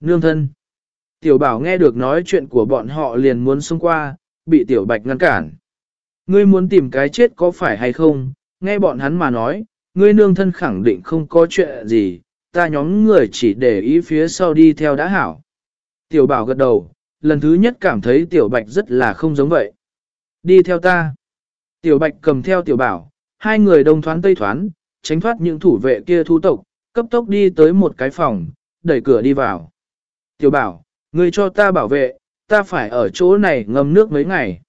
Nương thân. Tiểu bảo nghe được nói chuyện của bọn họ liền muốn xông qua, bị tiểu bạch ngăn cản. Ngươi muốn tìm cái chết có phải hay không? Nghe bọn hắn mà nói, ngươi nương thân khẳng định không có chuyện gì, ta nhóm người chỉ để ý phía sau đi theo đã hảo. Tiểu bảo gật đầu, lần thứ nhất cảm thấy tiểu bạch rất là không giống vậy. Đi theo ta. Tiểu bạch cầm theo tiểu bảo, hai người đông thoán tây thoán, tránh thoát những thủ vệ kia thu tộc, cấp tốc đi tới một cái phòng, đẩy cửa đi vào. Tiểu bảo, ngươi cho ta bảo vệ, ta phải ở chỗ này ngâm nước mấy ngày.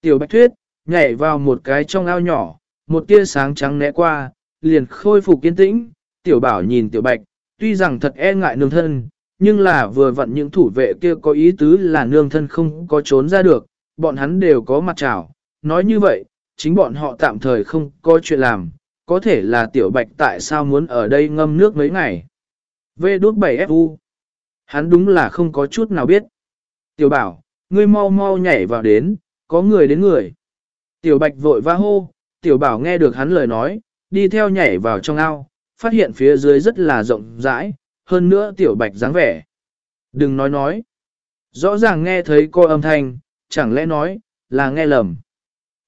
Tiểu bạch thuyết, nhảy vào một cái trong ao nhỏ, một tia sáng trắng né qua, liền khôi phục kiên tĩnh. Tiểu bảo nhìn tiểu bạch, tuy rằng thật e ngại nương thân, nhưng là vừa vặn những thủ vệ kia có ý tứ là nương thân không có trốn ra được, bọn hắn đều có mặt trào. Nói như vậy, chính bọn họ tạm thời không có chuyện làm, có thể là tiểu bạch tại sao muốn ở đây ngâm nước mấy ngày. V đốt 7 FU. Hắn đúng là không có chút nào biết. Tiểu bảo, ngươi mau mau nhảy vào đến, có người đến người. Tiểu bạch vội va hô, tiểu bảo nghe được hắn lời nói, đi theo nhảy vào trong ao, phát hiện phía dưới rất là rộng rãi, hơn nữa tiểu bạch dáng vẻ. Đừng nói nói. Rõ ràng nghe thấy cô âm thanh, chẳng lẽ nói, là nghe lầm.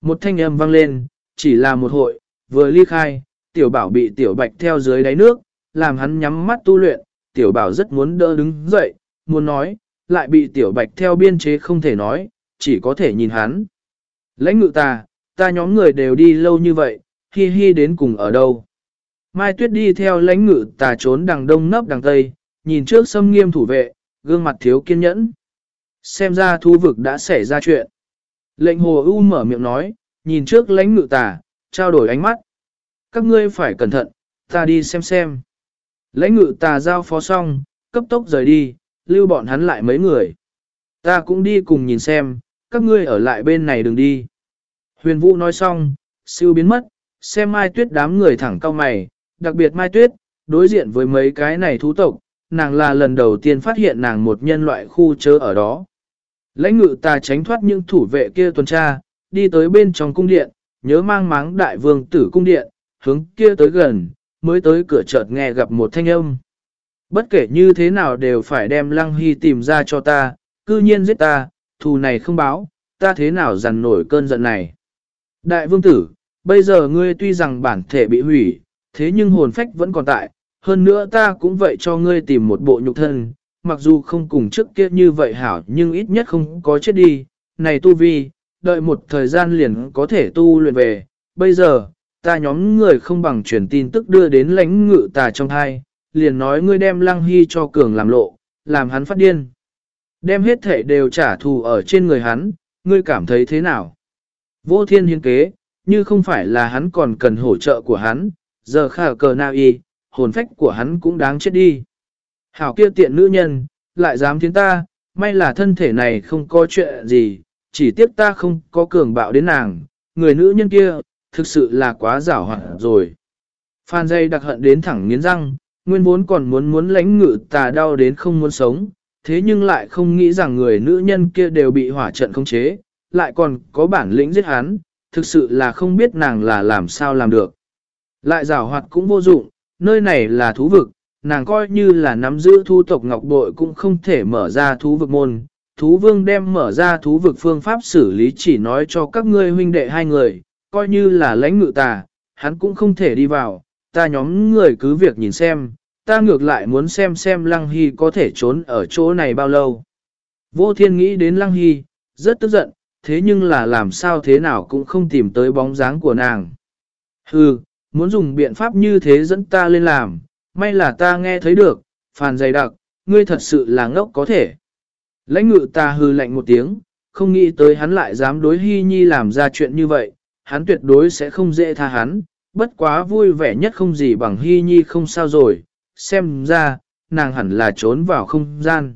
Một thanh âm vang lên, chỉ là một hội, vừa ly khai, tiểu bảo bị tiểu bạch theo dưới đáy nước, làm hắn nhắm mắt tu luyện, tiểu bảo rất muốn đỡ đứng dậy, muốn nói, lại bị tiểu bạch theo biên chế không thể nói, chỉ có thể nhìn hắn. Lãnh ngự ta, ta nhóm người đều đi lâu như vậy, hi hi đến cùng ở đâu. Mai Tuyết đi theo lãnh ngự ta trốn đằng đông nấp đằng tây, nhìn trước xâm nghiêm thủ vệ, gương mặt thiếu kiên nhẫn. Xem ra thu vực đã xảy ra chuyện. Lệnh hồ ưu mở miệng nói, nhìn trước lãnh ngự tà, trao đổi ánh mắt. Các ngươi phải cẩn thận, ta đi xem xem. Lãnh ngự tà giao phó xong, cấp tốc rời đi, lưu bọn hắn lại mấy người. Ta cũng đi cùng nhìn xem, các ngươi ở lại bên này đừng đi. Huyền Vũ nói xong, siêu biến mất, xem Mai Tuyết đám người thẳng cao mày, đặc biệt Mai Tuyết, đối diện với mấy cái này thú tộc, nàng là lần đầu tiên phát hiện nàng một nhân loại khu chớ ở đó. Lãnh ngự ta tránh thoát những thủ vệ kia tuần tra, đi tới bên trong cung điện, nhớ mang máng đại vương tử cung điện, hướng kia tới gần, mới tới cửa chợt nghe gặp một thanh âm. Bất kể như thế nào đều phải đem Lăng Hy tìm ra cho ta, cư nhiên giết ta, thù này không báo, ta thế nào dằn nổi cơn giận này. Đại vương tử, bây giờ ngươi tuy rằng bản thể bị hủy, thế nhưng hồn phách vẫn còn tại, hơn nữa ta cũng vậy cho ngươi tìm một bộ nhục thân, mặc dù không cùng trước kia như vậy hảo nhưng ít nhất không có chết đi, này tu vi, đợi một thời gian liền có thể tu luyện về, bây giờ, ta nhóm người không bằng truyền tin tức đưa đến lãnh ngự tà trong hai, liền nói ngươi đem lăng hy cho cường làm lộ, làm hắn phát điên. Đem hết thể đều trả thù ở trên người hắn, ngươi cảm thấy thế nào? Vô thiên hiến kế, như không phải là hắn còn cần hỗ trợ của hắn, giờ khả cờ nào y, hồn phách của hắn cũng đáng chết đi. Hảo kia tiện nữ nhân, lại dám thiến ta, may là thân thể này không có chuyện gì, chỉ tiếc ta không có cường bạo đến nàng, người nữ nhân kia, thực sự là quá giảo hoạt rồi. Phan dây đặc hận đến thẳng nghiến răng, nguyên vốn còn muốn muốn lãnh ngự tà đau đến không muốn sống, thế nhưng lại không nghĩ rằng người nữ nhân kia đều bị hỏa trận khống chế, lại còn có bản lĩnh giết hắn, thực sự là không biết nàng là làm sao làm được. Lại giảo hoạt cũng vô dụng, nơi này là thú vực, nàng coi như là nắm giữ thu tộc ngọc bội cũng không thể mở ra thú vực môn. Thú vương đem mở ra thú vực phương pháp xử lý chỉ nói cho các ngươi huynh đệ hai người, coi như là lãnh ngự tà, hắn cũng không thể đi vào, ta nhóm người cứ việc nhìn xem, ta ngược lại muốn xem xem Lăng Hy có thể trốn ở chỗ này bao lâu. Vô thiên nghĩ đến Lăng Hy, rất tức giận, thế nhưng là làm sao thế nào cũng không tìm tới bóng dáng của nàng. Hừ, muốn dùng biện pháp như thế dẫn ta lên làm, may là ta nghe thấy được, phàn dày đặc, ngươi thật sự là ngốc có thể. Lãnh ngự ta hư lạnh một tiếng, không nghĩ tới hắn lại dám đối Hy Nhi làm ra chuyện như vậy, hắn tuyệt đối sẽ không dễ tha hắn, bất quá vui vẻ nhất không gì bằng Hy Nhi không sao rồi, xem ra, nàng hẳn là trốn vào không gian.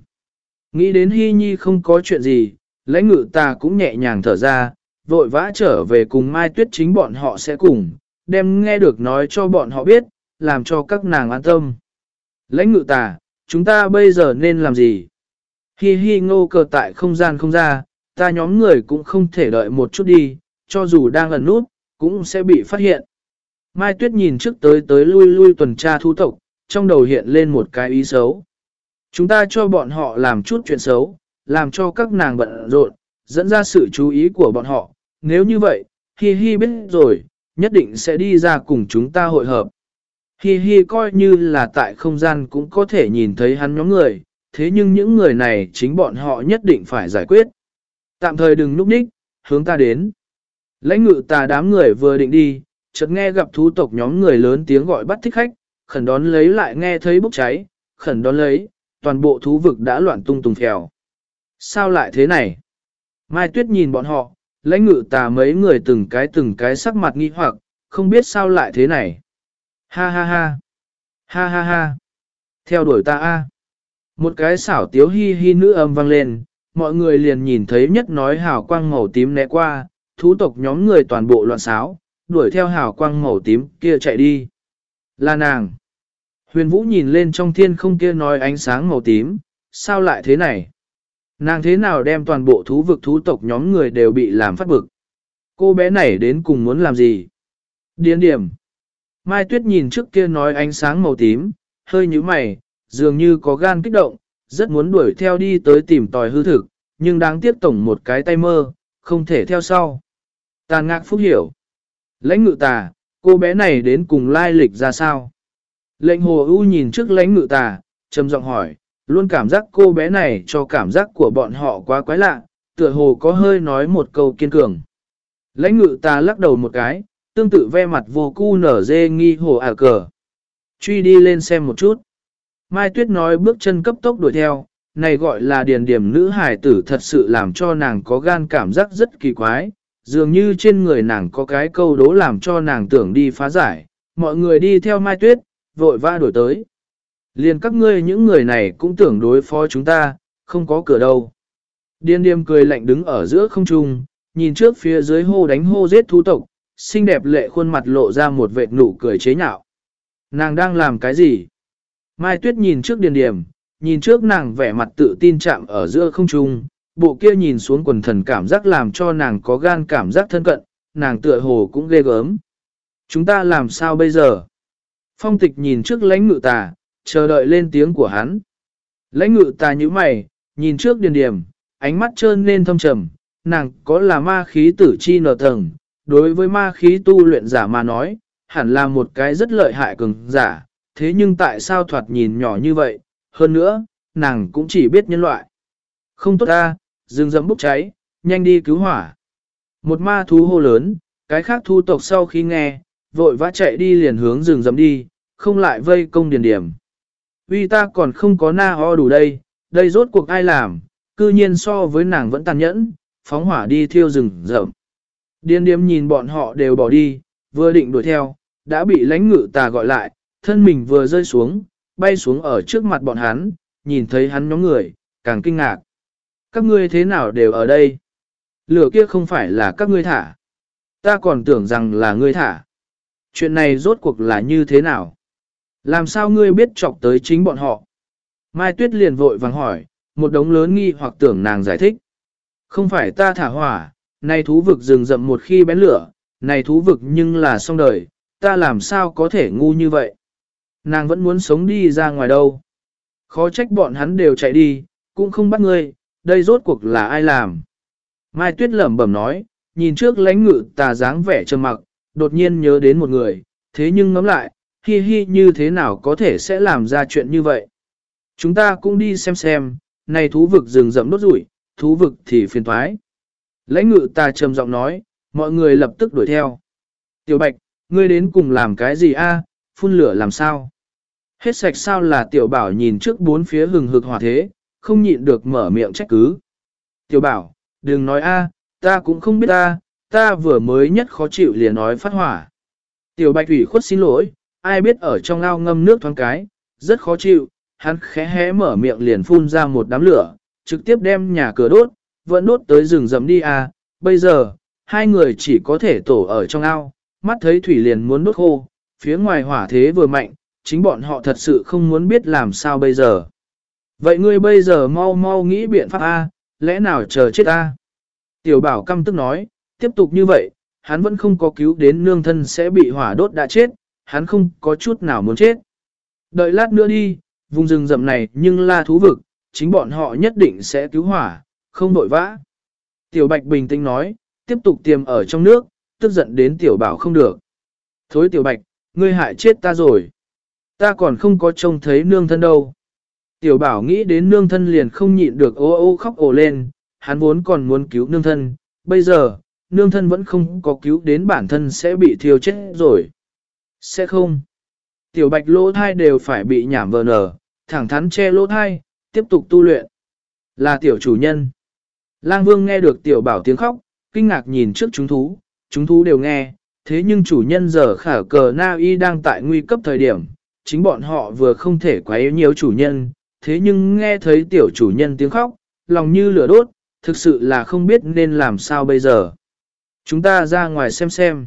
Nghĩ đến Hy Nhi không có chuyện gì, lãnh ngự ta cũng nhẹ nhàng thở ra, vội vã trở về cùng Mai Tuyết chính bọn họ sẽ cùng, đem nghe được nói cho bọn họ biết, làm cho các nàng an tâm. Lãnh ngự ta, chúng ta bây giờ nên làm gì? Hi hi ngô cờ tại không gian không ra, ta nhóm người cũng không thể đợi một chút đi, cho dù đang ẩn nút, cũng sẽ bị phát hiện. Mai Tuyết nhìn trước tới tới lui lui tuần tra thu tộc, trong đầu hiện lên một cái ý xấu. Chúng ta cho bọn họ làm chút chuyện xấu, làm cho các nàng bận rộn, dẫn ra sự chú ý của bọn họ. Nếu như vậy, Hi Hi biết rồi, nhất định sẽ đi ra cùng chúng ta hội hợp. Hi Hi coi như là tại không gian cũng có thể nhìn thấy hắn nhóm người, thế nhưng những người này chính bọn họ nhất định phải giải quyết. Tạm thời đừng núp đích hướng ta đến. Lãnh ngự tà đám người vừa định đi, chợt nghe gặp thú tộc nhóm người lớn tiếng gọi bắt thích khách, khẩn đón lấy lại nghe thấy bốc cháy, khẩn đón lấy, toàn bộ thú vực đã loạn tung tùng phèo. Sao lại thế này? Mai Tuyết nhìn bọn họ, lãnh ngự tà mấy người từng cái từng cái sắc mặt nghi hoặc, không biết sao lại thế này. Ha ha ha! Ha ha ha! Theo đuổi ta a. Một cái xảo tiếu hi hi nữ âm vang lên, mọi người liền nhìn thấy nhất nói hào quang màu tím né qua, thú tộc nhóm người toàn bộ loạn xáo, đuổi theo hào quang màu tím kia chạy đi. Là nàng. Huyền Vũ nhìn lên trong thiên không kia nói ánh sáng màu tím, sao lại thế này? Nàng thế nào đem toàn bộ thú vực thú tộc nhóm người đều bị làm phát bực? Cô bé này đến cùng muốn làm gì? Điên điểm. Mai Tuyết nhìn trước kia nói ánh sáng màu tím, hơi như mày, dường như có gan kích động, rất muốn đuổi theo đi tới tìm tòi hư thực, nhưng đáng tiếc tổng một cái tay mơ, không thể theo sau. Tàn ngạc phúc hiểu. Lãnh ngự tà, cô bé này đến cùng lai lịch ra sao? Lệnh hồ ưu nhìn trước lãnh ngự tà, trầm giọng hỏi, luôn cảm giác cô bé này cho cảm giác của bọn họ quá quái lạ, tựa hồ có hơi nói một câu kiên cường. Lãnh ngự tà lắc đầu một cái, tương tự ve mặt vô cu nở dê nghi hồ ả cờ. Truy đi lên xem một chút. Mai Tuyết nói bước chân cấp tốc đuổi theo, này gọi là điền điểm nữ hải tử thật sự làm cho nàng có gan cảm giác rất kỳ quái, dường như trên người nàng có cái câu đố làm cho nàng tưởng đi phá giải, mọi người đi theo Mai Tuyết, vội vã đổi tới. Liền các ngươi những người này cũng tưởng đối phó chúng ta, không có cửa đâu. Điên điềm cười lạnh đứng ở giữa không trung, nhìn trước phía dưới hô đánh hô giết thú tộc, xinh đẹp lệ khuôn mặt lộ ra một vệt nụ cười chế nhạo. Nàng đang làm cái gì? Mai Tuyết nhìn trước điền điểm, nhìn trước nàng vẻ mặt tự tin chạm ở giữa không trung, bộ kia nhìn xuống quần thần cảm giác làm cho nàng có gan cảm giác thân cận, nàng tựa hồ cũng ghê gớm. Chúng ta làm sao bây giờ? Phong tịch nhìn trước lãnh ngự tà, chờ đợi lên tiếng của hắn. Lãnh ngự tà như mày, nhìn trước điền điểm, ánh mắt trơn lên thâm trầm, nàng có là ma khí tử chi nở tầng, đối với ma khí tu luyện giả mà nói, hẳn là một cái rất lợi hại cường giả, thế nhưng tại sao thoạt nhìn nhỏ như vậy, hơn nữa, nàng cũng chỉ biết nhân loại. Không tốt ta, rừng rậm bốc cháy, nhanh đi cứu hỏa. Một ma thú hô lớn, cái khác thu tộc sau khi nghe, vội vã chạy đi liền hướng rừng rậm đi, không lại vây công điền điểm. Vì ta còn không có na ho đủ đây, đây rốt cuộc ai làm, cư nhiên so với nàng vẫn tàn nhẫn, phóng hỏa đi thiêu rừng rậm. Điền điểm nhìn bọn họ đều bỏ đi, vừa định đuổi theo, đã bị lãnh ngự tà gọi lại, thân mình vừa rơi xuống, bay xuống ở trước mặt bọn hắn, nhìn thấy hắn nhóm người, càng kinh ngạc. Các ngươi thế nào đều ở đây? Lửa kia không phải là các ngươi thả. Ta còn tưởng rằng là ngươi thả. Chuyện này rốt cuộc là như thế nào? Làm sao ngươi biết chọc tới chính bọn họ? Mai Tuyết liền vội vàng hỏi, một đống lớn nghi hoặc tưởng nàng giải thích. Không phải ta thả hỏa, này thú vực rừng rậm một khi bén lửa, này thú vực nhưng là xong đời, ta làm sao có thể ngu như vậy? Nàng vẫn muốn sống đi ra ngoài đâu. Khó trách bọn hắn đều chạy đi, cũng không bắt ngươi, đây rốt cuộc là ai làm. Mai Tuyết lẩm bẩm nói, nhìn trước lãnh ngự tà dáng vẻ trầm mặc, đột nhiên nhớ đến một người, thế nhưng ngắm lại, hi hi như thế nào có thể sẽ làm ra chuyện như vậy. Chúng ta cũng đi xem xem, này thú vực rừng rậm đốt rủi, thú vực thì phiền thoái. Lãnh ngự tà trầm giọng nói, mọi người lập tức đuổi theo. Tiểu Bạch, ngươi đến cùng làm cái gì a? phun lửa làm sao? Hết sạch sao là tiểu bảo nhìn trước bốn phía hừng hực hỏa thế, không nhịn được mở miệng trách cứ. Tiểu bảo, đừng nói a, ta cũng không biết ta, ta vừa mới nhất khó chịu liền nói phát hỏa. Tiểu bạch thủy khuất xin lỗi, ai biết ở trong ao ngâm nước thoáng cái, rất khó chịu, hắn khẽ hé mở miệng liền phun ra một đám lửa, trực tiếp đem nhà cửa đốt, vẫn đốt tới rừng rậm đi à, bây giờ, hai người chỉ có thể tổ ở trong ao, mắt thấy thủy liền muốn đốt khô, phía ngoài hỏa thế vừa mạnh, chính bọn họ thật sự không muốn biết làm sao bây giờ. Vậy ngươi bây giờ mau mau nghĩ biện pháp A, lẽ nào chờ chết A? Tiểu bảo căm tức nói, tiếp tục như vậy, hắn vẫn không có cứu đến nương thân sẽ bị hỏa đốt đã chết, hắn không có chút nào muốn chết. Đợi lát nữa đi, vùng rừng rậm này nhưng là thú vực, chính bọn họ nhất định sẽ cứu hỏa, không nội vã. Tiểu Bạch bình tĩnh nói, tiếp tục tiềm ở trong nước, tức giận đến Tiểu Bảo không được. Thối Tiểu Bạch, ngươi hại chết ta rồi. Ta còn không có trông thấy nương thân đâu. Tiểu Bảo nghĩ đến nương thân liền không nhịn được ô ô khóc ồ lên, hắn vốn còn muốn cứu nương thân, bây giờ, nương thân vẫn không có cứu đến bản thân sẽ bị thiêu chết rồi. Sẽ không. Tiểu bạch lỗ thai đều phải bị nhảm vờ nở, thẳng thắn che lỗ thai, tiếp tục tu luyện. Là tiểu chủ nhân. Lang vương nghe được tiểu bảo tiếng khóc, kinh ngạc nhìn trước chúng thú, chúng thú đều nghe, thế nhưng chủ nhân giờ khả cờ na y đang tại nguy cấp thời điểm, chính bọn họ vừa không thể quấy nhiều chủ nhân, thế nhưng nghe thấy tiểu chủ nhân tiếng khóc, lòng như lửa đốt, thực sự là không biết nên làm sao bây giờ. Chúng ta ra ngoài xem xem.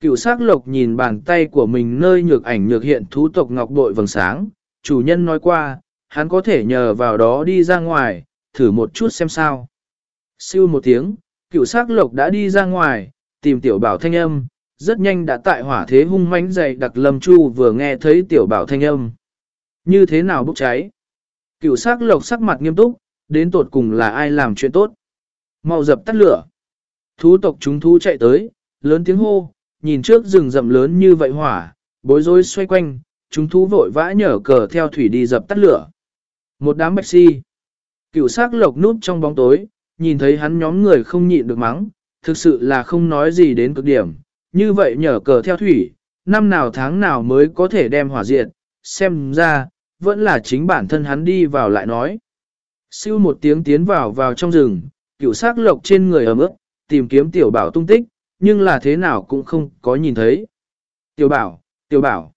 Cựu sắc lộc nhìn bàn tay của mình nơi nhược ảnh nhược hiện thú tộc ngọc bội vầng sáng, chủ nhân nói qua, hắn có thể nhờ vào đó đi ra ngoài, thử một chút xem sao. Siêu một tiếng, cựu sắc lộc đã đi ra ngoài, tìm tiểu bảo thanh âm, rất nhanh đã tại hỏa thế hung mãnh dày đặc lâm chu vừa nghe thấy tiểu bảo thanh âm. Như thế nào bốc cháy? Cựu sắc lộc sắc mặt nghiêm túc, đến tột cùng là ai làm chuyện tốt? Mau dập tắt lửa. Thú tộc chúng thú chạy tới, lớn tiếng hô, nhìn trước rừng rậm lớn như vậy hỏa, bối rối xoay quanh, chúng thú vội vã nhở cờ theo thủy đi dập tắt lửa. Một đám bạch si. Cựu sắc lộc núp trong bóng tối, nhìn thấy hắn nhóm người không nhịn được mắng, thực sự là không nói gì đến cực điểm. Như vậy nhở cờ theo thủy, năm nào tháng nào mới có thể đem hỏa diệt, xem ra, vẫn là chính bản thân hắn đi vào lại nói. Siêu một tiếng tiến vào vào trong rừng, cựu sắc lộc trên người ấm ướt, tìm kiếm tiểu bảo tung tích, nhưng là thế nào cũng không có nhìn thấy. Tiểu bảo, tiểu bảo.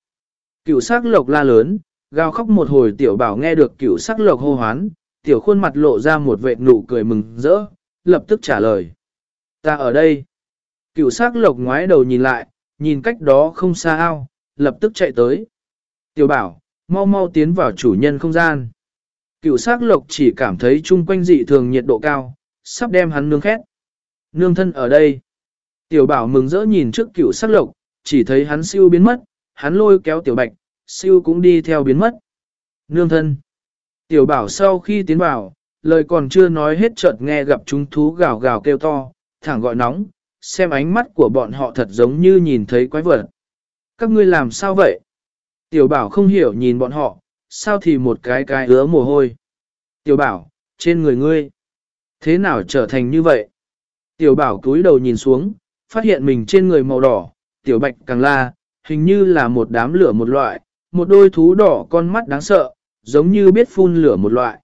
Cựu sắc lộc la lớn, gào khóc một hồi tiểu bảo nghe được cựu sắc lộc hô hoán, tiểu khuôn mặt lộ ra một vệ nụ cười mừng rỡ, lập tức trả lời. Ta ở đây. Cựu sắc lộc ngoái đầu nhìn lại, nhìn cách đó không xa ao, lập tức chạy tới. Tiểu bảo, mau mau tiến vào chủ nhân không gian. Cựu sắc lộc chỉ cảm thấy chung quanh dị thường nhiệt độ cao, sắp đem hắn nướng khét. Nương thân ở đây. Tiểu bảo mừng rỡ nhìn trước cựu sắc lộc, chỉ thấy hắn siêu biến mất, hắn lôi kéo tiểu bạch, siêu cũng đi theo biến mất. Nương thân. Tiểu bảo sau khi tiến vào, lời còn chưa nói hết chợt nghe gặp chúng thú gào gào kêu to, thẳng gọi nóng, xem ánh mắt của bọn họ thật giống như nhìn thấy quái vật. Các ngươi làm sao vậy? Tiểu bảo không hiểu nhìn bọn họ, sao thì một cái cái ứa mồ hôi. Tiểu bảo, trên người ngươi, thế nào trở thành như vậy? Tiểu bảo cúi đầu nhìn xuống, phát hiện mình trên người màu đỏ, tiểu bạch càng la, hình như là một đám lửa một loại, một đôi thú đỏ con mắt đáng sợ, giống như biết phun lửa một loại.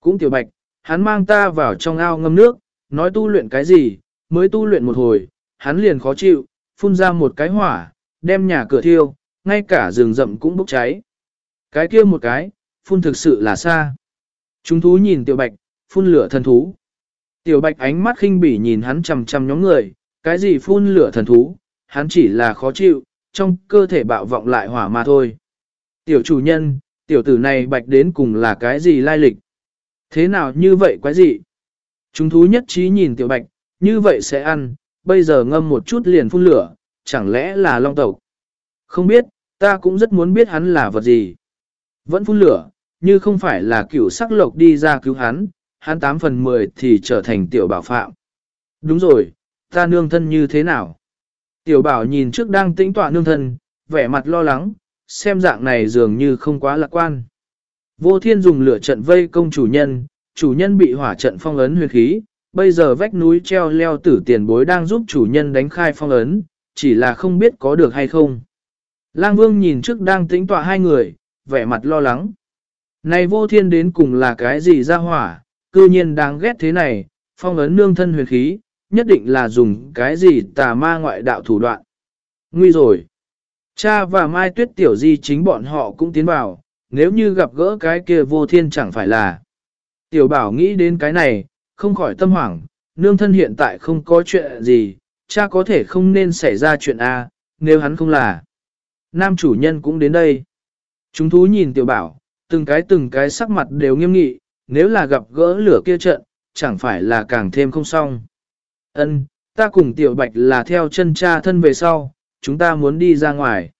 Cũng tiểu bạch, hắn mang ta vào trong ao ngâm nước, nói tu luyện cái gì, mới tu luyện một hồi, hắn liền khó chịu, phun ra một cái hỏa, đem nhà cửa thiêu, ngay cả rừng rậm cũng bốc cháy. Cái kia một cái, phun thực sự là xa. Chúng thú nhìn tiểu bạch, phun lửa thần thú. Tiểu bạch ánh mắt khinh bỉ nhìn hắn chằm chằm nhóm người, cái gì phun lửa thần thú, hắn chỉ là khó chịu, trong cơ thể bạo vọng lại hỏa mà thôi. Tiểu chủ nhân, tiểu tử này bạch đến cùng là cái gì lai lịch? Thế nào như vậy quái gì? Chúng thú nhất trí nhìn tiểu bạch, như vậy sẽ ăn, bây giờ ngâm một chút liền phun lửa, chẳng lẽ là long tộc? Không biết, ta cũng rất muốn biết hắn là vật gì. Vẫn phun lửa, như không phải là cửu sắc lộc đi ra cứu hắn, hắn 8 phần 10 thì trở thành tiểu bảo phạm. Đúng rồi, ta nương thân như thế nào? Tiểu bảo nhìn trước đang tĩnh tọa nương thân, vẻ mặt lo lắng, xem dạng này dường như không quá lạc quan. Vô thiên dùng lửa trận vây công chủ nhân, chủ nhân bị hỏa trận phong ấn huyền khí, bây giờ vách núi treo leo tử tiền bối đang giúp chủ nhân đánh khai phong ấn, chỉ là không biết có được hay không. Lang vương nhìn trước đang tĩnh tọa hai người, vẻ mặt lo lắng. Này vô thiên đến cùng là cái gì ra hỏa, cư nhiên đáng ghét thế này, phong ấn nương thân huyền khí, nhất định là dùng cái gì tà ma ngoại đạo thủ đoạn. Nguy rồi. Cha và Mai Tuyết Tiểu Di chính bọn họ cũng tiến vào, nếu như gặp gỡ cái kia vô thiên chẳng phải là. Tiểu bảo nghĩ đến cái này, không khỏi tâm hoảng, nương thân hiện tại không có chuyện gì, cha có thể không nên xảy ra chuyện A, nếu hắn không là. Nam chủ nhân cũng đến đây. Chúng thú nhìn tiểu bảo, từng cái từng cái sắc mặt đều nghiêm nghị, nếu là gặp gỡ lửa kia trận, chẳng phải là càng thêm không xong. Ân, ta cùng tiểu bạch là theo chân cha thân về sau, chúng ta muốn đi ra ngoài.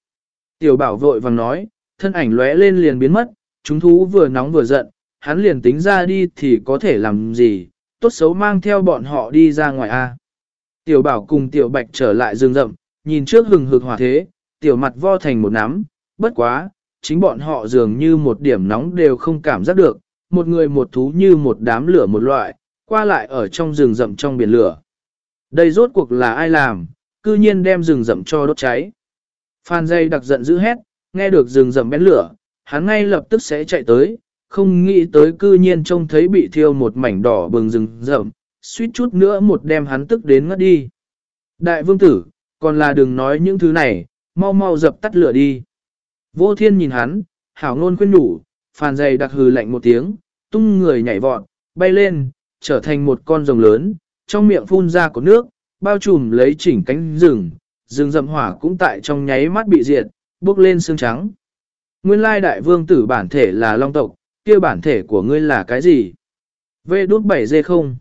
Tiểu bảo vội vàng nói, thân ảnh lóe lên liền biến mất, chúng thú vừa nóng vừa giận, hắn liền tính ra đi thì có thể làm gì, tốt xấu mang theo bọn họ đi ra ngoài A. Tiểu bảo cùng tiểu bạch trở lại rừng rậm, nhìn trước hừng hực hỏa thế, tiểu mặt vo thành một nắm, bất quá, chính bọn họ dường như một điểm nóng đều không cảm giác được, một người một thú như một đám lửa một loại, qua lại ở trong rừng rậm trong biển lửa. Đây rốt cuộc là ai làm, cư nhiên đem rừng rậm cho đốt cháy. Phan dây đặc giận dữ hét, nghe được rừng rậm bén lửa, hắn ngay lập tức sẽ chạy tới, không nghĩ tới cư nhiên trông thấy bị thiêu một mảnh đỏ bừng rừng rậm, suýt chút nữa một đem hắn tức đến ngất đi. Đại vương tử, còn là đừng nói những thứ này, mau mau dập tắt lửa đi. Vô thiên nhìn hắn, hảo ngôn khuyên nhủ, phàn dày đặc hừ lạnh một tiếng, tung người nhảy vọt, bay lên, trở thành một con rồng lớn, trong miệng phun ra của nước, bao trùm lấy chỉnh cánh rừng, rừng rậm hỏa cũng tại trong nháy mắt bị diệt, bước lên xương trắng. Nguyên lai đại vương tử bản thể là long tộc, kia bản thể của ngươi là cái gì? Vê đốt 7 dê không?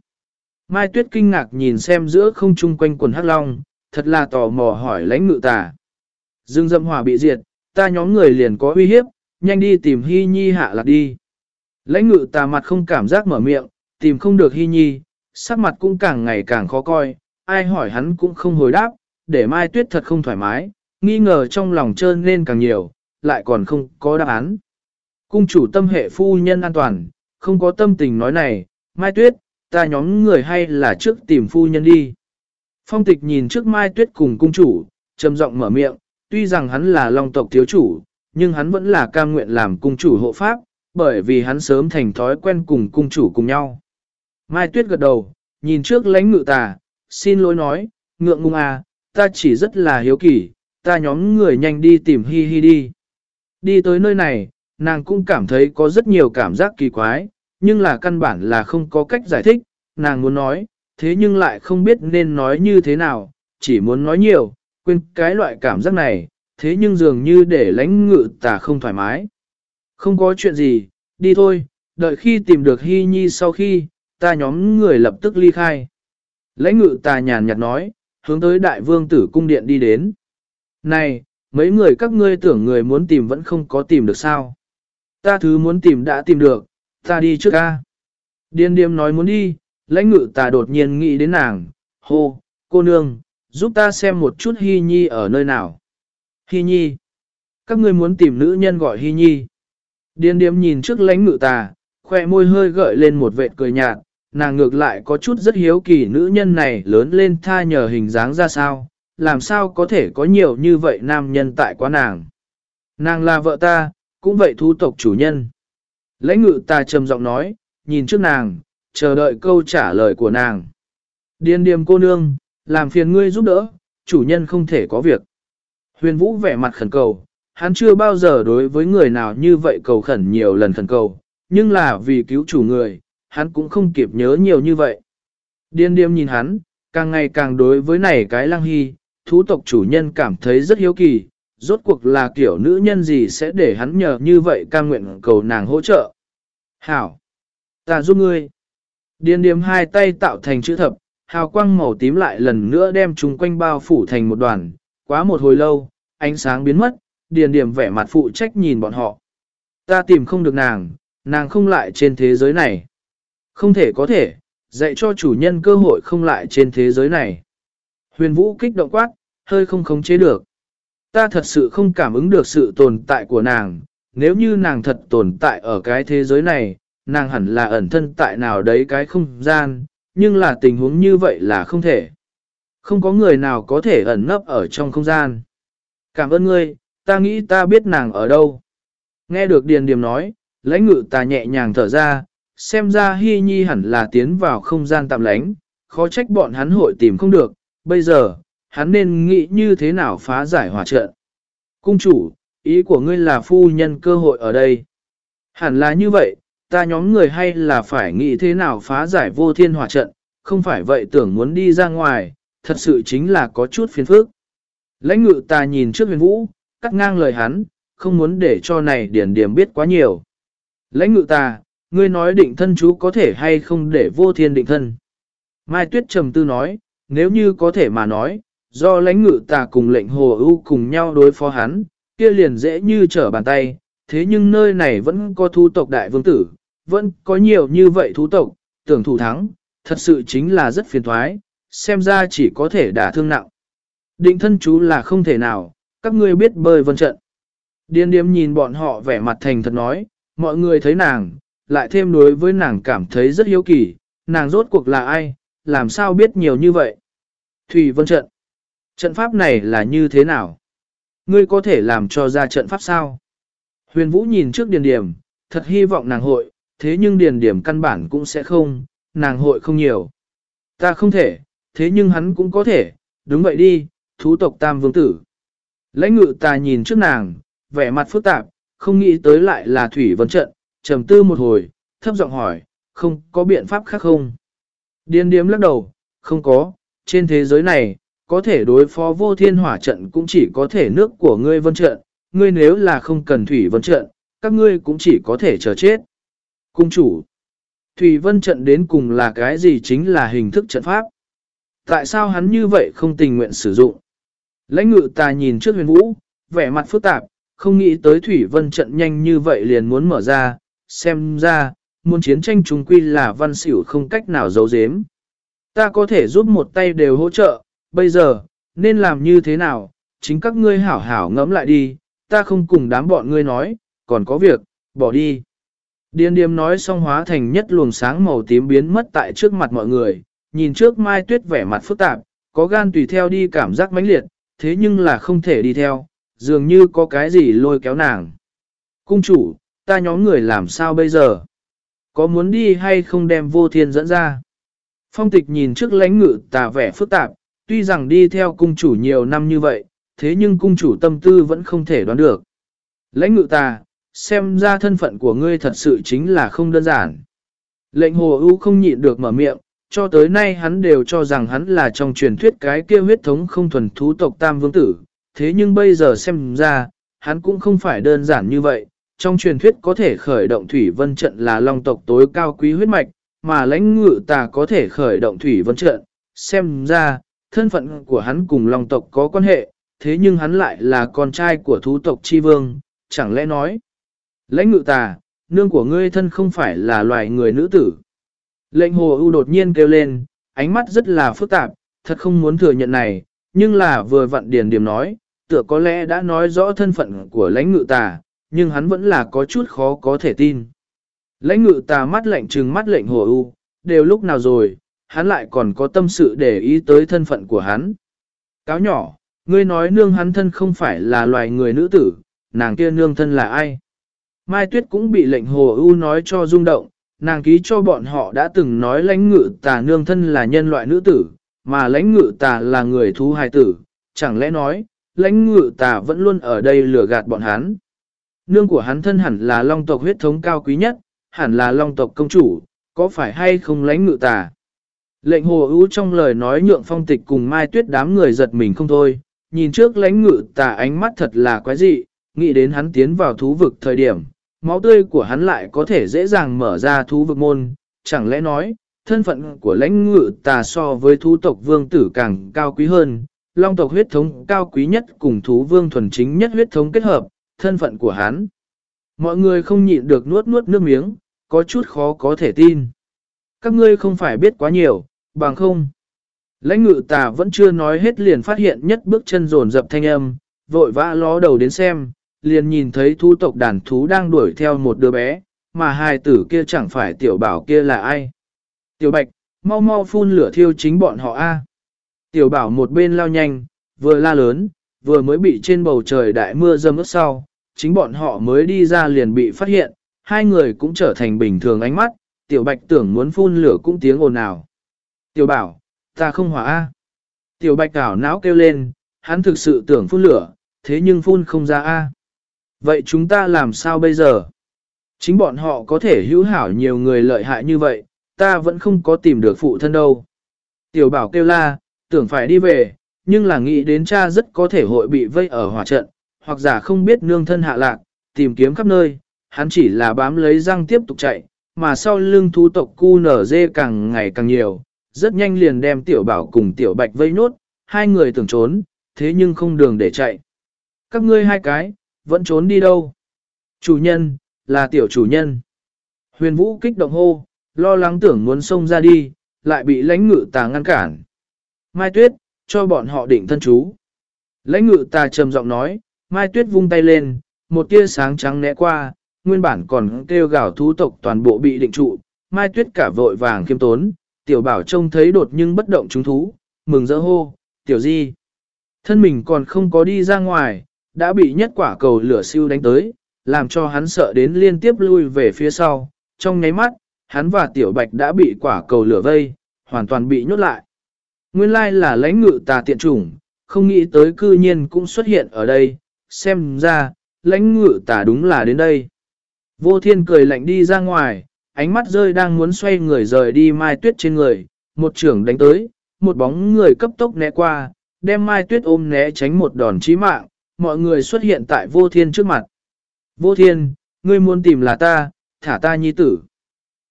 Mai Tuyết kinh ngạc nhìn xem giữa không trung quanh quần hắc long, thật là tò mò hỏi lãnh ngự tà. Dương dâm hỏa bị diệt, ta nhóm người liền có uy hiếp, nhanh đi tìm Hy Nhi hạ lạc đi. Lãnh ngự tà mặt không cảm giác mở miệng, tìm không được Hy Nhi, sắc mặt cũng càng ngày càng khó coi, ai hỏi hắn cũng không hồi đáp, để Mai Tuyết thật không thoải mái, nghi ngờ trong lòng trơn nên càng nhiều, lại còn không có đáp án. Cung chủ tâm hệ phu nhân an toàn, không có tâm tình nói này, Mai Tuyết, ta nhóm người hay là trước tìm phu nhân đi. Phong tịch nhìn trước Mai Tuyết cùng cung chủ, trầm giọng mở miệng, tuy rằng hắn là long tộc thiếu chủ, nhưng hắn vẫn là cam nguyện làm cung chủ hộ pháp, bởi vì hắn sớm thành thói quen cùng cung chủ cùng nhau. Mai Tuyết gật đầu, nhìn trước lãnh ngự tà, xin lỗi nói, ngượng ngùng à, ta chỉ rất là hiếu kỳ, ta nhóm người nhanh đi tìm hi hi đi. Đi tới nơi này, nàng cũng cảm thấy có rất nhiều cảm giác kỳ quái, nhưng là căn bản là không có cách giải thích, nàng muốn nói, thế nhưng lại không biết nên nói như thế nào, chỉ muốn nói nhiều, quên cái loại cảm giác này, thế nhưng dường như để lãnh ngự tà không thoải mái. Không có chuyện gì, đi thôi, đợi khi tìm được Hy Nhi sau khi, ta nhóm người lập tức ly khai. Lãnh ngự tà nhàn nhạt nói, hướng tới đại vương tử cung điện đi đến. Này, mấy người các ngươi tưởng người muốn tìm vẫn không có tìm được sao. Ta thứ muốn tìm đã tìm được, ta đi trước ca. Điên điềm nói muốn đi, lãnh ngự tà đột nhiên nghĩ đến nàng, hô, cô nương, giúp ta xem một chút Hy Nhi ở nơi nào. Hy Nhi. Các ngươi muốn tìm nữ nhân gọi Hy Nhi. Điên điềm nhìn trước lãnh ngự tà, khoe môi hơi gợi lên một vệt cười nhạt, nàng ngược lại có chút rất hiếu kỳ nữ nhân này lớn lên tha nhờ hình dáng ra sao, làm sao có thể có nhiều như vậy nam nhân tại quá nàng. Nàng là vợ ta, cũng vậy thu tộc chủ nhân. Lãnh ngự ta trầm giọng nói, nhìn trước nàng, chờ đợi câu trả lời của nàng. Điên điềm cô nương, làm phiền ngươi giúp đỡ, chủ nhân không thể có việc. Huyền Vũ vẻ mặt khẩn cầu, hắn chưa bao giờ đối với người nào như vậy cầu khẩn nhiều lần khẩn cầu, nhưng là vì cứu chủ người, hắn cũng không kịp nhớ nhiều như vậy. Điên điềm nhìn hắn, càng ngày càng đối với này cái lăng hy, thú tộc chủ nhân cảm thấy rất hiếu kỳ, rốt cuộc là kiểu nữ nhân gì sẽ để hắn nhờ như vậy ca nguyện cầu nàng hỗ trợ. Hảo! Ta giúp ngươi! Điên điềm hai tay tạo thành chữ thập, hào quang màu tím lại lần nữa đem chúng quanh bao phủ thành một đoàn, quá một hồi lâu, ánh sáng biến mất, điền điểm vẻ mặt phụ trách nhìn bọn họ. Ta tìm không được nàng, nàng không lại trên thế giới này. Không thể có thể, dạy cho chủ nhân cơ hội không lại trên thế giới này. Huyền vũ kích động quát, hơi không khống chế được. Ta thật sự không cảm ứng được sự tồn tại của nàng, nếu như nàng thật tồn tại ở cái thế giới này, nàng hẳn là ẩn thân tại nào đấy cái không gian, nhưng là tình huống như vậy là không thể. Không có người nào có thể ẩn nấp ở trong không gian. Cảm ơn ngươi, ta nghĩ ta biết nàng ở đâu. Nghe được Điền Điềm nói, lãnh ngự ta nhẹ nhàng thở ra, xem ra Hy Nhi hẳn là tiến vào không gian tạm lánh, khó trách bọn hắn hội tìm không được, bây giờ, hắn nên nghĩ như thế nào phá giải hòa trận. Cung chủ, ý của ngươi là phu nhân cơ hội ở đây. Hẳn là như vậy, ta nhóm người hay là phải nghĩ thế nào phá giải vô thiên hỏa trận, không phải vậy tưởng muốn đi ra ngoài, thật sự chính là có chút phiền phức. Lãnh ngự ta nhìn trước huyền vũ, cắt ngang lời hắn, không muốn để cho này điển điểm biết quá nhiều. Lãnh ngự ta, ngươi nói định thân chú có thể hay không để vô thiên định thân. Mai Tuyết trầm tư nói, nếu như có thể mà nói, do lãnh ngự ta cùng lệnh hồ ưu cùng nhau đối phó hắn, kia liền dễ như trở bàn tay, thế nhưng nơi này vẫn có thu tộc đại vương tử, vẫn có nhiều như vậy thú tộc, tưởng thủ thắng, thật sự chính là rất phiền thoái, xem ra chỉ có thể đả thương nặng. Định thân chú là không thể nào, các ngươi biết bơi vân trận. Điên điếm nhìn bọn họ vẻ mặt thành thật nói, mọi người thấy nàng, lại thêm đối với nàng cảm thấy rất hiếu kỳ, nàng rốt cuộc là ai, làm sao biết nhiều như vậy. Thủy vân trận. Trận pháp này là như thế nào? Ngươi có thể làm cho ra trận pháp sao? Huyền Vũ nhìn trước điền điểm, thật hy vọng nàng hội, thế nhưng điền điểm căn bản cũng sẽ không, nàng hội không nhiều. Ta không thể, thế nhưng hắn cũng có thể, đúng vậy đi, thú tộc tam vương tử. Lãnh ngự ta nhìn trước nàng, vẻ mặt phức tạp, không nghĩ tới lại là thủy vấn trận, trầm tư một hồi, thấp giọng hỏi, không có biện pháp khác không? Điền điếm lắc đầu, không có, trên thế giới này, có thể đối phó vô thiên hỏa trận cũng chỉ có thể nước của ngươi vân trận, ngươi nếu là không cần thủy vân trận, các ngươi cũng chỉ có thể chờ chết. Cung chủ, thủy vân trận đến cùng là cái gì chính là hình thức trận pháp? Tại sao hắn như vậy không tình nguyện sử dụng? Lãnh ngự ta nhìn trước huyền vũ, vẻ mặt phức tạp, không nghĩ tới thủy vân trận nhanh như vậy liền muốn mở ra, xem ra, muốn chiến tranh chúng quy là văn xỉu không cách nào giấu giếm. Ta có thể giúp một tay đều hỗ trợ, bây giờ, nên làm như thế nào, chính các ngươi hảo hảo ngẫm lại đi, ta không cùng đám bọn ngươi nói, còn có việc, bỏ đi. Điên điềm nói xong hóa thành nhất luồng sáng màu tím biến mất tại trước mặt mọi người, nhìn trước Mai Tuyết vẻ mặt phức tạp, có gan tùy theo đi cảm giác mãnh liệt, thế nhưng là không thể đi theo, dường như có cái gì lôi kéo nàng. Cung chủ, ta nhóm người làm sao bây giờ? Có muốn đi hay không đem vô thiên dẫn ra? Phong tịch nhìn trước lãnh ngự tà vẻ phức tạp, tuy rằng đi theo cung chủ nhiều năm như vậy, thế nhưng cung chủ tâm tư vẫn không thể đoán được. Lãnh ngự tà, xem ra thân phận của ngươi thật sự chính là không đơn giản. Lệnh hồ ưu không nhịn được mở miệng, cho tới nay hắn đều cho rằng hắn là trong truyền thuyết cái kia huyết thống không thuần thú tộc tam vương tử, thế nhưng bây giờ xem ra, hắn cũng không phải đơn giản như vậy. Trong truyền thuyết có thể khởi động thủy vân trận là long tộc tối cao quý huyết mạch, mà lãnh ngự tà có thể khởi động thủy vân trận. Xem ra, thân phận của hắn cùng long tộc có quan hệ, thế nhưng hắn lại là con trai của thú tộc chi vương, chẳng lẽ nói. Lãnh ngự tà, nương của ngươi thân không phải là loài người nữ tử. Lệnh hồ ưu đột nhiên kêu lên, ánh mắt rất là phức tạp, thật không muốn thừa nhận này, nhưng là vừa vặn điền điểm nói, tựa có lẽ đã nói rõ thân phận của lãnh ngự tà, nhưng hắn vẫn là có chút khó có thể tin. Lãnh ngự tà mắt lạnh trừng mắt lệnh hồ ưu, đều lúc nào rồi, hắn lại còn có tâm sự để ý tới thân phận của hắn. Cáo nhỏ, ngươi nói nương hắn thân không phải là loài người nữ tử, nàng kia nương thân là ai? Mai Tuyết cũng bị lệnh hồ ưu nói cho rung động, nàng ký cho bọn họ đã từng nói lãnh ngự tà nương thân là nhân loại nữ tử, mà lãnh ngự tà là người thú hài tử, chẳng lẽ nói, lãnh ngự tà vẫn luôn ở đây lừa gạt bọn hắn. Nương của hắn thân hẳn là long tộc huyết thống cao quý nhất, hẳn là long tộc công chủ, có phải hay không lãnh ngự tà? Lệnh hồ ưu trong lời nói nhượng phong tịch cùng mai tuyết đám người giật mình không thôi, nhìn trước lãnh ngự tà ánh mắt thật là quái dị, nghĩ đến hắn tiến vào thú vực thời điểm, máu tươi của hắn lại có thể dễ dàng mở ra thú vực môn, chẳng lẽ nói, thân phận của lãnh ngự tà so với thú tộc vương tử càng cao quý hơn, long tộc huyết thống cao quý nhất cùng thú vương thuần chính nhất huyết thống kết hợp, thân phận của hắn. Mọi người không nhịn được nuốt nuốt nước miếng, có chút khó có thể tin. Các ngươi không phải biết quá nhiều, bằng không. Lãnh ngự tà vẫn chưa nói hết liền phát hiện nhất bước chân rồn dập thanh âm, vội vã ló đầu đến xem, liền nhìn thấy thú tộc đàn thú đang đuổi theo một đứa bé, mà hai tử kia chẳng phải tiểu bảo kia là ai. Tiểu bạch, mau mau phun lửa thiêu chính bọn họ a. Tiểu bảo một bên lao nhanh, vừa la lớn, vừa mới bị trên bầu trời đại mưa dâm ướt sau, chính bọn họ mới đi ra liền bị phát hiện, hai người cũng trở thành bình thường ánh mắt, tiểu bạch tưởng muốn phun lửa cũng tiếng ồn ào. Tiểu bảo, ta không hỏa a. Tiểu bạch cảo não kêu lên, hắn thực sự tưởng phun lửa, thế nhưng phun không ra a. Vậy chúng ta làm sao bây giờ? Chính bọn họ có thể hữu hảo nhiều người lợi hại như vậy, ta vẫn không có tìm được phụ thân đâu. Tiểu bảo kêu la, tưởng phải đi về, nhưng là nghĩ đến cha rất có thể hội bị vây ở hỏa trận, hoặc giả không biết nương thân hạ lạc, tìm kiếm khắp nơi, hắn chỉ là bám lấy răng tiếp tục chạy, mà sau lưng thú tộc cu nở dê càng ngày càng nhiều, rất nhanh liền đem tiểu bảo cùng tiểu bạch vây nốt, hai người tưởng trốn, thế nhưng không đường để chạy. Các ngươi hai cái, vẫn trốn đi đâu? Chủ nhân, là tiểu chủ nhân. Huyền vũ kích động hô, lo lắng tưởng muốn xông ra đi, lại bị lãnh ngự tà ngăn cản. Mai Tuyết, cho bọn họ định thân chú. Lãnh ngự tà trầm giọng nói, Mai Tuyết vung tay lên, một tia sáng trắng né qua, nguyên bản còn kêu gào thú tộc toàn bộ bị định trụ. Mai Tuyết cả vội vàng kiêm tốn, tiểu bảo trông thấy đột nhưng bất động chúng thú, mừng rỡ hô, tiểu di. Thân mình còn không có đi ra ngoài, đã bị nhất quả cầu lửa siêu đánh tới, làm cho hắn sợ đến liên tiếp lui về phía sau. Trong nháy mắt, hắn và tiểu bạch đã bị quả cầu lửa vây, hoàn toàn bị nhốt lại. Nguyên lai là lãnh ngự tà tiện chủng, không nghĩ tới cư nhiên cũng xuất hiện ở đây, xem ra, lãnh ngự tà đúng là đến đây. Vô thiên cười lạnh đi ra ngoài, ánh mắt rơi đang muốn xoay người rời đi mai tuyết trên người, một trưởng đánh tới, một bóng người cấp tốc né qua, đem mai tuyết ôm né tránh một đòn chí mạng, mọi người xuất hiện tại vô thiên trước mặt. Vô thiên, ngươi muốn tìm là ta, thả ta nhi tử.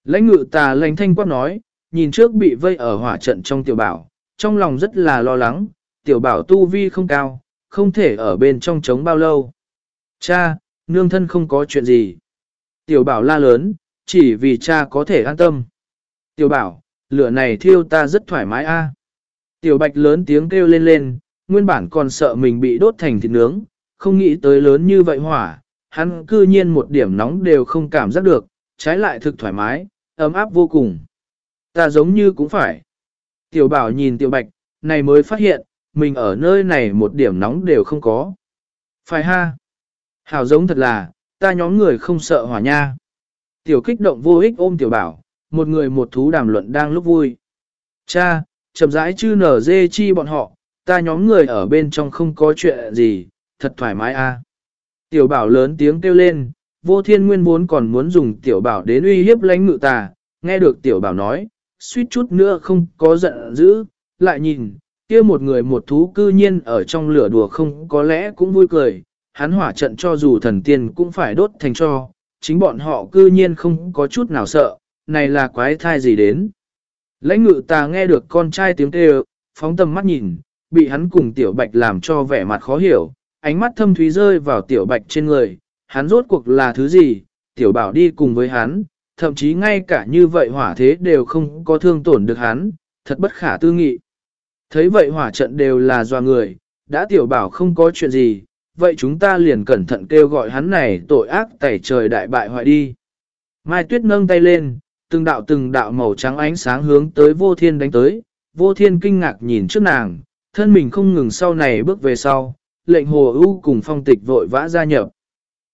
Lãnh ngự tà lãnh thanh quát nói, nhìn trước bị vây ở hỏa trận trong tiểu bảo, trong lòng rất là lo lắng, tiểu bảo tu vi không cao, không thể ở bên trong trống bao lâu. Cha, nương thân không có chuyện gì. Tiểu bảo la lớn, chỉ vì cha có thể an tâm. Tiểu bảo, lửa này thiêu ta rất thoải mái a. Tiểu bạch lớn tiếng kêu lên lên, nguyên bản còn sợ mình bị đốt thành thịt nướng, không nghĩ tới lớn như vậy hỏa, hắn cư nhiên một điểm nóng đều không cảm giác được, trái lại thực thoải mái, ấm áp vô cùng. Ta giống như cũng phải. Tiểu bảo nhìn tiểu bạch, này mới phát hiện, mình ở nơi này một điểm nóng đều không có. Phải ha? Hảo giống thật là, ta nhóm người không sợ hỏa nha. Tiểu kích động vô ích ôm tiểu bảo, một người một thú đàm luận đang lúc vui. Cha, chậm rãi chư nở dê chi bọn họ, ta nhóm người ở bên trong không có chuyện gì, thật thoải mái a. Tiểu bảo lớn tiếng kêu lên, vô thiên nguyên vốn còn muốn dùng tiểu bảo đến uy hiếp lãnh ngự tà, nghe được tiểu bảo nói, suýt chút nữa không có giận dữ, lại nhìn, kia một người một thú cư nhiên ở trong lửa đùa không có lẽ cũng vui cười, hắn hỏa trận cho dù thần tiên cũng phải đốt thành cho, chính bọn họ cư nhiên không có chút nào sợ, này là quái thai gì đến. Lãnh ngự tà nghe được con trai tiếng kêu, phóng tầm mắt nhìn, bị hắn cùng tiểu bạch làm cho vẻ mặt khó hiểu, ánh mắt thâm thúy rơi vào tiểu bạch trên người, hắn rốt cuộc là thứ gì, tiểu bảo đi cùng với hắn, thậm chí ngay cả như vậy hỏa thế đều không có thương tổn được hắn, thật bất khả tư nghị. Thấy vậy hỏa trận đều là do người, đã tiểu bảo không có chuyện gì, vậy chúng ta liền cẩn thận kêu gọi hắn này tội ác tẩy trời đại bại hoại đi. Mai Tuyết nâng tay lên, từng đạo từng đạo màu trắng ánh sáng hướng tới vô thiên đánh tới, vô thiên kinh ngạc nhìn trước nàng, thân mình không ngừng sau này bước về sau, lệnh hồ ưu cùng phong tịch vội vã gia nhập.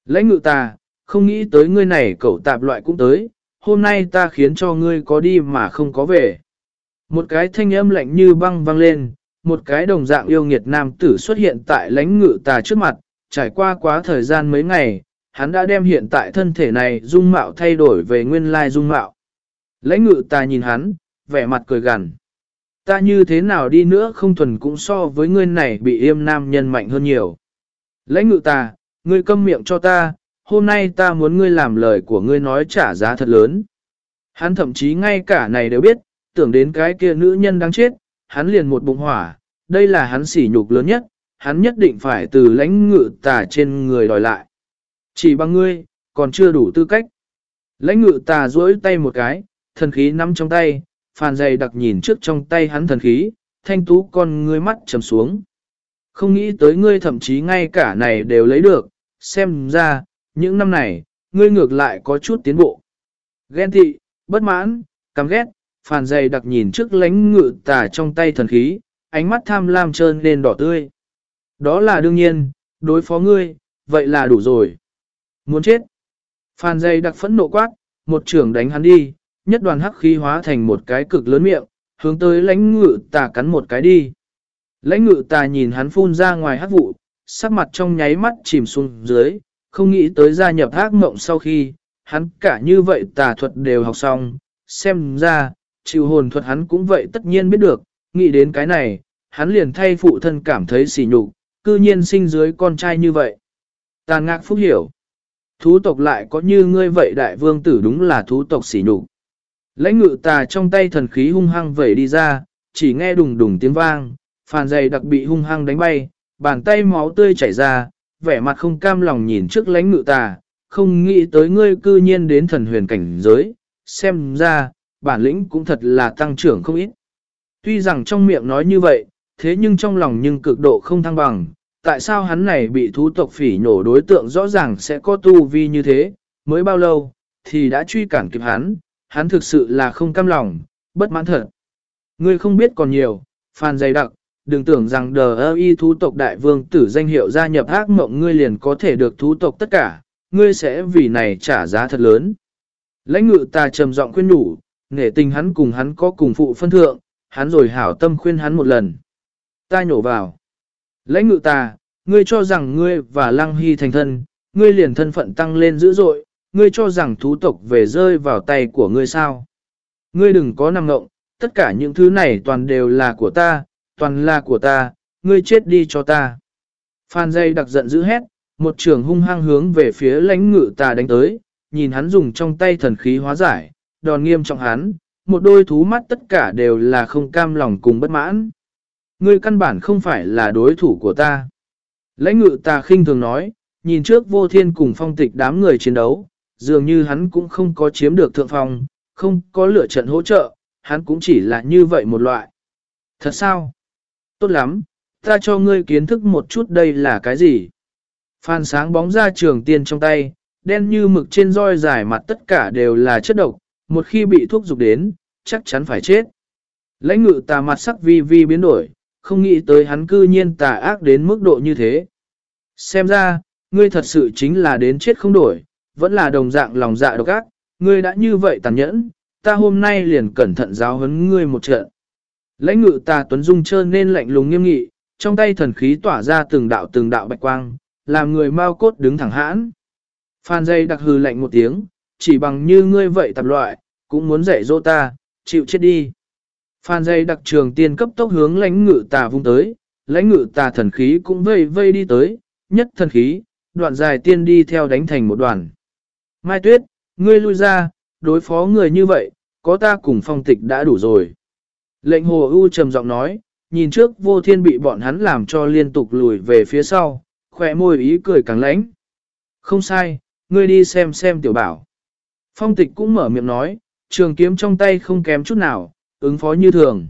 Lãnh ngự ta, không nghĩ tới ngươi này cậu tạp loại cũng tới, hôm nay ta khiến cho ngươi có đi mà không có về. Một cái thanh âm lạnh như băng vang lên, một cái đồng dạng yêu nghiệt nam tử xuất hiện tại lãnh ngự tà trước mặt, trải qua quá thời gian mấy ngày, hắn đã đem hiện tại thân thể này dung mạo thay đổi về nguyên lai dung mạo. Lãnh ngự tà nhìn hắn, vẻ mặt cười gằn. Ta như thế nào đi nữa không thuần cũng so với ngươi này bị yêm nam nhân mạnh hơn nhiều. Lãnh ngự ta ngươi câm miệng cho ta, hôm nay ta muốn ngươi làm lời của ngươi nói trả giá thật lớn. Hắn thậm chí ngay cả này đều biết, tưởng đến cái kia nữ nhân đang chết, hắn liền một bụng hỏa, đây là hắn sỉ nhục lớn nhất, hắn nhất định phải từ lãnh ngự tà trên người đòi lại. Chỉ bằng ngươi, còn chưa đủ tư cách. Lãnh ngự tà duỗi tay một cái, thần khí nắm trong tay, phàn dày đặc nhìn trước trong tay hắn thần khí, thanh tú con ngươi mắt trầm xuống. Không nghĩ tới ngươi thậm chí ngay cả này đều lấy được, xem ra, những năm này, ngươi ngược lại có chút tiến bộ. Ghen tị, bất mãn, căm ghét, phàn dày đặc nhìn trước lánh ngự tả trong tay thần khí, ánh mắt tham lam trơn lên đỏ tươi. Đó là đương nhiên, đối phó ngươi, vậy là đủ rồi. Muốn chết. Phàn dày đặc phẫn nộ quát, một trưởng đánh hắn đi, nhất đoàn hắc khí hóa thành một cái cực lớn miệng, hướng tới lãnh ngự tà cắn một cái đi. Lãnh ngự tà nhìn hắn phun ra ngoài hắc vụ, sắc mặt trong nháy mắt chìm xuống dưới, không nghĩ tới gia nhập hắc mộng sau khi, hắn cả như vậy tà thuật đều học xong, xem ra, chịu hồn thuật hắn cũng vậy tất nhiên biết được, nghĩ đến cái này, hắn liền thay phụ thân cảm thấy sỉ nhục, cư nhiên sinh dưới con trai như vậy. Tàn ngạc phúc hiểu, thú tộc lại có như ngươi vậy đại vương tử đúng là thú tộc sỉ nhục. Lãnh ngự tà trong tay thần khí hung hăng vẩy đi ra, chỉ nghe đùng đùng tiếng vang, phàn dày đặc bị hung hăng đánh bay, bàn tay máu tươi chảy ra, vẻ mặt không cam lòng nhìn trước lãnh ngự tà, không nghĩ tới ngươi cư nhiên đến thần huyền cảnh giới, xem ra, bản lĩnh cũng thật là tăng trưởng không ít. Tuy rằng trong miệng nói như vậy, thế nhưng trong lòng nhưng cực độ không thăng bằng, tại sao hắn này bị thú tộc phỉ nhổ đối tượng rõ ràng sẽ có tu vi như thế, mới bao lâu, thì đã truy cản kịp hắn, hắn thực sự là không cam lòng, bất mãn thật. Ngươi không biết còn nhiều, phan dày đặc, đừng tưởng rằng đờ y thú tộc đại vương tử danh hiệu gia nhập ác mộng ngươi liền có thể được thú tộc tất cả, ngươi sẽ vì này trả giá thật lớn. Lãnh ngự ta trầm giọng khuyên nhủ, nể tình hắn cùng hắn có cùng phụ phân thượng, hắn rồi hảo tâm khuyên hắn một lần. Ta nhổ vào. Lãnh ngự ta, ngươi cho rằng ngươi và lăng hy thành thân, ngươi liền thân phận tăng lên dữ dội, ngươi cho rằng thú tộc về rơi vào tay của ngươi sao. Ngươi đừng có nằm ngộng, tất cả những thứ này toàn đều là của ta, toàn là của ta, ngươi chết đi cho ta. Phan dây đặc giận dữ hét, một trường hung hăng hướng về phía lãnh ngự ta đánh tới, nhìn hắn dùng trong tay thần khí hóa giải, đòn nghiêm trọng hắn, một đôi thú mắt tất cả đều là không cam lòng cùng bất mãn. Ngươi căn bản không phải là đối thủ của ta. Lãnh ngự ta khinh thường nói, nhìn trước vô thiên cùng phong tịch đám người chiến đấu, dường như hắn cũng không có chiếm được thượng phong, không có lựa trận hỗ trợ, hắn cũng chỉ là như vậy một loại. Thật sao? Tốt lắm, ta cho ngươi kiến thức một chút đây là cái gì? Phan sáng bóng ra trường tiên trong tay, đen như mực trên roi dài mặt tất cả đều là chất độc, một khi bị thuốc dục đến, chắc chắn phải chết. Lãnh ngự tà mặt sắc vi vi biến đổi, không nghĩ tới hắn cư nhiên tà ác đến mức độ như thế. Xem ra, ngươi thật sự chính là đến chết không đổi, vẫn là đồng dạng lòng dạ độc ác, ngươi đã như vậy tàn nhẫn, ta hôm nay liền cẩn thận giáo huấn ngươi một trận. Lãnh ngự ta tuấn dung trơn nên lạnh lùng nghiêm nghị, trong tay thần khí tỏa ra từng đạo từng đạo bạch quang, làm người mau cốt đứng thẳng hãn. Phan dây đặc hừ lạnh một tiếng, chỉ bằng như ngươi vậy tập loại, cũng muốn dạy dỗ ta, chịu chết đi. Phan dây đặc trường tiên cấp tốc hướng lãnh ngự tà vung tới, lãnh ngự tà thần khí cũng vây vây đi tới, nhất thần khí, đoạn dài tiên đi theo đánh thành một đoàn. Mai Tuyết, ngươi lui ra, đối phó người như vậy, có ta cùng phong tịch đã đủ rồi. Lệnh hồ ưu trầm giọng nói, nhìn trước vô thiên bị bọn hắn làm cho liên tục lùi về phía sau, khỏe môi ý cười càng lãnh. Không sai, ngươi đi xem xem tiểu bảo. Phong tịch cũng mở miệng nói, trường kiếm trong tay không kém chút nào, ứng phó như thường.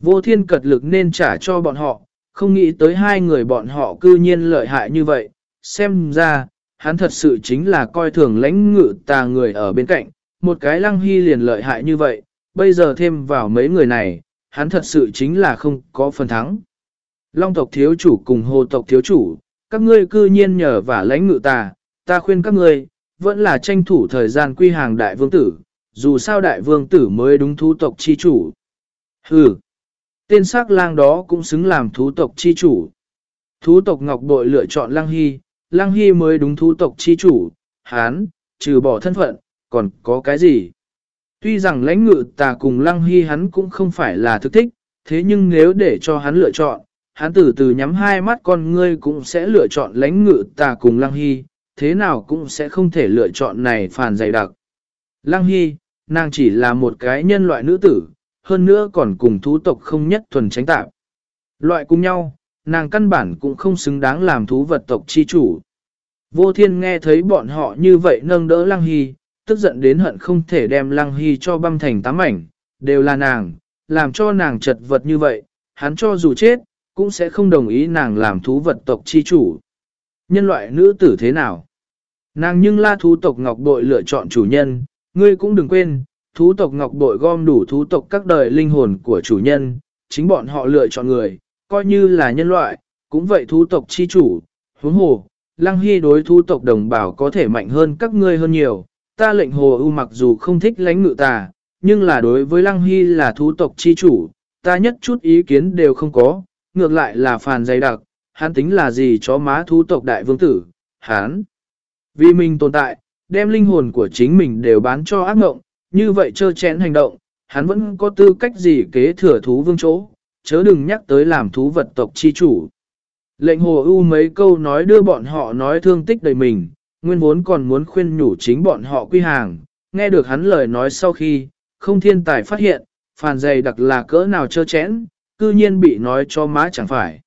Vô thiên cật lực nên trả cho bọn họ, không nghĩ tới hai người bọn họ cư nhiên lợi hại như vậy, xem ra, hắn thật sự chính là coi thường lãnh ngự tà người ở bên cạnh, một cái lăng hy liền lợi hại như vậy, bây giờ thêm vào mấy người này, hắn thật sự chính là không có phần thắng. Long tộc thiếu chủ cùng hồ tộc thiếu chủ, các ngươi cư nhiên nhờ và lãnh ngự tà, ta khuyên các ngươi, vẫn là tranh thủ thời gian quy hàng đại vương tử, dù sao đại vương tử mới đúng thú tộc chi chủ. Hừ, tên sắc lang đó cũng xứng làm thú tộc chi chủ. Thú tộc Ngọc Bội lựa chọn Lăng Hy, Lăng Hy mới đúng thú tộc chi chủ, hán, trừ bỏ thân phận, còn có cái gì? Tuy rằng lãnh ngự tà cùng Lăng Hy hắn cũng không phải là thực thích, thế nhưng nếu để cho hắn lựa chọn, hắn từ từ nhắm hai mắt con ngươi cũng sẽ lựa chọn lãnh ngự tà cùng Lăng Hy, thế nào cũng sẽ không thể lựa chọn này phản dày đặc. Lăng Hy, nàng chỉ là một cái nhân loại nữ tử, hơn nữa còn cùng thú tộc không nhất thuần tránh tạp. Loại cùng nhau, nàng căn bản cũng không xứng đáng làm thú vật tộc chi chủ. Vô thiên nghe thấy bọn họ như vậy nâng đỡ Lăng Hy, tức giận đến hận không thể đem Lăng Hy cho băm thành tám ảnh, đều là nàng, làm cho nàng chật vật như vậy, hắn cho dù chết, cũng sẽ không đồng ý nàng làm thú vật tộc chi chủ. Nhân loại nữ tử thế nào? Nàng nhưng la thú tộc ngọc bội lựa chọn chủ nhân, ngươi cũng đừng quên, thú tộc ngọc bội gom đủ thú tộc các đời linh hồn của chủ nhân, chính bọn họ lựa chọn người, coi như là nhân loại, cũng vậy thú tộc chi chủ, huống hồ, lăng hy đối thú tộc đồng bào có thể mạnh hơn các ngươi hơn nhiều, ta lệnh hồ ưu mặc dù không thích lãnh ngự tà, nhưng là đối với lăng hy là thú tộc chi chủ, ta nhất chút ý kiến đều không có, ngược lại là phàn dày đặc, hắn tính là gì chó má thú tộc đại vương tử, hắn. Vì mình tồn tại, đem linh hồn của chính mình đều bán cho ác ngộng, như vậy trơ chén hành động, hắn vẫn có tư cách gì kế thừa thú vương chỗ, chớ đừng nhắc tới làm thú vật tộc chi chủ. Lệnh hồ ưu mấy câu nói đưa bọn họ nói thương tích đầy mình, nguyên vốn còn muốn khuyên nhủ chính bọn họ quy hàng, nghe được hắn lời nói sau khi, không thiên tài phát hiện, phàn dày đặc là cỡ nào trơ chẽn, cư nhiên bị nói cho má chẳng phải.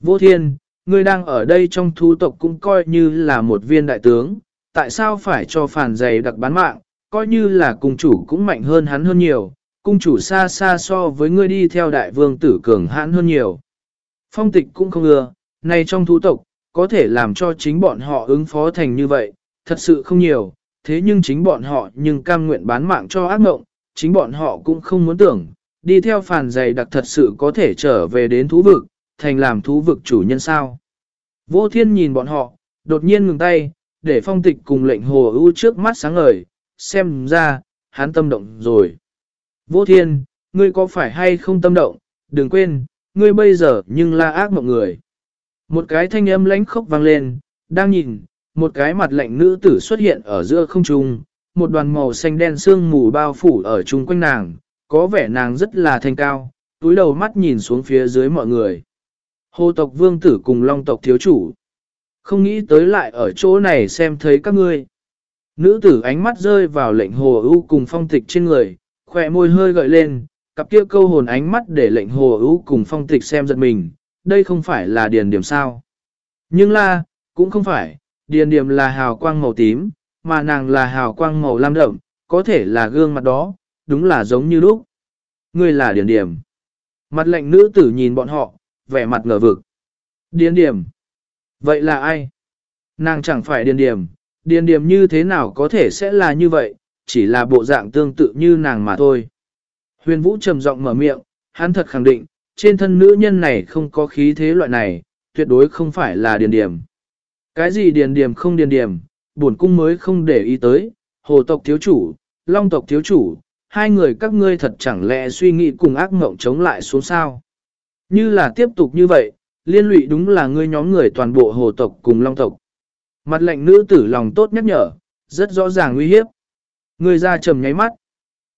Vô thiên, ngươi đang ở đây trong thú tộc cũng coi như là một viên đại tướng, tại sao phải cho phản giày đặc bán mạng, coi như là cùng chủ cũng mạnh hơn hắn hơn nhiều, cung chủ xa xa so với ngươi đi theo đại vương tử cường hãn hơn nhiều. Phong tịch cũng không ưa, này trong thú tộc, có thể làm cho chính bọn họ ứng phó thành như vậy, thật sự không nhiều, thế nhưng chính bọn họ nhưng cam nguyện bán mạng cho ác mộng, chính bọn họ cũng không muốn tưởng, đi theo phản giày đặc thật sự có thể trở về đến thú vực, thành làm thú vực chủ nhân sao. Vô thiên nhìn bọn họ, đột nhiên ngừng tay, để phong tịch cùng lệnh hồ ưu trước mắt sáng ngời, xem ra, hắn tâm động rồi. Vô thiên, ngươi có phải hay không tâm động, đừng quên, ngươi bây giờ nhưng là ác mộng người. Một cái thanh âm lãnh khốc vang lên, đang nhìn, một cái mặt lạnh nữ tử xuất hiện ở giữa không trung, một đoàn màu xanh đen sương mù bao phủ ở chung quanh nàng, có vẻ nàng rất là thanh cao, túi đầu mắt nhìn xuống phía dưới mọi người. Hồ tộc vương tử cùng long tộc thiếu chủ. Không nghĩ tới lại ở chỗ này xem thấy các ngươi. Nữ tử ánh mắt rơi vào lệnh hồ ưu cùng phong tịch trên người, khỏe môi hơi gợi lên, cặp kia câu hồn ánh mắt để lệnh hồ ưu cùng phong tịch xem giật mình, đây không phải là điền điểm sao. Nhưng là, cũng không phải, điền điểm là hào quang màu tím, mà nàng là hào quang màu lam đậm, có thể là gương mặt đó, đúng là giống như lúc. Ngươi là điền điểm. Mặt lệnh nữ tử nhìn bọn họ, vẻ mặt ngờ vực. Điền điểm. Vậy là ai? Nàng chẳng phải điền điểm, điền điểm như thế nào có thể sẽ là như vậy, chỉ là bộ dạng tương tự như nàng mà thôi. Huyền Vũ trầm giọng mở miệng, hắn thật khẳng định, trên thân nữ nhân này không có khí thế loại này, tuyệt đối không phải là điền điểm. Cái gì điền điểm không điền điểm, bổn cung mới không để ý tới, hồ tộc thiếu chủ, long tộc thiếu chủ, hai người các ngươi thật chẳng lẽ suy nghĩ cùng ác mộng chống lại xuống sao. Như là tiếp tục như vậy, liên lụy đúng là ngươi nhóm người toàn bộ hồ tộc cùng long tộc. Mặt lệnh nữ tử lòng tốt nhắc nhở, rất rõ ràng nguy hiếp. Người ra trầm nháy mắt.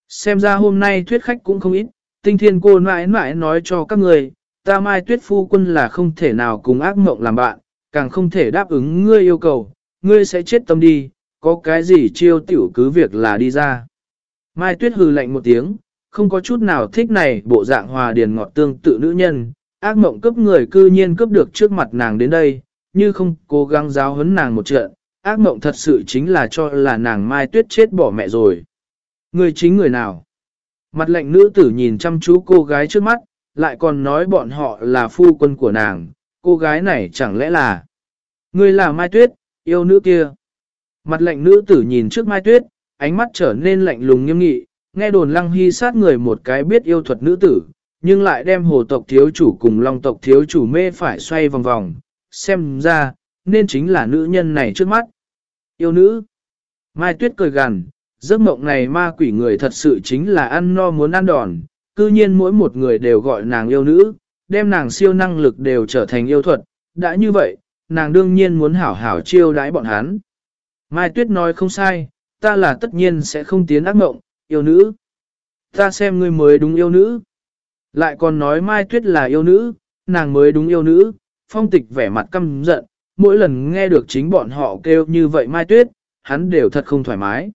Xem ra hôm nay thuyết khách cũng không ít, tinh thiên cô mãi mãi nói cho các người, ta mai tuyết phu quân là không thể nào cùng ác mộng làm bạn, càng không thể đáp ứng ngươi yêu cầu, ngươi sẽ chết tâm đi, có cái gì chiêu tiểu cứ việc là đi ra. Mai tuyết hừ lạnh một tiếng, không có chút nào thích này bộ dạng hòa điền ngọt tương tự nữ nhân, ác mộng cướp người cư nhiên cướp được trước mặt nàng đến đây, như không cố gắng giáo huấn nàng một trận, ác mộng thật sự chính là cho là nàng mai tuyết chết bỏ mẹ rồi. Người chính người nào? Mặt lệnh nữ tử nhìn chăm chú cô gái trước mắt, lại còn nói bọn họ là phu quân của nàng, cô gái này chẳng lẽ là... Người là mai tuyết, yêu nữ kia. Mặt lệnh nữ tử nhìn trước mai tuyết, ánh mắt trở nên lạnh lùng nghiêm nghị, nghe đồn lăng hy sát người một cái biết yêu thuật nữ tử, nhưng lại đem hồ tộc thiếu chủ cùng long tộc thiếu chủ mê phải xoay vòng vòng, xem ra, nên chính là nữ nhân này trước mắt. Yêu nữ. Mai Tuyết cười gằn, giấc mộng này ma quỷ người thật sự chính là ăn no muốn ăn đòn, cư nhiên mỗi một người đều gọi nàng yêu nữ, đem nàng siêu năng lực đều trở thành yêu thuật, đã như vậy, nàng đương nhiên muốn hảo hảo chiêu đãi bọn hắn. Mai Tuyết nói không sai, ta là tất nhiên sẽ không tiến ác mộng, yêu nữ. Ta xem ngươi mới đúng yêu nữ. Lại còn nói Mai Tuyết là yêu nữ, nàng mới đúng yêu nữ, phong tịch vẻ mặt căm giận, mỗi lần nghe được chính bọn họ kêu như vậy Mai Tuyết, hắn đều thật không thoải mái.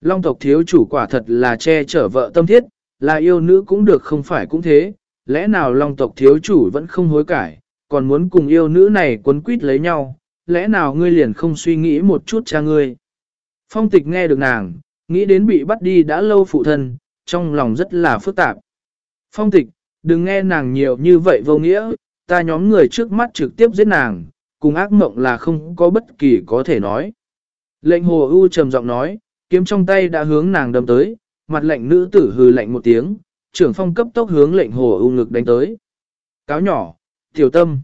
Long tộc thiếu chủ quả thật là che chở vợ tâm thiết, là yêu nữ cũng được không phải cũng thế, lẽ nào long tộc thiếu chủ vẫn không hối cải, còn muốn cùng yêu nữ này quấn quýt lấy nhau, lẽ nào ngươi liền không suy nghĩ một chút cha ngươi. Phong tịch nghe được nàng, nghĩ đến bị bắt đi đã lâu phụ thân, trong lòng rất là phức tạp. Phong tịch, đừng nghe nàng nhiều như vậy vô nghĩa, ta nhóm người trước mắt trực tiếp giết nàng, cùng ác mộng là không có bất kỳ có thể nói. Lệnh hồ ưu trầm giọng nói, kiếm trong tay đã hướng nàng đâm tới, mặt lệnh nữ tử hừ lệnh một tiếng, trưởng phong cấp tốc hướng lệnh hồ ưu ngực đánh tới. Cáo nhỏ, tiểu tâm.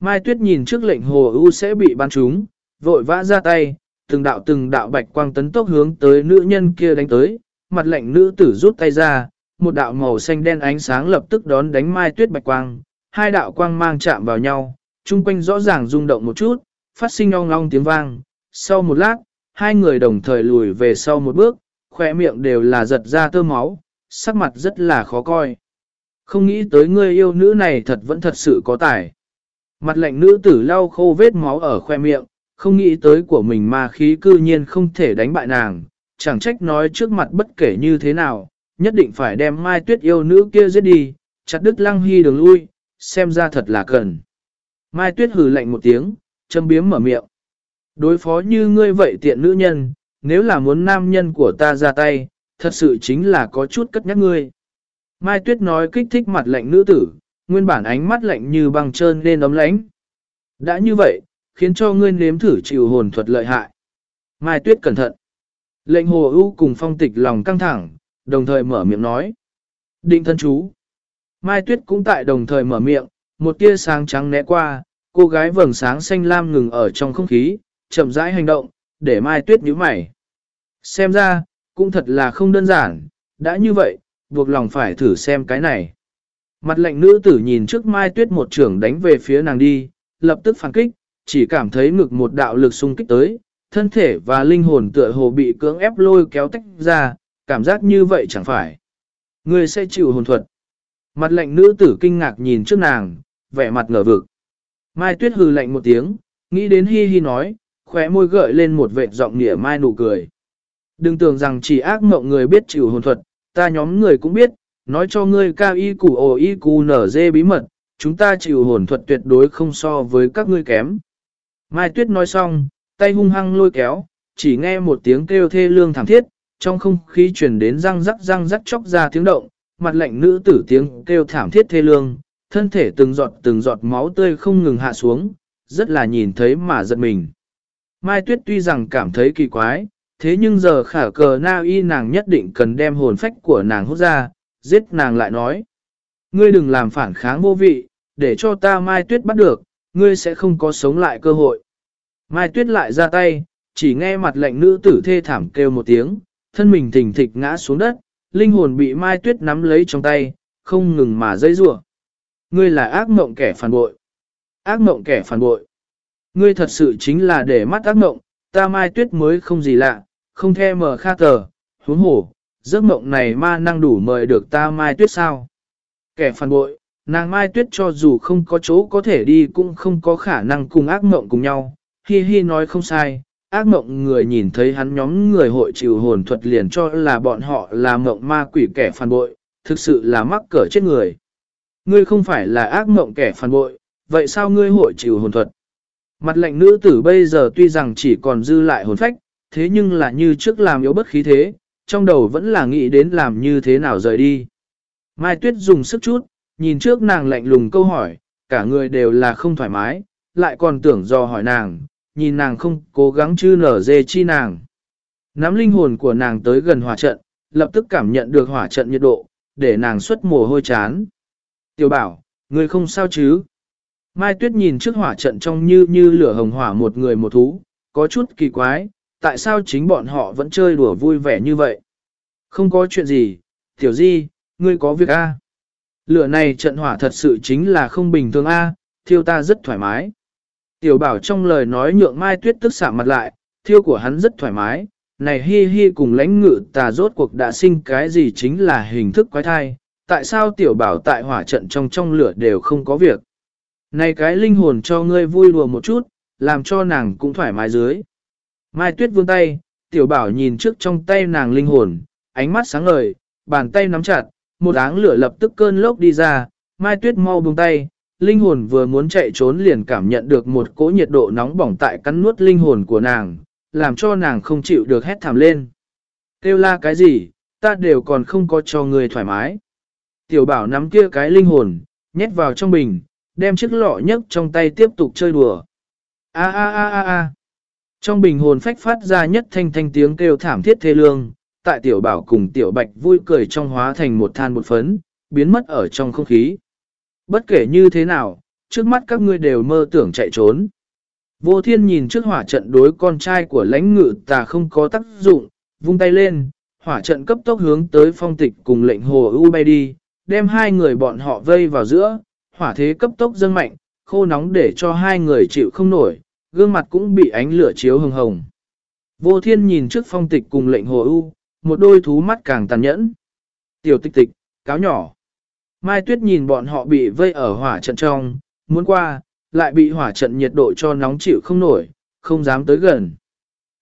Mai Tuyết nhìn trước lệnh hồ ưu sẽ bị bắn trúng, vội vã ra tay, từng đạo từng đạo bạch quang tấn tốc hướng tới nữ nhân kia đánh tới, mặt lệnh nữ tử rút tay ra, một đạo màu xanh đen ánh sáng lập tức đón đánh Mai Tuyết bạch quang, hai đạo quang mang chạm vào nhau, chung quanh rõ ràng rung động một chút, phát sinh ong ong tiếng vang. Sau một lát, hai người đồng thời lùi về sau một bước, khỏe miệng đều là giật ra tơ máu, sắc mặt rất là khó coi. Không nghĩ tới người yêu nữ này thật vẫn thật sự có tài. Mặt lạnh nữ tử lau khô vết máu ở khoe miệng, không nghĩ tới của mình mà khí cư nhiên không thể đánh bại nàng, chẳng trách nói trước mặt bất kể như thế nào, nhất định phải đem mai tuyết yêu nữ kia giết đi, chặt đứt lăng hy đường lui, xem ra thật là cần. Mai Tuyết hừ lạnh một tiếng, châm biếm mở miệng. Đối phó như ngươi vậy tiện nữ nhân, nếu là muốn nam nhân của ta ra tay, thật sự chính là có chút cất nhắc ngươi. Mai Tuyết nói kích thích mặt lạnh nữ tử, nguyên bản ánh mắt lạnh như băng trơn lên ấm lánh. Đã như vậy, khiến cho ngươi nếm thử chịu hồn thuật lợi hại. Mai Tuyết cẩn thận. Lệnh hồ ưu cùng phong tịch lòng căng thẳng, đồng thời mở miệng nói. Định thân chú. Mai Tuyết cũng tại đồng thời mở miệng, một tia sáng trắng né qua, cô gái vầng sáng xanh lam ngừng ở trong không khí, chậm rãi hành động, để Mai Tuyết nhíu mày. Xem ra, cũng thật là không đơn giản, đã như vậy, buộc lòng phải thử xem cái này. Mặt lạnh nữ tử nhìn trước Mai Tuyết một trưởng đánh về phía nàng đi, lập tức phản kích, chỉ cảm thấy ngực một đạo lực xung kích tới, thân thể và linh hồn tựa hồ bị cưỡng ép lôi kéo tách ra, cảm giác như vậy chẳng phải. Người sẽ chịu hồn thuật. Mặt lạnh nữ tử kinh ngạc nhìn trước nàng, vẻ mặt ngờ vực. Mai Tuyết hừ lạnh một tiếng, nghĩ đến hi hi nói, khóe môi gợi lên một vệt giọng nịa mai nụ cười. Đừng tưởng rằng chỉ ác mộng người biết chịu hồn thuật, ta nhóm người cũng biết, nói cho ngươi cao y củ ổ y củ nở dê bí mật, chúng ta chịu hồn thuật tuyệt đối không so với các ngươi kém. Mai Tuyết nói xong, tay hung hăng lôi kéo, chỉ nghe một tiếng kêu thê lương thảm thiết, trong không khí truyền đến răng rắc răng rắc chóc ra tiếng động, mặt lạnh nữ tử tiếng kêu thảm thiết thê lương, thân thể từng giọt từng giọt máu tươi không ngừng hạ xuống, rất là nhìn thấy mà giật mình. Mai Tuyết tuy rằng cảm thấy kỳ quái, thế nhưng giờ khả cờ na y nàng nhất định cần đem hồn phách của nàng hút ra, giết nàng lại nói. Ngươi đừng làm phản kháng vô vị, để cho ta Mai Tuyết bắt được, ngươi sẽ không có sống lại cơ hội. Mai Tuyết lại ra tay, chỉ nghe mặt lệnh nữ tử thê thảm kêu một tiếng, thân mình thình thịch ngã xuống đất, linh hồn bị Mai Tuyết nắm lấy trong tay, không ngừng mà dây rủa. Ngươi là ác mộng kẻ phản bội. Ác mộng kẻ phản bội. Ngươi thật sự chính là để mắt ác mộng, ta Mai Tuyết mới không gì lạ, không the mờ kha tờ, huống hổ, giấc mộng này ma năng đủ mời được ta Mai Tuyết sao. Kẻ phản bội, nàng Mai Tuyết cho dù không có chỗ có thể đi cũng không có khả năng cùng ác mộng cùng nhau. Hi Hi nói không sai, ác mộng người nhìn thấy hắn nhóm người hội chịu hồn thuật liền cho là bọn họ là mộng ma quỷ kẻ phản bội, thực sự là mắc cỡ chết người. Ngươi không phải là ác mộng kẻ phản bội, vậy sao ngươi hội chịu hồn thuật? Mặt lệnh nữ tử bây giờ tuy rằng chỉ còn dư lại hồn phách, thế nhưng là như trước làm yếu bất khí thế, trong đầu vẫn là nghĩ đến làm như thế nào rời đi. Mai Tuyết dùng sức chút, nhìn trước nàng lạnh lùng câu hỏi, cả người đều là không thoải mái, lại còn tưởng do hỏi nàng, nhìn nàng không cố gắng chư nở dê chi nàng. Nắm linh hồn của nàng tới gần hỏa trận, lập tức cảm nhận được hỏa trận nhiệt độ, để nàng xuất mồ hôi chán. Tiểu bảo, người không sao chứ? Mai Tuyết nhìn trước hỏa trận trong như như lửa hồng hỏa một người một thú, có chút kỳ quái, tại sao chính bọn họ vẫn chơi đùa vui vẻ như vậy? Không có chuyện gì, Tiểu Di, ngươi có việc A. Lửa này trận hỏa thật sự chính là không bình thường A, thiêu ta rất thoải mái. Tiểu bảo trong lời nói nhượng Mai Tuyết tức xạ mặt lại, thiêu của hắn rất thoải mái, này hi hi cùng lãnh ngự tà rốt cuộc đã sinh cái gì chính là hình thức quái thai, tại sao tiểu bảo tại hỏa trận trong trong lửa đều không có việc. Này cái linh hồn cho ngươi vui đùa một chút, làm cho nàng cũng thoải mái dưới. Mai Tuyết vươn tay, tiểu bảo nhìn trước trong tay nàng linh hồn, ánh mắt sáng ngời, bàn tay nắm chặt, một áng lửa lập tức cơn lốc đi ra, Mai Tuyết mau buông tay, linh hồn vừa muốn chạy trốn liền cảm nhận được một cỗ nhiệt độ nóng bỏng tại cắn nuốt linh hồn của nàng, làm cho nàng không chịu được hét thảm lên. Kêu la cái gì, ta đều còn không có cho người thoải mái. Tiểu bảo nắm kia cái linh hồn, nhét vào trong bình, đem chiếc lọ nhấc trong tay tiếp tục chơi đùa. A a a a a. Trong bình hồn phách phát ra nhất thanh thanh tiếng kêu thảm thiết thê lương, tại tiểu bảo cùng tiểu bạch vui cười trong hóa thành một than một phấn, biến mất ở trong không khí. Bất kể như thế nào, trước mắt các ngươi đều mơ tưởng chạy trốn. Vô thiên nhìn trước hỏa trận đối con trai của lãnh ngự tà không có tác dụng, vung tay lên, hỏa trận cấp tốc hướng tới phong tịch cùng lệnh hồ u bay đi, đem hai người bọn họ vây vào giữa, hỏa thế cấp tốc dâng mạnh, khô nóng để cho hai người chịu không nổi, gương mặt cũng bị ánh lửa chiếu hồng hồng. Vô thiên nhìn trước phong tịch cùng lệnh hồ ưu, một đôi thú mắt càng tàn nhẫn. Tiểu tịch tịch, cáo nhỏ. Mai tuyết nhìn bọn họ bị vây ở hỏa trận trong, muốn qua, lại bị hỏa trận nhiệt độ cho nóng chịu không nổi, không dám tới gần.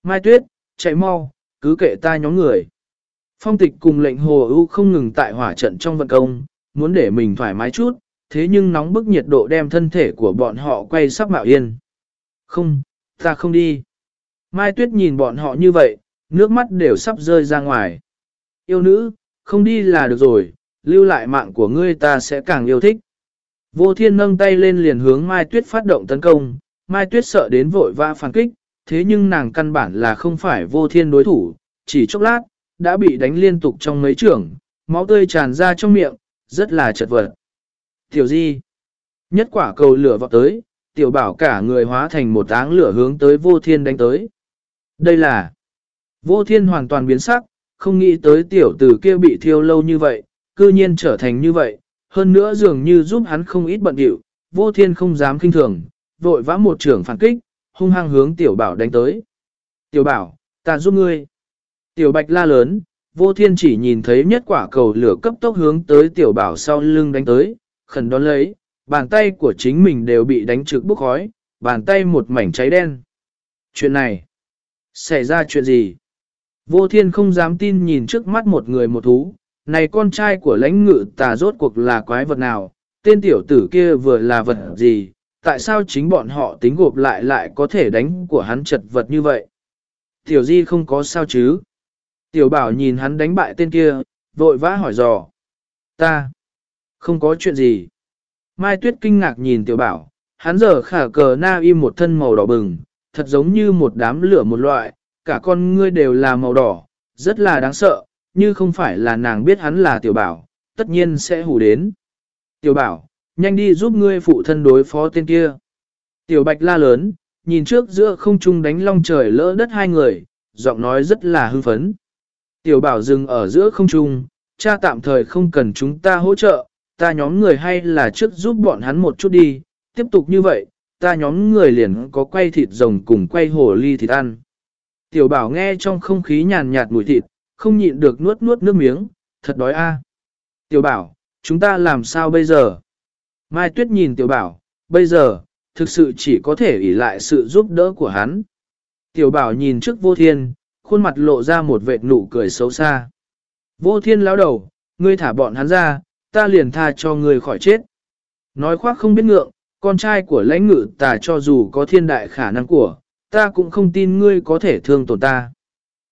Mai tuyết, chạy mau, cứ kệ ta nhóm người. Phong tịch cùng lệnh hồ ưu không ngừng tại hỏa trận trong vận công, muốn để mình thoải mái chút, thế nhưng nóng bức nhiệt độ đem thân thể của bọn họ quay sắp mạo yên. Không, ta không đi. Mai Tuyết nhìn bọn họ như vậy, nước mắt đều sắp rơi ra ngoài. Yêu nữ, không đi là được rồi, lưu lại mạng của ngươi ta sẽ càng yêu thích. Vô thiên nâng tay lên liền hướng Mai Tuyết phát động tấn công, Mai Tuyết sợ đến vội vã phản kích, thế nhưng nàng căn bản là không phải vô thiên đối thủ, chỉ chốc lát, đã bị đánh liên tục trong mấy trường, máu tươi tràn ra trong miệng, rất là chật vật. Tiểu di, nhất quả cầu lửa vọt tới, tiểu bảo cả người hóa thành một áng lửa hướng tới vô thiên đánh tới. Đây là, vô thiên hoàn toàn biến sắc, không nghĩ tới tiểu tử kia bị thiêu lâu như vậy, cư nhiên trở thành như vậy, hơn nữa dường như giúp hắn không ít bận điệu, vô thiên không dám kinh thường, vội vã một trưởng phản kích, hung hăng hướng tiểu bảo đánh tới. Tiểu bảo, ta giúp ngươi. Tiểu bạch la lớn, vô thiên chỉ nhìn thấy nhất quả cầu lửa cấp tốc hướng tới tiểu bảo sau lưng đánh tới, khẩn đón lấy, bàn tay của chính mình đều bị đánh trực bốc khói, bàn tay một mảnh cháy đen. Chuyện này, xảy ra chuyện gì? Vô thiên không dám tin nhìn trước mắt một người một thú, này con trai của lãnh ngự tà rốt cuộc là quái vật nào, tên tiểu tử kia vừa là vật gì, tại sao chính bọn họ tính gộp lại lại có thể đánh của hắn chật vật như vậy? Tiểu di không có sao chứ? Tiểu bảo nhìn hắn đánh bại tên kia, vội vã hỏi dò. Ta, không có chuyện gì. Mai Tuyết kinh ngạc nhìn tiểu bảo, hắn giờ khả cờ na im một thân màu đỏ bừng, thật giống như một đám lửa một loại, cả con ngươi đều là màu đỏ, rất là đáng sợ, như không phải là nàng biết hắn là tiểu bảo, tất nhiên sẽ hù đến. Tiểu bảo, nhanh đi giúp ngươi phụ thân đối phó tên kia. Tiểu bạch la lớn, nhìn trước giữa không trung đánh long trời lỡ đất hai người, giọng nói rất là hư phấn. Tiểu bảo dừng ở giữa không trung, cha tạm thời không cần chúng ta hỗ trợ, ta nhóm người hay là trước giúp bọn hắn một chút đi, tiếp tục như vậy, ta nhóm người liền có quay thịt rồng cùng quay hồ ly thịt ăn. Tiểu bảo nghe trong không khí nhàn nhạt mùi thịt, không nhịn được nuốt nuốt nước miếng, thật đói a. Tiểu bảo, chúng ta làm sao bây giờ? Mai Tuyết nhìn tiểu bảo, bây giờ, thực sự chỉ có thể ỷ lại sự giúp đỡ của hắn. Tiểu bảo nhìn trước vô thiên, khuôn mặt lộ ra một vệt nụ cười xấu xa. Vô thiên lão đầu, ngươi thả bọn hắn ra, ta liền tha cho ngươi khỏi chết. Nói khoác không biết ngượng, con trai của lãnh ngự ta cho dù có thiên đại khả năng của, ta cũng không tin ngươi có thể thương tổn ta.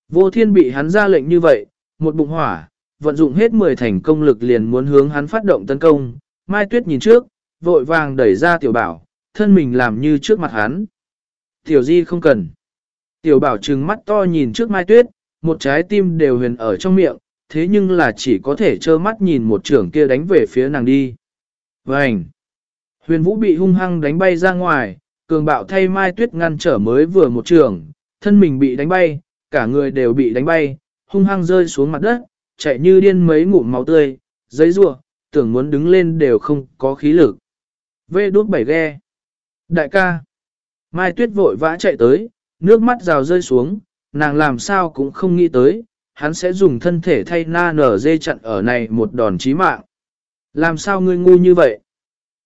Vô thiên bị hắn ra lệnh như vậy, một bụng hỏa, vận dụng hết 10 thành công lực liền muốn hướng hắn phát động tấn công. Mai Tuyết nhìn trước, vội vàng đẩy ra tiểu bảo, thân mình làm như trước mặt hắn. Tiểu di không cần. Tiểu bảo trừng mắt to nhìn trước Mai Tuyết, một trái tim đều huyền ở trong miệng, thế nhưng là chỉ có thể trơ mắt nhìn một trưởng kia đánh về phía nàng đi. Vành Huyền Vũ bị hung hăng đánh bay ra ngoài, cường bạo thay Mai Tuyết ngăn trở mới vừa một trưởng, thân mình bị đánh bay, cả người đều bị đánh bay, hung hăng rơi xuống mặt đất, chạy như điên mấy ngụm máu tươi, giấy rua, tưởng muốn đứng lên đều không có khí lực. Vê đốt bảy ghe. Đại ca. Mai Tuyết vội vã chạy tới, nước mắt rào rơi xuống, nàng làm sao cũng không nghĩ tới, hắn sẽ dùng thân thể thay na nở dê chặn ở này một đòn chí mạng. Làm sao ngươi ngu như vậy?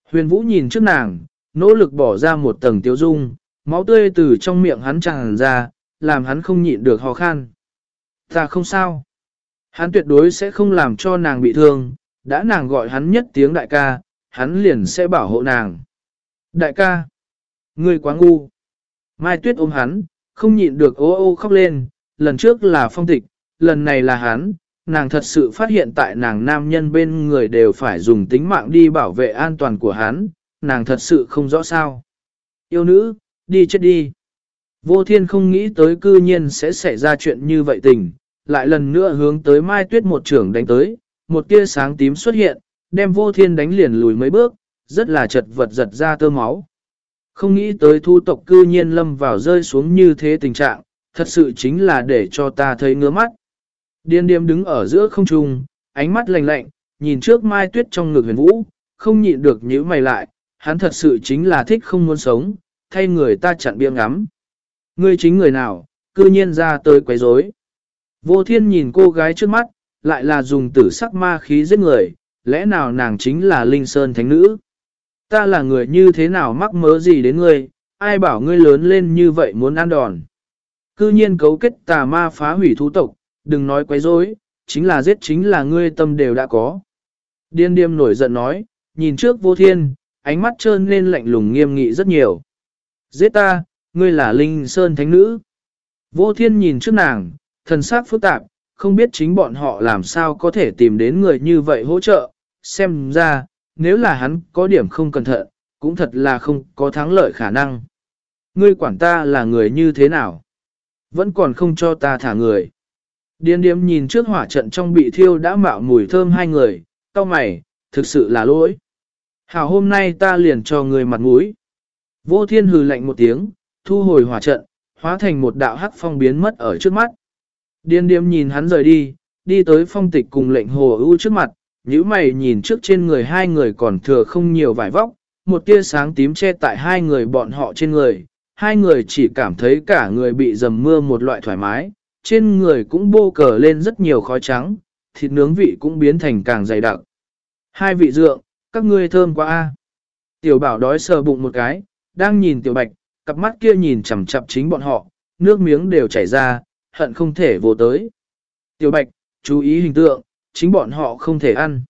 Huyền Vũ nhìn trước nàng, nỗ lực bỏ ra một tầng tiêu dung, máu tươi từ trong miệng hắn tràn ra, làm hắn không nhịn được ho khan. Ta không sao. Hắn tuyệt đối sẽ không làm cho nàng bị thương, đã nàng gọi hắn nhất tiếng đại ca, hắn liền sẽ bảo hộ nàng. Đại ca, ngươi quá ngu. Mai Tuyết ôm hắn, không nhịn được ô ô khóc lên, lần trước là phong tịch, lần này là hắn, nàng thật sự phát hiện tại nàng nam nhân bên người đều phải dùng tính mạng đi bảo vệ an toàn của hắn, nàng thật sự không rõ sao. Yêu nữ, đi chết đi. Vô thiên không nghĩ tới cư nhiên sẽ xảy ra chuyện như vậy tình, lại lần nữa hướng tới Mai Tuyết một trưởng đánh tới, một tia sáng tím xuất hiện, đem vô thiên đánh liền lùi mấy bước, rất là chật vật giật ra tơ máu. Không nghĩ tới thu tộc cư nhiên lâm vào rơi xuống như thế tình trạng, thật sự chính là để cho ta thấy ngứa mắt. Điên điềm đứng ở giữa không trung, ánh mắt lạnh lạnh, nhìn trước mai tuyết trong ngực huyền vũ, không nhịn được nhíu mày lại, hắn thật sự chính là thích không muốn sống, thay người ta chặn biếng ngắm. Ngươi chính người nào, cư nhiên ra tới quấy rối. Vô thiên nhìn cô gái trước mắt, lại là dùng tử sắc ma khí giết người, lẽ nào nàng chính là Linh Sơn Thánh Nữ? Ta là người như thế nào mắc mớ gì đến ngươi, ai bảo ngươi lớn lên như vậy muốn ăn đòn. Cư nhiên cấu kết tà ma phá hủy thú tộc, đừng nói quấy rối, chính là giết chính là ngươi tâm đều đã có. Điên điềm nổi giận nói, nhìn trước vô thiên, ánh mắt trơn lên lạnh lùng nghiêm nghị rất nhiều. Giết ta, ngươi là Linh Sơn Thánh Nữ. Vô thiên nhìn trước nàng, thần sắc phức tạp, không biết chính bọn họ làm sao có thể tìm đến người như vậy hỗ trợ, xem ra, nếu là hắn có điểm không cẩn thận, cũng thật là không có thắng lợi khả năng. Ngươi quản ta là người như thế nào? Vẫn còn không cho ta thả người. Điên điếm nhìn trước hỏa trận trong bị thiêu đã mạo mùi thơm hai người, tao mày, thực sự là lỗi. Hảo hôm nay ta liền cho người mặt mũi. Vô thiên hừ lạnh một tiếng, thu hồi hỏa trận, hóa thành một đạo hắc phong biến mất ở trước mắt. Điên điếm nhìn hắn rời đi, đi tới phong tịch cùng lệnh hồ ưu trước mặt, những mày nhìn trước trên người hai người còn thừa không nhiều vải vóc, một tia sáng tím che tại hai người bọn họ trên người, hai người chỉ cảm thấy cả người bị dầm mưa một loại thoải mái, trên người cũng bô cờ lên rất nhiều khói trắng, thịt nướng vị cũng biến thành càng dày đặc. Hai vị dượng, các ngươi thơm quá a. Tiểu bảo đói sờ bụng một cái, đang nhìn tiểu bạch, cặp mắt kia nhìn chằm chằm chính bọn họ, nước miếng đều chảy ra, hận không thể vô tới. Tiểu bạch, chú ý hình tượng, chính bọn họ không thể ăn.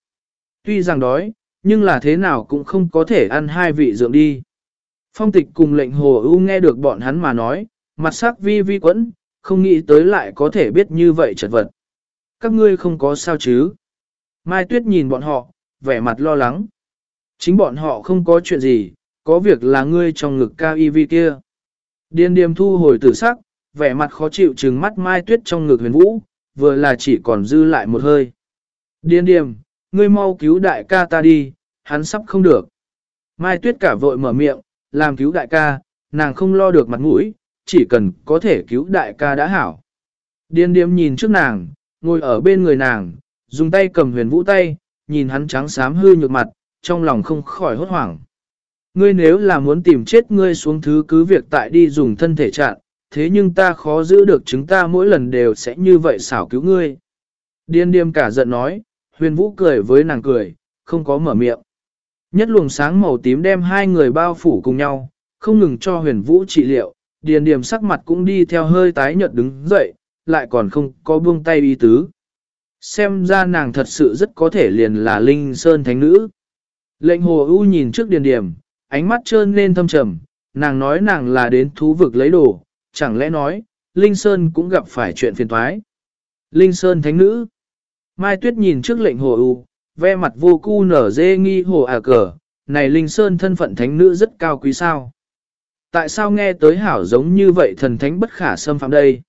Tuy rằng đói, nhưng là thế nào cũng không có thể ăn hai vị dưỡng đi. Phong tịch cùng lệnh hồ ưu nghe được bọn hắn mà nói, mặt sắc vi vi quẫn, không nghĩ tới lại có thể biết như vậy chật vật. Các ngươi không có sao chứ. Mai Tuyết nhìn bọn họ, vẻ mặt lo lắng. Chính bọn họ không có chuyện gì, có việc là ngươi trong ngực cao y vi kia. Điên điềm thu hồi tử sắc, vẻ mặt khó chịu trừng mắt Mai Tuyết trong ngực huyền vũ, vừa là chỉ còn dư lại một hơi. Điên điềm, ngươi mau cứu đại ca ta đi, hắn sắp không được. Mai Tuyết cả vội mở miệng, làm cứu đại ca, nàng không lo được mặt mũi, chỉ cần có thể cứu đại ca đã hảo. Điên điềm nhìn trước nàng, ngồi ở bên người nàng, dùng tay cầm huyền vũ tay, nhìn hắn trắng xám hư nhược mặt, trong lòng không khỏi hốt hoảng. Ngươi nếu là muốn tìm chết ngươi xuống thứ cứ việc tại đi dùng thân thể chặn, thế nhưng ta khó giữ được chúng ta mỗi lần đều sẽ như vậy xảo cứu ngươi. Điên điềm cả giận nói, huyền vũ cười với nàng cười, không có mở miệng. Nhất luồng sáng màu tím đem hai người bao phủ cùng nhau, không ngừng cho huyền vũ trị liệu, điền điểm sắc mặt cũng đi theo hơi tái nhợt đứng dậy, lại còn không có buông tay ý tứ. Xem ra nàng thật sự rất có thể liền là Linh Sơn Thánh Nữ. Lệnh hồ ưu nhìn trước điền điểm, ánh mắt trơn lên thâm trầm, nàng nói nàng là đến thú vực lấy đồ, chẳng lẽ nói, Linh Sơn cũng gặp phải chuyện phiền toái. Linh Sơn Thánh Nữ Mai Tuyết nhìn trước lệnh hồ ưu, ve mặt vô cu nở dê nghi hồ à cờ, này Linh Sơn thân phận thánh nữ rất cao quý sao. Tại sao nghe tới hảo giống như vậy thần thánh bất khả xâm phạm đây?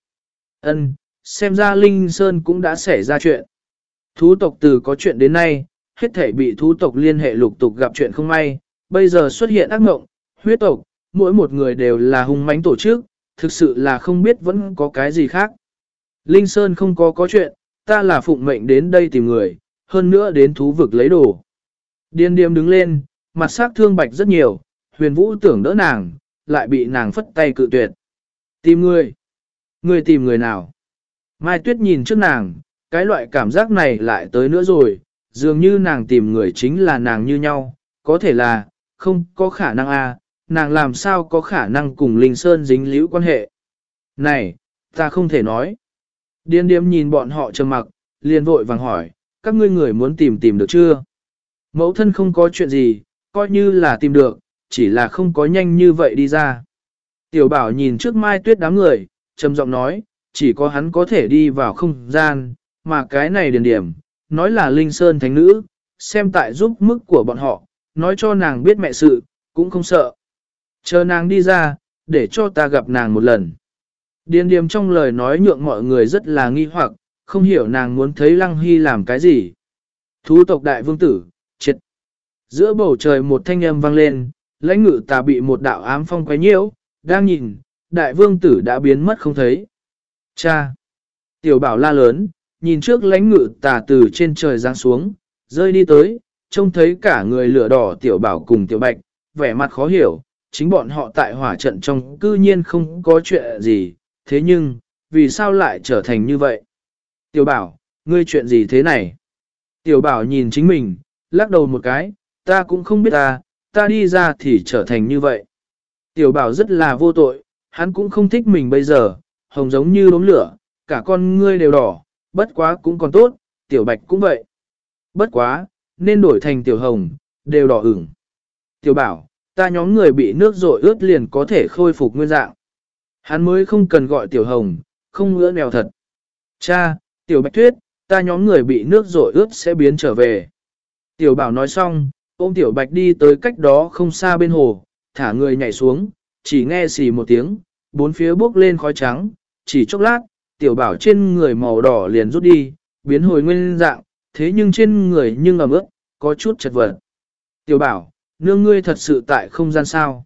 Ân, xem ra Linh Sơn cũng đã xảy ra chuyện. Thú tộc từ có chuyện đến nay, hết thể bị thú tộc liên hệ lục tục gặp chuyện không may, bây giờ xuất hiện ác mộng, huyết tộc, mỗi một người đều là hung mãnh tổ chức, thực sự là không biết vẫn có cái gì khác. Linh Sơn không có có chuyện, ta là phụng mệnh đến đây tìm người, hơn nữa đến thú vực lấy đồ. Điên điềm đứng lên, mặt sắc thương bạch rất nhiều, huyền vũ tưởng đỡ nàng, lại bị nàng phất tay cự tuyệt. Tìm người. Người tìm người nào? Mai Tuyết nhìn trước nàng, cái loại cảm giác này lại tới nữa rồi, dường như nàng tìm người chính là nàng như nhau, có thể là, không có khả năng a, à, nàng làm sao có khả năng cùng Linh Sơn dính liễu quan hệ. Này, ta không thể nói. Điên điếm nhìn bọn họ trầm mặc, liền vội vàng hỏi, các ngươi người muốn tìm tìm được chưa? Mẫu thân không có chuyện gì, coi như là tìm được, chỉ là không có nhanh như vậy đi ra. Tiểu bảo nhìn trước mai tuyết đám người, trầm giọng nói, chỉ có hắn có thể đi vào không gian, mà cái này Điền điểm, nói là Linh Sơn Thánh Nữ, xem tại giúp mức của bọn họ, nói cho nàng biết mẹ sự, cũng không sợ. Chờ nàng đi ra, để cho ta gặp nàng một lần. Điền điềm trong lời nói nhượng mọi người rất là nghi hoặc, không hiểu nàng muốn thấy Lăng Hy làm cái gì. Thú tộc đại vương tử, chết. Giữa bầu trời một thanh âm vang lên, lãnh ngự tà bị một đạo ám phong quấy nhiễu, đang nhìn, đại vương tử đã biến mất không thấy. Cha! Tiểu bảo la lớn, nhìn trước lãnh ngự tà từ trên trời giáng xuống, rơi đi tới, trông thấy cả người lửa đỏ tiểu bảo cùng tiểu bạch, vẻ mặt khó hiểu, chính bọn họ tại hỏa trận trong cư nhiên không có chuyện gì, thế nhưng, vì sao lại trở thành như vậy? Tiểu bảo, ngươi chuyện gì thế này? Tiểu bảo nhìn chính mình, lắc đầu một cái, ta cũng không biết ta, ta đi ra thì trở thành như vậy. Tiểu bảo rất là vô tội, hắn cũng không thích mình bây giờ, hồng giống như đốm lửa, cả con ngươi đều đỏ, bất quá cũng còn tốt, tiểu bạch cũng vậy. Bất quá, nên đổi thành tiểu hồng, đều đỏ ửng. Tiểu bảo, ta nhóm người bị nước rội ướt liền có thể khôi phục nguyên dạng. Hắn mới không cần gọi tiểu hồng, không ngỡ nèo thật. Cha, tiểu bạch tuyết, ta nhóm người bị nước rội ướt sẽ biến trở về. Tiểu bảo nói xong, ôm tiểu bạch đi tới cách đó không xa bên hồ, thả người nhảy xuống, chỉ nghe xì một tiếng, bốn phía bốc lên khói trắng, chỉ chốc lát, tiểu bảo trên người màu đỏ liền rút đi, biến hồi nguyên dạng, thế nhưng trên người nhưng ẩm ướt, có chút chật vật. Tiểu bảo, nương ngươi thật sự tại không gian sao.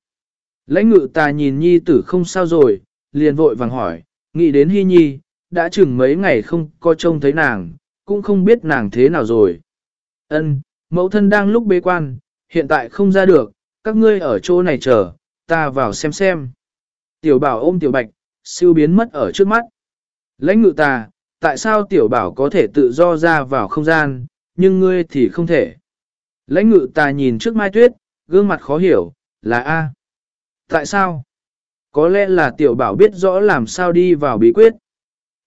Lãnh ngự ta nhìn nhi tử không sao rồi, liền vội vàng hỏi, nghĩ đến hy nhi, đã chừng mấy ngày không có trông thấy nàng, cũng không biết nàng thế nào rồi. Ân, mẫu thân đang lúc bế quan, hiện tại không ra được, các ngươi ở chỗ này chờ, ta vào xem xem. Tiểu bảo ôm tiểu bạch, siêu biến mất ở trước mắt. Lãnh ngự ta, tại sao tiểu bảo có thể tự do ra vào không gian, nhưng ngươi thì không thể. Lãnh ngự ta nhìn trước mai tuyết, gương mặt khó hiểu, là A. Tại sao? Có lẽ là tiểu bảo biết rõ làm sao đi vào bí quyết.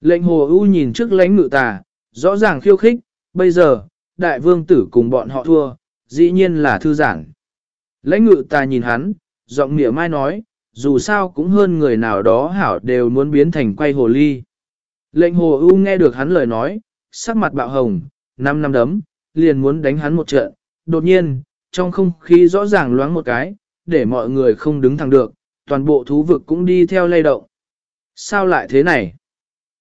Lệnh hồ ưu nhìn trước lãnh ngự tà, rõ ràng khiêu khích, bây giờ, đại vương tử cùng bọn họ thua, dĩ nhiên là thư giản Lãnh ngự tà nhìn hắn, giọng mỉa mai nói, dù sao cũng hơn người nào đó hảo đều muốn biến thành quay hồ ly. Lệnh hồ ưu nghe được hắn lời nói, sắc mặt bạo hồng, năm năm đấm, liền muốn đánh hắn một trận. Đột nhiên, trong không khí rõ ràng loáng một cái, để mọi người không đứng thẳng được, toàn bộ thú vực cũng đi theo lay động. Sao lại thế này?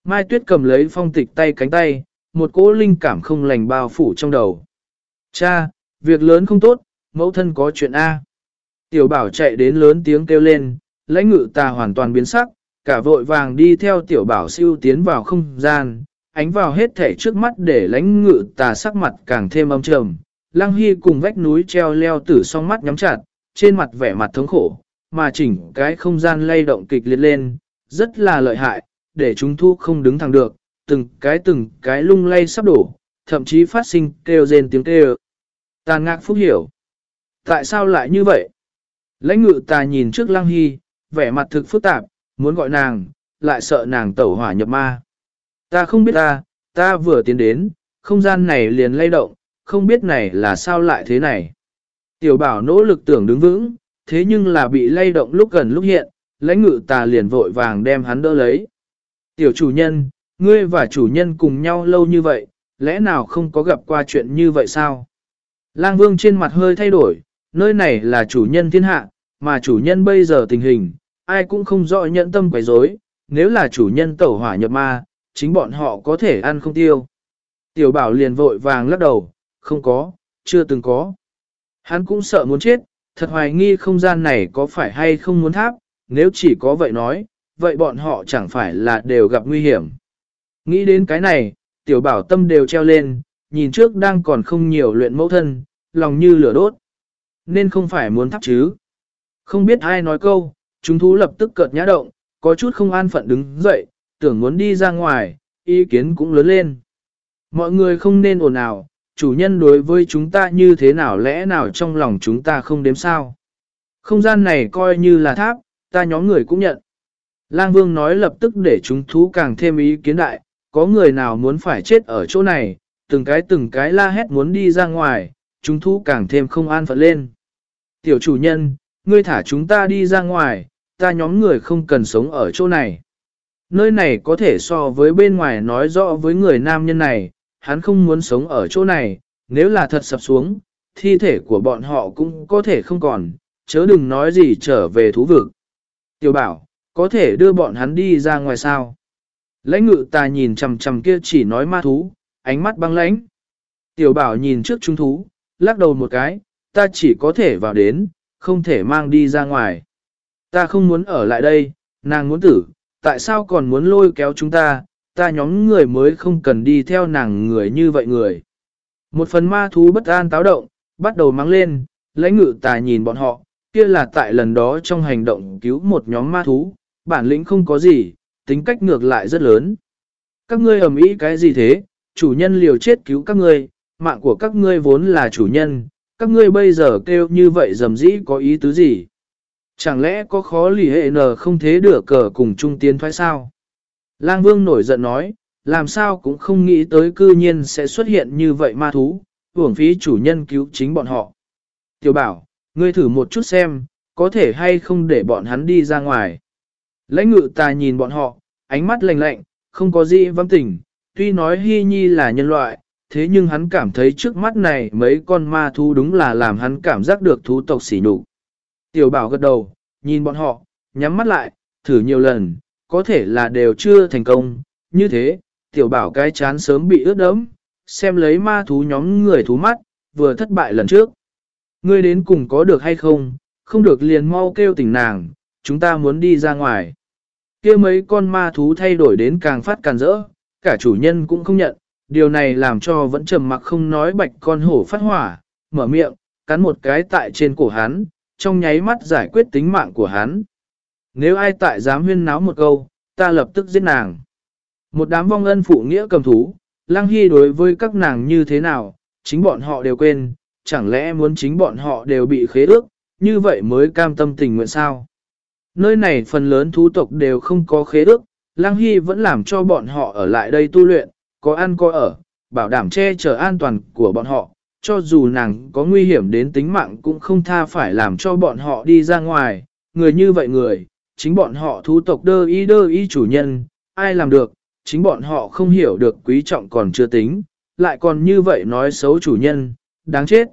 Mai Tuyết cầm lấy phong tịch tay cánh tay, một cỗ linh cảm không lành bao phủ trong đầu. Cha, việc lớn không tốt, mẫu thân có chuyện A. Tiểu bảo chạy đến lớn tiếng kêu lên, lãnh ngự ta hoàn toàn biến sắc, cả vội vàng đi theo tiểu bảo siêu tiến vào không gian, ánh vào hết thể trước mắt để lãnh ngự tà sắc mặt càng thêm âm trầm. Lăng Hy cùng vách núi treo leo tử song mắt nhắm chặt, trên mặt vẻ mặt thống khổ, mà chỉnh cái không gian lay động kịch liệt lên, rất là lợi hại, để chúng thu không đứng thẳng được, từng cái từng cái lung lay sắp đổ, thậm chí phát sinh kêu rên tiếng kêu. Tàn ngạc phúc hiểu. Tại sao lại như vậy? Lãnh ngự ta nhìn trước lăng hy, vẻ mặt thực phức tạp, muốn gọi nàng, lại sợ nàng tẩu hỏa nhập ma. Ta không biết ta, ta vừa tiến đến, không gian này liền lay động, không biết này là sao lại thế này. Tiểu bảo nỗ lực tưởng đứng vững, thế nhưng là bị lay động lúc gần lúc hiện, lãnh ngự tà liền vội vàng đem hắn đỡ lấy. Tiểu chủ nhân, ngươi và chủ nhân cùng nhau lâu như vậy, lẽ nào không có gặp qua chuyện như vậy sao? Lang vương trên mặt hơi thay đổi, nơi này là chủ nhân thiên hạ, mà chủ nhân bây giờ tình hình, ai cũng không rõ nhận tâm quấy rối. nếu là chủ nhân tẩu hỏa nhập ma, chính bọn họ có thể ăn không tiêu. Tiểu bảo liền vội vàng lắc đầu, không có, chưa từng có. Hắn cũng sợ muốn chết, thật hoài nghi không gian này có phải hay không muốn tháp, nếu chỉ có vậy nói, vậy bọn họ chẳng phải là đều gặp nguy hiểm. Nghĩ đến cái này, tiểu bảo tâm đều treo lên, nhìn trước đang còn không nhiều luyện mẫu thân, lòng như lửa đốt. Nên không phải muốn thắp chứ. Không biết ai nói câu, chúng thú lập tức cợt nhã động, có chút không an phận đứng dậy, tưởng muốn đi ra ngoài, ý kiến cũng lớn lên. Mọi người không nên ồn ào, chủ nhân đối với chúng ta như thế nào lẽ nào trong lòng chúng ta không đếm sao. Không gian này coi như là tháp, ta nhóm người cũng nhận. Lang Vương nói lập tức để chúng thú càng thêm ý kiến đại, có người nào muốn phải chết ở chỗ này, từng cái từng cái la hét muốn đi ra ngoài, chúng thú càng thêm không an phận lên. Tiểu chủ nhân, ngươi thả chúng ta đi ra ngoài, ta nhóm người không cần sống ở chỗ này. Nơi này có thể so với bên ngoài nói rõ với người nam nhân này, hắn không muốn sống ở chỗ này, nếu là thật sập xuống, thi thể của bọn họ cũng có thể không còn, chớ đừng nói gì trở về thú vực. Tiểu bảo, có thể đưa bọn hắn đi ra ngoài sao? Lãnh ngự ta nhìn chầm chầm kia chỉ nói ma thú, ánh mắt băng lãnh. Tiểu bảo nhìn trước trung thú, lắc đầu một cái, ta chỉ có thể vào đến, không thể mang đi ra ngoài. Ta không muốn ở lại đây, nàng muốn tử, tại sao còn muốn lôi kéo chúng ta, ta nhóm người mới không cần đi theo nàng người như vậy người. Một phần ma thú bất an táo động, bắt đầu mắng lên, lãnh ngự tà nhìn bọn họ, kia là tại lần đó trong hành động cứu một nhóm ma thú, bản lĩnh không có gì, tính cách ngược lại rất lớn. Các ngươi ầm ĩ cái gì thế, chủ nhân liều chết cứu các ngươi, mạng của các ngươi vốn là chủ nhân, các ngươi bây giờ kêu như vậy dầm dĩ có ý tứ gì? Chẳng lẽ có khó lì hệ nờ không thế được cờ cùng trung tiến thoái sao? Lang Vương nổi giận nói, làm sao cũng không nghĩ tới cư nhiên sẽ xuất hiện như vậy ma thú, hưởng phí chủ nhân cứu chính bọn họ. Tiểu bảo, ngươi thử một chút xem, có thể hay không để bọn hắn đi ra ngoài. Lãnh ngự ta nhìn bọn họ, ánh mắt lạnh lạnh, không có gì vắng tình, tuy nói hy nhi là nhân loại, thế nhưng hắn cảm thấy trước mắt này mấy con ma thú đúng là làm hắn cảm giác được thú tộc xỉ nhục. Tiểu bảo gật đầu, nhìn bọn họ, nhắm mắt lại, thử nhiều lần, có thể là đều chưa thành công, như thế, tiểu bảo cái chán sớm bị ướt đẫm, xem lấy ma thú nhóm người thú mắt, vừa thất bại lần trước. Ngươi đến cùng có được hay không, không được liền mau kêu tỉnh nàng, chúng ta muốn đi ra ngoài. kia mấy con ma thú thay đổi đến càng phát càng rỡ, cả chủ nhân cũng không nhận, điều này làm cho vẫn trầm mặc không nói bạch con hổ phát hỏa, mở miệng, cắn một cái tại trên cổ hắn, trong nháy mắt giải quyết tính mạng của hắn. Nếu ai tại dám huyên náo một câu, ta lập tức giết nàng. Một đám vong ân phụ nghĩa cầm thú, Lăng Hy đối với các nàng như thế nào, chính bọn họ đều quên, chẳng lẽ muốn chính bọn họ đều bị khế ước, như vậy mới cam tâm tình nguyện sao? Nơi này phần lớn thú tộc đều không có khế ước, Lăng Hy vẫn làm cho bọn họ ở lại đây tu luyện, có ăn có ở, bảo đảm che chở an toàn của bọn họ, cho dù nàng có nguy hiểm đến tính mạng cũng không tha phải làm cho bọn họ đi ra ngoài, người như vậy người, chính bọn họ thú tộc đơ y đơ y chủ nhân, ai làm được, chính bọn họ không hiểu được quý trọng còn chưa tính, lại còn như vậy nói xấu chủ nhân, đáng chết.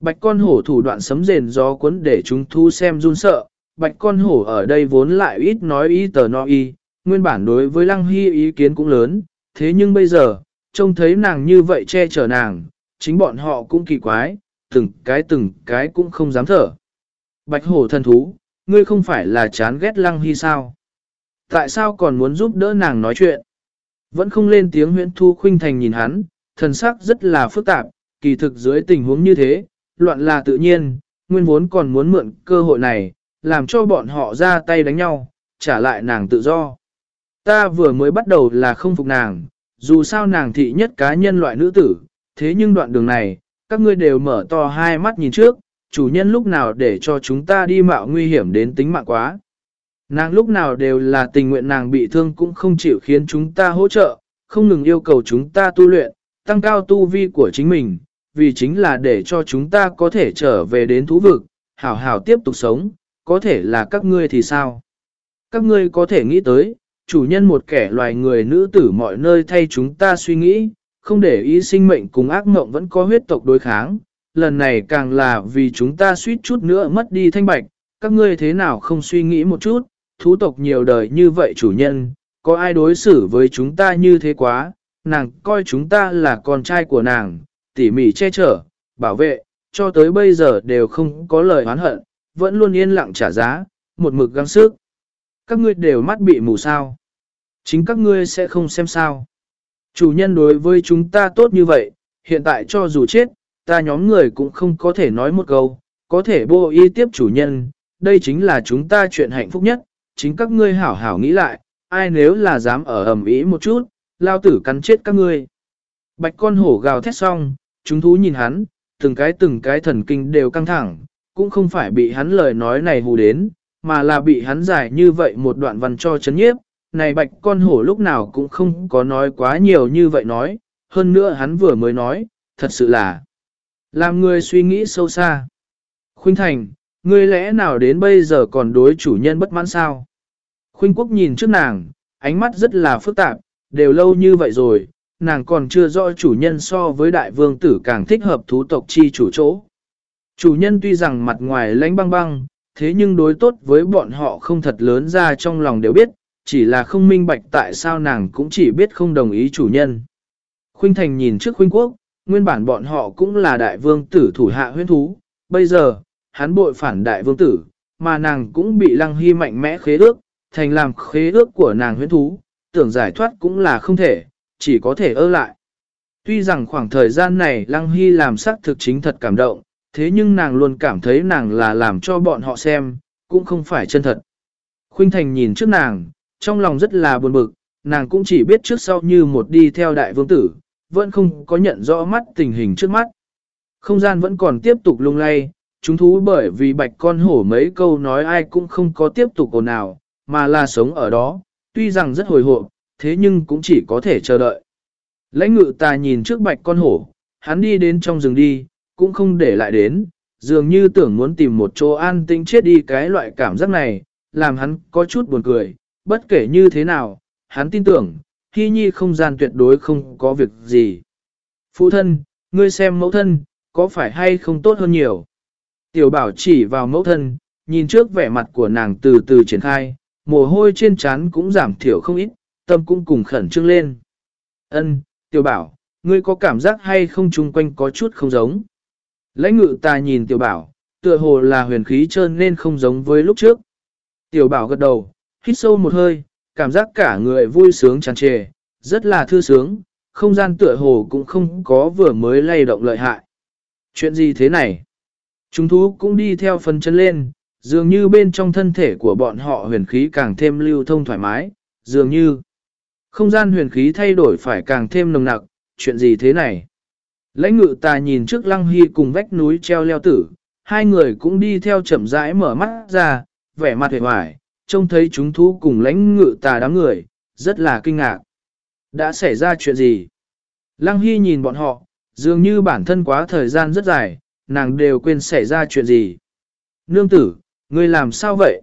Bạch con hổ thủ đoạn sấm rền gió cuốn để chúng thu xem run sợ, bạch con hổ ở đây vốn lại ít nói y tờ no y, nguyên bản đối với lăng hy ý kiến cũng lớn, thế nhưng bây giờ, trông thấy nàng như vậy che chở nàng, chính bọn họ cũng kỳ quái, từng cái từng cái cũng không dám thở. Bạch hổ thần thú, ngươi không phải là chán ghét lăng hy sao? Tại sao còn muốn giúp đỡ nàng nói chuyện? Vẫn không lên tiếng huyễn thu khuynh thành nhìn hắn, thần sắc rất là phức tạp, kỳ thực dưới tình huống như thế, loạn là tự nhiên, nguyên vốn còn muốn mượn cơ hội này, làm cho bọn họ ra tay đánh nhau, trả lại nàng tự do. Ta vừa mới bắt đầu là không phục nàng, dù sao nàng thị nhất cá nhân loại nữ tử, thế nhưng đoạn đường này, các ngươi đều mở to hai mắt nhìn trước, chủ nhân lúc nào để cho chúng ta đi mạo nguy hiểm đến tính mạng quá. Nàng lúc nào đều là tình nguyện nàng bị thương cũng không chịu khiến chúng ta hỗ trợ, không ngừng yêu cầu chúng ta tu luyện, tăng cao tu vi của chính mình, vì chính là để cho chúng ta có thể trở về đến thú vực, hảo hảo tiếp tục sống, có thể là các ngươi thì sao? Các ngươi có thể nghĩ tới, chủ nhân một kẻ loài người nữ tử mọi nơi thay chúng ta suy nghĩ, không để ý sinh mệnh cùng ác mộng vẫn có huyết tộc đối kháng, lần này càng là vì chúng ta suýt chút nữa mất đi thanh bạch, các ngươi thế nào không suy nghĩ một chút, thú tộc nhiều đời như vậy chủ nhân, có ai đối xử với chúng ta như thế quá, nàng coi chúng ta là con trai của nàng, tỉ mỉ che chở, bảo vệ, cho tới bây giờ đều không có lời oán hận, vẫn luôn yên lặng trả giá, một mực gắng sức. Các ngươi đều mắt bị mù sao. Chính các ngươi sẽ không xem sao. Chủ nhân đối với chúng ta tốt như vậy, hiện tại cho dù chết, ta nhóm người cũng không có thể nói một câu, có thể bô y tiếp chủ nhân, đây chính là chúng ta chuyện hạnh phúc nhất, chính các ngươi hảo hảo nghĩ lại, ai nếu là dám ở ẩm ý một chút, lao tử cắn chết các ngươi. Bạch con hổ gào thét xong, chúng thú nhìn hắn, từng cái từng cái thần kinh đều căng thẳng, cũng không phải bị hắn lời nói này hù đến, mà là bị hắn giải như vậy một đoạn văn cho chấn nhiếp. Này bạch con hổ lúc nào cũng không có nói quá nhiều như vậy nói, hơn nữa hắn vừa mới nói, thật sự là làm người suy nghĩ sâu xa. Khuynh Thành, ngươi lẽ nào đến bây giờ còn đối chủ nhân bất mãn sao? Khuynh Quốc nhìn trước nàng, ánh mắt rất là phức tạp, đều lâu như vậy rồi, nàng còn chưa rõ chủ nhân so với đại vương tử càng thích hợp thú tộc chi chủ chỗ. Chủ nhân tuy rằng mặt ngoài lãnh băng băng, thế nhưng đối tốt với bọn họ không thật lớn ra trong lòng đều biết, chỉ là không minh bạch tại sao nàng cũng chỉ biết không đồng ý chủ nhân. Khuynh Thành nhìn trước Khuynh Quốc, nguyên bản bọn họ cũng là đại vương tử thủ hạ huyên thú, bây giờ, hắn bội phản đại vương tử, mà nàng cũng bị lăng hy mạnh mẽ khế ước, thành làm khế ước của nàng huyên thú, tưởng giải thoát cũng là không thể, chỉ có thể ơ lại. Tuy rằng khoảng thời gian này lăng hy làm sắc thực chính thật cảm động, thế nhưng nàng luôn cảm thấy nàng là làm cho bọn họ xem, cũng không phải chân thật. Khuynh Thành nhìn trước nàng, trong lòng rất là buồn bực, nàng cũng chỉ biết trước sau như một đi theo đại vương tử, vẫn không có nhận rõ mắt tình hình trước mắt. Không gian vẫn còn tiếp tục lung lay, chúng thú bởi vì bạch con hổ mấy câu nói ai cũng không có tiếp tục ồn nào, mà là sống ở đó, tuy rằng rất hồi hộp, thế nhưng cũng chỉ có thể chờ đợi. Lãnh ngự ta nhìn trước bạch con hổ, hắn đi đến trong rừng đi, cũng không để lại đến, dường như tưởng muốn tìm một chỗ an tĩnh chết đi cái loại cảm giác này, làm hắn có chút buồn cười, bất kể như thế nào, hắn tin tưởng, Hy Nhi không gian tuyệt đối không có việc gì. Phụ thân, ngươi xem mẫu thân, có phải hay không tốt hơn nhiều? Tiểu bảo chỉ vào mẫu thân, nhìn trước vẻ mặt của nàng từ từ triển khai, mồ hôi trên trán cũng giảm thiểu không ít, tâm cũng cùng khẩn trương lên. Ân, tiểu bảo, ngươi có cảm giác hay không chung quanh có chút không giống? Lãnh ngự ta nhìn tiểu bảo, tựa hồ là huyền khí trơn nên không giống với lúc trước. Tiểu bảo gật đầu, hít sâu một hơi, cảm giác cả người vui sướng tràn trề, rất là thư sướng, không gian tựa hồ cũng không có vừa mới lay động lợi hại. Chuyện gì thế này? Chúng thú cũng đi theo phần chân lên, dường như bên trong thân thể của bọn họ huyền khí càng thêm lưu thông thoải mái, dường như không gian huyền khí thay đổi phải càng thêm nồng nặc, chuyện gì thế này? Lãnh ngự ta nhìn trước lăng hy cùng vách núi treo leo tử, hai người cũng đi theo chậm rãi mở mắt ra, vẻ mặt hề hoài, trông thấy chúng thú cùng lãnh ngự tà đám người, rất là kinh ngạc. Đã xảy ra chuyện gì? Lăng Hy nhìn bọn họ, dường như bản thân quá thời gian rất dài, nàng đều quên xảy ra chuyện gì. Nương tử, ngươi làm sao vậy?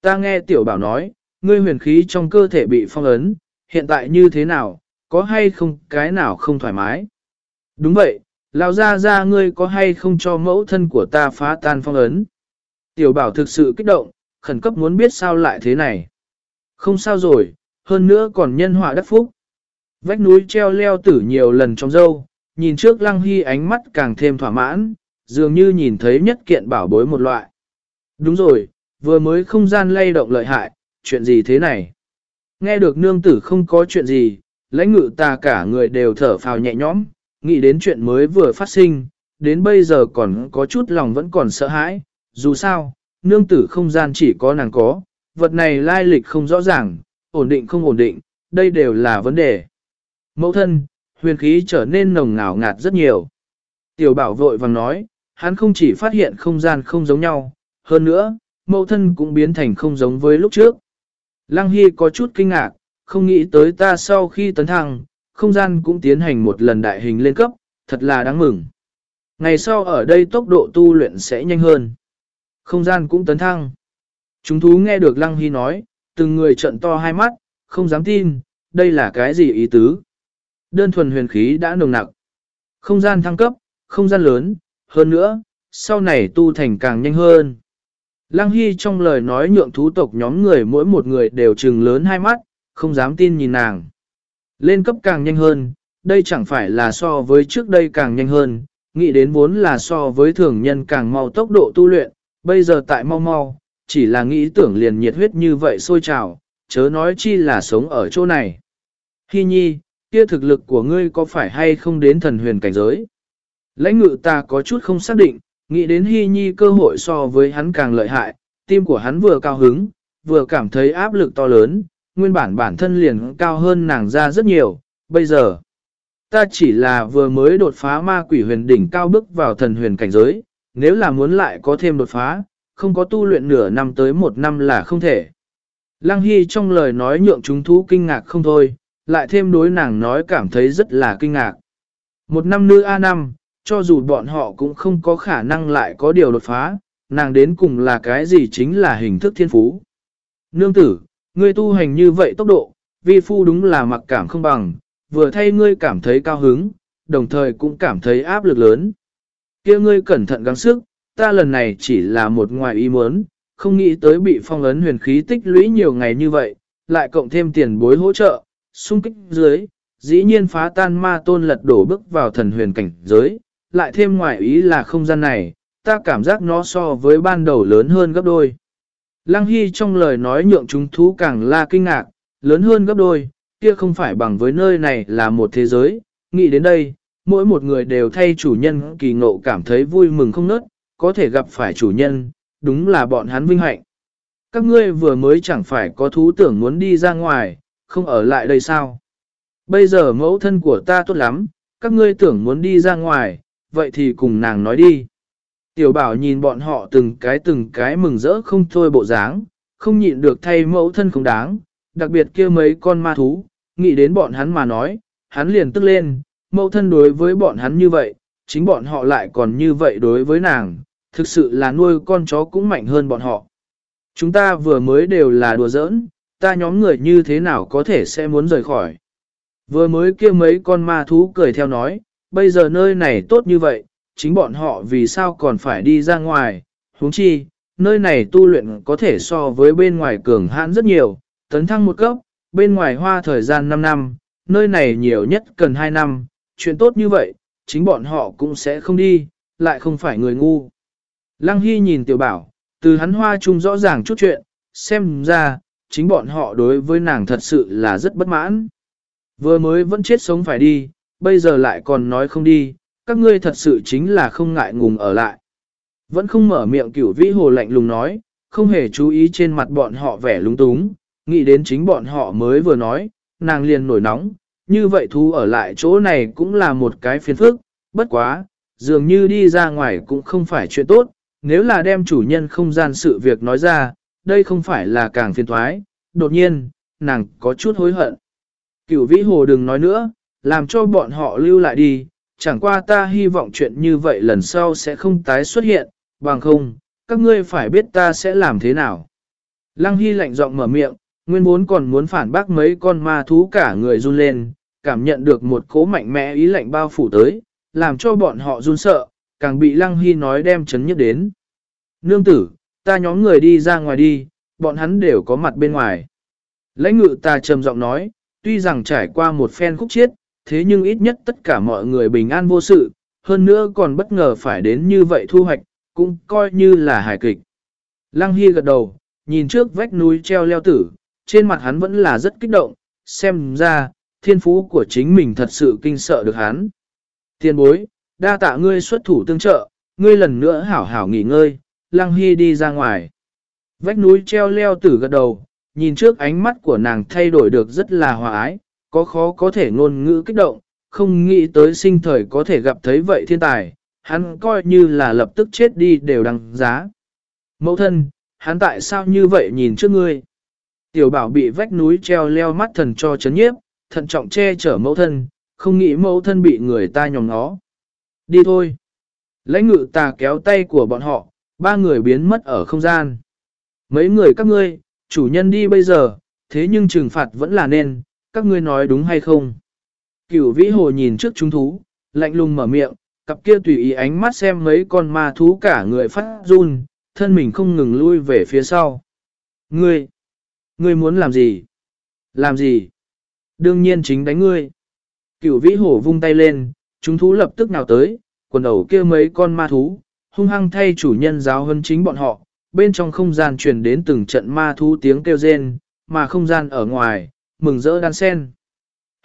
Ta nghe tiểu bảo nói, ngươi huyền khí trong cơ thể bị phong ấn, hiện tại như thế nào, có hay không cái nào không thoải mái? Đúng vậy, lão ra ra ngươi có hay không cho mẫu thân của ta phá tan phong ấn? Tiểu bảo thực sự kích động, khẩn cấp muốn biết sao lại thế này. Không sao rồi, hơn nữa còn nhân họa đắc phúc. Vách núi treo leo tử nhiều lần trong dâu, nhìn trước lăng hy ánh mắt càng thêm thỏa mãn, dường như nhìn thấy nhất kiện bảo bối một loại. Đúng rồi, vừa mới không gian lay động lợi hại, chuyện gì thế này? Nghe được nương tử không có chuyện gì, lãnh ngự ta cả người đều thở phào nhẹ nhõm, nghĩ đến chuyện mới vừa phát sinh, đến bây giờ còn có chút lòng vẫn còn sợ hãi, dù sao, nương tử không gian chỉ có nàng có, vật này lai lịch không rõ ràng, ổn định không ổn định, đây đều là vấn đề. Mẫu thân, huyền khí trở nên nồng ngào ngạt rất nhiều. Tiểu bảo vội vàng nói, hắn không chỉ phát hiện không gian không giống nhau, hơn nữa, mẫu thân cũng biến thành không giống với lúc trước. Lăng Hy có chút kinh ngạc, không nghĩ tới ta sau khi tấn thăng, không gian cũng tiến hành một lần đại hình lên cấp, thật là đáng mừng. Ngày sau ở đây tốc độ tu luyện sẽ nhanh hơn. Không gian cũng tấn thăng. Chúng thú nghe được Lăng Hy nói, từng người trận to hai mắt, không dám tin, đây là cái gì ý tứ. Đơn thuần huyền khí đã nồng nặng. Không gian thăng cấp, không gian lớn, hơn nữa, sau này tu thành càng nhanh hơn. Lăng Hy trong lời nói nhượng thú tộc nhóm người mỗi một người đều trừng lớn hai mắt, không dám tin nhìn nàng. Lên cấp càng nhanh hơn, đây chẳng phải là so với trước đây càng nhanh hơn, nghĩ đến vốn là so với thường nhân càng mau tốc độ tu luyện, bây giờ tại mau mau, chỉ là nghĩ tưởng liền nhiệt huyết như vậy sôi trào, chớ nói chi là sống ở chỗ này. Hy nhi, kia thực lực của ngươi có phải hay không đến thần huyền cảnh giới? Lãnh ngự ta có chút không xác định, nghĩ đến Hy nhi cơ hội so với hắn càng lợi hại, tim của hắn vừa cao hứng, vừa cảm thấy áp lực to lớn, nguyên bản bản thân liền cao hơn nàng ra rất nhiều, bây giờ. Ta chỉ là vừa mới đột phá ma quỷ huyền đỉnh cao bước vào thần huyền cảnh giới, nếu là muốn lại có thêm đột phá, không có tu luyện nửa năm tới một năm là không thể. Lăng Hy trong lời nói nhượng chúng thú kinh ngạc không thôi, lại thêm đối nàng nói cảm thấy rất là kinh ngạc. Một năm nữ A năm, cho dù bọn họ cũng không có khả năng lại có điều đột phá, nàng đến cùng là cái gì chính là hình thức thiên phú. Nương tử, ngươi tu hành như vậy tốc độ, vi phu đúng là mặc cảm không bằng, vừa thay ngươi cảm thấy cao hứng, đồng thời cũng cảm thấy áp lực lớn kia ngươi cẩn thận gắng sức, ta lần này chỉ là một ngoài ý muốn, không nghĩ tới bị phong ấn huyền khí tích lũy nhiều ngày như vậy, lại cộng thêm tiền bối hỗ trợ, xung kích dưới, dĩ nhiên phá tan ma tôn lật đổ bước vào thần huyền cảnh giới, lại thêm ngoài ý là không gian này, ta cảm giác nó so với ban đầu lớn hơn gấp đôi. Lăng Hy trong lời nói nhượng chúng thú càng là kinh ngạc, lớn hơn gấp đôi, kia không phải bằng với nơi này là một thế giới, nghĩ đến đây, mỗi một người đều thay chủ nhân kỳ ngộ cảm thấy vui mừng không nớt, có thể gặp phải chủ nhân, đúng là bọn hắn vinh hạnh. Các ngươi vừa mới chẳng phải có thú tưởng muốn đi ra ngoài, không ở lại đây sao? Bây giờ mẫu thân của ta tốt lắm, các ngươi tưởng muốn đi ra ngoài, vậy thì cùng nàng nói đi. Tiểu bảo nhìn bọn họ từng cái từng cái mừng rỡ không thôi bộ dáng, không nhịn được thay mẫu thân không đáng, đặc biệt kia mấy con ma thú, nghĩ đến bọn hắn mà nói, hắn liền tức lên, mẫu thân đối với bọn hắn như vậy, chính bọn họ lại còn như vậy đối với nàng, thực sự là nuôi con chó cũng mạnh hơn bọn họ. Chúng ta vừa mới đều là đùa giỡn, ta nhóm người như thế nào có thể sẽ muốn rời khỏi. Vừa mới kia mấy con ma thú cười theo nói, bây giờ nơi này tốt như vậy, chính bọn họ vì sao còn phải đi ra ngoài, huống chi, nơi này tu luyện có thể so với bên ngoài cường hãn rất nhiều, tấn thăng một cấp, bên ngoài hoa thời gian 5 năm, nơi này nhiều nhất cần 2 năm, chuyện tốt như vậy, chính bọn họ cũng sẽ không đi, lại không phải người ngu. Lăng Hy nhìn tiểu bảo, từ hắn hoa chung rõ ràng chút chuyện, xem ra, chính bọn họ đối với nàng thật sự là rất bất mãn. Vừa mới vẫn chết sống phải đi, bây giờ lại còn nói không đi, các ngươi thật sự chính là không ngại ngùng ở lại. Vẫn không mở miệng cửu vĩ hồ lạnh lùng nói, không hề chú ý trên mặt bọn họ vẻ lúng túng, nghĩ đến chính bọn họ mới vừa nói, nàng liền nổi nóng, như vậy thú ở lại chỗ này cũng là một cái phiền phức, bất quá, dường như đi ra ngoài cũng không phải chuyện tốt, nếu là đem chủ nhân không gian sự việc nói ra, đây không phải là càng phiền thoái, đột nhiên, nàng có chút hối hận. Cửu vĩ hồ đừng nói nữa, làm cho bọn họ lưu lại đi, chẳng qua ta hy vọng chuyện như vậy lần sau sẽ không tái xuất hiện, bằng không, các ngươi phải biết ta sẽ làm thế nào. Lăng Hy lạnh giọng mở miệng, nguyên vốn còn muốn phản bác mấy con ma thú cả người run lên, cảm nhận được một cố mạnh mẽ ý lạnh bao phủ tới, làm cho bọn họ run sợ, càng bị Lăng Hy nói đem chấn nhất đến. Nương tử, ta nhóm người đi ra ngoài đi, bọn hắn đều có mặt bên ngoài. Lãnh ngự ta trầm giọng nói, tuy rằng trải qua một phen khúc chiết, thế nhưng ít nhất tất cả mọi người bình an vô sự, hơn nữa còn bất ngờ phải đến như vậy thu hoạch, cũng coi như là hài kịch. Lăng Hy gật đầu, nhìn trước vách núi treo leo tử, trên mặt hắn vẫn là rất kích động, xem ra, thiên phú của chính mình thật sự kinh sợ được hắn. Thiên bối, đa tạ ngươi xuất thủ tương trợ, ngươi lần nữa hảo hảo nghỉ ngơi, Lăng Hy đi ra ngoài. Vách núi treo leo tử gật đầu, nhìn trước ánh mắt của nàng thay đổi được rất là hòa ái, có khó có thể ngôn ngữ kích động, không nghĩ tới sinh thời có thể gặp thấy vậy thiên tài, hắn coi như là lập tức chết đi đều đăng giá. Mẫu thân, hắn tại sao như vậy nhìn trước ngươi? Tiểu bảo bị vách núi treo leo mắt thần cho chấn nhiếp, thận trọng che chở mẫu thân, không nghĩ mẫu thân bị người ta nhòm nó. Đi thôi. Lãnh ngự tà kéo tay của bọn họ, ba người biến mất ở không gian. Mấy người các ngươi, chủ nhân đi bây giờ, thế nhưng trừng phạt vẫn là nên, các ngươi nói đúng hay không? Cửu vĩ hồ nhìn trước chúng thú, lạnh lùng mở miệng, cặp kia tùy ý ánh mắt xem mấy con ma thú cả người phát run, thân mình không ngừng lui về phía sau. Ngươi, ngươi muốn làm gì? Làm gì? Đương nhiên chính đánh ngươi. Cửu vĩ hổ vung tay lên, chúng thú lập tức nào tới, quần đầu kia mấy con ma thú, hung hăng thay chủ nhân giáo hơn chính bọn họ, bên trong không gian truyền đến từng trận ma thú tiếng kêu rên, mà không gian ở ngoài, mừng rỡ đan sen.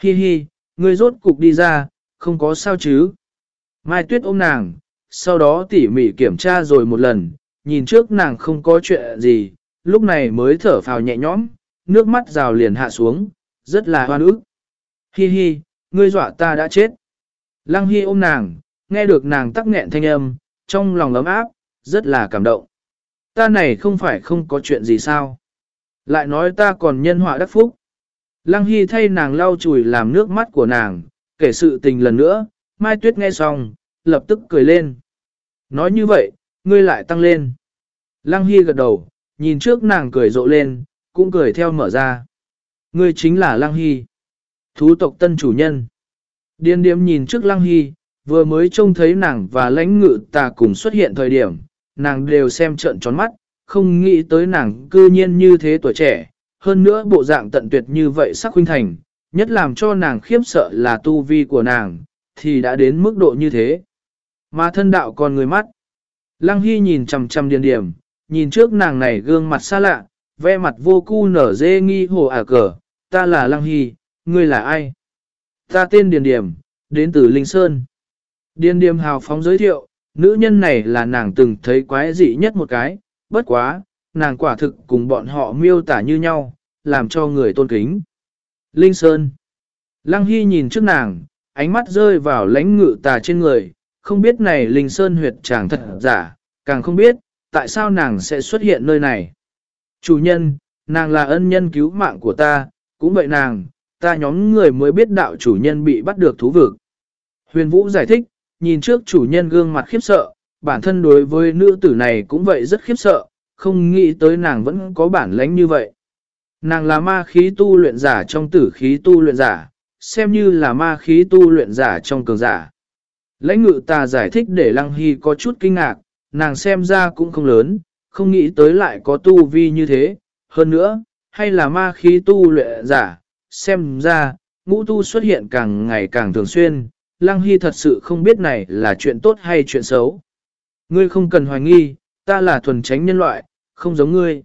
Hi hi, ngươi rốt cục đi ra, không có sao chứ. Mai Tuyết ôm nàng, sau đó tỉ mỉ kiểm tra rồi một lần, nhìn trước nàng không có chuyện gì, lúc này mới thở phào nhẹ nhõm, nước mắt rào liền hạ xuống, rất là hoan ức. Hi hi, ngươi dọa ta đã chết. Lăng Hi ôm nàng, nghe được nàng tắc nghẹn thanh âm, trong lòng ấm áp, rất là cảm động. Ta này không phải không có chuyện gì sao? Lại nói ta còn nhân họa đắc phúc. Lăng Hy thay nàng lau chùi làm nước mắt của nàng, kể sự tình lần nữa, Mai Tuyết nghe xong, lập tức cười lên. Nói như vậy, ngươi lại tăng lên. Lăng Hy gật đầu, nhìn trước nàng cười rộ lên, cũng cười theo mở ra. Ngươi chính là Lăng Hy. Thú tộc tân chủ nhân. Điên điếm nhìn trước Lăng Hy, vừa mới trông thấy nàng và lãnh ngự tà cùng xuất hiện thời điểm, nàng đều xem trợn tròn mắt, không nghĩ tới nàng cư nhiên như thế tuổi trẻ, hơn nữa bộ dạng tận tuyệt như vậy sắc huynh thành, nhất làm cho nàng khiếp sợ là tu vi của nàng, thì đã đến mức độ như thế. Mà thân đạo còn người mắt. Lăng Hy nhìn chằm chằm điền điểm, nhìn trước nàng này gương mặt xa lạ, ve mặt vô cu nở dê nghi hồ ả cờ, ta là Lăng Hy, ngươi là ai? Ta tên Điền Điểm, đến từ Linh Sơn. Điền Điểm hào phóng giới thiệu, nữ nhân này là nàng từng thấy quái dị nhất một cái, bất quá, nàng quả thực cùng bọn họ miêu tả như nhau, làm cho người tôn kính. Linh Sơn. Lăng Hy nhìn trước nàng, ánh mắt rơi vào lãnh ngự tà trên người, không biết này Linh Sơn huyệt chàng thật giả, càng không biết, tại sao nàng sẽ xuất hiện nơi này. Chủ nhân, nàng là ân nhân cứu mạng của ta, cũng vậy nàng, ta nhóm người mới biết đạo chủ nhân bị bắt được thú vực. Huyền Vũ giải thích, nhìn trước chủ nhân gương mặt khiếp sợ, bản thân đối với nữ tử này cũng vậy rất khiếp sợ, không nghĩ tới nàng vẫn có bản lãnh như vậy. Nàng là ma khí tu luyện giả trong tử khí tu luyện giả, xem như là ma khí tu luyện giả trong cường giả. Lãnh ngự ta giải thích để Lăng Hy có chút kinh ngạc, nàng xem ra cũng không lớn, không nghĩ tới lại có tu vi như thế. Hơn nữa, hay là ma khí tu luyện giả, xem ra, ngũ tu xuất hiện càng ngày càng thường xuyên, Lăng Hy thật sự không biết này là chuyện tốt hay chuyện xấu. Ngươi không cần hoài nghi, ta là thuần tránh nhân loại, không giống ngươi.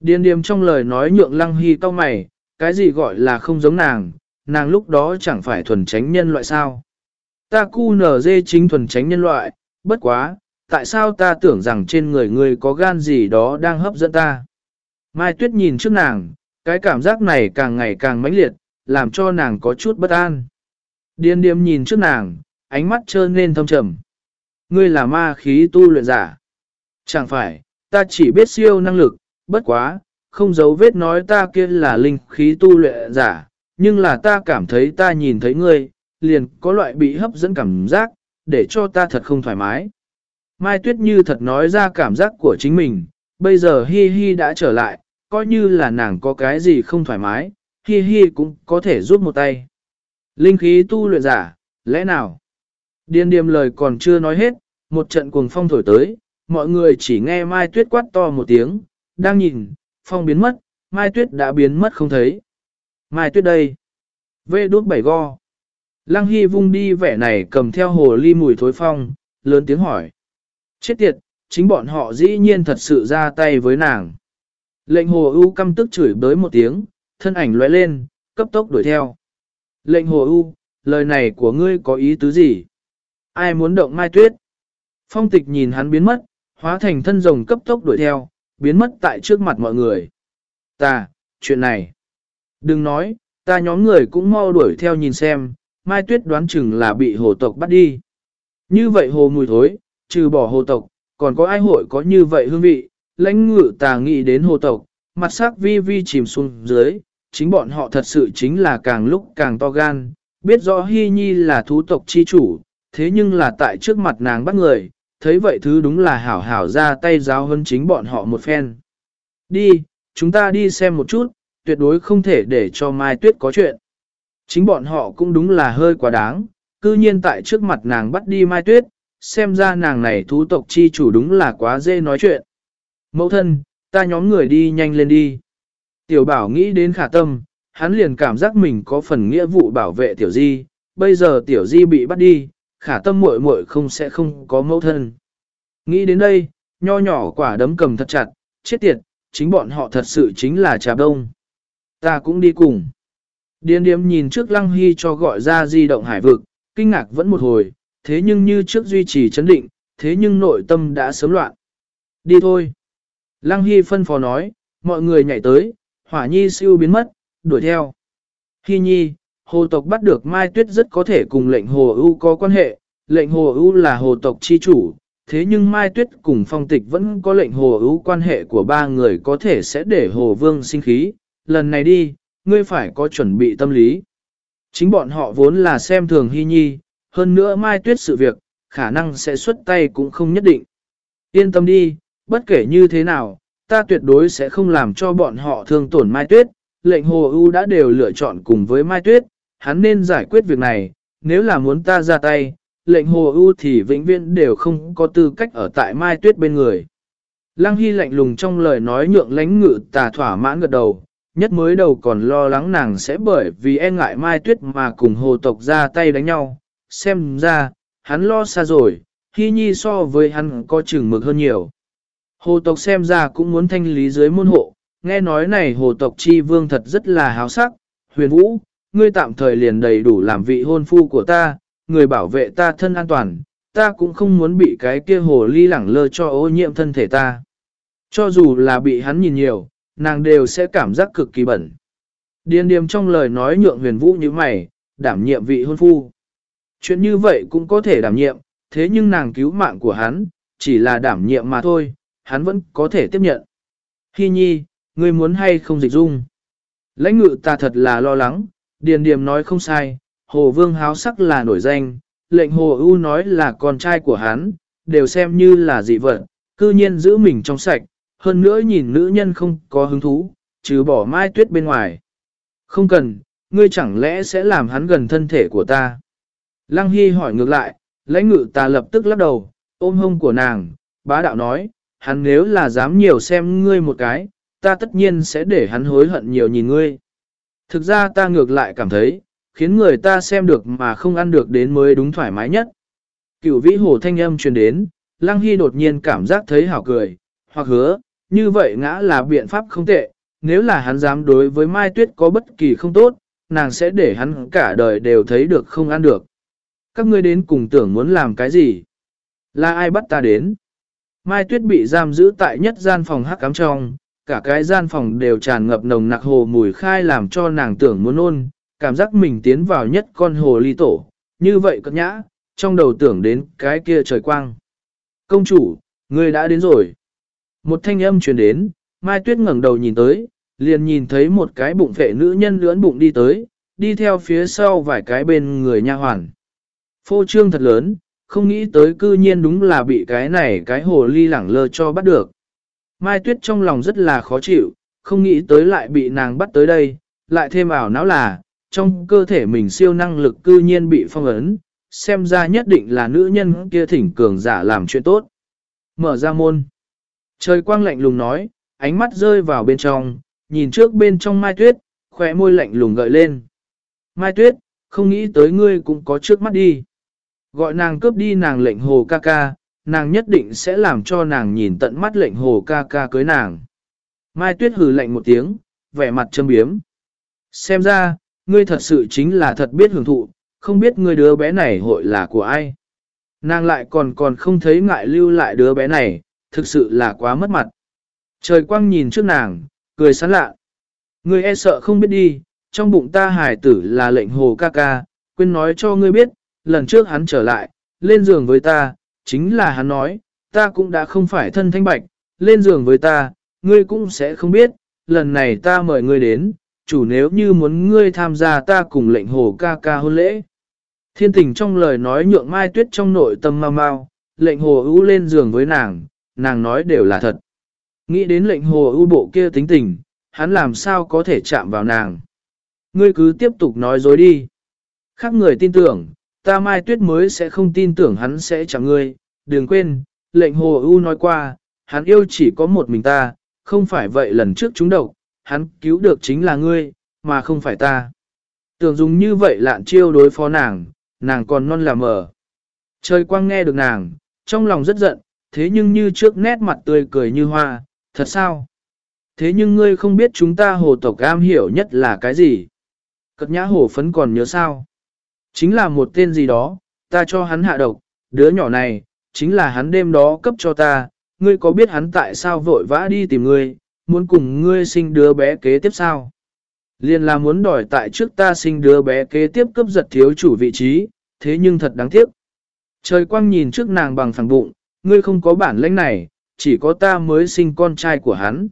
Điên điềm trong lời nói nhượng Lăng Hy cau mày, cái gì gọi là không giống nàng, nàng lúc đó chẳng phải thuần tránh nhân loại sao. Ta cu nở dê chính thuần tránh nhân loại, bất quá, tại sao ta tưởng rằng trên người ngươi có gan gì đó đang hấp dẫn ta. Mai Tuyết nhìn trước nàng, cái cảm giác này càng ngày càng mãnh liệt, làm cho nàng có chút bất an. Điên điềm nhìn trước nàng, ánh mắt trơn nên thâm trầm. Ngươi là ma khí tu luyện giả. Chẳng phải, ta chỉ biết siêu năng lực, bất quá, không giấu vết nói ta kia là linh khí tu luyện giả, nhưng là ta cảm thấy ta nhìn thấy ngươi, liền có loại bị hấp dẫn cảm giác, để cho ta thật không thoải mái. Mai Tuyết Như thật nói ra cảm giác của chính mình, bây giờ Hi Hi đã trở lại, coi như là nàng có cái gì không thoải mái, Hi Hi cũng có thể giúp một tay. Linh khí tu luyện giả, lẽ nào? Điên điềm lời còn chưa nói hết, một trận cuồng phong thổi tới, mọi người chỉ nghe Mai Tuyết quát to một tiếng, đang nhìn, phong biến mất, Mai Tuyết đã biến mất không thấy. Mai Tuyết đây. Vê đốt bảy go. Lăng Hy vung đi vẻ này cầm theo hồ ly mùi thối phong, lớn tiếng hỏi. Chết tiệt, chính bọn họ dĩ nhiên thật sự ra tay với nàng. Lệnh hồ ưu căm tức chửi bới một tiếng, thân ảnh lóe lên, cấp tốc đuổi theo. Lệnh hồ ưu, lời này của ngươi có ý tứ gì? Ai muốn động mai tuyết? Phong tịch nhìn hắn biến mất, hóa thành thân rồng cấp tốc đuổi theo, biến mất tại trước mặt mọi người. Ta, chuyện này. Đừng nói, ta nhóm người cũng mau đuổi theo nhìn xem, mai tuyết đoán chừng là bị hồ tộc bắt đi. Như vậy hồ mùi thối, trừ bỏ hồ tộc, còn có ai hội có như vậy hương vị, lãnh ngự tà nghĩ đến hồ tộc, mặt sắc vi vi chìm xuống dưới, chính bọn họ thật sự chính là càng lúc càng to gan, biết rõ Hy Nhi là thú tộc chi chủ, thế nhưng là tại trước mặt nàng bắt người, thấy vậy thứ đúng là hảo hảo ra tay giáo hơn chính bọn họ một phen. Đi, chúng ta đi xem một chút, tuyệt đối không thể để cho Mai Tuyết có chuyện. Chính bọn họ cũng đúng là hơi quá đáng, cư nhiên tại trước mặt nàng bắt đi Mai Tuyết, xem ra nàng này thú tộc chi chủ đúng là quá dễ nói chuyện. Mẫu thân, ta nhóm người đi nhanh lên đi. Tiểu bảo nghĩ đến khả tâm, hắn liền cảm giác mình có phần nghĩa vụ bảo vệ tiểu di, bây giờ tiểu di bị bắt đi, khả tâm muội muội không sẽ không có mẫu thân. Nghĩ đến đây, nho nhỏ quả đấm cầm thật chặt, chết tiệt, chính bọn họ thật sự chính là trà đông. Ta cũng đi cùng. Điên điếm nhìn trước lăng hy cho gọi ra di động hải vực, kinh ngạc vẫn một hồi, thế nhưng như trước duy trì chấn định, thế nhưng nội tâm đã sớm loạn. Đi thôi. Lăng Hy phân phó nói, mọi người nhảy tới, hỏa nhi siêu biến mất, đuổi theo. Hy nhi, hồ tộc bắt được Mai Tuyết rất có thể cùng lệnh hồ ưu có quan hệ, lệnh hồ ưu là hồ tộc chi chủ, thế nhưng Mai Tuyết cùng phong tịch vẫn có lệnh hồ ưu quan hệ của ba người có thể sẽ để hồ vương sinh khí, lần này đi, ngươi phải có chuẩn bị tâm lý. Chính bọn họ vốn là xem thường Hy nhi, hơn nữa Mai Tuyết sự việc, khả năng sẽ xuất tay cũng không nhất định. Yên tâm đi, bất kể như thế nào, ta tuyệt đối sẽ không làm cho bọn họ thương tổn Mai Tuyết. Lệnh Hồ ưu đã đều lựa chọn cùng với Mai Tuyết, hắn nên giải quyết việc này, nếu là muốn ta ra tay, lệnh Hồ ưu thì vĩnh viễn đều không có tư cách ở tại Mai Tuyết bên người. Lăng Hy lạnh lùng trong lời nói nhượng lánh ngự tà thỏa mãn gật đầu, nhất mới đầu còn lo lắng nàng sẽ bởi vì e ngại Mai Tuyết mà cùng hồ tộc ra tay đánh nhau, xem ra, hắn lo xa rồi, Hy Nhi so với hắn có chừng mực hơn nhiều. Hồ tộc xem ra cũng muốn thanh lý dưới môn hộ, nghe nói này hồ tộc chi vương thật rất là háo sắc, huyền vũ, ngươi tạm thời liền đầy đủ làm vị hôn phu của ta, người bảo vệ ta thân an toàn, ta cũng không muốn bị cái kia hồ ly lẳng lơ cho ô nhiễm thân thể ta. Cho dù là bị hắn nhìn nhiều, nàng đều sẽ cảm giác cực kỳ bẩn. Điên điềm trong lời nói nhượng huyền vũ như mày, đảm nhiệm vị hôn phu. Chuyện như vậy cũng có thể đảm nhiệm, thế nhưng nàng cứu mạng của hắn, chỉ là đảm nhiệm mà thôi, hắn vẫn có thể tiếp nhận. Hi nhi, ngươi muốn hay không dịch dung? Lãnh ngự ta thật là lo lắng, điền điềm nói không sai, hồ vương háo sắc là nổi danh, lệnh hồ ưu nói là con trai của hắn, đều xem như là dị vật, cư nhiên giữ mình trong sạch, hơn nữa nhìn nữ nhân không có hứng thú, trừ bỏ mai tuyết bên ngoài. Không cần, ngươi chẳng lẽ sẽ làm hắn gần thân thể của ta? Lăng Hy hỏi ngược lại, lãnh ngự ta lập tức lắc đầu, ôm hông của nàng, bá đạo nói, hắn nếu là dám nhiều xem ngươi một cái, ta tất nhiên sẽ để hắn hối hận nhiều nhìn ngươi. Thực ra ta ngược lại cảm thấy, khiến người ta xem được mà không ăn được đến mới đúng thoải mái nhất. Cửu vĩ hồ thanh âm truyền đến, Lăng Hy đột nhiên cảm giác thấy hảo cười, hoặc hứa, như vậy ngã là biện pháp không tệ, nếu là hắn dám đối với Mai Tuyết có bất kỳ không tốt, nàng sẽ để hắn cả đời đều thấy được không ăn được. Các ngươi đến cùng tưởng muốn làm cái gì? Là ai bắt ta đến? Mai Tuyết bị giam giữ tại nhất gian phòng hắc cám trong, cả cái gian phòng đều tràn ngập nồng nặc hồ mùi khai làm cho nàng tưởng muốn ôn, cảm giác mình tiến vào nhất con hồ ly tổ, như vậy cất nhã, trong đầu tưởng đến cái kia trời quang. Công chủ, người đã đến rồi. Một thanh âm truyền đến, Mai Tuyết ngẩng đầu nhìn tới, liền nhìn thấy một cái bụng phệ nữ nhân lưỡn bụng đi tới, đi theo phía sau vài cái bên người nha hoàn. Phô trương thật lớn, không nghĩ tới cư nhiên đúng là bị cái này cái hồ ly lẳng lơ cho bắt được. Mai Tuyết trong lòng rất là khó chịu, không nghĩ tới lại bị nàng bắt tới đây, lại thêm ảo não là, trong cơ thể mình siêu năng lực cư nhiên bị phong ấn, xem ra nhất định là nữ nhân kia thỉnh cường giả làm chuyện tốt. Mở ra môn. Trời quang lạnh lùng nói, ánh mắt rơi vào bên trong, nhìn trước bên trong Mai Tuyết, khỏe môi lạnh lùng gợi lên. Mai Tuyết, không nghĩ tới ngươi cũng có trước mắt đi. Gọi nàng cướp đi nàng lệnh hồ ca ca, nàng nhất định sẽ làm cho nàng nhìn tận mắt lệnh hồ ca ca cưới nàng. Mai Tuyết hừ lạnh một tiếng, vẻ mặt châm biếm. Xem ra, ngươi thật sự chính là thật biết hưởng thụ, không biết ngươi đứa bé này hội là của ai. Nàng lại còn còn không thấy ngại lưu lại đứa bé này, thực sự là quá mất mặt. Trời quang nhìn trước nàng, cười sán lạ. Ngươi e sợ không biết đi, trong bụng ta hải tử là lệnh hồ ca ca, quên nói cho ngươi biết, lần trước hắn trở lại, lên giường với ta, chính là hắn nói, ta cũng đã không phải thân thanh bạch, lên giường với ta, ngươi cũng sẽ không biết, lần này ta mời ngươi đến, chủ nếu như muốn ngươi tham gia ta cùng lệnh hồ ca ca hôn lễ. Thiên tình trong lời nói nhượng mai tuyết trong nội tâm mau mau, lệnh hồ ưu lên giường với nàng, nàng nói đều là thật. Nghĩ đến lệnh hồ ưu bộ kia tính tình, hắn làm sao có thể chạm vào nàng. Ngươi cứ tiếp tục nói dối đi. Khác người tin tưởng, ta mai tuyết mới sẽ không tin tưởng hắn sẽ chẳng ngươi. Đừng quên, lệnh hồ ưu nói qua, hắn yêu chỉ có một mình ta, không phải vậy lần trước chúng độc, hắn cứu được chính là ngươi, mà không phải ta. Tưởng dùng như vậy lạn chiêu đối phó nàng, nàng còn non là mờ. Trời quang nghe được nàng, trong lòng rất giận, thế nhưng như trước nét mặt tươi cười như hoa, thật sao? Thế nhưng ngươi không biết chúng ta hồ tộc am hiểu nhất là cái gì? Cất nhã hồ phấn còn nhớ sao? Chính là một tên gì đó, ta cho hắn hạ độc, đứa nhỏ này, chính là hắn đêm đó cấp cho ta, ngươi có biết hắn tại sao vội vã đi tìm ngươi, muốn cùng ngươi sinh đứa bé kế tiếp sao? Liên là muốn đòi tại trước ta sinh đứa bé kế tiếp cấp giật thiếu chủ vị trí, thế nhưng thật đáng tiếc. Trời quang nhìn trước nàng bằng phẳng bụng, ngươi không có bản lĩnh này, chỉ có ta mới sinh con trai của hắn.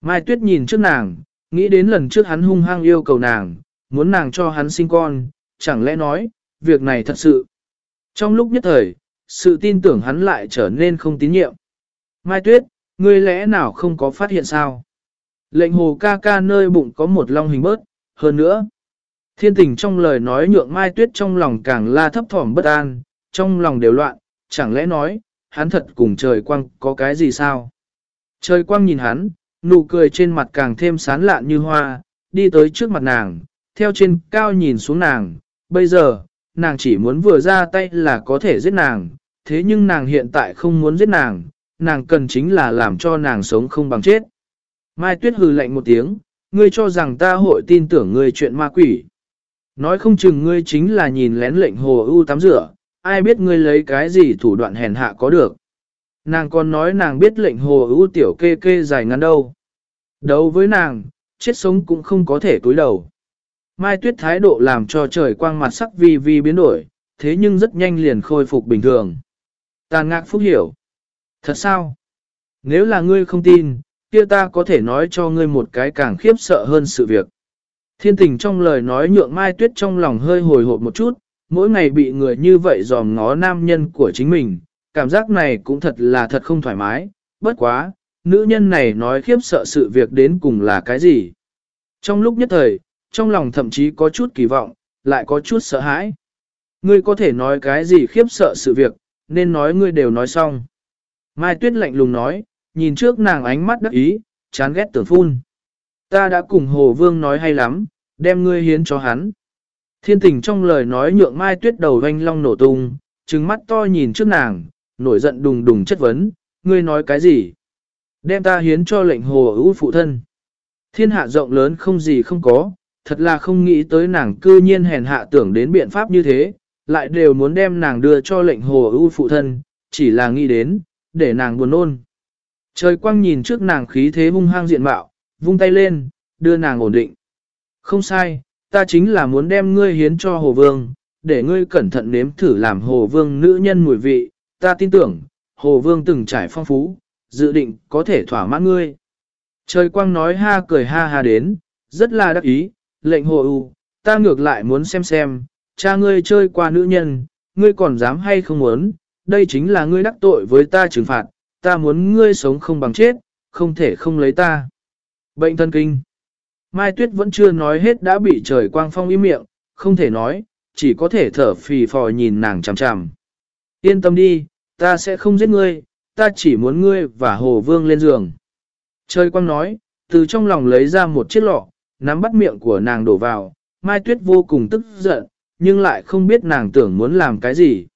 Mai Tuyết nhìn trước nàng, nghĩ đến lần trước hắn hung hăng yêu cầu nàng, muốn nàng cho hắn sinh con, chẳng lẽ nói, việc này thật sự. Trong lúc nhất thời, sự tin tưởng hắn lại trở nên không tín nhiệm. Mai Tuyết, ngươi lẽ nào không có phát hiện sao? Lệnh hồ ca ca nơi bụng có một long hình bớt, hơn nữa. Thiên tình trong lời nói nhượng Mai Tuyết trong lòng càng la thấp thỏm bất an, trong lòng đều loạn, chẳng lẽ nói, hắn thật cùng trời quang có cái gì sao? Trời quang nhìn hắn, nụ cười trên mặt càng thêm sán lạn như hoa, đi tới trước mặt nàng, theo trên cao nhìn xuống nàng, bây giờ, nàng chỉ muốn vừa ra tay là có thể giết nàng, thế nhưng nàng hiện tại không muốn giết nàng, nàng cần chính là làm cho nàng sống không bằng chết. Mai Tuyết hừ lạnh một tiếng, ngươi cho rằng ta hội tin tưởng ngươi chuyện ma quỷ. Nói không chừng ngươi chính là nhìn lén lệnh hồ ưu tắm rửa, ai biết ngươi lấy cái gì thủ đoạn hèn hạ có được. Nàng còn nói nàng biết lệnh hồ ưu tiểu kê kê dài ngắn đâu. Đấu với nàng, chết sống cũng không có thể túi đầu. Mai tuyết thái độ làm cho trời quang mặt sắc vi vi biến đổi, thế nhưng rất nhanh liền khôi phục bình thường. Tàn ngạc phúc hiểu. Thật sao? Nếu là ngươi không tin, kia ta có thể nói cho ngươi một cái càng khiếp sợ hơn sự việc. Thiên tình trong lời nói nhượng Mai Tuyết trong lòng hơi hồi hộp một chút, mỗi ngày bị người như vậy dòm ngó nam nhân của chính mình, cảm giác này cũng thật là thật không thoải mái, bất quá, nữ nhân này nói khiếp sợ sự việc đến cùng là cái gì. Trong lúc nhất thời, trong lòng thậm chí có chút kỳ vọng, lại có chút sợ hãi. Ngươi có thể nói cái gì khiếp sợ sự việc, nên nói ngươi đều nói xong. Mai Tuyết lạnh lùng nói, nhìn trước nàng ánh mắt đắc ý, chán ghét tưởng phun. Ta đã cùng Hồ Vương nói hay lắm, đem ngươi hiến cho hắn. Thiên tình trong lời nói nhượng Mai Tuyết đầu vanh long nổ tung, trừng mắt to nhìn trước nàng, nổi giận đùng đùng chất vấn, ngươi nói cái gì? Đem ta hiến cho lệnh hồ ưu phụ thân. Thiên hạ rộng lớn không gì không có, thật là không nghĩ tới nàng cư nhiên hèn hạ tưởng đến biện pháp như thế, lại đều muốn đem nàng đưa cho lệnh hồ ưu phụ thân, chỉ là nghĩ đến, để nàng buồn nôn. Trời quang nhìn trước nàng khí thế hung hăng diện mạo, vung tay lên, đưa nàng ổn định. Không sai, ta chính là muốn đem ngươi hiến cho hồ vương, để ngươi cẩn thận nếm thử làm hồ vương nữ nhân mùi vị, ta tin tưởng, hồ vương từng trải phong phú, dự định có thể thỏa mãn ngươi. Trời quang nói ha cười ha ha đến, rất là đắc ý, lệnh hồ ưu, ta ngược lại muốn xem xem, cha ngươi chơi qua nữ nhân, ngươi còn dám hay không muốn, đây chính là ngươi đắc tội với ta trừng phạt, ta muốn ngươi sống không bằng chết, không thể không lấy ta. Bệnh thân kinh. Mai Tuyết vẫn chưa nói hết đã bị trời quang phong im miệng, không thể nói, chỉ có thể thở phì phò nhìn nàng chằm chằm. Yên tâm đi, ta sẽ không giết ngươi, ta chỉ muốn ngươi và Hồ Vương lên giường. Trời quang nói, từ trong lòng lấy ra một chiếc lọ, nắm bắt miệng của nàng đổ vào, Mai Tuyết vô cùng tức giận, nhưng lại không biết nàng tưởng muốn làm cái gì.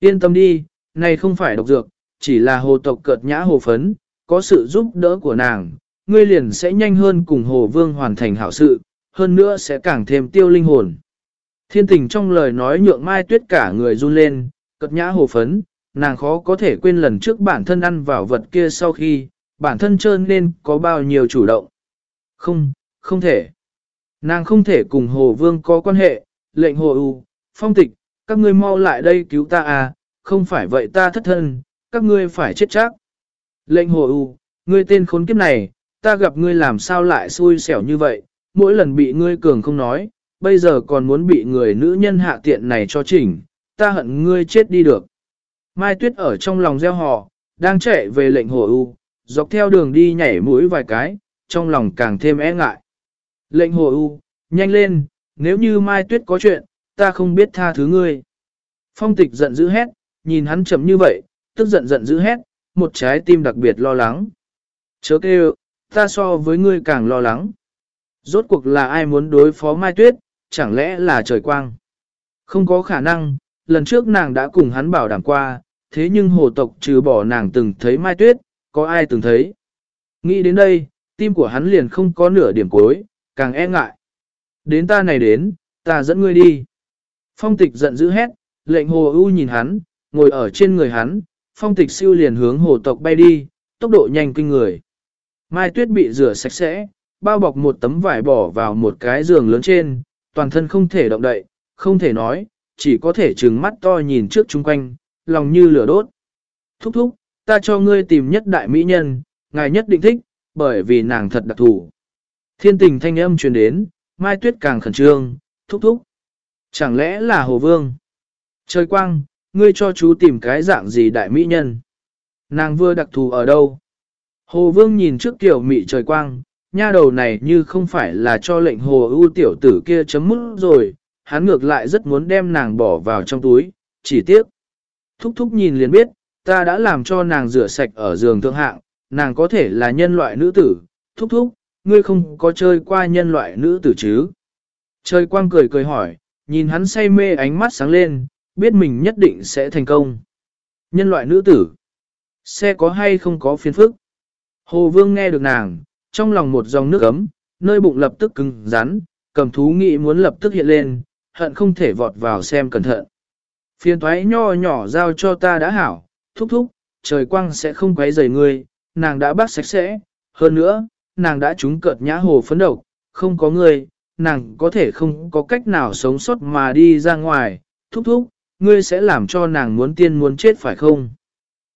Yên tâm đi, này không phải độc dược, chỉ là hồ tộc cợt nhã hồ phấn, có sự giúp đỡ của nàng, ngươi liền sẽ nhanh hơn cùng hồ vương hoàn thành hảo sự, hơn nữa sẽ càng thêm tiêu linh hồn. Thiên tình trong lời nói nhượng mai tuyết cả người run lên, cợt nhã hồ phấn, nàng khó có thể quên lần trước bản thân ăn vào vật kia sau khi, bản thân trơn nên có bao nhiêu chủ động. Không, không thể. Nàng không thể cùng hồ vương có quan hệ, lệnh hồ u, phong tịch, các ngươi mau lại đây cứu ta à, không phải vậy ta thất thân, các ngươi phải chết chắc. Lệnh hồ u, ngươi tên khốn kiếp này, ta gặp ngươi làm sao lại xui xẻo như vậy, mỗi lần bị ngươi cường không nói, bây giờ còn muốn bị người nữ nhân hạ tiện này cho chỉnh, ta hận ngươi chết đi được. Mai Tuyết ở trong lòng gieo họ, đang chạy về lệnh hồ u, dọc theo đường đi nhảy mũi vài cái, trong lòng càng thêm e ngại. Lệnh hồ u, nhanh lên, nếu như Mai Tuyết có chuyện, ta không biết tha thứ ngươi. Phong tịch giận dữ hét, nhìn hắn chậm như vậy, tức giận giận dữ hét, một trái tim đặc biệt lo lắng. Chớ kêu, ta so với ngươi càng lo lắng. Rốt cuộc là ai muốn đối phó Mai Tuyết, chẳng lẽ là trời quang? Không có khả năng, lần trước nàng đã cùng hắn bảo đảm qua, thế nhưng hồ tộc trừ bỏ nàng từng thấy Mai Tuyết, có ai từng thấy? Nghĩ đến đây, tim của hắn liền không có nửa điểm cuối, càng e ngại. Đến ta này đến, ta dẫn ngươi đi. Phong tịch giận dữ hét, lệnh hồ ưu nhìn hắn, ngồi ở trên người hắn, phong tịch siêu liền hướng hồ tộc bay đi, tốc độ nhanh kinh người. Mai tuyết bị rửa sạch sẽ, bao bọc một tấm vải bỏ vào một cái giường lớn trên, toàn thân không thể động đậy, không thể nói, chỉ có thể trừng mắt to nhìn trước chung quanh, lòng như lửa đốt. Thúc thúc, ta cho ngươi tìm nhất đại mỹ nhân, ngài nhất định thích, bởi vì nàng thật đặc thủ. Thiên tình thanh âm truyền đến, Mai Tuyết càng khẩn trương, thúc thúc. Chẳng lẽ là Hồ Vương? Trời quang, ngươi cho chú tìm cái dạng gì đại mỹ nhân? Nàng vừa đặc thù ở đâu? Hồ Vương nhìn trước tiểu mị trời quang, nha đầu này như không phải là cho lệnh hồ ưu tiểu tử kia chấm mút rồi, hắn ngược lại rất muốn đem nàng bỏ vào trong túi, chỉ tiếc. Thúc thúc nhìn liền biết, ta đã làm cho nàng rửa sạch ở giường thượng hạng, nàng có thể là nhân loại nữ tử, thúc thúc, ngươi không có chơi qua nhân loại nữ tử chứ? Trời quang cười cười hỏi, nhìn hắn say mê ánh mắt sáng lên, biết mình nhất định sẽ thành công. Nhân loại nữ tử, xe có hay không có phiền phức? Hồ Vương nghe được nàng, trong lòng một dòng nước ấm, nơi bụng lập tức cứng rắn, cầm thú nghĩ muốn lập tức hiện lên, hận không thể vọt vào xem cẩn thận. Phiền thoái nho nhỏ giao cho ta đã hảo, thúc thúc, trời quang sẽ không quấy rầy ngươi, nàng đã bắt sạch sẽ, hơn nữa, nàng đã trúng cợt nhã hồ phấn độc, không có người nàng có thể không có cách nào sống sót mà đi ra ngoài, thúc thúc, ngươi sẽ làm cho nàng muốn tiên muốn chết phải không?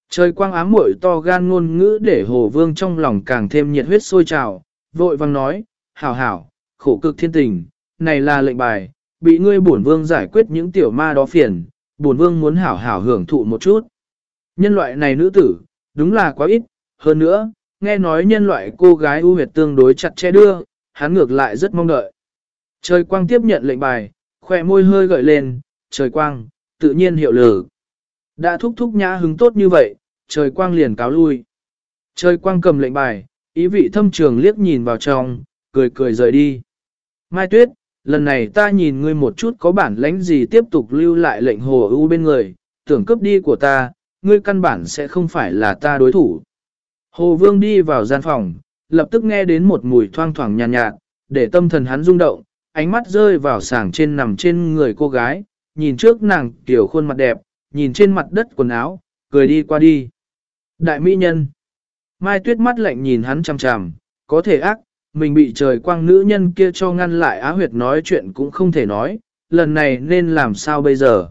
Trời quang ám muội to gan ngôn ngữ để hồ vương trong lòng càng thêm nhiệt huyết sôi trào, vội vang nói, hảo hảo, khổ cực thiên tình, này là lệnh bài, bị ngươi bổn vương giải quyết những tiểu ma đó phiền, bổn vương muốn hảo hảo hưởng thụ một chút. Nhân loại này nữ tử, đúng là quá ít, hơn nữa, nghe nói nhân loại cô gái ưu huyệt tương đối chặt chẽ đưa, hắn ngược lại rất mong đợi. Trời quang tiếp nhận lệnh bài, khỏe môi hơi gợi lên, trời quang, tự nhiên hiệu lử. Đã thúc thúc nhã hứng tốt như vậy, trời quang liền cáo lui. Trời quang cầm lệnh bài, ý vị thâm trường liếc nhìn vào trong, cười cười rời đi. Mai Tuyết, lần này ta nhìn ngươi một chút có bản lãnh gì tiếp tục lưu lại lệnh hồ ưu bên người, tưởng cướp đi của ta, ngươi căn bản sẽ không phải là ta đối thủ. Hồ Vương đi vào gian phòng, lập tức nghe đến một mùi thoang thoảng nhàn nhạt, nhạt, để tâm thần hắn rung động, ánh mắt rơi vào sàng trên nằm trên người cô gái, nhìn trước nàng tiểu khuôn mặt đẹp, nhìn trên mặt đất quần áo, cười đi qua đi. Đại mỹ nhân. Mai tuyết mắt lạnh nhìn hắn chằm chằm, có thể ác, mình bị trời quang nữ nhân kia cho ngăn lại á huyệt nói chuyện cũng không thể nói, lần này nên làm sao bây giờ.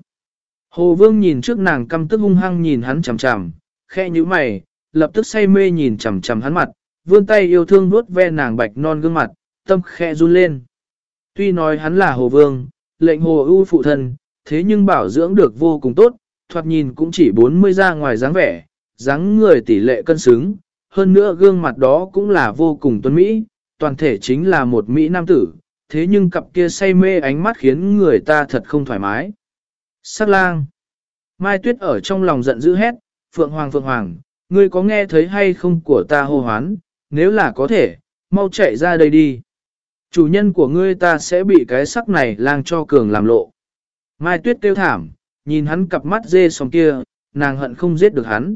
Hồ Vương nhìn trước nàng căm tức hung hăng nhìn hắn chằm chằm, khe như mày, lập tức say mê nhìn chằm chằm hắn mặt, vươn tay yêu thương vuốt ve nàng bạch non gương mặt, tâm khe run lên. Tuy nói hắn là Hồ Vương, lệnh Hồ ưu phụ thân, thế nhưng bảo dưỡng được vô cùng tốt, thoạt nhìn cũng chỉ 40 ra ngoài dáng vẻ, dáng người tỷ lệ cân xứng, hơn nữa gương mặt đó cũng là vô cùng tuấn Mỹ, toàn thể chính là một Mỹ nam tử, thế nhưng cặp kia say mê ánh mắt khiến người ta thật không thoải mái. Sát lang. Mai Tuyết ở trong lòng giận dữ hét, Phượng Hoàng Phượng Hoàng, ngươi có nghe thấy hay không của ta hô hoán, nếu là có thể, mau chạy ra đây đi. Chủ nhân của ngươi ta sẽ bị cái sắc này lang cho cường làm lộ. Mai Tuyết kêu thảm, nhìn hắn cặp mắt dê sòng kia, nàng hận không giết được hắn.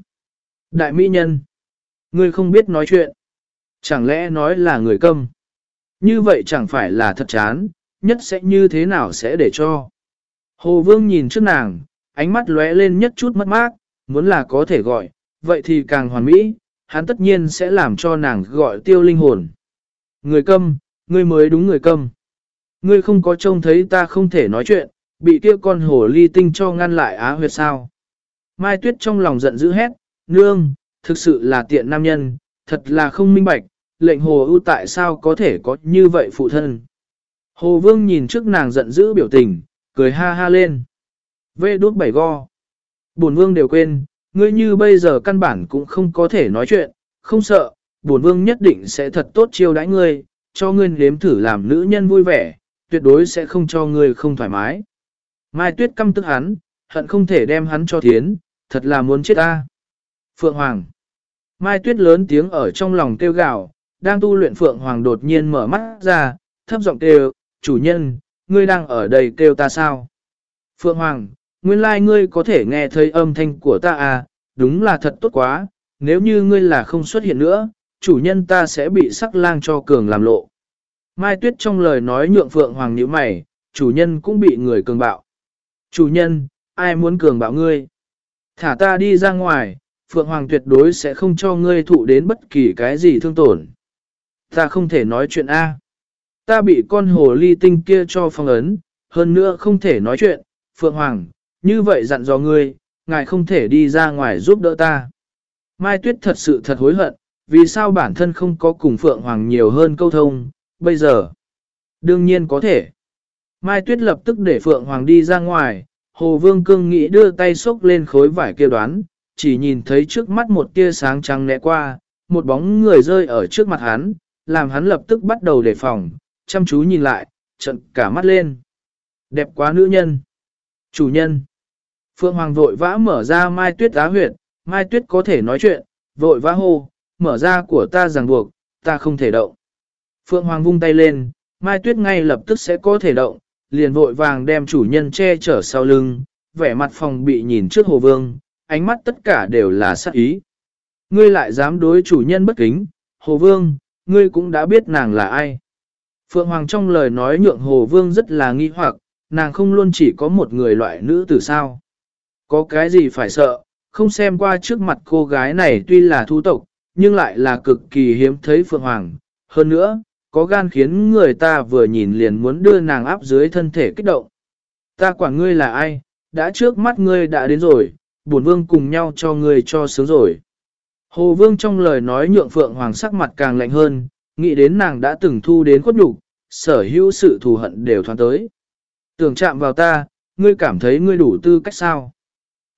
Đại mỹ nhân, ngươi không biết nói chuyện. Chẳng lẽ nói là người câm? Như vậy chẳng phải là thật chán, nhất sẽ như thế nào sẽ để cho. Hồ Vương nhìn trước nàng, ánh mắt lóe lên nhất chút mất mát, muốn là có thể gọi, vậy thì càng hoàn mỹ, hắn tất nhiên sẽ làm cho nàng gọi tiêu linh hồn. Người câm, ngươi mới đúng người câm. Ngươi không có trông thấy ta không thể nói chuyện, bị kia con hồ ly tinh cho ngăn lại á huyệt sao. Mai Tuyết trong lòng giận dữ hét, nương, thực sự là tiện nam nhân, thật là không minh bạch, lệnh hồ ưu tại sao có thể có như vậy phụ thân. Hồ Vương nhìn trước nàng giận dữ biểu tình, cười ha ha lên. Vê đốt bảy go. Bổn Vương đều quên, ngươi như bây giờ căn bản cũng không có thể nói chuyện, không sợ, bổn Vương nhất định sẽ thật tốt chiêu đãi ngươi, cho ngươi nếm thử làm nữ nhân vui vẻ, tuyệt đối sẽ không cho ngươi không thoải mái. Mai Tuyết căm tức hắn, hận không thể đem hắn cho thiến, thật là muốn chết ta. Phượng Hoàng. Mai Tuyết lớn tiếng ở trong lòng kêu gào, đang tu luyện Phượng Hoàng đột nhiên mở mắt ra, thấp giọng kêu, chủ nhân, ngươi đang ở đây kêu ta sao? Phượng Hoàng, nguyên lai like ngươi có thể nghe thấy âm thanh của ta à, đúng là thật tốt quá, nếu như ngươi là không xuất hiện nữa, chủ nhân ta sẽ bị sắc lang cho cường làm lộ. Mai Tuyết trong lời nói nhượng Phượng Hoàng nhíu mày, chủ nhân cũng bị người cường bạo. Chủ nhân, ai muốn cường bạo ngươi? Thả ta đi ra ngoài, Phượng Hoàng tuyệt đối sẽ không cho ngươi thụ đến bất kỳ cái gì thương tổn. Ta không thể nói chuyện A. Ta bị con hồ ly tinh kia cho phong ấn, hơn nữa không thể nói chuyện. Phượng Hoàng, như vậy dặn dò ngươi, ngài không thể đi ra ngoài giúp đỡ ta. Mai Tuyết thật sự thật hối hận, vì sao bản thân không có cùng Phượng Hoàng nhiều hơn câu thông, bây giờ? Đương nhiên có thể. Mai Tuyết lập tức để Phượng Hoàng đi ra ngoài, Hồ Vương Cương nghĩ đưa tay xốc lên khối vải kia đoán, chỉ nhìn thấy trước mắt một tia sáng trắng lẽ qua, một bóng người rơi ở trước mặt hắn, làm hắn lập tức bắt đầu đề phòng, chăm chú nhìn lại, trận cả mắt lên. Đẹp quá nữ nhân. Chủ nhân. Phượng Hoàng vội vã mở ra Mai Tuyết á huyệt, Mai Tuyết có thể nói chuyện, vội vã hô, mở ra của ta ràng buộc, ta không thể động. Phượng Hoàng vung tay lên, Mai Tuyết ngay lập tức sẽ có thể động, liền vội vàng đem chủ nhân che chở sau lưng, vẻ mặt phòng bị nhìn trước hồ vương, ánh mắt tất cả đều là sát ý. Ngươi lại dám đối chủ nhân bất kính, hồ vương, ngươi cũng đã biết nàng là ai. Phượng Hoàng trong lời nói nhượng hồ vương rất là nghi hoặc, nàng không luôn chỉ có một người loại nữ tử sao. Có cái gì phải sợ, không xem qua trước mặt cô gái này tuy là thu tộc, nhưng lại là cực kỳ hiếm thấy Phượng Hoàng. Hơn nữa, có gan khiến người ta vừa nhìn liền muốn đưa nàng áp dưới thân thể kích động. Ta quản ngươi là ai, đã trước mắt ngươi đã đến rồi, bổn vương cùng nhau cho ngươi cho sướng rồi. Hồ vương trong lời nói nhượng Phượng Hoàng sắc mặt càng lạnh hơn, nghĩ đến nàng đã từng thu đến khuất nhục, sở hữu sự thù hận đều thoáng tới. Tưởng chạm vào ta, ngươi cảm thấy ngươi đủ tư cách sao?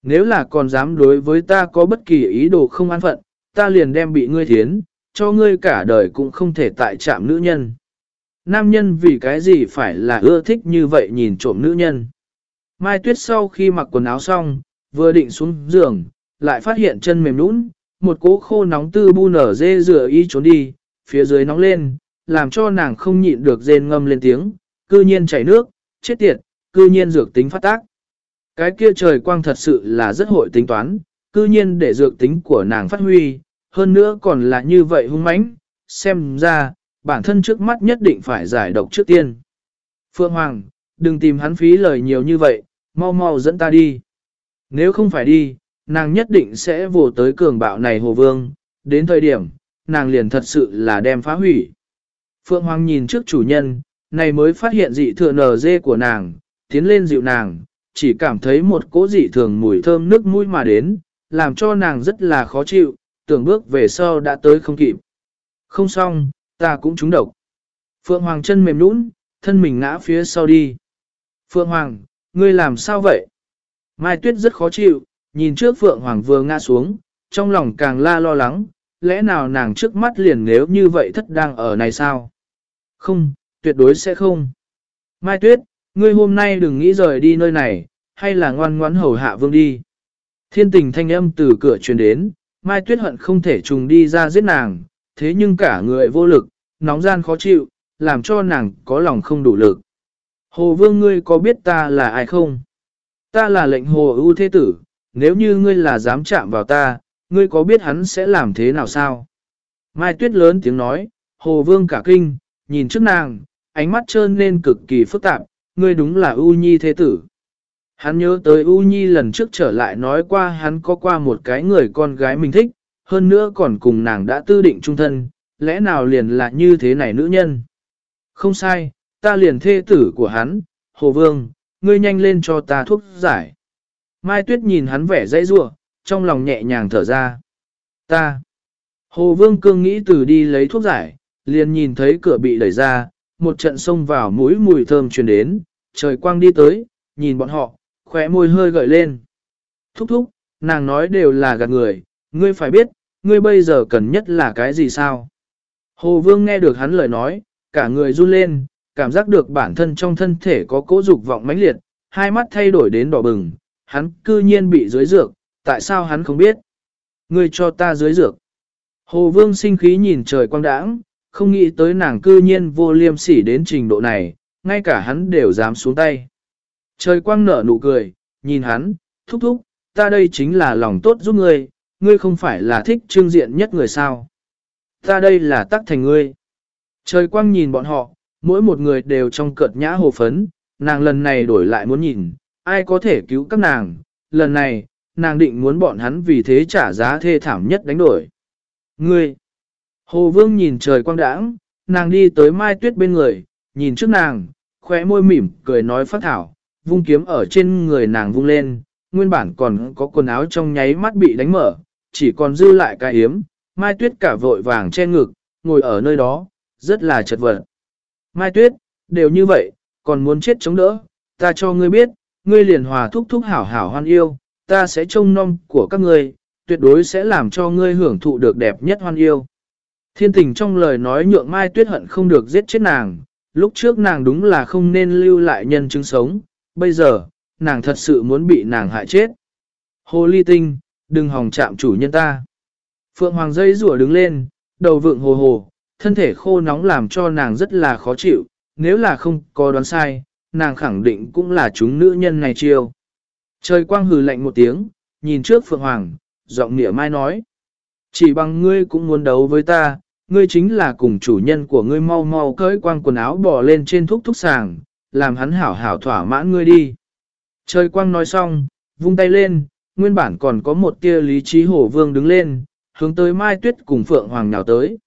Nếu là còn dám đối với ta có bất kỳ ý đồ không an phận, ta liền đem bị ngươi thiến, cho ngươi cả đời cũng không thể tại chạm nữ nhân. Nam nhân vì cái gì phải là ưa thích như vậy nhìn trộm nữ nhân. Mai Tuyết sau khi mặc quần áo xong, vừa định xuống giường, lại phát hiện chân mềm nũng, một cỗ khô nóng tư bu nở dê rửa y trốn đi, phía dưới nóng lên, làm cho nàng không nhịn được rên ngâm lên tiếng, cư nhiên chảy nước, chết tiệt, cư nhiên dược tính phát tác. Cái kia trời quang thật sự là rất hội tính toán, cư nhiên để dược tính của nàng phát huy, hơn nữa còn là như vậy hung mãnh, xem ra, bản thân trước mắt nhất định phải giải độc trước tiên. Phượng Hoàng, đừng tìm hắn phí lời nhiều như vậy, mau mau dẫn ta đi. Nếu không phải đi, nàng nhất định sẽ vồ tới cường bạo này hồ vương, đến thời điểm, nàng liền thật sự là đem phá hủy. Phượng Hoàng nhìn trước chủ nhân, này mới phát hiện dị thừa nở dê của nàng, tiến lên dịu nàng, chỉ cảm thấy một cỗ dị thường mùi thơm nước mũi mà đến, làm cho nàng rất là khó chịu, tưởng bước về sau đã tới không kịp. Không xong, ta cũng trúng độc. Phượng Hoàng chân mềm nũng, thân mình ngã phía sau đi. Phượng Hoàng, ngươi làm sao vậy? Mai Tuyết rất khó chịu, nhìn trước Phượng Hoàng vừa ngã xuống, trong lòng càng la lo lắng, lẽ nào nàng trước mắt liền nếu như vậy thất đang ở này sao? Không, tuyệt đối sẽ không. Mai Tuyết, ngươi hôm nay đừng nghĩ rời đi nơi này, hay là ngoan ngoãn hầu hạ vương đi. Thiên tình thanh âm từ cửa truyền đến, Mai Tuyết hận không thể trùng đi ra giết nàng, thế nhưng cả người vô lực, nóng gian khó chịu, làm cho nàng có lòng không đủ lực. Hồ vương ngươi có biết ta là ai không? Ta là lệnh hồ ưu thế tử, nếu như ngươi là dám chạm vào ta, ngươi có biết hắn sẽ làm thế nào sao? Mai Tuyết lớn tiếng nói, hồ vương cả kinh, nhìn trước nàng, ánh mắt trơn lên cực kỳ phức tạp, ngươi đúng là ưu nhi thế tử. Hắn nhớ tới U Nhi lần trước trở lại nói qua hắn có qua một cái người con gái mình thích, hơn nữa còn cùng nàng đã tư định trung thân, lẽ nào liền là như thế này nữ nhân? Không sai, ta liền thê tử của hắn, Hồ Vương, ngươi nhanh lên cho ta thuốc giải. Mai Tuyết nhìn hắn vẻ dãy rua, trong lòng nhẹ nhàng thở ra. Ta. Hồ Vương cương nghĩ từ đi lấy thuốc giải, liền nhìn thấy cửa bị đẩy ra, một trận xông vào mũi mùi thơm truyền đến, trời quang đi tới, nhìn bọn họ, khóe môi hơi gợi lên. Thúc thúc, nàng nói đều là gạt người, ngươi phải biết, ngươi bây giờ cần nhất là cái gì sao? Hồ Vương nghe được hắn lời nói, cả người run lên, cảm giác được bản thân trong thân thể có cố dục vọng mãnh liệt, hai mắt thay đổi đến đỏ bừng, hắn cư nhiên bị dưới dược, tại sao hắn không biết? Ngươi cho ta dưới dược. Hồ Vương sinh khí nhìn trời quang đãng, không nghĩ tới nàng cư nhiên vô liêm sỉ đến trình độ này, ngay cả hắn đều dám xuống tay. Trời quang nở nụ cười, nhìn hắn, thúc thúc, ta đây chính là lòng tốt giúp ngươi, ngươi không phải là thích trương diện nhất người sao. Ta đây là tắc thành ngươi. Trời quang nhìn bọn họ, mỗi một người đều trong cợt nhã hồ phấn, nàng lần này đổi lại muốn nhìn, ai có thể cứu các nàng, lần này, nàng định muốn bọn hắn vì thế trả giá thê thảm nhất đánh đổi. Ngươi! Hồ Vương nhìn trời quang đãng, nàng đi tới Mai Tuyết bên người, nhìn trước nàng, khóe môi mỉm, cười nói phát thảo, vung kiếm ở trên người nàng vung lên, nguyên bản còn có quần áo trong nháy mắt bị đánh mở, chỉ còn dư lại cái yếm, Mai Tuyết cả vội vàng che ngực, ngồi ở nơi đó, rất là chật vật. Mai Tuyết, đều như vậy, còn muốn chết chống đỡ, ta cho ngươi biết, ngươi liền hòa thúc thúc hảo hảo hoan yêu, ta sẽ trông nom của các ngươi, tuyệt đối sẽ làm cho ngươi hưởng thụ được đẹp nhất hoan yêu. Thiên tình trong lời nói nhượng Mai Tuyết hận không được giết chết nàng, lúc trước nàng đúng là không nên lưu lại nhân chứng sống, bây giờ, nàng thật sự muốn bị nàng hại chết. Hồ ly tinh, đừng hòng chạm chủ nhân ta. Phượng Hoàng dây rủa đứng lên, đầu vượng hồ hồ, thân thể khô nóng làm cho nàng rất là khó chịu, nếu là không có đoán sai, nàng khẳng định cũng là chúng nữ nhân này chiêu. Trời quang hừ lạnh một tiếng, nhìn trước Phượng Hoàng, giọng nịa mai nói. Chỉ bằng ngươi cũng muốn đấu với ta, ngươi chính là cùng chủ nhân của ngươi mau mau cởi quang quần áo bỏ lên trên thúc thúc sàng, làm hắn hảo hảo thỏa mãn ngươi đi. Trời quang nói xong, vung tay lên, nguyên bản còn có một tia lý trí Hồ Vương đứng lên, hướng tới Mai Tuyết cùng Phượng Hoàng nhào tới.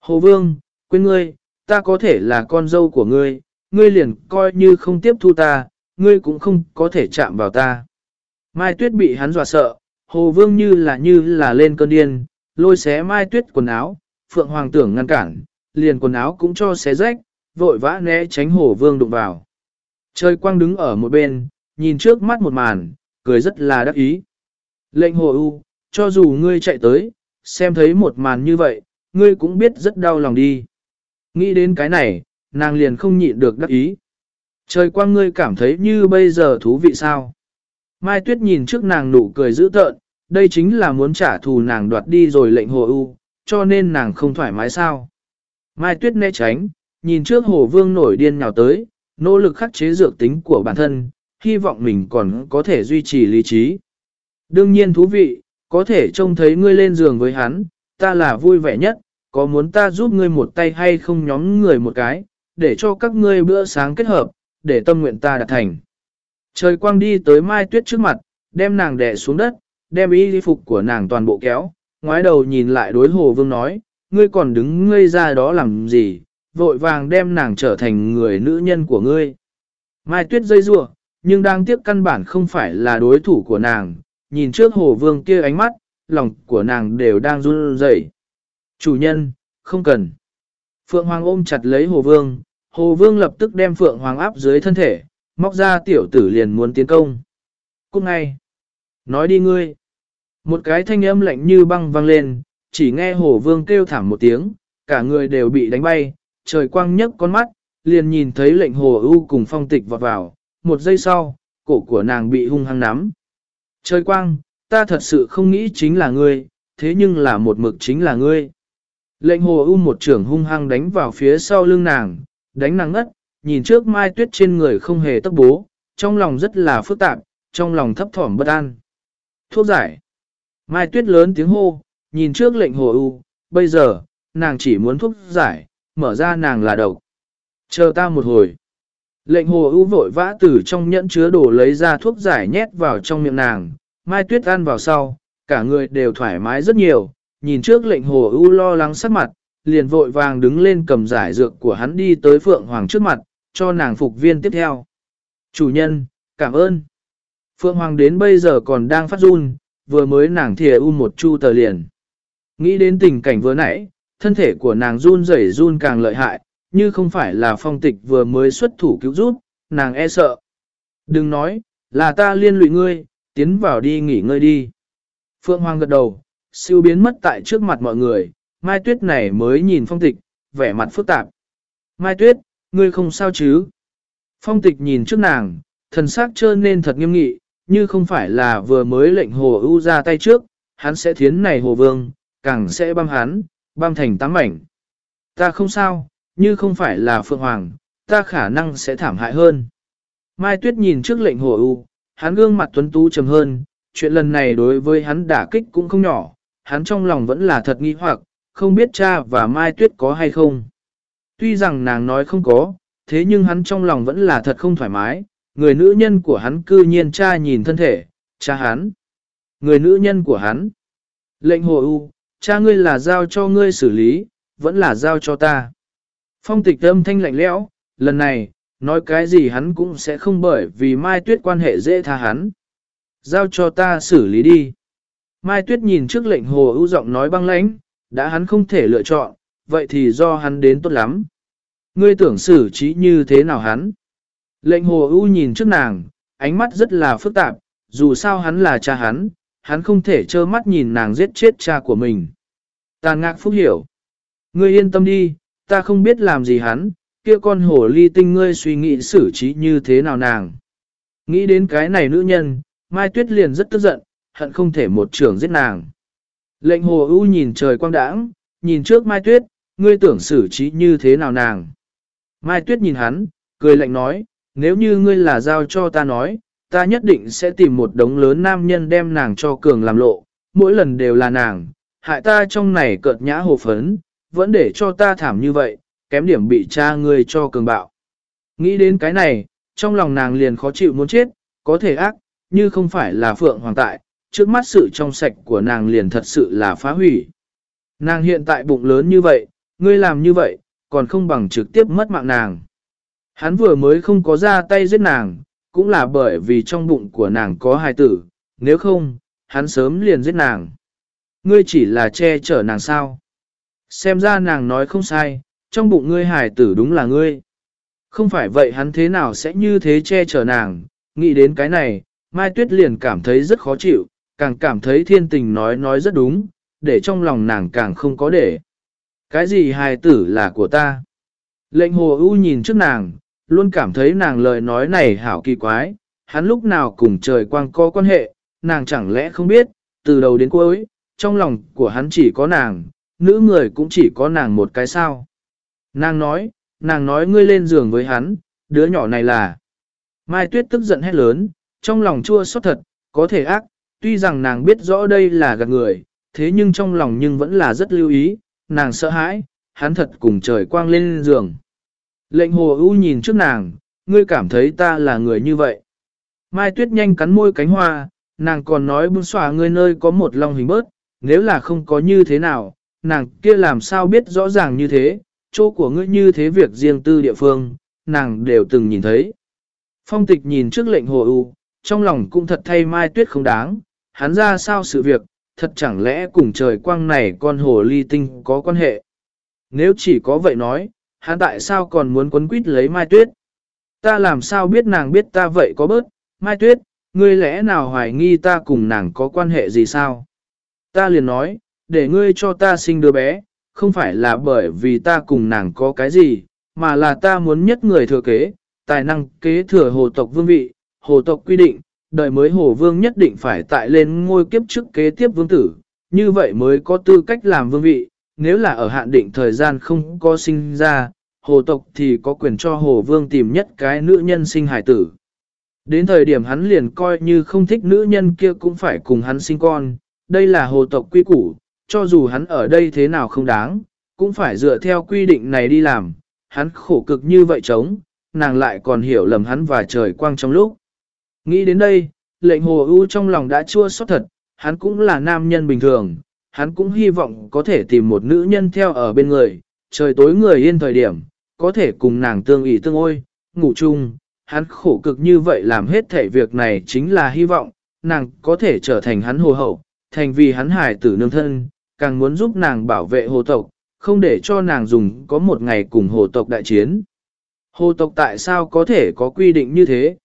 Hồ Vương, quên ngươi, ta có thể là con dâu của ngươi, ngươi liền coi như không tiếp thu ta, ngươi cũng không có thể chạm vào ta. Mai Tuyết bị hắn dọa sợ, Hồ Vương như là như là lên cơn điên, lôi xé Mai Tuyết quần áo, Phượng Hoàng tưởng ngăn cản, liền quần áo cũng cho xé rách, vội vã né tránh hổ vương đụng vào. Trời quang đứng ở một bên, nhìn trước mắt một màn, cười rất là đắc ý. Lệnh hồ u, cho dù ngươi chạy tới, xem thấy một màn như vậy, ngươi cũng biết rất đau lòng đi. Nghĩ đến cái này, nàng liền không nhịn được đắc ý. Trời quang ngươi cảm thấy như bây giờ thú vị sao? Mai Tuyết nhìn trước nàng nụ cười dữ tợn, đây chính là muốn trả thù nàng đoạt đi rồi lệnh hồ U cho nên nàng không thoải mái sao. Mai Tuyết né tránh, nhìn trước hồ vương nổi điên nhào tới, nỗ lực khắc chế dược tính của bản thân, hy vọng mình còn có thể duy trì lý trí. Đương nhiên thú vị, có thể trông thấy ngươi lên giường với hắn, ta là vui vẻ nhất, có muốn ta giúp ngươi một tay hay không nhóm người một cái, để cho các ngươi bữa sáng kết hợp, để tâm nguyện ta đạt thành. Trời quang đi tới Mai Tuyết trước mặt, đem nàng đè xuống đất, đem y phục của nàng toàn bộ kéo, ngoái đầu nhìn lại đối hồ vương nói, ngươi còn đứng ngây ra đó làm gì, vội vàng đem nàng trở thành người nữ nhân của ngươi. Mai Tuyết dây rủa nhưng đang tiếc căn bản không phải là đối thủ của nàng, nhìn trước hồ vương kia ánh mắt, lòng của nàng đều đang run rẩy. Chủ nhân, không cần. Phượng Hoàng ôm chặt lấy hồ vương, hồ vương lập tức đem Phượng Hoàng áp dưới thân thể, móc ra tiểu tử liền muốn tiến công. Cũng ngay. Nói đi ngươi. Một cái thanh âm lạnh như băng vang lên, chỉ nghe hồ vương kêu thảm một tiếng, cả người đều bị đánh bay, trời quang nhấc con mắt, liền nhìn thấy lệnh hồ ưu cùng phong tịch vọt vào, một giây sau, cổ của nàng bị hung hăng nắm. Trời quang, ta thật sự không nghĩ chính là ngươi, thế nhưng là một mực chính là ngươi. Lệnh hồ ưu một trưởng hung hăng đánh vào phía sau lưng nàng, đánh nàng ngất, nhìn trước mai tuyết trên người không hề tấp bố, trong lòng rất là phức tạp, trong lòng thấp thỏm bất an. Thuốc giải. Mai tuyết lớn tiếng hô, nhìn trước lệnh hồ ưu, bây giờ, nàng chỉ muốn thuốc giải, mở ra nàng là độc. Chờ ta một hồi. Lệnh hồ ưu vội vã từ trong nhẫn chứa đồ lấy ra thuốc giải nhét vào trong miệng nàng, mai tuyết ăn vào sau, cả người đều thoải mái rất nhiều, nhìn trước lệnh hồ ưu lo lắng sắc mặt, liền vội vàng đứng lên cầm giải dược của hắn đi tới Phượng Hoàng trước mặt, cho nàng phục viên tiếp theo. Chủ nhân, cảm ơn. Phượng Hoàng đến bây giờ còn đang phát run, vừa mới nàng thìa u một chu tờ liền. Nghĩ đến tình cảnh vừa nãy, thân thể của nàng run rẩy run càng lợi hại, như không phải là phong tịch vừa mới xuất thủ cứu giúp, nàng e sợ. Đừng nói, là ta liên lụy ngươi, tiến vào đi nghỉ ngơi đi. Phượng Hoàng gật đầu, siêu biến mất tại trước mặt mọi người, Mai Tuyết này mới nhìn phong tịch, vẻ mặt phức tạp. Mai Tuyết, ngươi không sao chứ? Phong tịch nhìn trước nàng, thần sắc trơn nên thật nghiêm nghị, như không phải là vừa mới lệnh hồ ưu ra tay trước, hắn sẽ thiến này hồ vương, càng sẽ băm hắn, băm thành tám mảnh. Ta không sao, như không phải là Phượng Hoàng, ta khả năng sẽ thảm hại hơn. Mai Tuyết nhìn trước lệnh hồ ưu, hắn gương mặt tuấn tú trầm hơn, chuyện lần này đối với hắn đả kích cũng không nhỏ, hắn trong lòng vẫn là thật nghi hoặc, không biết cha và Mai Tuyết có hay không. Tuy rằng nàng nói không có, thế nhưng hắn trong lòng vẫn là thật không thoải mái, người nữ nhân của hắn cư nhiên cha nhìn thân thể, cha hắn. Người nữ nhân của hắn. Lệnh hồ u cha ngươi là giao cho ngươi xử lý, vẫn là giao cho ta. Phong tịch âm thanh lạnh lẽo, lần này, nói cái gì hắn cũng sẽ không bởi vì Mai Tuyết quan hệ dễ tha hắn. Giao cho ta xử lý đi. Mai Tuyết nhìn trước lệnh hồ ưu giọng nói băng lãnh, đã hắn không thể lựa chọn, vậy thì do hắn đến tốt lắm. Ngươi tưởng xử trí như thế nào hắn? Lệnh hồ ưu nhìn trước nàng, ánh mắt rất là phức tạp, dù sao hắn là cha hắn, hắn không thể trơ mắt nhìn nàng giết chết cha của mình. Tàn ngạc phúc hiểu. Ngươi yên tâm đi, ta không biết làm gì hắn, kia con hổ ly tinh ngươi suy nghĩ xử trí như thế nào nàng. Nghĩ đến cái này nữ nhân, Mai Tuyết liền rất tức giận, hận không thể một trường giết nàng. Lệnh hồ ưu nhìn trời quang đãng, nhìn trước Mai Tuyết, ngươi tưởng xử trí như thế nào nàng. Mai Tuyết nhìn hắn, cười lạnh nói, nếu như ngươi là giao cho ta nói, ta nhất định sẽ tìm một đống lớn nam nhân đem nàng cho cường làm lộ, mỗi lần đều là nàng, hại ta trong này cợt nhã hồ phấn, vẫn để cho ta thảm như vậy, kém điểm bị cha ngươi cho cường bạo. Nghĩ đến cái này, trong lòng nàng liền khó chịu muốn chết, có thể ác, như không phải là Phượng Hoàng tại, trước mắt sự trong sạch của nàng liền thật sự là phá hủy. Nàng hiện tại bụng lớn như vậy, ngươi làm như vậy, còn không bằng trực tiếp mất mạng nàng. Hắn vừa mới không có ra tay giết nàng, cũng là bởi vì trong bụng của nàng có hài tử, nếu không, hắn sớm liền giết nàng. Ngươi chỉ là che chở nàng sao. Xem ra nàng nói không sai, trong bụng ngươi hài tử đúng là ngươi. Không phải vậy hắn thế nào sẽ như thế che chở nàng, nghĩ đến cái này, Mai Tuyết liền cảm thấy rất khó chịu, càng cảm thấy thiên tình nói nói rất đúng, để trong lòng nàng càng không có để. Cái gì hài tử là của ta? Lệnh hồ ưu nhìn trước nàng, luôn cảm thấy nàng lời nói này hảo kỳ quái, hắn lúc nào cùng trời quang có quan hệ, nàng chẳng lẽ không biết, từ đầu đến cuối, trong lòng của hắn chỉ có nàng, nữ người cũng chỉ có nàng một cái sao. Nàng nói, nàng nói ngươi lên giường với hắn, đứa nhỏ này là. Mai Tuyết tức giận hét lớn, trong lòng chua xót thật, có thể ác, tuy rằng nàng biết rõ đây là gạt người, thế nhưng trong lòng nhưng vẫn là rất lưu ý, nàng sợ hãi, hắn thật cùng trời quang lên giường. Lệnh hồ ưu nhìn trước nàng, ngươi cảm thấy ta là người như vậy. Mai Tuyết nhanh cắn môi cánh hoa, nàng còn nói bưng xòa ngươi nơi có một lòng hình bớt, nếu là không có như thế nào, nàng kia làm sao biết rõ ràng như thế, chỗ của ngươi như thế việc riêng tư địa phương, nàng đều từng nhìn thấy. Phong tịch nhìn trước lệnh hồ ưu, trong lòng cũng thật thay Mai Tuyết không đáng, hắn ra sao sự việc, thật chẳng lẽ cùng trời quang này con hồ ly tinh có quan hệ. Nếu chỉ có vậy nói, hắn tại sao còn muốn quấn quýt lấy Mai Tuyết? Ta làm sao biết nàng biết ta vậy có bớt, Mai Tuyết, ngươi lẽ nào hoài nghi ta cùng nàng có quan hệ gì sao? Ta liền nói, để ngươi cho ta sinh đứa bé, không phải là bởi vì ta cùng nàng có cái gì, mà là ta muốn nhất người thừa kế, tài năng kế thừa hồ tộc vương vị, hồ tộc quy định, đời mới hồ vương nhất định phải tại lên ngôi kiếp trước kế tiếp vương tử, như vậy mới có tư cách làm vương vị, nếu là ở hạn định thời gian không có sinh ra, hồ tộc thì có quyền cho hồ vương tìm nhất cái nữ nhân sinh hải tử. Đến thời điểm hắn liền coi như không thích nữ nhân kia cũng phải cùng hắn sinh con, đây là hồ tộc quy củ, cho dù hắn ở đây thế nào không đáng, cũng phải dựa theo quy định này đi làm, hắn khổ cực như vậy chống, nàng lại còn hiểu lầm hắn và trời quang trong lúc. Nghĩ đến đây, lệnh hồ ưu trong lòng đã chua xót thật, hắn cũng là nam nhân bình thường, hắn cũng hy vọng có thể tìm một nữ nhân theo ở bên người, trời tối người yên thời điểm, có thể cùng nàng tương ý tương ôi, ngủ chung, hắn khổ cực như vậy làm hết thể việc này chính là hy vọng, nàng có thể trở thành hắn hồ hậu, thành vì hắn hài tử nương thân, càng muốn giúp nàng bảo vệ hồ tộc, không để cho nàng dùng có một ngày cùng hồ tộc đại chiến. Hồ tộc tại sao có thể có quy định như thế?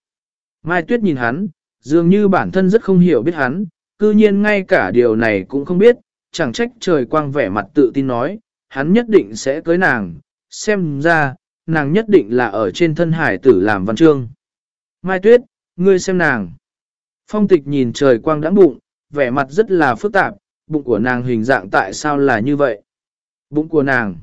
Mai Tuyết nhìn hắn, dường như bản thân rất không hiểu biết hắn, cư nhiên ngay cả điều này cũng không biết, chẳng trách trời quang vẻ mặt tự tin nói, hắn nhất định sẽ cưới nàng, xem ra, nàng nhất định là ở trên thân hải tử làm văn chương. Mai Tuyết, ngươi xem nàng. Phong tịch nhìn trời quang đãng bụng, vẻ mặt rất là phức tạp, bụng của nàng hình dạng tại sao là như vậy? Bụng của nàng.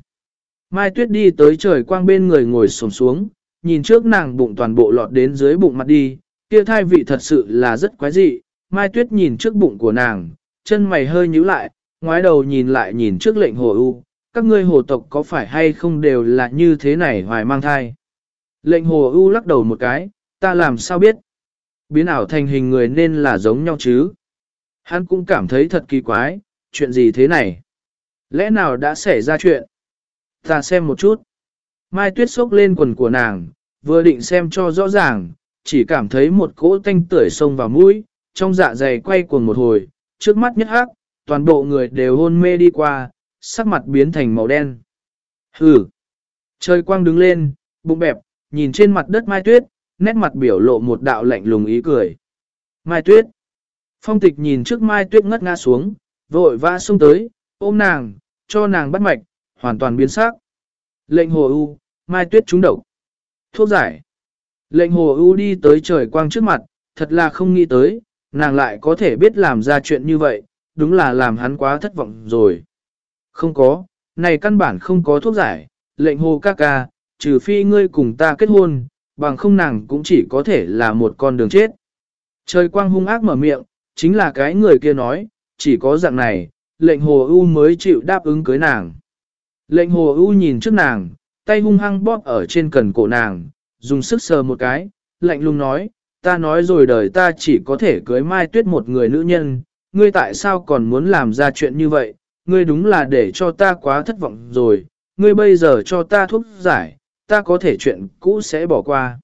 Mai Tuyết đi tới trời quang bên người ngồi xổm xuống, nhìn trước nàng bụng toàn bộ lọt đến dưới bụng mặt đi, kia thai vị thật sự là rất quái dị. Mai Tuyết nhìn trước bụng của nàng, chân mày hơi nhíu lại, ngoái đầu nhìn lại nhìn trước lệnh hồ u, các ngươi hồ tộc có phải hay không đều là như thế này hoài mang thai. Lệnh hồ u lắc đầu một cái, ta làm sao biết? Biến ảo thành hình người nên là giống nhau chứ? Hắn cũng cảm thấy thật kỳ quái, chuyện gì thế này? Lẽ nào đã xảy ra chuyện? Ta xem một chút. Mai tuyết sốc lên quần của nàng, vừa định xem cho rõ ràng, chỉ cảm thấy một cỗ tanh tưởi sông vào mũi, trong dạ dày quay cuồng một hồi, trước mắt nhất hắc, toàn bộ người đều hôn mê đi qua, sắc mặt biến thành màu đen. Hừ! Trời quang đứng lên, bụng bẹp, nhìn trên mặt đất Mai Tuyết, nét mặt biểu lộ một đạo lạnh lùng ý cười. Mai Tuyết! Phong tịch nhìn trước Mai Tuyết ngất ngã xuống, vội vã xông tới, ôm nàng, cho nàng bắt mạch, hoàn toàn biến sắc. Lệnh hồ u, Mai Tuyết trúng độc. Thuốc giải. Lệnh hồ u đi tới trời quang trước mặt, thật là không nghĩ tới, nàng lại có thể biết làm ra chuyện như vậy, đúng là làm hắn quá thất vọng rồi. Không có, này căn bản không có thuốc giải, lệnh hồ ca ca, trừ phi ngươi cùng ta kết hôn, bằng không nàng cũng chỉ có thể là một con đường chết. Trời quang hung ác mở miệng, chính là cái người kia nói, chỉ có dạng này, lệnh hồ ưu mới chịu đáp ứng cưới nàng. Lệnh hồ ưu nhìn trước nàng, tay hung hăng bóp ở trên cần cổ nàng, dùng sức sờ một cái, lạnh lùng nói, ta nói rồi đời ta chỉ có thể cưới mai tuyết một người nữ nhân, ngươi tại sao còn muốn làm ra chuyện như vậy, ngươi đúng là để cho ta quá thất vọng rồi, ngươi bây giờ cho ta thuốc giải, ta có thể chuyện cũ sẽ bỏ qua.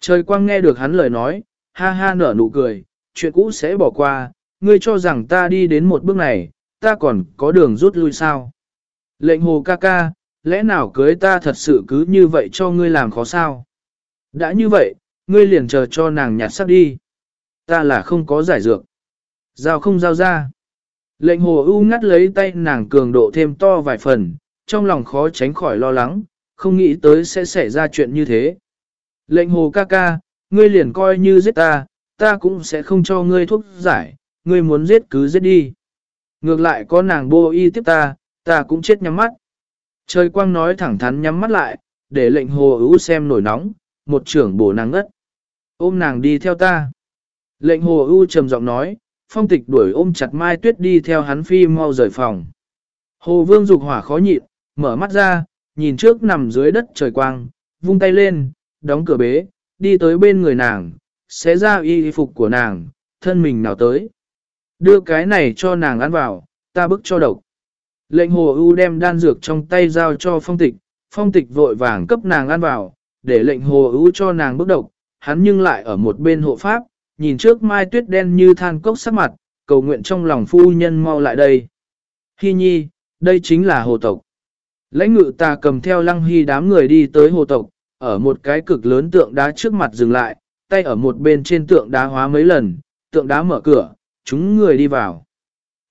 Trời quang nghe được hắn lời nói, ha ha nở nụ cười, chuyện cũ sẽ bỏ qua, ngươi cho rằng ta đi đến một bước này, ta còn có đường rút lui sao. Lệnh hồ ca ca, lẽ nào cưới ta thật sự cứ như vậy cho ngươi làm khó sao? Đã như vậy, ngươi liền chờ cho nàng nhặt sắc đi. Ta là không có giải dược. Giao không giao ra. Lệnh hồ ưu ngắt lấy tay nàng cường độ thêm to vài phần, trong lòng khó tránh khỏi lo lắng, không nghĩ tới sẽ xảy ra chuyện như thế. Lệnh hồ ca ca, ngươi liền coi như giết ta, ta cũng sẽ không cho ngươi thuốc giải, ngươi muốn giết cứ giết đi. Ngược lại có nàng bô y tiếp ta, ta cũng chết nhắm mắt. Trời quang nói thẳng thắn nhắm mắt lại, để lệnh hồ ưu xem nổi nóng, một trưởng bổ nàng ngất. Ôm nàng đi theo ta. Lệnh hồ ưu trầm giọng nói, phong tịch đuổi ôm chặt mai tuyết đi theo hắn phi mau rời phòng. Hồ vương dục hỏa khó nhịn, mở mắt ra, nhìn trước nằm dưới đất trời quang, vung tay lên, đóng cửa bế, đi tới bên người nàng, xé ra y phục của nàng, thân mình nào tới. Đưa cái này cho nàng ăn vào, ta bức cho độc. Lệnh hồ ưu đem đan dược trong tay giao cho phong tịch, phong tịch vội vàng cấp nàng ăn vào, để lệnh hồ ưu cho nàng bức độc, hắn nhưng lại ở một bên hộ pháp, nhìn trước mai tuyết đen như than cốc sắc mặt, cầu nguyện trong lòng phu nhân mau lại đây. Hy nhi, đây chính là hồ tộc. Lãnh ngự ta cầm theo lăng hy đám người đi tới hồ tộc, ở một cái cực lớn tượng đá trước mặt dừng lại, tay ở một bên trên tượng đá hóa mấy lần, tượng đá mở cửa, chúng người đi vào.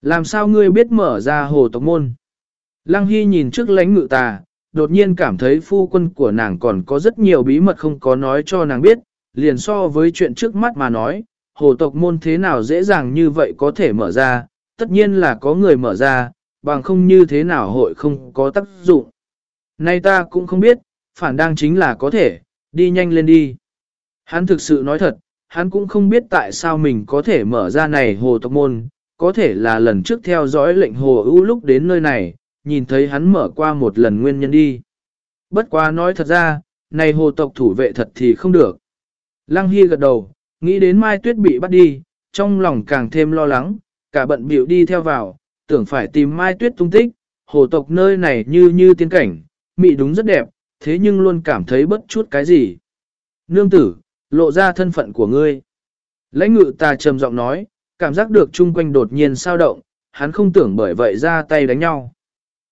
Làm sao ngươi biết mở ra hồ tộc môn? Lăng Hy nhìn trước lãnh ngự tà, đột nhiên cảm thấy phu quân của nàng còn có rất nhiều bí mật không có nói cho nàng biết, liền so với chuyện trước mắt mà nói, hồ tộc môn thế nào dễ dàng như vậy có thể mở ra, tất nhiên là có người mở ra, bằng không như thế nào hội không có tác dụng. Nay ta cũng không biết, phản đang chính là có thể, đi nhanh lên đi. Hắn thực sự nói thật, hắn cũng không biết tại sao mình có thể mở ra này hồ tộc môn, có thể là lần trước theo dõi lệnh hồ ưu lúc đến nơi này, nhìn thấy hắn mở qua một lần nguyên nhân đi. Bất quá nói thật ra, này hồ tộc thủ vệ thật thì không được. Lăng Hy gật đầu, nghĩ đến Mai Tuyết bị bắt đi, trong lòng càng thêm lo lắng, cả bận biểu đi theo vào, tưởng phải tìm Mai Tuyết tung tích, hồ tộc nơi này như như tiên cảnh, mị đúng rất đẹp, thế nhưng luôn cảm thấy bất chút cái gì. Nương tử, lộ ra thân phận của ngươi. Lãnh ngự ta trầm giọng nói, cảm giác được chung quanh đột nhiên sao động, hắn không tưởng bởi vậy ra tay đánh nhau.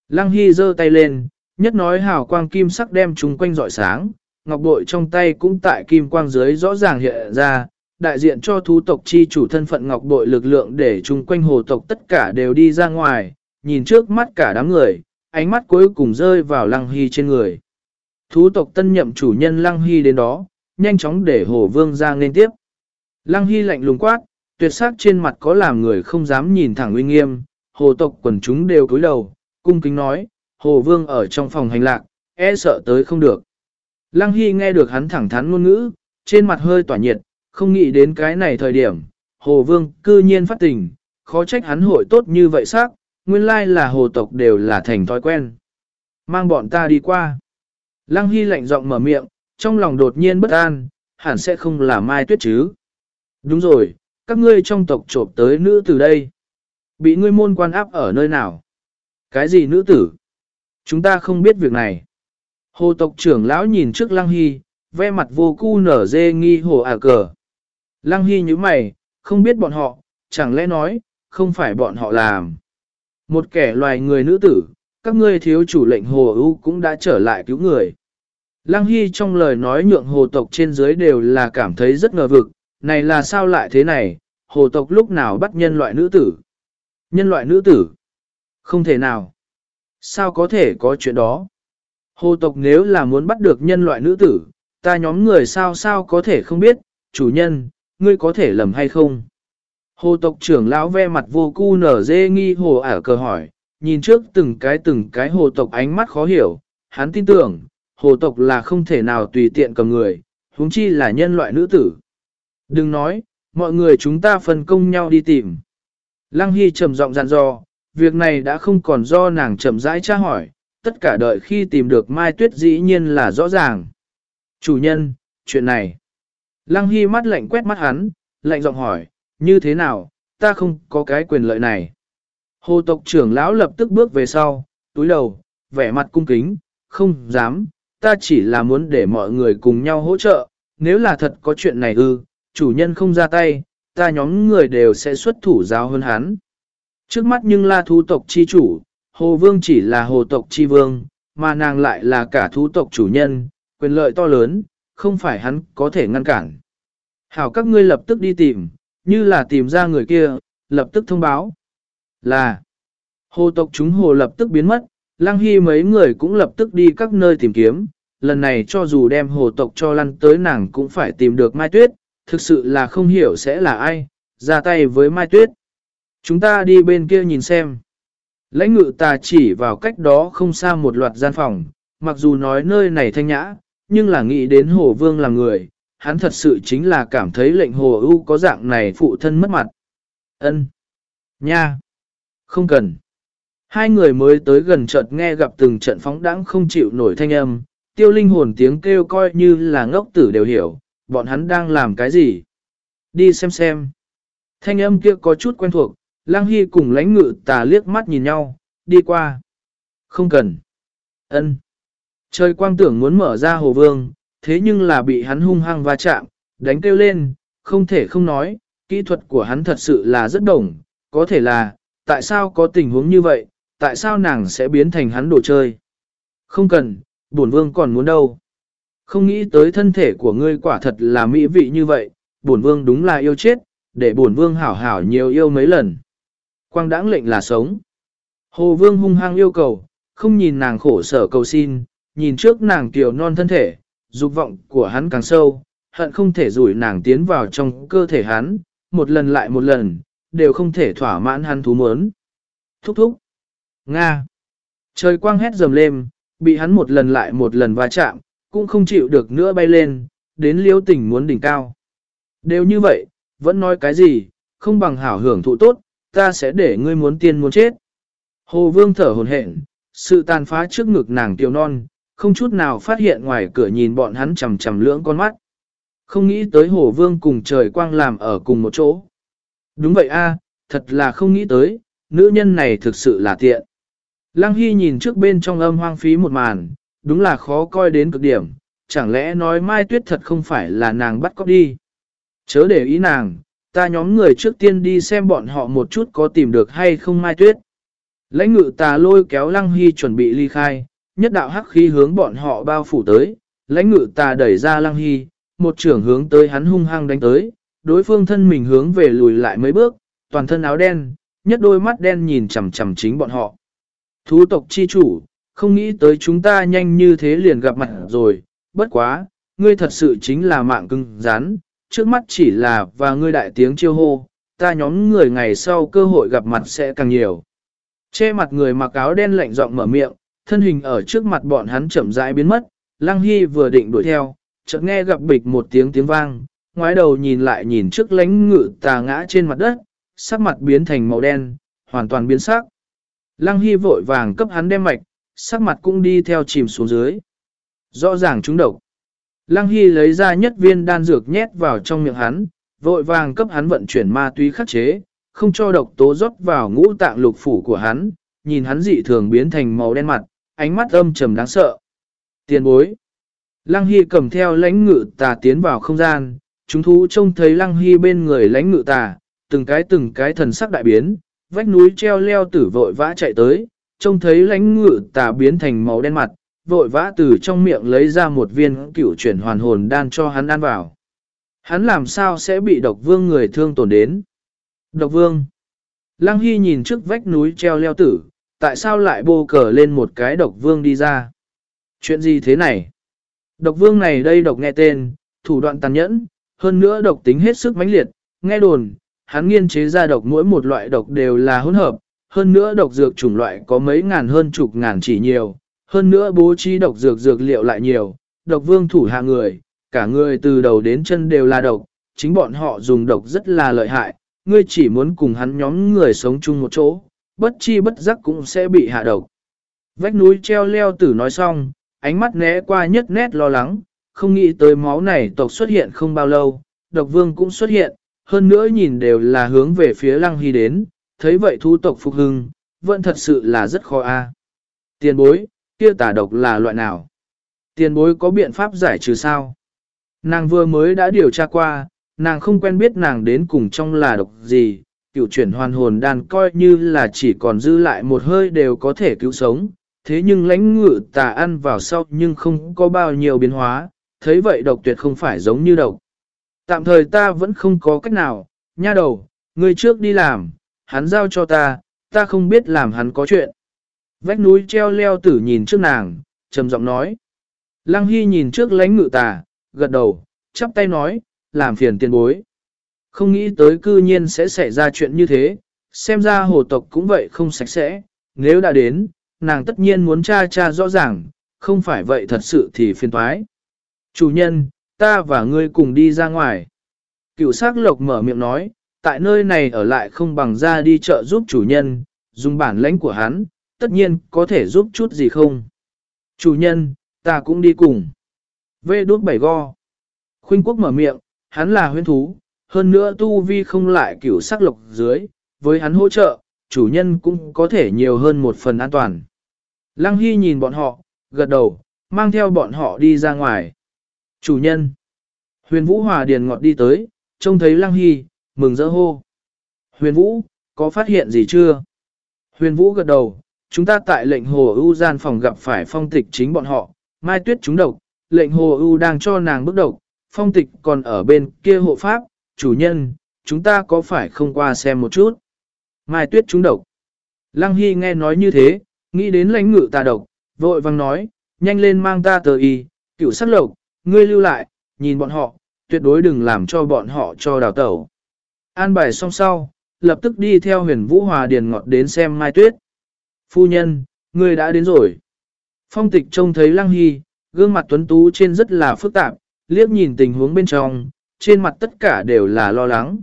Lăng Hy giơ tay lên, nhất nói hào quang kim sắc đem chung quanh rọi sáng, ngọc bội trong tay cũng tại kim quang dưới rõ ràng hiện ra, đại diện cho thú tộc chi chủ thân phận ngọc bội lực lượng để chung quanh hồ tộc tất cả đều đi ra ngoài, nhìn trước mắt cả đám người, ánh mắt cuối cùng rơi vào Lăng Hy trên người. Thú tộc tân nhậm chủ nhân Lăng Hy đến đó, nhanh chóng để hồ vương ra nên tiếp. Lăng Hy lạnh lùng quát, tuyệt sắc trên mặt có làm người không dám nhìn thẳng uy nghiêm, hồ tộc quần chúng đều cúi đầu, cung kính nói, hồ vương ở trong phòng hành lạc, e sợ tới không được. Lăng Hy nghe được hắn thẳng thắn ngôn ngữ, trên mặt hơi tỏa nhiệt, không nghĩ đến cái này thời điểm, hồ vương cư nhiên phát tình, khó trách hắn hội tốt như vậy xác, nguyên lai là hồ tộc đều là thành thói quen. Mang bọn ta đi qua. Lăng Hy lạnh giọng mở miệng, trong lòng đột nhiên bất an, hẳn sẽ không là mai tuyết chứ. Đúng rồi, các ngươi trong tộc trộm tới nữ từ đây. Bị ngươi môn quan áp ở nơi nào? Cái gì nữ tử? Chúng ta không biết việc này. Hồ tộc trưởng lão nhìn trước Lăng Hy, ve mặt vô cu nở dê nghi hồ à cờ. Lăng Hy như mày, không biết bọn họ, chẳng lẽ nói, không phải bọn họ làm. Một kẻ loài người nữ tử, các ngươi thiếu chủ lệnh hồ ưu cũng đã trở lại cứu người. Lăng Hy trong lời nói nhượng hồ tộc trên dưới đều là cảm thấy rất ngờ vực, này là sao lại thế này, hồ tộc lúc nào bắt nhân loại nữ tử? Nhân loại nữ tử? Không thể nào. Sao có thể có chuyện đó? Hồ tộc nếu là muốn bắt được nhân loại nữ tử, ta nhóm người sao sao có thể không biết, chủ nhân, ngươi có thể lầm hay không? Hồ tộc trưởng lão ve mặt vô cu nở dê nghi hồ ả cờ hỏi, nhìn trước từng cái từng cái hồ tộc ánh mắt khó hiểu, hắn tin tưởng, hồ tộc là không thể nào tùy tiện cầm người, huống chi là nhân loại nữ tử. Đừng nói, mọi người chúng ta phân công nhau đi tìm. Lăng Hy trầm giọng dặn dò, việc này đã không còn do nàng chậm rãi tra hỏi, tất cả đợi khi tìm được Mai Tuyết dĩ nhiên là rõ ràng. Chủ nhân, chuyện này. Lăng Hy mắt lạnh quét mắt hắn, lạnh giọng hỏi, như thế nào, ta không có cái quyền lợi này. Hồ tộc trưởng lão lập tức bước về sau, túi đầu, vẻ mặt cung kính, không dám, ta chỉ là muốn để mọi người cùng nhau hỗ trợ, nếu là thật có chuyện này ư, chủ nhân không ra tay, ta nhóm người đều sẽ xuất thủ giáo hơn hắn. Trước mắt nhưng la thú tộc chi chủ, hồ vương chỉ là hồ tộc chi vương, mà nàng lại là cả thú tộc chủ nhân, quyền lợi to lớn, không phải hắn có thể ngăn cản. Hảo các ngươi lập tức đi tìm, như là tìm ra người kia, lập tức thông báo. Là, hồ tộc chúng hồ lập tức biến mất, Lăng Hy mấy người cũng lập tức đi các nơi tìm kiếm, lần này cho dù đem hồ tộc cho lăn tới nàng cũng phải tìm được Mai Tuyết, thực sự là không hiểu sẽ là ai, ra tay với Mai Tuyết. Chúng ta đi bên kia nhìn xem. Lãnh ngự tà chỉ vào cách đó không xa một loạt gian phòng, mặc dù nói nơi này thanh nhã, nhưng là nghĩ đến hồ vương là người, hắn thật sự chính là cảm thấy lệnh hồ ưu có dạng này phụ thân mất mặt. ân Nha! Không cần. Hai người mới tới gần chợt nghe gặp từng trận phóng đãng không chịu nổi thanh âm, tiêu linh hồn tiếng kêu coi như là ngốc tử đều hiểu, bọn hắn đang làm cái gì. Đi xem xem. Thanh âm kia có chút quen thuộc, lang hy cùng lãnh ngự tà liếc mắt nhìn nhau, đi qua. Không cần. ân Trời quang tưởng muốn mở ra hồ vương, thế nhưng là bị hắn hung hăng va chạm, đánh kêu lên, không thể không nói, kỹ thuật của hắn thật sự là rất đồng, có thể là, tại sao có tình huống như vậy, tại sao nàng sẽ biến thành hắn đồ chơi? Không cần, bổn vương còn muốn đâu. Không nghĩ tới thân thể của ngươi quả thật là mỹ vị như vậy, bổn vương đúng là yêu chết, để bổn vương hảo hảo nhiều yêu mấy lần. Quang đãng lệnh là sống. Hồ vương hung hăng yêu cầu, không nhìn nàng khổ sở cầu xin, nhìn trước nàng tiểu non thân thể, dục vọng của hắn càng sâu, hận không thể rủi nàng tiến vào trong cơ thể hắn, một lần lại một lần, đều không thể thỏa mãn hắn thú muốn. Thúc thúc. Nga. Trời quang hét dầm lên, bị hắn một lần lại một lần va chạm, cũng không chịu được nữa bay lên, đến liêu tình muốn đỉnh cao. Đều như vậy, vẫn nói cái gì, không bằng hảo hưởng thụ tốt, ta sẽ để ngươi muốn tiên muốn chết. Hồ Vương thở hồn hển, sự tàn phá trước ngực nàng tiểu non, không chút nào phát hiện ngoài cửa nhìn bọn hắn chầm chầm lưỡng con mắt. Không nghĩ tới Hồ Vương cùng trời quang làm ở cùng một chỗ. Đúng vậy a, thật là không nghĩ tới, nữ nhân này thực sự là tiện. Lăng Hy nhìn trước bên trong âm hoang phí một màn, đúng là khó coi đến cực điểm, chẳng lẽ nói Mai Tuyết thật không phải là nàng bắt cóc đi. Chớ để ý nàng, ta nhóm người trước tiên đi xem bọn họ một chút có tìm được hay không Mai Tuyết. Lãnh ngự tà lôi kéo Lăng Hy chuẩn bị ly khai, nhất đạo hắc khí hướng bọn họ bao phủ tới, lãnh ngự tà đẩy ra Lăng Hy, một trưởng hướng tới hắn hung hăng đánh tới, đối phương thân mình hướng về lùi lại mấy bước, toàn thân áo đen, nhất đôi mắt đen nhìn chằm chằm chính bọn họ. Thú tộc chi chủ, không nghĩ tới chúng ta nhanh như thế liền gặp mặt rồi, bất quá, ngươi thật sự chính là mạng cưng rắn, trước mắt chỉ là và ngươi đại tiếng chiêu hô, ta nhóm người ngày sau cơ hội gặp mặt sẽ càng nhiều. Che mặt người mặc áo đen lạnh giọng mở miệng, thân hình ở trước mặt bọn hắn chậm rãi biến mất, Lăng Hy vừa định đuổi theo, chợt nghe gặp bịch một tiếng tiếng vang, ngoái đầu nhìn lại nhìn trước lánh ngự tà ngã trên mặt đất, sắc mặt biến thành màu đen, hoàn toàn biến sắc. Lăng Hy vội vàng cấp hắn đem mạch, sắc mặt cũng đi theo chìm xuống dưới. Rõ ràng trúng độc. Lăng Hy lấy ra nhất viên đan dược nhét vào trong miệng hắn, vội vàng cấp hắn vận chuyển ma túy khắc chế, không cho độc tố rót vào ngũ tạng lục phủ của hắn, nhìn hắn dị thường biến thành màu đen mặt, ánh mắt âm trầm đáng sợ. Tiền bối. Lăng Hy cầm theo lãnh ngự tà tiến vào không gian, chúng thú trông thấy Lăng Hy bên người lãnh ngự tà, từng cái từng cái thần sắc đại biến, vách núi treo leo tử vội vã chạy tới, trông thấy lãnh ngự tà biến thành màu đen mặt, vội vã từ trong miệng lấy ra một viên cửu chuyển hoàn hồn đan cho hắn ăn vào. Hắn làm sao sẽ bị độc vương người thương tổn đến? Độc vương. Lăng Hy nhìn trước vách núi treo leo tử, tại sao lại bô cờ lên một cái độc vương đi ra? Chuyện gì thế này? Độc vương này đây độc nghe tên, thủ đoạn tàn nhẫn, hơn nữa độc tính hết sức mãnh liệt, nghe đồn, hắn nghiên chế ra độc mỗi một loại độc đều là hỗn hợp, hơn nữa độc dược chủng loại có mấy ngàn hơn chục ngàn chỉ nhiều, hơn nữa bố trí độc dược dược liệu lại nhiều, độc vương thủ hạ người, cả người từ đầu đến chân đều là độc, chính bọn họ dùng độc rất là lợi hại, ngươi chỉ muốn cùng hắn nhóm người sống chung một chỗ, bất chi bất giác cũng sẽ bị hạ độc. Vách núi treo leo tử nói xong, ánh mắt né qua nhất nét lo lắng, không nghĩ tới máu này tộc xuất hiện không bao lâu, độc vương cũng xuất hiện, hơn nữa nhìn đều là hướng về phía lăng hy đến, thấy vậy thu tộc phục hưng, vẫn thật sự là rất khó a. Tiền bối, kia tả độc là loại nào? Tiền bối có biện pháp giải trừ sao? Nàng vừa mới đã điều tra qua, nàng không quen biết nàng đến cùng trong là độc gì, cựu chuyển hoàn hồn đàn coi như là chỉ còn dư lại một hơi đều có thể cứu sống, thế nhưng lãnh ngự tà ăn vào sau nhưng không có bao nhiêu biến hóa, thấy vậy độc tuyệt không phải giống như độc. Tạm thời ta vẫn không có cách nào, nha đầu, người trước đi làm, hắn giao cho ta, ta không biết làm hắn có chuyện. Vách núi treo leo tử nhìn trước nàng, trầm giọng nói. Lăng Hy nhìn trước lánh ngự tà, gật đầu, chắp tay nói, làm phiền tiền bối. Không nghĩ tới cư nhiên sẽ xảy ra chuyện như thế, xem ra hồ tộc cũng vậy không sạch sẽ, nếu đã đến, nàng tất nhiên muốn tra tra rõ ràng, không phải vậy thật sự thì phiền toái. Chủ nhân, ta và ngươi cùng đi ra ngoài. Cựu sắc lộc mở miệng nói, tại nơi này ở lại không bằng ra đi chợ giúp chủ nhân, dùng bản lãnh của hắn, tất nhiên có thể giúp chút gì không. Chủ nhân, ta cũng đi cùng. Vê đốt bảy go. Khuynh quốc mở miệng, hắn là huyên thú, hơn nữa tu vi không lại cửu sắc lộc dưới, với hắn hỗ trợ, chủ nhân cũng có thể nhiều hơn một phần an toàn. Lăng Hy nhìn bọn họ, gật đầu, mang theo bọn họ đi ra ngoài. Chủ nhân. Huyền Vũ Hòa Điền ngọt đi tới, trông thấy Lăng Hy, mừng rỡ hô. Huyền Vũ, có phát hiện gì chưa? Huyền Vũ gật đầu, chúng ta tại lệnh hồ ưu gian phòng gặp phải phong tịch chính bọn họ, mai tuyết chúng độc, lệnh hồ ưu đang cho nàng bức độc, phong tịch còn ở bên kia hộ pháp, chủ nhân, chúng ta có phải không qua xem một chút? Mai tuyết chúng độc. Lăng Hy nghe nói như thế, nghĩ đến lãnh ngự tà độc, vội vang nói, nhanh lên mang ta tờ y, cựu sắc lộc, ngươi lưu lại, nhìn bọn họ, tuyệt đối đừng làm cho bọn họ cho đào tẩu. An bài xong sau, lập tức đi theo huyền vũ hòa điền ngọt đến xem mai tuyết. Phu nhân, ngươi đã đến rồi. Phong tịch trông thấy lăng hy, gương mặt tuấn tú trên rất là phức tạp, liếc nhìn tình huống bên trong, trên mặt tất cả đều là lo lắng.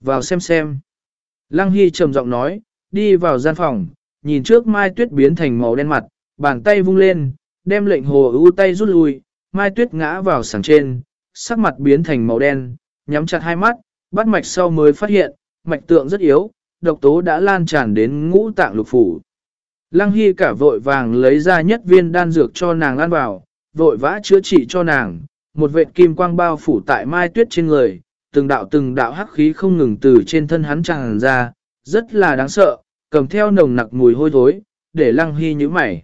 Vào xem xem. Lăng hy trầm giọng nói, đi vào gian phòng, nhìn trước mai tuyết biến thành màu đen mặt, bàn tay vung lên, đem lệnh hồ ưu tay rút lui, mai tuyết ngã vào sàng trên, sắc mặt biến thành màu đen, nhắm chặt hai mắt, bắt mạch sau mới phát hiện, mạch tượng rất yếu, độc tố đã lan tràn đến ngũ tạng lục phủ. Lăng Hy cả vội vàng lấy ra nhất viên đan dược cho nàng ăn vào, vội vã chữa trị cho nàng, một vệt kim quang bao phủ tại mai tuyết trên người, từng đạo từng đạo hắc khí không ngừng từ trên thân hắn tràn ra, rất là đáng sợ, cầm theo nồng nặc mùi hôi thối, để Lăng Hy nhíu mày.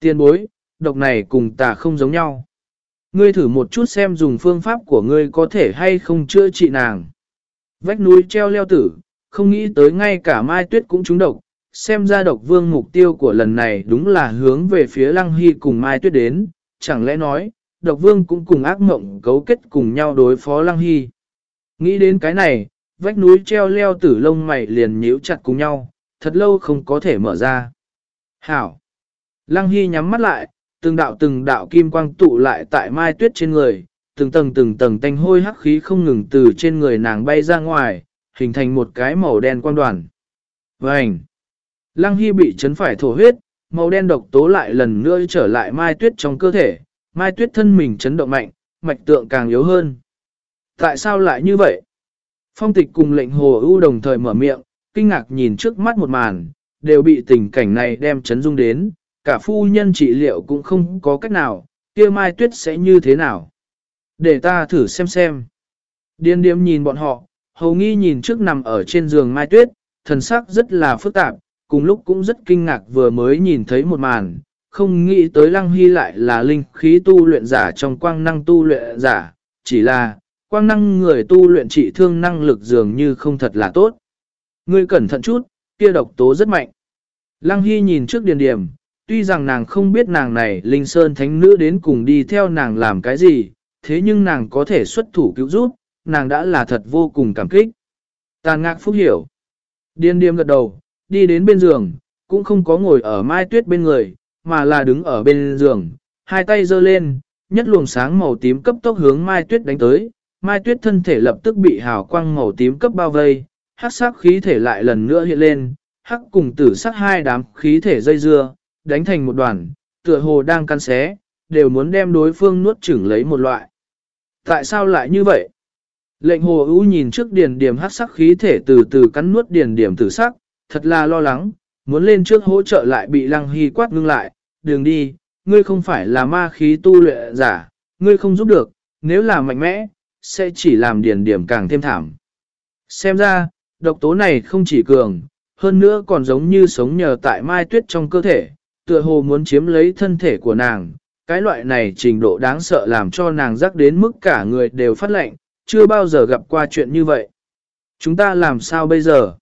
Tiên bối, độc này cùng tà không giống nhau. Ngươi thử một chút xem dùng phương pháp của ngươi có thể hay không chữa trị nàng. Vách núi treo leo tử, không nghĩ tới ngay cả mai tuyết cũng trúng độc, xem ra độc vương mục tiêu của lần này đúng là hướng về phía lăng hy cùng mai tuyết đến, chẳng lẽ nói, độc vương cũng cùng ác mộng cấu kết cùng nhau đối phó lăng hy. Nghĩ đến cái này, vách núi treo leo tử lông mày liền nhíu chặt cùng nhau, thật lâu không có thể mở ra. Hảo! Lăng hy nhắm mắt lại, từng đạo từng đạo kim quang tụ lại tại mai tuyết trên người, từng tầng từng tầng tanh hôi hắc khí không ngừng từ trên người nàng bay ra ngoài, hình thành một cái màu đen quang đoàn. Vành! Lăng Hy bị chấn phải thổ huyết, màu đen độc tố lại lần nữa trở lại mai tuyết trong cơ thể, mai tuyết thân mình chấn động mạnh, mạch tượng càng yếu hơn. Tại sao lại như vậy? Phong tịch cùng lệnh hồ ưu đồng thời mở miệng, kinh ngạc nhìn trước mắt một màn, đều bị tình cảnh này đem chấn dung đến, cả phu nhân trị liệu cũng không có cách nào, kia mai tuyết sẽ như thế nào. Để ta thử xem xem. Điên điếm nhìn bọn họ, hầu nghi nhìn trước nằm ở trên giường mai tuyết, thần sắc rất là phức tạp, cùng lúc cũng rất kinh ngạc vừa mới nhìn thấy một màn, không nghĩ tới lăng hy lại là linh khí tu luyện giả trong quang năng tu luyện giả, chỉ là quang năng người tu luyện trị thương năng lực dường như không thật là tốt. Ngươi cẩn thận chút, kia độc tố rất mạnh. Lăng Hy nhìn trước điền điểm, tuy rằng nàng không biết nàng này linh sơn thánh nữ đến cùng đi theo nàng làm cái gì, thế nhưng nàng có thể xuất thủ cứu giúp, nàng đã là thật vô cùng cảm kích. Tàn ngạc phúc hiểu. Điên điềm gật đầu, đi đến bên giường, cũng không có ngồi ở mai tuyết bên người, mà là đứng ở bên giường, hai tay giơ lên, nhất luồng sáng màu tím cấp tốc hướng mai tuyết đánh tới, mai tuyết thân thể lập tức bị hào quang màu tím cấp bao vây, hắc sắc khí thể lại lần nữa hiện lên, hắc cùng tử sắc hai đám khí thể dây dưa, đánh thành một đoàn, tựa hồ đang căn xé, đều muốn đem đối phương nuốt chửng lấy một loại. Tại sao lại như vậy? Lệnh hồ ưu nhìn trước điền điểm hắc sắc khí thể từ từ cắn nuốt điền điểm tử sắc, thật là lo lắng, muốn lên trước hỗ trợ lại bị lăng hy quát ngưng lại, đường đi, ngươi không phải là ma khí tu luyện giả, ngươi không giúp được, nếu là mạnh mẽ, sẽ chỉ làm điền điểm càng thêm thảm. Xem ra, độc tố này không chỉ cường, hơn nữa còn giống như sống nhờ tại mai tuyết trong cơ thể, tựa hồ muốn chiếm lấy thân thể của nàng. Cái loại này trình độ đáng sợ làm cho nàng rắc đến mức cả người đều phát lệnh, chưa bao giờ gặp qua chuyện như vậy. Chúng ta làm sao bây giờ?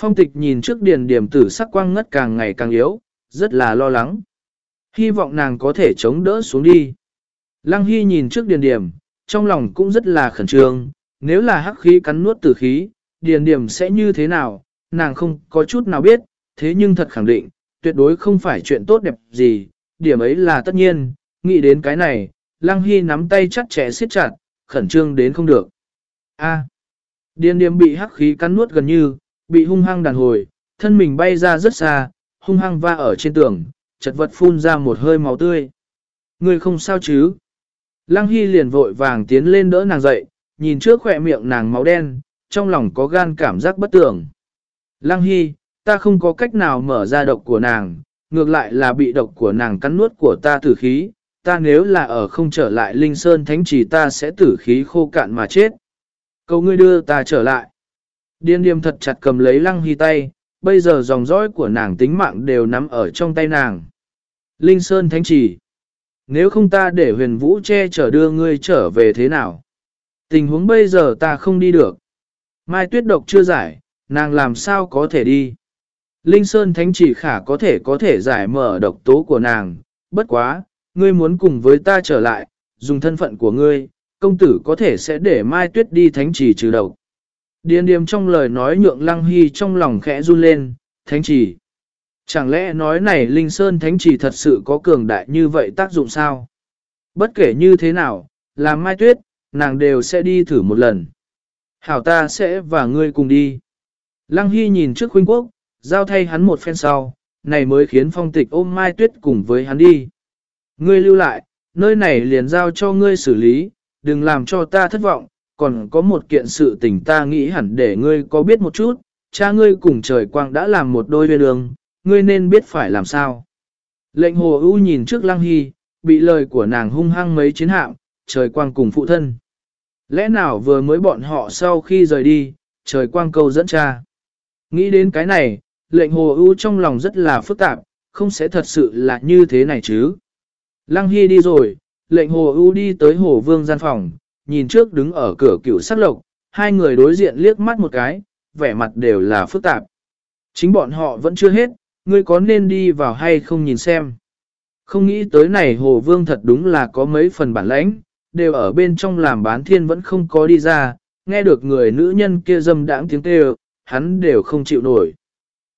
Phong tịch nhìn trước điền điểm tử sắc quang ngất càng ngày càng yếu, rất là lo lắng. Hy vọng nàng có thể chống đỡ xuống đi. Lăng Hy nhìn trước điền điểm, trong lòng cũng rất là khẩn trương, nếu là hắc khí cắn nuốt tử khí, điền điểm sẽ như thế nào, nàng không có chút nào biết, thế nhưng thật khẳng định, tuyệt đối không phải chuyện tốt đẹp gì, điểm ấy là tất nhiên, nghĩ đến cái này, Lăng Hy nắm tay chặt chẽ siết chặt, khẩn trương đến không được. A. điền điểm bị hắc khí cắn nuốt gần như, bị hung hăng đàn hồi, thân mình bay ra rất xa, hung hăng va ở trên tường, chật vật phun ra một hơi máu tươi. Người không sao chứ? Lăng Hy liền vội vàng tiến lên đỡ nàng dậy, nhìn trước khỏe miệng nàng máu đen, trong lòng có gan cảm giác bất tưởng. Lăng Hy, ta không có cách nào mở ra độc của nàng, ngược lại là bị độc của nàng cắn nuốt của ta tử khí, ta nếu là ở không trở lại Linh Sơn Thánh Trì ta sẽ tử khí khô cạn mà chết. Cầu ngươi đưa ta trở lại. Điên điềm thật chặt cầm lấy Lăng Hy tay, bây giờ dòng dõi của nàng tính mạng đều nắm ở trong tay nàng. Linh Sơn Thánh Chỉ, Nếu không ta để huyền vũ che chở đưa ngươi trở về thế nào? Tình huống bây giờ ta không đi được. Mai tuyết độc chưa giải, nàng làm sao có thể đi? Linh Sơn Thánh Chỉ khả có thể có thể giải mở độc tố của nàng, bất quá, ngươi muốn cùng với ta trở lại, dùng thân phận của ngươi, công tử có thể sẽ để Mai Tuyết đi Thánh Chỉ trừ độc. Điền điềm trong lời nói nhượng Lăng Hy trong lòng khẽ run lên, Thánh Chỉ. Chẳng lẽ nói này Linh Sơn Thánh Chỉ thật sự có cường đại như vậy tác dụng sao? Bất kể như thế nào, làm Mai Tuyết, nàng đều sẽ đi thử một lần. Hảo ta sẽ và ngươi cùng đi. Lăng Hy nhìn trước huynh quốc, giao thay hắn một phen sau, này mới khiến phong tịch ôm Mai Tuyết cùng với hắn đi. Ngươi lưu lại, nơi này liền giao cho ngươi xử lý, đừng làm cho ta thất vọng, còn có một kiện sự tình ta nghĩ hẳn để ngươi có biết một chút, cha ngươi cùng trời quang đã làm một đôi bên đường, ngươi nên biết phải làm sao. Lệnh hồ ưu nhìn trước lăng hy, bị lời của nàng hung hăng mấy chiến hạm, trời quang cùng phụ thân. Lẽ nào vừa mới bọn họ sau khi rời đi, trời quang câu dẫn cha. Nghĩ đến cái này, lệnh hồ ưu trong lòng rất là phức tạp, không sẽ thật sự là như thế này chứ. Lăng Hy đi rồi, lệnh hồ ưu đi tới hồ vương gian phòng, nhìn trước đứng ở cửa cựu sắc lộc, hai người đối diện liếc mắt một cái, vẻ mặt đều là phức tạp. Chính bọn họ vẫn chưa hết, ngươi có nên đi vào hay không nhìn xem. Không nghĩ tới này hồ vương thật đúng là có mấy phần bản lãnh, đều ở bên trong làm bán thiên vẫn không có đi ra, nghe được người nữ nhân kia dâm đãng tiếng kêu, hắn đều không chịu nổi.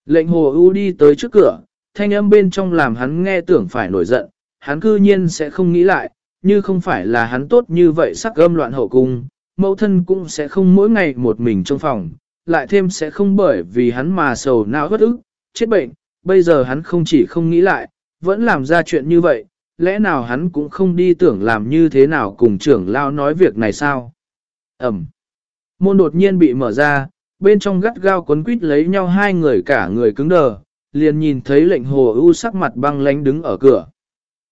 Lệnh hồ ưu đi tới trước cửa, thanh âm bên trong làm hắn nghe tưởng phải nổi giận, hắn cư nhiên sẽ không nghĩ lại, như không phải là hắn tốt như vậy sắc gâm loạn hậu cung, mẫu thân cũng sẽ không mỗi ngày một mình trong phòng, lại thêm sẽ không bởi vì hắn mà sầu não bất ức, chết bệnh, bây giờ hắn không chỉ không nghĩ lại, vẫn làm ra chuyện như vậy, lẽ nào hắn cũng không đi tưởng làm như thế nào cùng trưởng lao nói việc này sao? Ẩm. Môn đột nhiên bị mở ra, bên trong gắt gao quấn quýt lấy nhau hai người cả người cứng đờ, liền nhìn thấy lệnh hồ ưu sắc mặt băng lánh đứng ở cửa.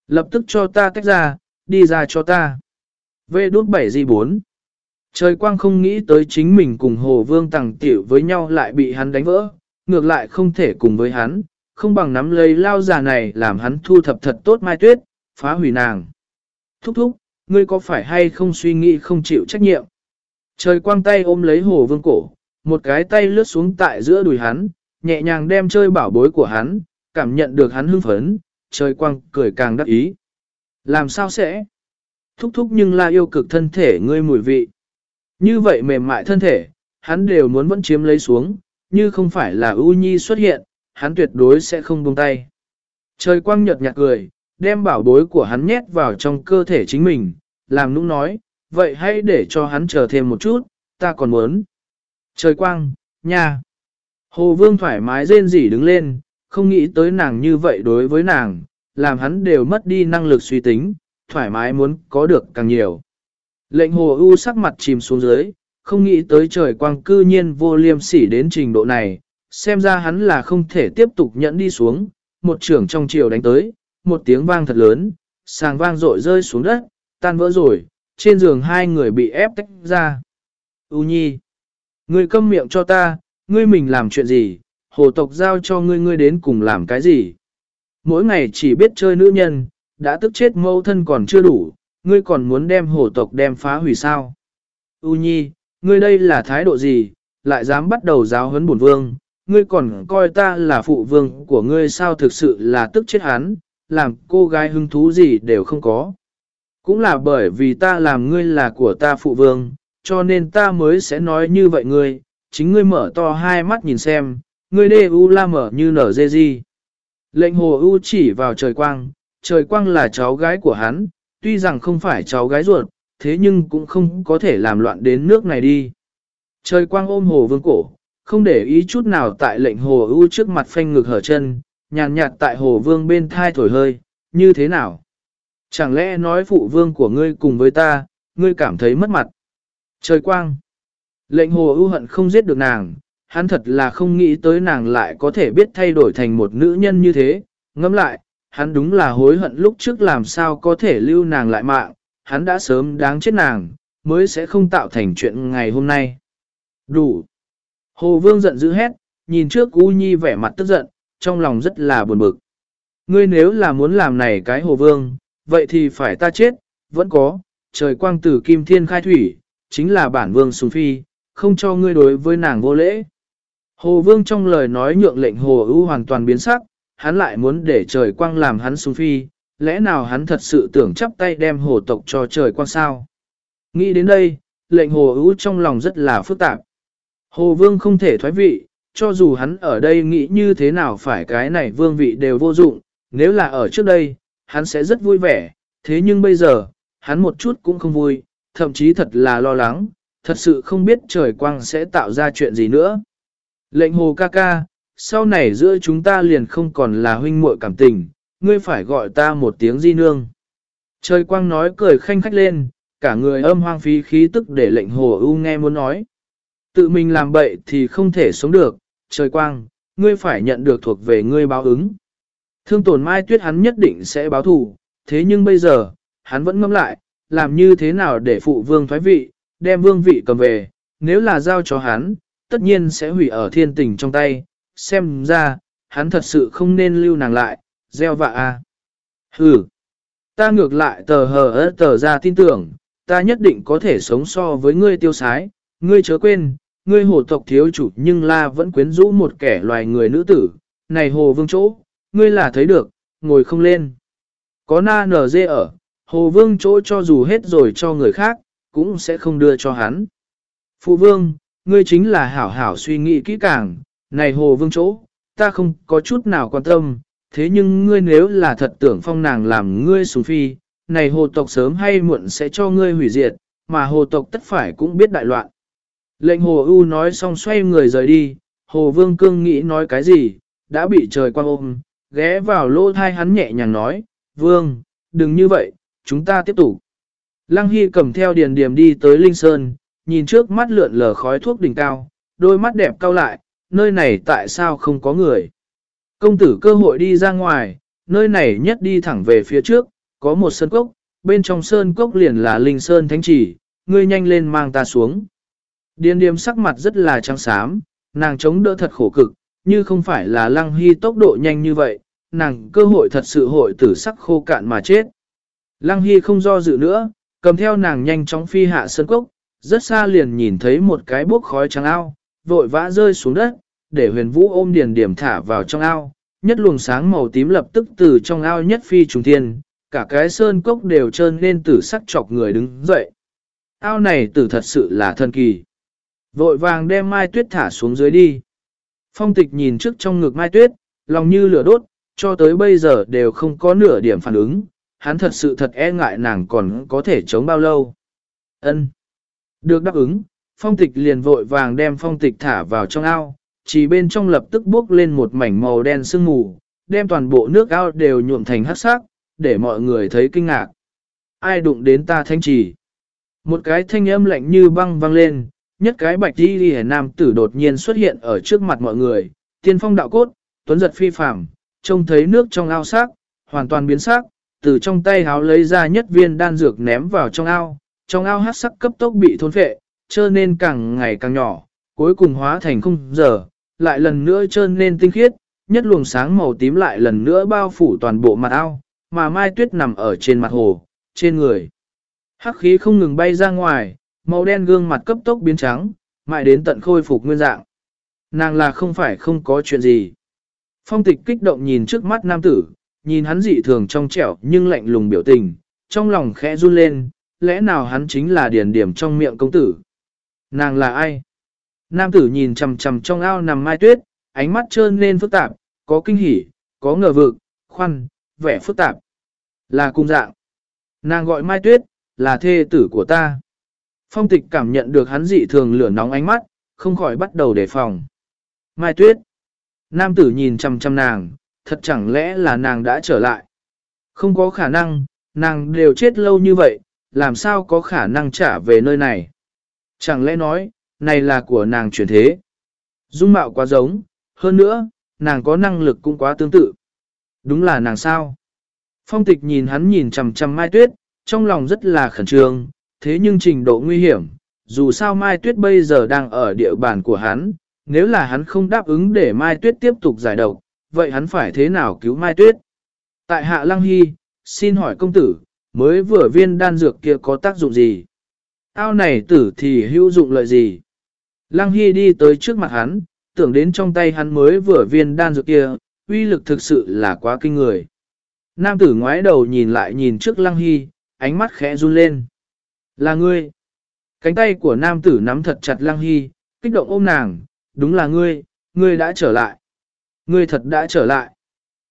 Lập tức cho ta tách ra, đi ra cho ta. Vê đốt 7 di 4 Trời quang không nghĩ tới chính mình cùng hồ vương Tằng tiểu với nhau lại bị hắn đánh vỡ, ngược lại không thể cùng với hắn, không bằng nắm lấy lao già này làm hắn thu thập thật tốt mai tuyết, phá hủy nàng. Thúc thúc, ngươi có phải hay không suy nghĩ không chịu trách nhiệm? Trời quang tay ôm lấy hồ vương cổ, một cái tay lướt xuống tại giữa đùi hắn, nhẹ nhàng đem chơi bảo bối của hắn, cảm nhận được hắn hưng phấn, trời quang cười càng đắc ý. Làm sao sẽ? Thúc thúc nhưng là yêu cực thân thể ngươi mùi vị. Như vậy mềm mại thân thể, hắn đều muốn vẫn chiếm lấy xuống, như không phải là ưu nhi xuất hiện, hắn tuyệt đối sẽ không buông tay. Trời quang nhật nhạt cười, đem bảo bối của hắn nhét vào trong cơ thể chính mình, làm nũng nói, vậy hãy để cho hắn chờ thêm một chút, ta còn muốn. Trời quang, nha. Hồ Vương thoải mái rên rỉ đứng lên, không nghĩ tới nàng như vậy đối với nàng, làm hắn đều mất đi năng lực suy tính, thoải mái muốn có được càng nhiều. Lệnh hồ ưu sắc mặt chìm xuống dưới, không nghĩ tới trời quang cư nhiên vô liêm sỉ đến trình độ này, xem ra hắn là không thể tiếp tục nhẫn đi xuống, một trưởng trong chiều đánh tới, một tiếng vang thật lớn, sàng vang rội rơi xuống đất, tan vỡ rồi, trên giường hai người bị ép tách ra. U nhi, ngươi câm miệng cho ta, ngươi mình làm chuyện gì, hồ tộc giao cho ngươi ngươi đến cùng làm cái gì. Mỗi ngày chỉ biết chơi nữ nhân, đã tức chết mâu thân còn chưa đủ, ngươi còn muốn đem hồ tộc đem phá hủy sao. U nhi, ngươi đây là thái độ gì, lại dám bắt đầu giáo huấn bổn vương, ngươi còn coi ta là phụ vương của ngươi sao thực sự là tức chết hắn, làm cô gái hứng thú gì đều không có. Cũng là bởi vì ta làm ngươi là của ta phụ vương, cho nên ta mới sẽ nói như vậy ngươi, chính ngươi mở to hai mắt nhìn xem, ngươi đê u la mở như nở dê di. Lệnh hồ u chỉ vào trời quang, trời quang là cháu gái của hắn, tuy rằng không phải cháu gái ruột, thế nhưng cũng không có thể làm loạn đến nước này đi. Trời quang ôm hồ vương cổ, không để ý chút nào tại lệnh hồ ưu trước mặt phanh ngực hở chân, nhàn nhạt tại hồ vương bên thai thổi hơi, như thế nào? Chẳng lẽ nói phụ vương của ngươi cùng với ta, ngươi cảm thấy mất mặt? Trời quang! Lệnh hồ ưu hận không giết được nàng, hắn thật là không nghĩ tới nàng lại có thể biết thay đổi thành một nữ nhân như thế, ngẫm lại, hắn đúng là hối hận lúc trước làm sao có thể lưu nàng lại mạng, hắn đã sớm đáng chết nàng, mới sẽ không tạo thành chuyện ngày hôm nay. Đủ! Hồ Vương giận dữ hét, nhìn trước U Nhi vẻ mặt tức giận, trong lòng rất là buồn bực. Ngươi nếu là muốn làm này cái Hồ Vương, vậy thì phải ta chết, vẫn có, trời quang tử kim thiên khai thủy, chính là bản vương sùng phi, không cho ngươi đối với nàng vô lễ. Hồ Vương trong lời nói nhượng lệnh Hồ ưu hoàn toàn biến sắc, hắn lại muốn để trời quang làm hắn xuống phi, lẽ nào hắn thật sự tưởng chắp tay đem hồ tộc cho trời quang sao? Nghĩ đến đây, lệnh Hồ ưu trong lòng rất là phức tạp. Hồ Vương không thể thoái vị, cho dù hắn ở đây nghĩ như thế nào phải cái này vương vị đều vô dụng, nếu là ở trước đây, hắn sẽ rất vui vẻ, thế nhưng bây giờ, hắn một chút cũng không vui, thậm chí thật là lo lắng, thật sự không biết trời quang sẽ tạo ra chuyện gì nữa. Lệnh hồ ca ca, sau này giữa chúng ta liền không còn là huynh muội cảm tình, ngươi phải gọi ta một tiếng di nương. Trời quang nói cười khanh khách lên, cả người âm hoang phí khí tức để lệnh hồ ưu nghe muốn nói. Tự mình làm bậy thì không thể sống được, trời quang, ngươi phải nhận được thuộc về ngươi báo ứng. Thương tổn mai tuyết hắn nhất định sẽ báo thù, thế nhưng bây giờ, hắn vẫn ngâm lại, làm như thế nào để phụ vương thoái vị, đem vương vị cầm về, nếu là giao cho hắn, tất nhiên sẽ hủy ở thiên tình trong tay, xem ra, hắn thật sự không nên lưu nàng lại, gieo vạ a. À. Hừ, ta ngược lại tờ hờ tờ ra tin tưởng, ta nhất định có thể sống so với ngươi tiêu sái, ngươi chớ quên, ngươi hồ tộc thiếu chủ nhưng la vẫn quyến rũ một kẻ loài người nữ tử, này hồ vương chỗ, ngươi là thấy được, ngồi không lên. Có na nở dê ở, hồ vương chỗ cho dù hết rồi cho người khác, cũng sẽ không đưa cho hắn. Phụ vương, ngươi chính là hảo hảo suy nghĩ kỹ càng, này hồ vương chỗ, ta không có chút nào quan tâm, thế nhưng ngươi nếu là thật tưởng phong nàng làm ngươi sùng phi, này hồ tộc sớm hay muộn sẽ cho ngươi hủy diệt, mà hồ tộc tất phải cũng biết đại loạn. Lệnh hồ ưu nói xong xoay người rời đi, hồ vương cương nghĩ nói cái gì, đã bị trời quang ôm, ghé vào lỗ thai hắn nhẹ nhàng nói, vương, đừng như vậy, chúng ta tiếp tục. Lăng Hy cầm theo điền điểm đi tới Linh Sơn, nhìn trước mắt lượn lờ khói thuốc đỉnh cao, đôi mắt đẹp cao lại, nơi này tại sao không có người. Công tử cơ hội đi ra ngoài, nơi này nhất đi thẳng về phía trước, có một sơn cốc, bên trong sơn cốc liền là Linh Sơn Thánh Chỉ, ngươi nhanh lên mang ta xuống. Điên điềm sắc mặt rất là trắng xám, nàng chống đỡ thật khổ cực, như không phải là lăng hy tốc độ nhanh như vậy, nàng cơ hội thật sự hội tử sắc khô cạn mà chết. Lăng hy không do dự nữa, cầm theo nàng nhanh chóng phi hạ sân cốc, rất xa liền nhìn thấy một cái bốc khói trắng ao, vội vã rơi xuống đất, để huyền vũ ôm điền điểm thả vào trong ao, nhất luồng sáng màu tím lập tức từ trong ao nhất phi trùng thiên, cả cái sơn cốc đều trơn lên tử sắc chọc người đứng dậy. Ao này tử thật sự là thần kỳ. Vội vàng đem Mai Tuyết thả xuống dưới đi. Phong tịch nhìn trước trong ngực Mai Tuyết, lòng như lửa đốt, cho tới bây giờ đều không có nửa điểm phản ứng. Hắn thật sự thật e ngại nàng còn có thể chống bao lâu. Ân, được đáp ứng, phong tịch liền vội vàng đem phong tịch thả vào trong ao, chỉ bên trong lập tức bốc lên một mảnh màu đen sương mù, đem toàn bộ nước ao đều nhuộm thành hắc sắc, để mọi người thấy kinh ngạc. Ai đụng đến ta thanh trì? Một cái thanh âm lạnh như băng vang lên, Nhất cái bạch đi đi nam tử đột nhiên xuất hiện ở trước mặt mọi người, tiên phong đạo cốt, tuấn giật phi phàm, trông thấy nước trong ao sắc, hoàn toàn biến sắc, từ trong tay háo lấy ra nhất viên đan dược ném vào trong ao, trong ao hát sắc cấp tốc bị thôn phệ, trơ nên càng ngày càng nhỏ, cuối cùng hóa thành không giờ, lại lần nữa trơ nên tinh khiết, nhất luồng sáng màu tím lại lần nữa bao phủ toàn bộ mặt ao, mà mai tuyết nằm ở trên mặt hồ, trên người. Hắc khí không ngừng bay ra ngoài, Màu đen gương mặt cấp tốc biến trắng, mãi đến tận khôi phục nguyên dạng. nàng là không phải không có chuyện gì. Phong tịch kích động nhìn trước mắt nam tử, nhìn hắn dị thường trong trẻo nhưng lạnh lùng biểu tình, trong lòng khẽ run lên, lẽ nào hắn chính là điển điểm trong miệng công tử. Nàng là ai? Nam tử nhìn chầm chầm trong ao nằm mai tuyết, ánh mắt trơn lên phức tạp, có kinh hỉ, có ngờ vực, khoăn, vẻ phức tạp. Là cung dạng. Nàng gọi mai tuyết, là thê tử của ta. Phong tịch cảm nhận được hắn dị thường lửa nóng ánh mắt, không khỏi bắt đầu đề phòng. Mai tuyết. Nam tử nhìn chăm chăm nàng, thật chẳng lẽ là nàng đã trở lại. Không có khả năng, nàng đều chết lâu như vậy, làm sao có khả năng trả về nơi này. Chẳng lẽ nói, này là của nàng chuyển thế. Dung mạo quá giống, hơn nữa, nàng có năng lực cũng quá tương tự. Đúng là nàng sao? Phong tịch nhìn hắn nhìn chằm chằm Mai Tuyết, trong lòng rất là khẩn trương, thế nhưng trình độ nguy hiểm, dù sao Mai Tuyết bây giờ đang ở địa bàn của hắn, nếu là hắn không đáp ứng để Mai Tuyết tiếp tục giải độc, vậy hắn phải thế nào cứu Mai Tuyết? Tại Hạ Lăng Hy, xin hỏi công tử, mới vừa viên đan dược kia có tác dụng gì? Ao này tử thì hữu dụng lợi gì? Lăng Hy đi tới trước mặt hắn, tưởng đến trong tay hắn mới vừa viên đan dược kia, uy lực thực sự là quá kinh người. Nam tử ngoái đầu nhìn lại nhìn trước Lăng Hy, ánh mắt khẽ run lên. Là ngươi. Cánh tay của nam tử nắm thật chặt Lăng Hy, kích động ôm nàng, đúng là ngươi, ngươi đã trở lại. Ngươi thật đã trở lại.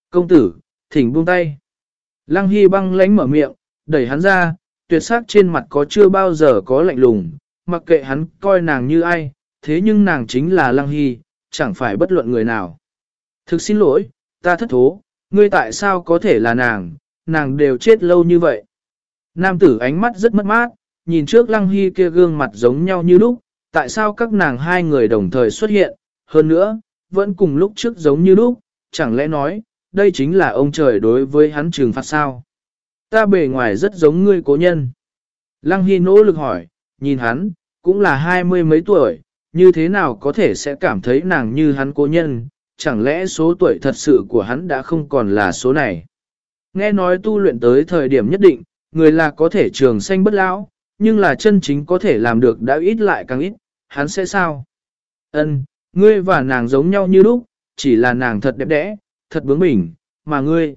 Công tử, thỉnh buông tay. Lăng Hy băng lánh mở miệng, đẩy hắn ra, tuyệt sắc trên mặt có chưa bao giờ có lạnh lùng, mặc kệ hắn coi nàng như ai, thế nhưng nàng chính là Lăng Hy, chẳng phải bất luận người nào. Thực xin lỗi, ta thất thố, ngươi tại sao có thể là nàng, nàng đều chết lâu như vậy. Nam tử ánh mắt rất mất mát, nhìn trước Lăng Hy kia gương mặt giống nhau như lúc, tại sao các nàng hai người đồng thời xuất hiện, hơn nữa, vẫn cùng lúc trước giống như lúc, chẳng lẽ nói, đây chính là ông trời đối với hắn trừng phạt sao. Ta bề ngoài rất giống ngươi cố nhân. Lăng Hy nỗ lực hỏi, nhìn hắn, cũng là hai mươi mấy tuổi, như thế nào có thể sẽ cảm thấy nàng như hắn cố nhân, chẳng lẽ số tuổi thật sự của hắn đã không còn là số này. Nghe nói tu luyện tới thời điểm nhất định, người là có thể trường sanh bất lão, nhưng là chân chính có thể làm được đã ít lại càng ít, hắn sẽ sao? Ân, ngươi và nàng giống nhau như lúc, chỉ là nàng thật đẹp đẽ, thật bướng bỉnh, mà ngươi.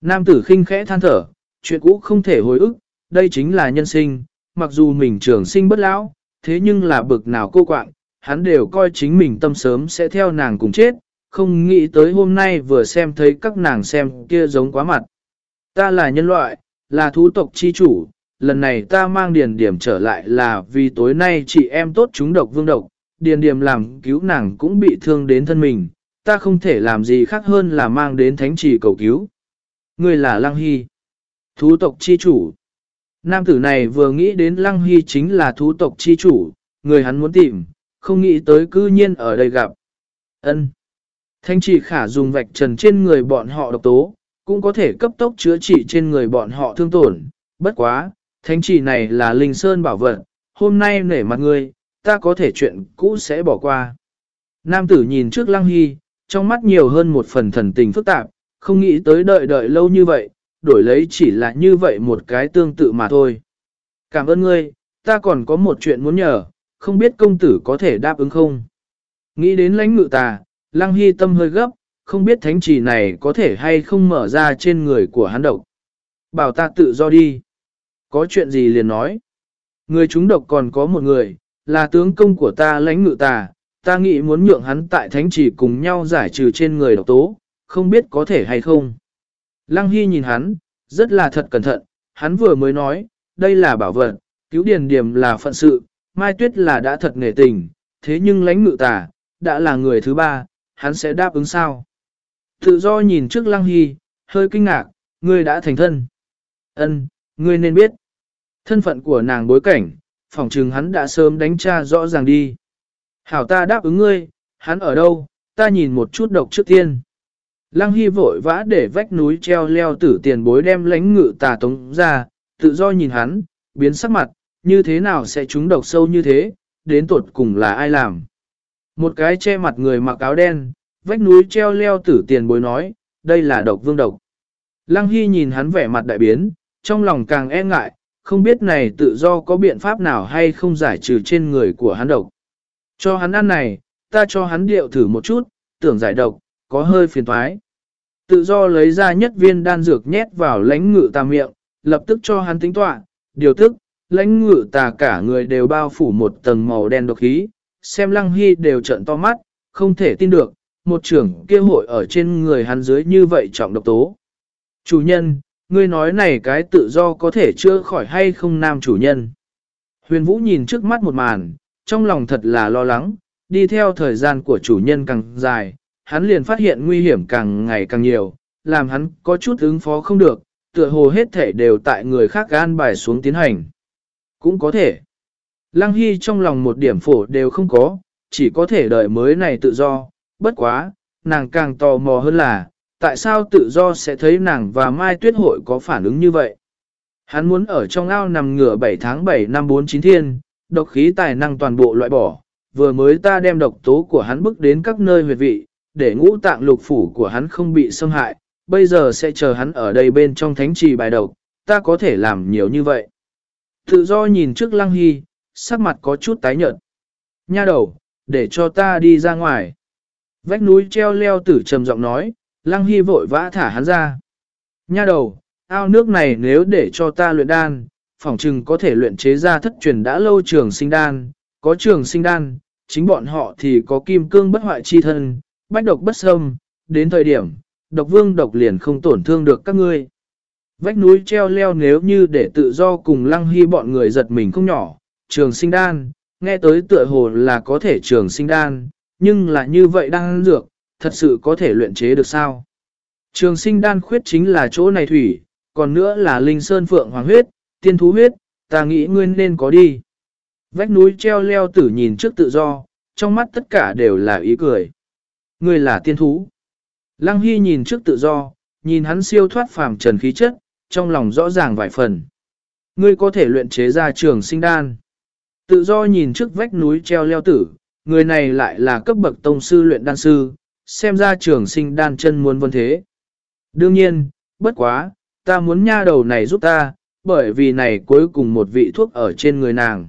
Nam tử khinh khẽ than thở, chuyện cũ không thể hồi ức, đây chính là nhân sinh, mặc dù mình trường sinh bất lão, thế nhưng là bực nào cô quạng, hắn đều coi chính mình tâm sớm sẽ theo nàng cùng chết, không nghĩ tới hôm nay vừa xem thấy các nàng xem kia giống quá mặt. Ta là nhân loại, là thú tộc chi chủ, lần này ta mang điền điểm trở lại là vì tối nay chị em tốt chúng độc vương độc, điền điểm làm cứu nàng cũng bị thương đến thân mình, ta không thể làm gì khác hơn là mang đến thánh trì cầu cứu. Người là Lăng Hy, thú tộc chi chủ. Nam tử này vừa nghĩ đến Lăng Hy chính là thú tộc chi chủ, người hắn muốn tìm, không nghĩ tới cư nhiên ở đây gặp. ân Thanh chỉ khả dùng vạch trần trên người bọn họ độc tố, cũng có thể cấp tốc chữa trị trên người bọn họ thương tổn. Bất quá, thánh chỉ này là linh sơn bảo vật, hôm nay nể mặt ngươi, ta có thể chuyện cũ sẽ bỏ qua. Nam tử nhìn trước Lăng Hy, trong mắt nhiều hơn một phần thần tình phức tạp, không nghĩ tới đợi đợi lâu như vậy, đổi lấy chỉ là như vậy một cái tương tự mà thôi. Cảm ơn ngươi, ta còn có một chuyện muốn nhờ, không biết công tử có thể đáp ứng không? Nghĩ đến lãnh ngự tà, Lăng Hy tâm hơi gấp, không biết thánh chỉ này có thể hay không mở ra trên người của hắn độc. Bảo ta tự do đi. Có chuyện gì liền nói. Người chúng độc còn có một người, là tướng công của ta lãnh ngự tà, ta nghĩ muốn nhượng hắn tại thánh chỉ cùng nhau giải trừ trên người độc tố, không biết có thể hay không. Lăng Hy nhìn hắn, rất là thật cẩn thận, hắn vừa mới nói, đây là bảo vật, cứu điền điểm là phận sự, Mai Tuyết là đã thật nghề tình, thế nhưng lãnh ngự tả, đã là người thứ ba, hắn sẽ đáp ứng sao? Tự do nhìn trước Lăng Hy, hơi kinh ngạc, ngươi đã thành thân. Ân, ngươi nên biết. Thân phận của nàng bối cảnh, phỏng trừng hắn đã sớm đánh tra rõ ràng đi. Hảo ta đáp ứng ngươi, hắn ở đâu, ta nhìn một chút độc trước tiên. Lăng Hy vội vã để vách núi treo leo tử tiền bối đem lánh ngự tà tống ra, tự do nhìn hắn, biến sắc mặt, như thế nào sẽ trúng độc sâu như thế, đến tuột cùng là ai làm. Một cái che mặt người mặc áo đen, vách núi treo leo tử tiền bối nói, đây là độc vương độc. Lăng Hy nhìn hắn vẻ mặt đại biến, trong lòng càng e ngại, không biết này tự do có biện pháp nào hay không giải trừ trên người của hắn độc. Cho hắn ăn này, ta cho hắn điệu thử một chút, tưởng giải độc, có hơi phiền thoái. Tự do lấy ra nhất viên đan dược nhét vào lãnh ngự tà miệng, lập tức cho hắn tính tọa, điều tức, lãnh ngự tà cả người đều bao phủ một tầng màu đen độc khí, xem lăng hy đều trận to mắt, không thể tin được, một trưởng kia hội ở trên người hắn dưới như vậy trọng độc tố. Chủ nhân, ngươi nói này cái tự do có thể chữa khỏi hay không nam chủ nhân. Huyền Vũ nhìn trước mắt một màn, trong lòng thật là lo lắng, đi theo thời gian của chủ nhân càng dài, hắn liền phát hiện nguy hiểm càng ngày càng nhiều, làm hắn có chút ứng phó không được, tựa hồ hết thể đều tại người khác gan bài xuống tiến hành. Cũng có thể. Lăng Hy trong lòng một điểm phổ đều không có, chỉ có thể đợi mới này tự do, bất quá, nàng càng tò mò hơn là, tại sao tự do sẽ thấy nàng và Mai Tuyết Hội có phản ứng như vậy. Hắn muốn ở trong ao nằm ngửa 7 tháng 7 năm 49 thiên, độc khí tài năng toàn bộ loại bỏ, vừa mới ta đem độc tố của hắn bước đến các nơi huyệt vị, để ngũ tạng lục phủ của hắn không bị xâm hại, bây giờ sẽ chờ hắn ở đây bên trong thánh trì bài độc, ta có thể làm nhiều như vậy. Tự do nhìn trước lăng hy, sắc mặt có chút tái nhợt. Nha đầu, để cho ta đi ra ngoài. Vách núi treo leo tử trầm giọng nói, lăng hy vội vã thả hắn ra. Nha đầu, ao nước này nếu để cho ta luyện đan, phỏng chừng có thể luyện chế ra thất truyền đã lâu trường sinh đan, có trường sinh đan, chính bọn họ thì có kim cương bất hoại chi thân, bách độc bất xâm, đến thời điểm, độc vương độc liền không tổn thương được các ngươi. Vách núi treo leo nếu như để tự do cùng lăng hy bọn người giật mình không nhỏ, trường sinh đan, nghe tới tựa hồ là có thể trường sinh đan, nhưng là như vậy đang dược, thật sự có thể luyện chế được sao? Trường sinh đan khuyết chính là chỗ này thủy, còn nữa là linh sơn phượng hoàng huyết, tiên thú huyết, ta nghĩ ngươi nên có đi. Vách núi treo leo tử nhìn trước tự do, trong mắt tất cả đều là ý cười. Ngươi là tiên thú. Lăng Hy nhìn trước tự do, nhìn hắn siêu thoát phàm trần khí chất, trong lòng rõ ràng vài phần. Ngươi có thể luyện chế ra trường sinh đan. Tự do nhìn trước vách núi treo leo tử, người này lại là cấp bậc tông sư luyện đan sư, xem ra trường sinh đan chân muốn vân thế. Đương nhiên, bất quá, ta muốn nha đầu này giúp ta, bởi vì này cuối cùng một vị thuốc ở trên người nàng.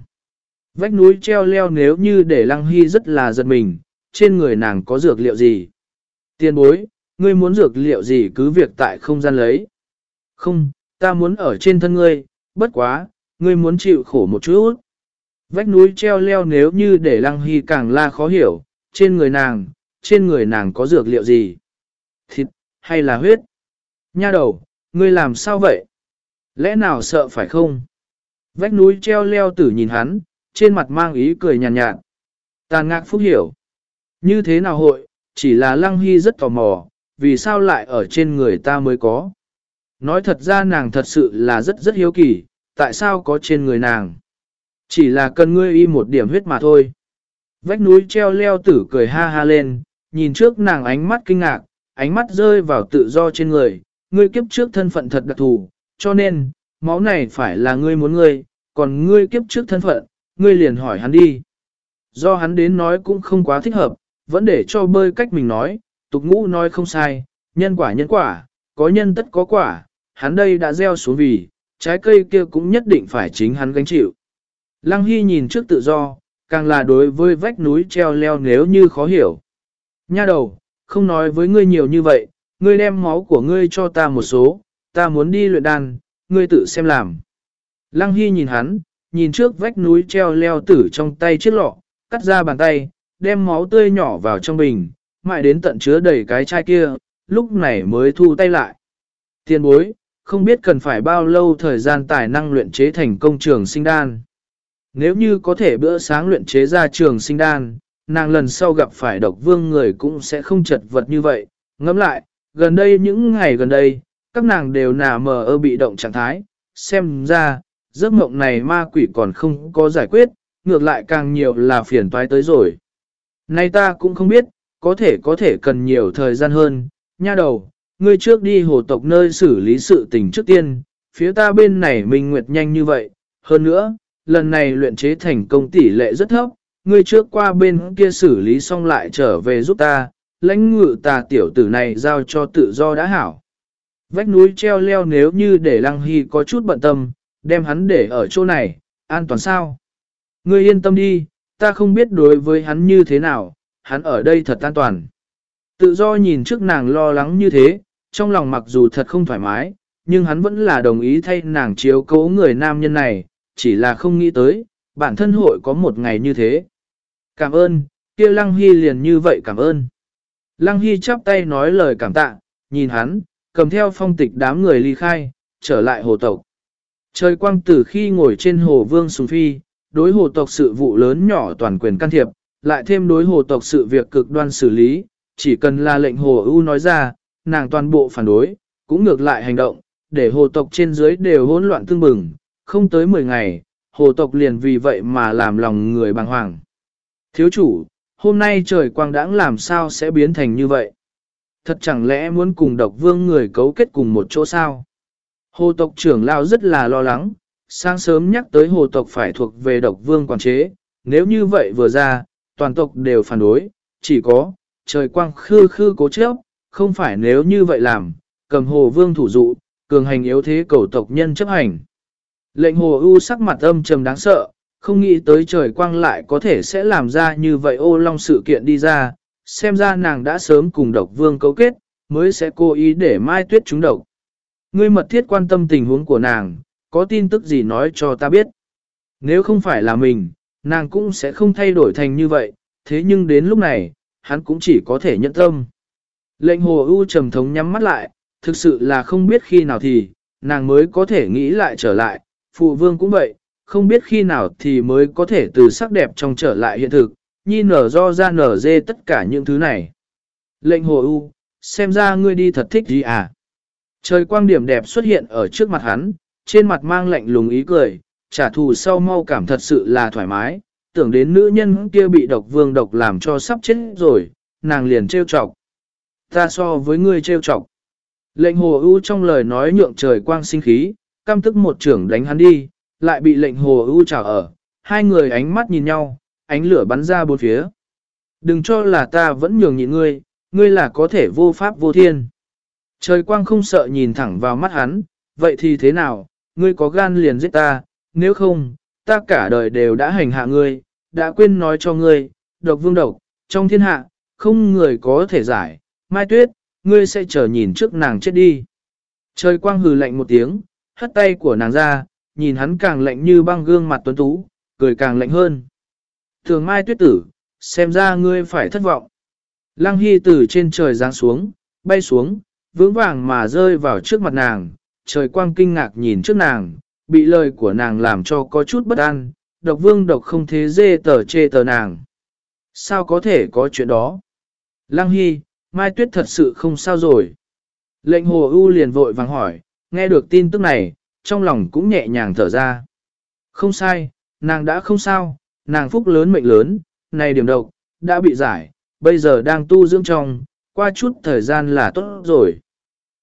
Vách núi treo leo nếu như để lăng hy rất là giật mình, trên người nàng có dược liệu gì? Tiên bối, ngươi muốn dược liệu gì cứ việc tại không gian lấy. Không, ta muốn ở trên thân ngươi, bất quá, ngươi muốn chịu khổ một chút. Vách núi treo leo nếu như để lăng hy càng la khó hiểu, trên người nàng, trên người nàng có dược liệu gì? Thịt, hay là huyết? Nha đầu, ngươi làm sao vậy? Lẽ nào sợ phải không? Vách núi treo leo tử nhìn hắn, trên mặt mang ý cười nhàn nhạt, nhạt. Tàn ngạc phúc hiểu. Như thế nào hội, chỉ là lăng hy rất tò mò, vì sao lại ở trên người ta mới có. Nói thật ra nàng thật sự là rất rất hiếu kỳ, tại sao có trên người nàng. Chỉ là cần ngươi y một điểm huyết mà thôi. Vách núi treo leo tử cười ha ha lên, nhìn trước nàng ánh mắt kinh ngạc, ánh mắt rơi vào tự do trên người, ngươi kiếp trước thân phận thật đặc thù, cho nên, máu này phải là ngươi muốn ngươi, còn ngươi kiếp trước thân phận, ngươi liền hỏi hắn đi. Do hắn đến nói cũng không quá thích hợp, vẫn để cho bơi cách mình nói, tục ngũ nói không sai, nhân quả nhân quả, có nhân tất có quả, hắn đây đã gieo xuống vì, trái cây kia cũng nhất định phải chính hắn gánh chịu. Lăng Hy nhìn trước tự do, càng là đối với vách núi treo leo nếu như khó hiểu. Nha đầu, không nói với ngươi nhiều như vậy, ngươi đem máu của ngươi cho ta một số, ta muốn đi luyện đan, ngươi tự xem làm. Lăng Hy nhìn hắn, nhìn trước vách núi treo leo tử trong tay chiếc lọ, cắt ra bàn tay, đem máu tươi nhỏ vào trong bình, mãi đến tận chứa đầy cái chai kia, lúc này mới thu tay lại. Tiền bối, không biết cần phải bao lâu thời gian tài năng luyện chế thành công trường sinh đan. Nếu như có thể bữa sáng luyện chế ra trường sinh đan, nàng lần sau gặp phải độc vương người cũng sẽ không chật vật như vậy. Ngẫm lại, gần đây những ngày gần đây, các nàng đều nà mờ ơ bị động trạng thái, xem ra, giấc mộng này ma quỷ còn không có giải quyết, ngược lại càng nhiều là phiền toái tới rồi. Nay ta cũng không biết, có thể có thể cần nhiều thời gian hơn, nha đầu, ngươi trước đi hồ tộc nơi xử lý sự tình trước tiên, phía ta bên này minh nguyệt nhanh như vậy, hơn nữa, lần này luyện chế thành công tỷ lệ rất thấp, ngươi trước qua bên kia xử lý xong lại trở về giúp ta, lãnh ngự ta tiểu tử này giao cho tự do đã hảo. Vách núi treo leo nếu như để lăng hy có chút bận tâm, đem hắn để ở chỗ này, an toàn sao? Ngươi yên tâm đi, ta không biết đối với hắn như thế nào, hắn ở đây thật an toàn. Tự do nhìn trước nàng lo lắng như thế, trong lòng mặc dù thật không thoải mái, nhưng hắn vẫn là đồng ý thay nàng chiếu cố người nam nhân này, chỉ là không nghĩ tới, bản thân hội có một ngày như thế. Cảm ơn, kia Lăng Hy liền như vậy cảm ơn. Lăng Hy chắp tay nói lời cảm tạ, nhìn hắn, cầm theo phong tịch đám người ly khai, trở lại hồ tộc. Trời quang tử khi ngồi trên hồ vương sùng phi, đối hồ tộc sự vụ lớn nhỏ toàn quyền can thiệp, lại thêm đối hồ tộc sự việc cực đoan xử lý, chỉ cần là lệnh hồ ưu nói ra, nàng toàn bộ phản đối, cũng ngược lại hành động, để hồ tộc trên dưới đều hỗn loạn tương bừng, không tới 10 ngày, hồ tộc liền vì vậy mà làm lòng người bàng hoàng. Thiếu chủ, hôm nay trời quang đãng làm sao sẽ biến thành như vậy? Thật chẳng lẽ muốn cùng độc vương người cấu kết cùng một chỗ sao? Hồ tộc trưởng lao rất là lo lắng, sáng sớm nhắc tới hồ tộc phải thuộc về độc vương quản chế, nếu như vậy vừa ra, toàn tộc đều phản đối, chỉ có, trời quang khư khư cố chấp, không phải nếu như vậy làm, cầm hồ vương thủ dụ, cường hành yếu thế cầu tộc nhân chấp hành. Lệnh hồ ưu sắc mặt âm trầm đáng sợ, không nghĩ tới trời quang lại có thể sẽ làm ra như vậy ô long sự kiện đi ra, xem ra nàng đã sớm cùng độc vương cấu kết, mới sẽ cố ý để mai tuyết trúng độc. Ngươi mật thiết quan tâm tình huống của nàng, có tin tức gì nói cho ta biết. Nếu không phải là mình, nàng cũng sẽ không thay đổi thành như vậy, thế nhưng đến lúc này, hắn cũng chỉ có thể nhận tâm. Lệnh hồ ưu trầm thống nhắm mắt lại, thực sự là không biết khi nào thì, nàng mới có thể nghĩ lại trở lại, phụ vương cũng vậy, không biết khi nào thì mới có thể từ sắc đẹp trong trở lại hiện thực, nhi nở do ra nở dê tất cả những thứ này. Lệnh hồ ưu, xem ra ngươi đi thật thích gì à? Trời quang điểm đẹp xuất hiện ở trước mặt hắn, trên mặt mang lạnh lùng ý cười, trả thù sau mau cảm thật sự là thoải mái, tưởng đến nữ nhân kia bị độc vương độc làm cho sắp chết rồi, nàng liền trêu chọc. Ta so với ngươi trêu chọc. Lệnh hồ ưu trong lời nói nhượng trời quang sinh khí, cam tức một trưởng đánh hắn đi, lại bị lệnh hồ ưu trả ở, hai người ánh mắt nhìn nhau, ánh lửa bắn ra bốn phía. Đừng cho là ta vẫn nhường nhịn ngươi, ngươi là có thể vô pháp vô thiên. Trời quang không sợ nhìn thẳng vào mắt hắn, vậy thì thế nào, ngươi có gan liền giết ta, nếu không, ta cả đời đều đã hành hạ ngươi, đã quên nói cho ngươi, độc vương độc, trong thiên hạ, không người có thể giải, mai tuyết, ngươi sẽ chờ nhìn trước nàng chết đi. Trời quang hừ lạnh một tiếng, hất tay của nàng ra, nhìn hắn càng lạnh như băng gương mặt tuấn tú, cười càng lạnh hơn. Thường mai tuyết tử, xem ra ngươi phải thất vọng. Lăng Hy từ trên trời giáng xuống, bay xuống, vững vàng mà rơi vào trước mặt nàng, trời quang kinh ngạc nhìn trước nàng, bị lời của nàng làm cho có chút bất an, độc vương độc không thế dê tờ chê tờ nàng. Sao có thể có chuyện đó? Lăng Hy, Mai Tuyết thật sự không sao rồi. Lệnh hồ ưu liền vội vàng hỏi, nghe được tin tức này, trong lòng cũng nhẹ nhàng thở ra. Không sai, nàng đã không sao, nàng phúc lớn mệnh lớn, này điểm độc, đã bị giải, bây giờ đang tu dưỡng trong, qua chút thời gian là tốt rồi.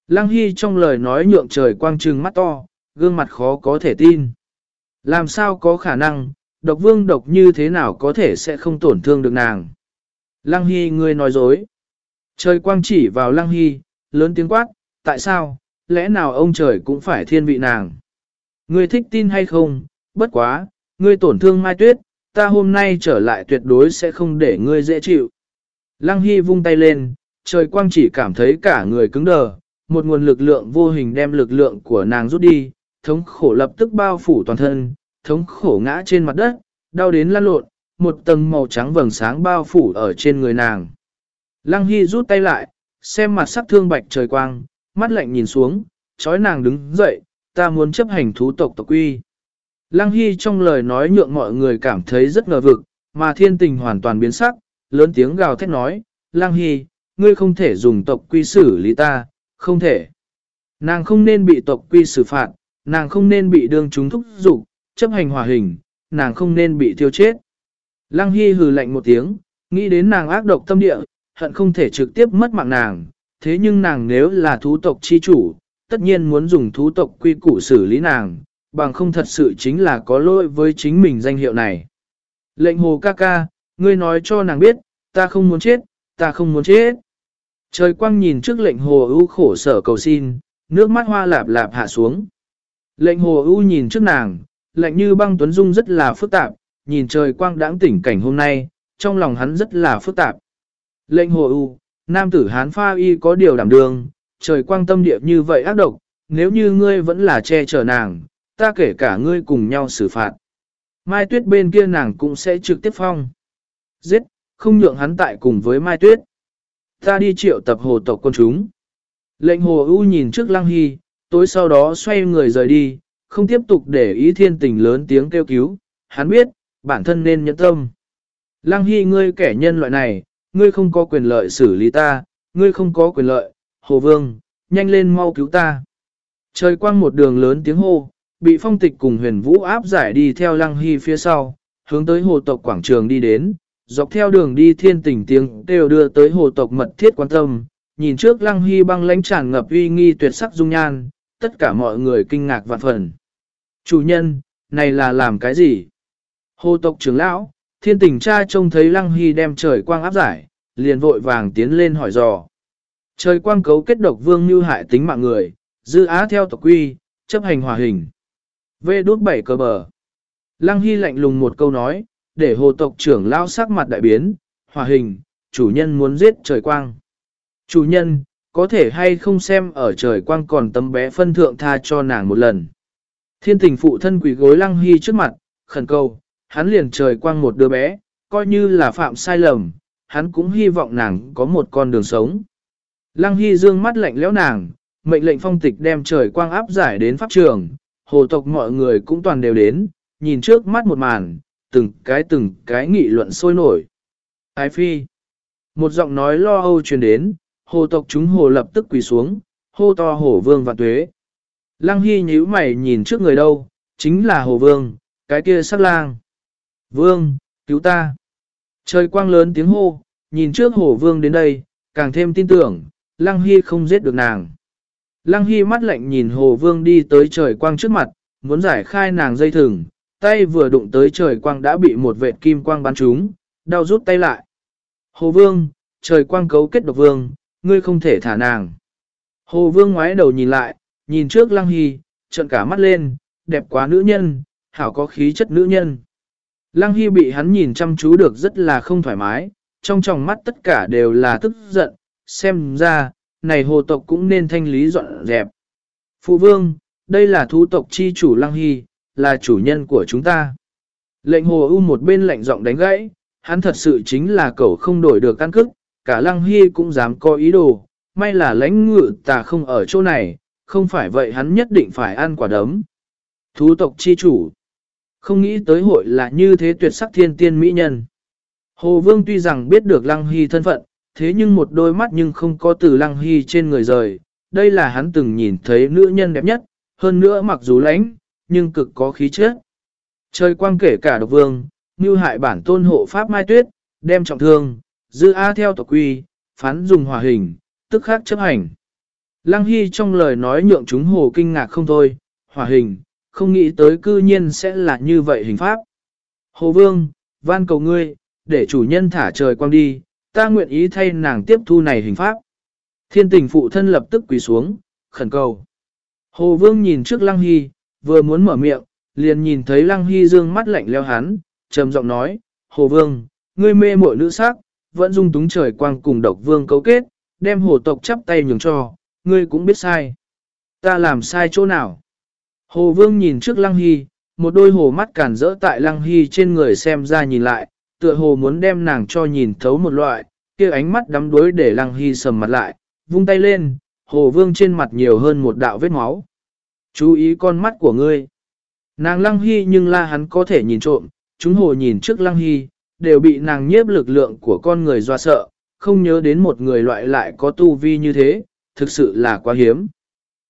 Lăng Hy trong lời nói nhượng trời quang trừng mắt to, gương mặt khó có thể tin. Làm sao có khả năng, độc vương độc như thế nào có thể sẽ không tổn thương được nàng. Lăng Hy ngươi nói dối. Trời quang chỉ vào Lăng Hy, lớn tiếng quát, tại sao, lẽ nào ông trời cũng phải thiên vị nàng. Ngươi thích tin hay không, bất quá, ngươi tổn thương Mai Tuyết, ta hôm nay trở lại tuyệt đối sẽ không để ngươi dễ chịu. Lăng Hy vung tay lên, trời quang chỉ cảm thấy cả người cứng đờ, một nguồn lực lượng vô hình đem lực lượng của nàng rút đi, thống khổ lập tức bao phủ toàn thân, thống khổ ngã trên mặt đất, đau đến lăn lộn, một tầng màu trắng vầng sáng bao phủ ở trên người nàng. Lăng Hy rút tay lại, xem mặt sắc thương bạch trời quang, mắt lạnh nhìn xuống, chói nàng đứng dậy, ta muốn chấp hành thú tộc tộc quy. Lăng Hy trong lời nói nhượng mọi người cảm thấy rất ngờ vực, mà thiên tình hoàn toàn biến sắc, lớn tiếng gào thét nói, Lăng Hy, ngươi không thể dùng tộc quy xử lý ta, không thể. Nàng không nên bị tộc quy xử phạt, nàng không nên bị đương chúng thúc dục chấp hành hòa hình, nàng không nên bị tiêu chết. Lăng Hy hừ lạnh một tiếng, nghĩ đến nàng ác độc tâm địa, hận không thể trực tiếp mất mạng nàng, thế nhưng nàng nếu là thú tộc chi chủ, tất nhiên muốn dùng thú tộc quy củ xử lý nàng, bằng không thật sự chính là có lỗi với chính mình danh hiệu này. Lệnh hồ ca ca, ngươi nói cho nàng biết, ta không muốn chết, ta không muốn chết. Trời quang nhìn trước lệnh hồ ưu khổ sở cầu xin, nước mắt hoa lạp lạp hạ xuống. Lệnh hồ ưu nhìn trước nàng, lệnh như băng tuấn dung rất là phức tạp, nhìn trời quang đãng tỉnh cảnh hôm nay, trong lòng hắn rất là phức tạp. Lệnh hồ u, nam tử hán pha y có điều đảm đường, trời quang tâm địa như vậy ác độc, nếu như ngươi vẫn là che chở nàng, ta kể cả ngươi cùng nhau xử phạt. Mai tuyết bên kia nàng cũng sẽ trực tiếp phong. Giết, không nhượng hắn tại cùng với Mai tuyết. Ta đi triệu tập hồ tộc con chúng. Lệnh hồ ưu nhìn trước lăng hy, tối sau đó xoay người rời đi, không tiếp tục để ý thiên tình lớn tiếng kêu cứu. Hắn biết, bản thân nên nhẫn tâm. Lăng hy ngươi kẻ nhân loại này, ngươi không có quyền lợi xử lý ta, ngươi không có quyền lợi. Hồ vương, nhanh lên mau cứu ta. Trời quang một đường lớn tiếng hô, bị phong tịch cùng huyền vũ áp giải đi theo lăng hy phía sau, hướng tới hồ tộc quảng trường đi đến, dọc theo đường đi thiên tình tiếng đều đưa tới hồ tộc mật thiết quan tâm, nhìn trước lăng hy băng lãnh tràn ngập uy nghi tuyệt sắc dung nhan, tất cả mọi người kinh ngạc vạn phần. Chủ nhân, này là làm cái gì? Hồ tộc trưởng lão, thiên tình cha trông thấy lăng hy đem trời quang áp giải, liền vội vàng tiến lên hỏi dò. Trời quang cấu kết độc vương như hại tính mạng người, dư á theo tộc quy, chấp hành hòa hình. Vê đốt bảy cờ bờ. Lăng Hy lạnh lùng một câu nói, để hồ tộc trưởng lao sắc mặt đại biến, hòa hình, chủ nhân muốn giết trời quang. Chủ nhân, có thể hay không xem ở trời quang còn tấm bé phân thượng tha cho nàng một lần. Thiên tình phụ thân quỷ gối Lăng Hy trước mặt, khẩn cầu, hắn liền trời quang một đứa bé, coi như là phạm sai lầm, hắn cũng hy vọng nàng có một con đường sống. Lăng Hy dương mắt lạnh lẽo nàng, mệnh lệnh phong tịch đem trời quang áp giải đến pháp trường, hồ tộc mọi người cũng toàn đều đến, nhìn trước mắt một màn, từng cái từng cái nghị luận sôi nổi. Ái phi, một giọng nói lo âu truyền đến, hồ tộc chúng hồ lập tức quỳ xuống, hô to hồ vương và tuế. Lăng Hy nhíu mày nhìn trước người đâu, chính là hồ vương, cái kia sắc lang. Vương, cứu ta. Trời quang lớn tiếng hô, nhìn trước hồ vương đến đây, càng thêm tin tưởng, Lăng Hy không giết được nàng. Lăng Hy mắt lạnh nhìn Hồ Vương đi tới trời quang trước mặt, muốn giải khai nàng dây thừng, tay vừa đụng tới trời quang đã bị một vệt kim quang bắn trúng, đau rút tay lại. Hồ Vương, trời quang cấu kết độc vương, ngươi không thể thả nàng. Hồ Vương ngoái đầu nhìn lại, nhìn trước Lăng Hy, trợn cả mắt lên, đẹp quá nữ nhân, hảo có khí chất nữ nhân. Lăng Hy bị hắn nhìn chăm chú được rất là không thoải mái, trong tròng mắt tất cả đều là tức giận, xem ra, này hồ tộc cũng nên thanh lý dọn dẹp. Phụ vương, đây là thú tộc chi chủ Lăng Hy, là chủ nhân của chúng ta. Lệnh hồ u một bên lạnh giọng đánh gãy, hắn thật sự chính là cậu không đổi được căn cức, cả Lăng Hy cũng dám có ý đồ, may là lãnh ngự ta không ở chỗ này, không phải vậy hắn nhất định phải ăn quả đấm. Thú tộc chi chủ, không nghĩ tới hội là như thế tuyệt sắc thiên tiên mỹ nhân. Hồ Vương tuy rằng biết được Lăng Hy thân phận, thế nhưng một đôi mắt nhưng không có từ lăng hy trên người rời, đây là hắn từng nhìn thấy nữ nhân đẹp nhất, hơn nữa mặc dù lãnh, nhưng cực có khí chất. Trời quang kể cả độc vương, như hại bản tôn hộ pháp mai tuyết, đem trọng thương, dư A theo tộc quy, phán dùng hòa hình, tức khác chấp hành. Lăng Hy trong lời nói nhượng chúng hồ kinh ngạc không thôi, hòa hình, không nghĩ tới cư nhiên sẽ là như vậy hình pháp. Hồ Vương, van cầu ngươi, để chủ nhân thả trời quang đi, ta nguyện ý thay nàng tiếp thu này hình pháp. Thiên tình phụ thân lập tức quỳ xuống, khẩn cầu. Hồ Vương nhìn trước Lăng Hy, vừa muốn mở miệng, liền nhìn thấy Lăng Hy dương mắt lạnh leo hắn, trầm giọng nói, Hồ Vương, ngươi mê muội nữ sắc, vẫn dung túng trời quang cùng độc vương cấu kết, đem hồ tộc chắp tay nhường cho, ngươi cũng biết sai. Ta làm sai chỗ nào? Hồ Vương nhìn trước Lăng Hy, một đôi hồ mắt cản rỡ tại Lăng Hy trên người xem ra nhìn lại, tựa hồ muốn đem nàng cho nhìn thấu một loại, kia ánh mắt đắm đuối để lăng hy sầm mặt lại, vung tay lên, hồ vương trên mặt nhiều hơn một đạo vết máu. Chú ý con mắt của ngươi. Nàng lăng hy nhưng la hắn có thể nhìn trộm, chúng hồ nhìn trước lăng hy, đều bị nàng nhiếp lực lượng của con người doa sợ, không nhớ đến một người loại lại có tu vi như thế, thực sự là quá hiếm.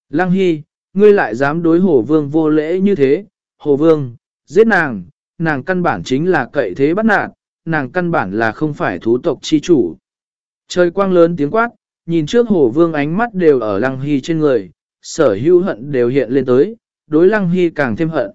Lăng hy, ngươi lại dám đối hồ vương vô lễ như thế, hồ vương, giết nàng, nàng căn bản chính là cậy thế bắt nạt, nàng căn bản là không phải thú tộc chi chủ. Trời quang lớn tiếng quát, nhìn trước hồ vương ánh mắt đều ở lăng hy trên người, sở hữu hận đều hiện lên tới, đối lăng hy càng thêm hận.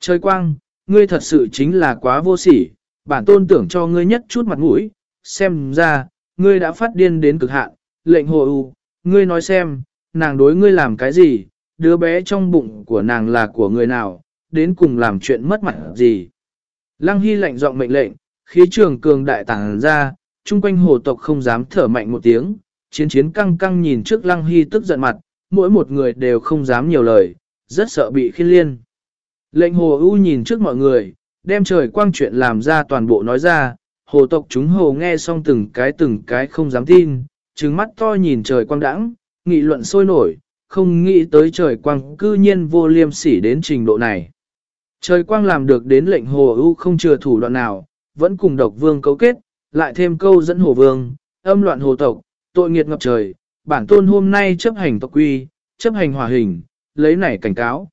Trời quang, ngươi thật sự chính là quá vô sỉ, bản tôn tưởng cho ngươi nhất chút mặt mũi, xem ra, ngươi đã phát điên đến cực hạn, lệnh hồ ưu, ngươi nói xem, nàng đối ngươi làm cái gì, đứa bé trong bụng của nàng là của người nào, đến cùng làm chuyện mất mặt gì. Lăng Hy lạnh giọng mệnh lệnh, khí trường cường đại tàng ra, chung quanh hồ tộc không dám thở mạnh một tiếng, chiến chiến căng căng nhìn trước lăng hy tức giận mặt, mỗi một người đều không dám nhiều lời, rất sợ bị khiên liên. Lệnh hồ ưu nhìn trước mọi người, đem trời quang chuyện làm ra toàn bộ nói ra, hồ tộc chúng hồ nghe xong từng cái từng cái không dám tin, trừng mắt to nhìn trời quang đãng, nghị luận sôi nổi, không nghĩ tới trời quang cư nhiên vô liêm sỉ đến trình độ này. Trời quang làm được đến lệnh hồ ưu không chừa thủ đoạn nào, vẫn cùng độc vương cấu kết, lại thêm câu dẫn hồ vương, âm loạn hồ tộc, tội nghiệt ngập trời, bản tôn hôm nay chấp hành tộc quy, chấp hành hòa hình, lấy này cảnh cáo.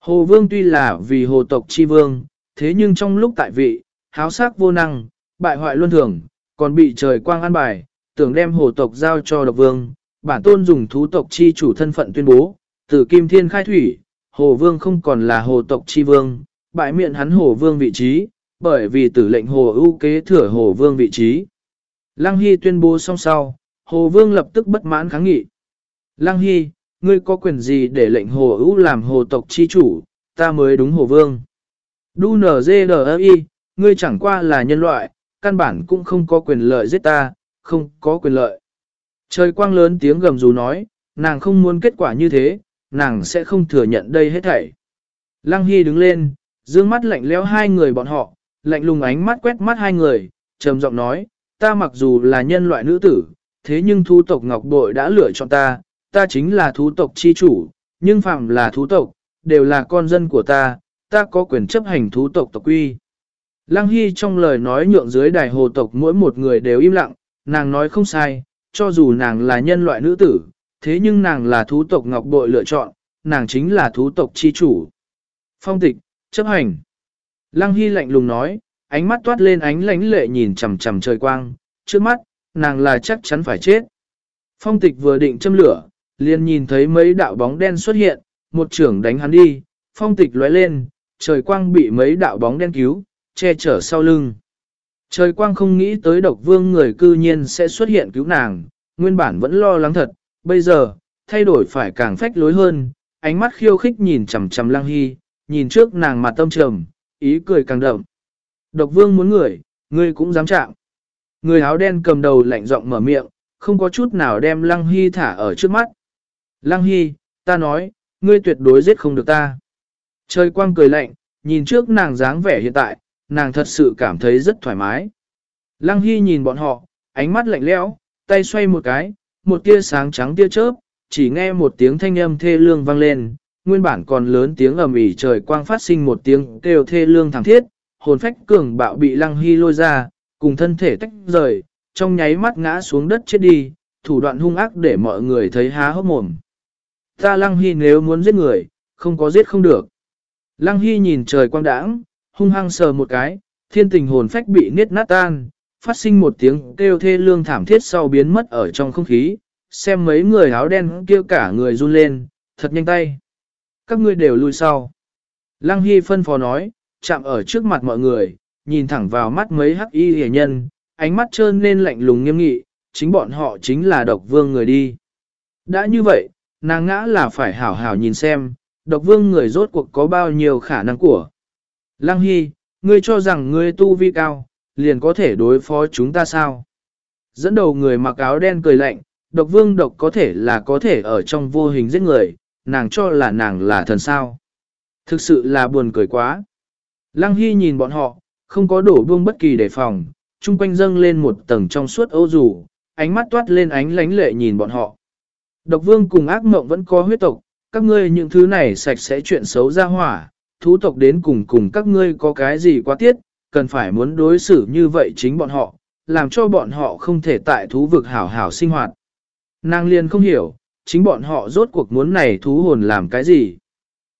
Hồ vương tuy là vì hồ tộc chi vương, thế nhưng trong lúc tại vị, háo sắc vô năng, bại hoại luân thường, còn bị trời quang an bài, tưởng đem hồ tộc giao cho độc vương, bản tôn dùng thú tộc chi chủ thân phận tuyên bố, từ kim thiên khai thủy, hồ vương không còn là hồ tộc chi vương, bại miệng hắn hồ vương vị trí, bởi vì tử lệnh hồ ưu kế thừa hồ vương vị trí. Lăng Hy tuyên bố xong sau, hồ vương lập tức bất mãn kháng nghị. Lăng Hy, ngươi có quyền gì để lệnh hồ ưu làm hồ tộc chi chủ, ta mới đúng hồ vương. Đu nở dê ngươi chẳng qua là nhân loại, căn bản cũng không có quyền lợi giết ta, không có quyền lợi. Trời quang lớn tiếng gầm rú nói, nàng không muốn kết quả như thế, nàng sẽ không thừa nhận đây hết thảy. Lăng Hy đứng lên, dương mắt lạnh lẽo hai người bọn họ, lạnh lùng ánh mắt quét mắt hai người, trầm giọng nói, ta mặc dù là nhân loại nữ tử, thế nhưng thú tộc Ngọc Bội đã lựa chọn ta, ta chính là thú tộc chi chủ, nhưng phạm là thú tộc, đều là con dân của ta, ta có quyền chấp hành thú tộc tộc quy. Lăng Hy trong lời nói nhượng dưới đài hồ tộc mỗi một người đều im lặng, nàng nói không sai, cho dù nàng là nhân loại nữ tử, thế nhưng nàng là thú tộc Ngọc Bội lựa chọn, nàng chính là thú tộc chi chủ. Phong tịch, chấp hành. Lăng Hy lạnh lùng nói, ánh mắt toát lên ánh lánh lệ nhìn chằm chằm trời quang, trước mắt, nàng là chắc chắn phải chết. Phong tịch vừa định châm lửa, liền nhìn thấy mấy đạo bóng đen xuất hiện, một trưởng đánh hắn đi, phong tịch lóe lên, trời quang bị mấy đạo bóng đen cứu, che chở sau lưng. Trời quang không nghĩ tới độc vương người cư nhiên sẽ xuất hiện cứu nàng, nguyên bản vẫn lo lắng thật, bây giờ, thay đổi phải càng phách lối hơn, ánh mắt khiêu khích nhìn chằm chằm lăng hy, nhìn trước nàng mặt tâm trầm, ý cười càng đậm. Độc vương muốn người, ngươi cũng dám chạm. Người áo đen cầm đầu lạnh giọng mở miệng, không có chút nào đem lăng hy thả ở trước mắt. Lăng hy, ta nói, ngươi tuyệt đối giết không được ta. Trời quang cười lạnh, nhìn trước nàng dáng vẻ hiện tại, nàng thật sự cảm thấy rất thoải mái. Lăng Hy nhìn bọn họ, ánh mắt lạnh lẽo, tay xoay một cái, một tia sáng trắng tia chớp, chỉ nghe một tiếng thanh âm thê lương vang lên, nguyên bản còn lớn tiếng ầm ỉ trời quang phát sinh một tiếng kêu thê lương thảm thiết, hồn phách cường bạo bị Lăng Hy lôi ra, cùng thân thể tách rời, trong nháy mắt ngã xuống đất chết đi, thủ đoạn hung ác để mọi người thấy há hốc mồm. Ta Lăng Hy nếu muốn giết người, không có giết không được. Lăng Hy nhìn trời quang đãng, hung hăng sờ một cái, thiên tình hồn phách bị niết nát tan, phát sinh một tiếng kêu thê lương thảm thiết sau biến mất ở trong không khí, xem mấy người áo đen kêu cả người run lên, thật nhanh tay. Các ngươi đều lui sau. Lăng Hy phân phó nói, chạm ở trước mặt mọi người, nhìn thẳng vào mắt mấy hắc y hề nhân, ánh mắt trơn lên lạnh lùng nghiêm nghị, chính bọn họ chính là độc vương người đi. Đã như vậy, nàng ngã là phải hảo hảo nhìn xem, độc vương người rốt cuộc có bao nhiêu khả năng của. Lăng Hy, ngươi cho rằng ngươi tu vi cao, liền có thể đối phó chúng ta sao? Dẫn đầu người mặc áo đen cười lạnh, độc vương độc có thể là có thể ở trong vô hình giết người, nàng cho là nàng là thần sao. Thực sự là buồn cười quá. Lăng Hy nhìn bọn họ, không có đổ buông bất kỳ đề phòng, chung quanh dâng lên một tầng trong suốt ô dù, ánh mắt toát lên ánh lánh lệ nhìn bọn họ. Độc vương cùng ác mộng vẫn có huyết tộc, các ngươi những thứ này sạch sẽ chuyện xấu ra hỏa, thú tộc đến cùng cùng các ngươi có cái gì quá tiết, cần phải muốn đối xử như vậy chính bọn họ, làm cho bọn họ không thể tại thú vực hảo hảo sinh hoạt. Nàng liền không hiểu, chính bọn họ rốt cuộc muốn này thú hồn làm cái gì.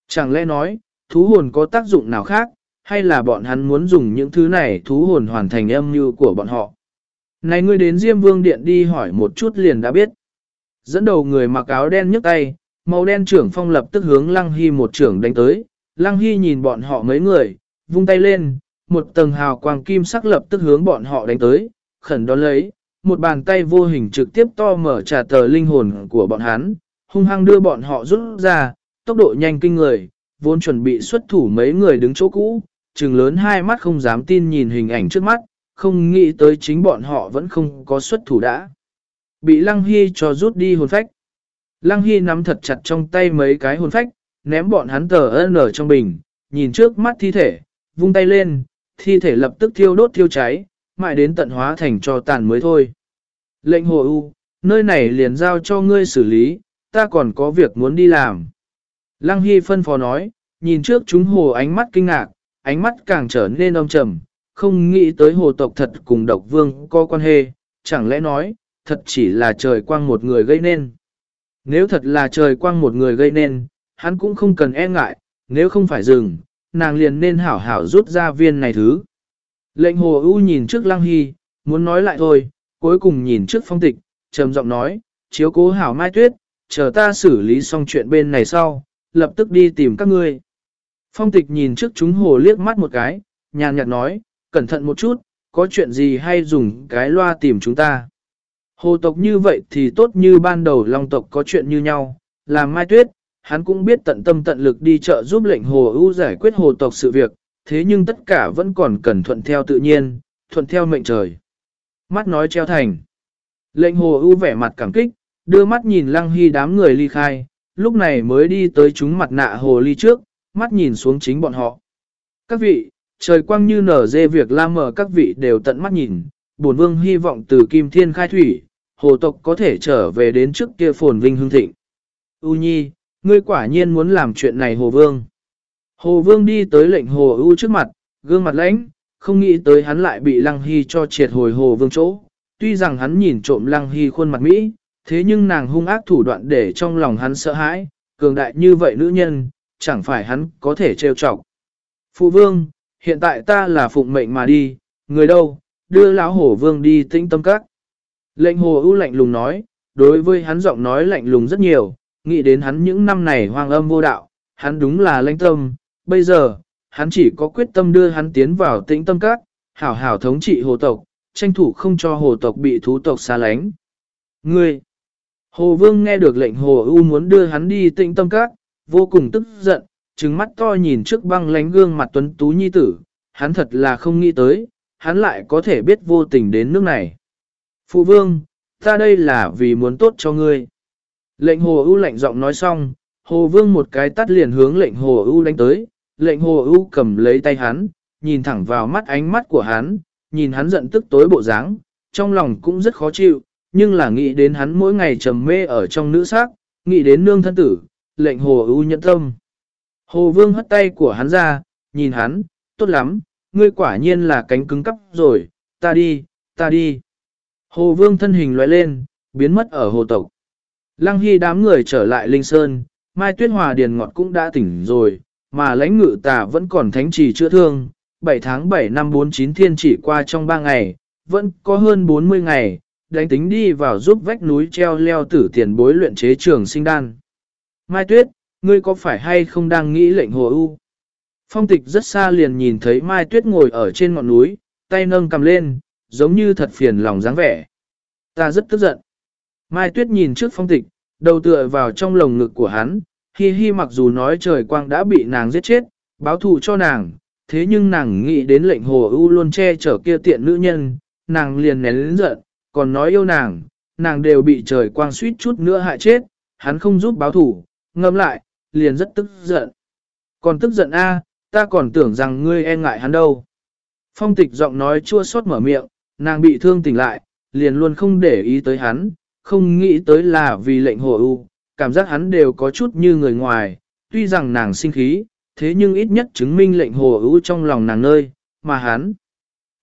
Chẳng lẽ nói, thú hồn có tác dụng nào khác, hay là bọn hắn muốn dùng những thứ này thú hồn hoàn thành âm mưu của bọn họ. Này ngươi đến Diêm Vương Điện đi hỏi một chút liền đã biết. Dẫn đầu người mặc áo đen nhấc tay, màu đen trưởng phong lập tức hướng Lăng Hy một trưởng đánh tới, Lăng Hy nhìn bọn họ mấy người, vung tay lên, một tầng hào quang kim sắc lập tức hướng bọn họ đánh tới, khẩn đón lấy, một bàn tay vô hình trực tiếp to mở trả tờ linh hồn của bọn hắn, hung hăng đưa bọn họ rút ra, tốc độ nhanh kinh người, vốn chuẩn bị xuất thủ mấy người đứng chỗ cũ, trừng lớn hai mắt không dám tin nhìn hình ảnh trước mắt, không nghĩ tới chính bọn họ vẫn không có xuất thủ đã. Bị Lăng Hy cho rút đi hồn phách. Lăng Hy nắm thật chặt trong tay mấy cái hồn phách, ném bọn hắn tờ ân ở trong bình, nhìn trước mắt thi thể, vung tay lên, thi thể lập tức thiêu đốt thiêu cháy, mãi đến tận hóa thành cho tàn mới thôi. Lệnh hồ u, nơi này liền giao cho ngươi xử lý, ta còn có việc muốn đi làm. Lăng Hy phân phó nói, nhìn trước chúng hồ ánh mắt kinh ngạc, ánh mắt càng trở nên âm trầm, không nghĩ tới hồ tộc thật cùng độc vương có quan hệ, chẳng lẽ nói, thật chỉ là trời quang một người gây nên. Nếu thật là trời quang một người gây nên, hắn cũng không cần e ngại, nếu không phải dừng, nàng liền nên hảo hảo rút ra viên này thứ. Lệnh hồ ưu nhìn trước lăng hy, muốn nói lại thôi, cuối cùng nhìn trước phong tịch, trầm giọng nói, chiếu cố hảo mai tuyết, chờ ta xử lý xong chuyện bên này sau, lập tức đi tìm các ngươi. Phong tịch nhìn trước chúng hồ liếc mắt một cái, nhàn nhạt nói, cẩn thận một chút, có chuyện gì hay dùng cái loa tìm chúng ta. Hồ tộc như vậy thì tốt như ban đầu long tộc có chuyện như nhau, làm mai tuyết, hắn cũng biết tận tâm tận lực đi chợ giúp lệnh hồ ưu giải quyết hồ tộc sự việc, thế nhưng tất cả vẫn còn cần thuận theo tự nhiên, thuận theo mệnh trời. Mắt nói treo thành. Lệnh hồ ưu vẻ mặt cảm kích, đưa mắt nhìn lăng hy đám người ly khai, lúc này mới đi tới chúng mặt nạ hồ ly trước, mắt nhìn xuống chính bọn họ. Các vị, trời quang như nở dê việc la mở các vị đều tận mắt nhìn, bổn vương hy vọng từ kim thiên khai thủy, hồ tộc có thể trở về đến trước kia phồn vinh hương thịnh. U nhi, ngươi quả nhiên muốn làm chuyện này hồ vương. Hồ vương đi tới lệnh hồ ưu trước mặt, gương mặt lãnh, không nghĩ tới hắn lại bị lăng hy cho triệt hồi hồ vương chỗ. Tuy rằng hắn nhìn trộm lăng hy khuôn mặt Mỹ, thế nhưng nàng hung ác thủ đoạn để trong lòng hắn sợ hãi, cường đại như vậy nữ nhân, chẳng phải hắn có thể trêu chọc. Phụ vương, hiện tại ta là phụng mệnh mà đi, người đâu, đưa lão hổ vương đi tĩnh tâm các. Lệnh hồ ưu lạnh lùng nói, đối với hắn giọng nói lạnh lùng rất nhiều, nghĩ đến hắn những năm này hoang âm vô đạo, hắn đúng là lãnh tâm, bây giờ, hắn chỉ có quyết tâm đưa hắn tiến vào tĩnh tâm các, hảo hảo thống trị hồ tộc, tranh thủ không cho hồ tộc bị thú tộc xa lánh. Ngươi! Hồ Vương nghe được lệnh Hồ U muốn đưa hắn đi tĩnh tâm các, vô cùng tức giận, trừng mắt to nhìn trước băng lánh gương mặt tuấn tú nhi tử, hắn thật là không nghĩ tới, hắn lại có thể biết vô tình đến nước này. Phụ vương, ta đây là vì muốn tốt cho ngươi. Lệnh hồ ưu lạnh giọng nói xong, hồ vương một cái tắt liền hướng lệnh hồ ưu đánh tới, lệnh hồ ưu cầm lấy tay hắn, nhìn thẳng vào mắt ánh mắt của hắn, nhìn hắn giận tức tối bộ dáng, trong lòng cũng rất khó chịu, nhưng là nghĩ đến hắn mỗi ngày trầm mê ở trong nữ sắc, nghĩ đến nương thân tử, lệnh hồ ưu nhẫn tâm. Hồ vương hất tay của hắn ra, nhìn hắn, tốt lắm, ngươi quả nhiên là cánh cứng cắp rồi, ta đi, ta đi. Hồ vương thân hình lóe lên, biến mất ở hồ tộc. Lăng Hy đám người trở lại Linh Sơn, Mai Tuyết Hòa Điền Ngọt cũng đã tỉnh rồi, mà lãnh ngự tà vẫn còn thánh trì chữa thương. 7 tháng 7 năm 49 thiên chỉ qua trong 3 ngày, vẫn có hơn 40 ngày, đánh tính đi vào giúp vách núi treo leo tử tiền bối luyện chế trường sinh đan. Mai Tuyết, ngươi có phải hay không đang nghĩ lệnh hồ ưu? Phong tịch rất xa liền nhìn thấy Mai Tuyết ngồi ở trên ngọn núi, tay nâng cầm lên, giống như thật phiền lòng dáng vẻ. Ta rất tức giận. Mai Tuyết nhìn trước phong tịch, đầu tựa vào trong lồng ngực của hắn, hi hi mặc dù nói trời quang đã bị nàng giết chết, báo thù cho nàng, thế nhưng nàng nghĩ đến lệnh hồ ưu luôn che chở kia tiện nữ nhân, nàng liền nén lớn giận, còn nói yêu nàng, nàng đều bị trời quang suýt chút nữa hại chết, hắn không giúp báo thù, ngâm lại, liền rất tức giận. Còn tức giận a, ta còn tưởng rằng ngươi e ngại hắn đâu. Phong tịch giọng nói chua xót mở miệng, nàng bị thương tỉnh lại, liền luôn không để ý tới hắn, không nghĩ tới là vì lệnh hồ ưu, cảm giác hắn đều có chút như người ngoài, tuy rằng nàng sinh khí, thế nhưng ít nhất chứng minh lệnh hồ ưu trong lòng nàng nơi, mà hắn.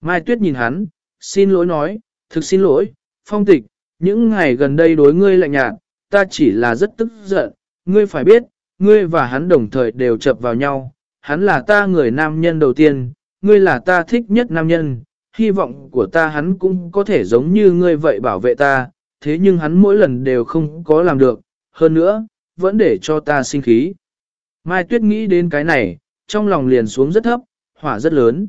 Mai Tuyết nhìn hắn, xin lỗi nói, thực xin lỗi, phong tịch, những ngày gần đây đối ngươi lạnh nhạt, ta chỉ là rất tức giận, ngươi phải biết, ngươi và hắn đồng thời đều chập vào nhau, hắn là ta người nam nhân đầu tiên, ngươi là ta thích nhất nam nhân, hy vọng của ta hắn cũng có thể giống như ngươi vậy bảo vệ ta, thế nhưng hắn mỗi lần đều không có làm được, hơn nữa, vẫn để cho ta sinh khí. Mai Tuyết nghĩ đến cái này, trong lòng liền xuống rất thấp, hỏa rất lớn.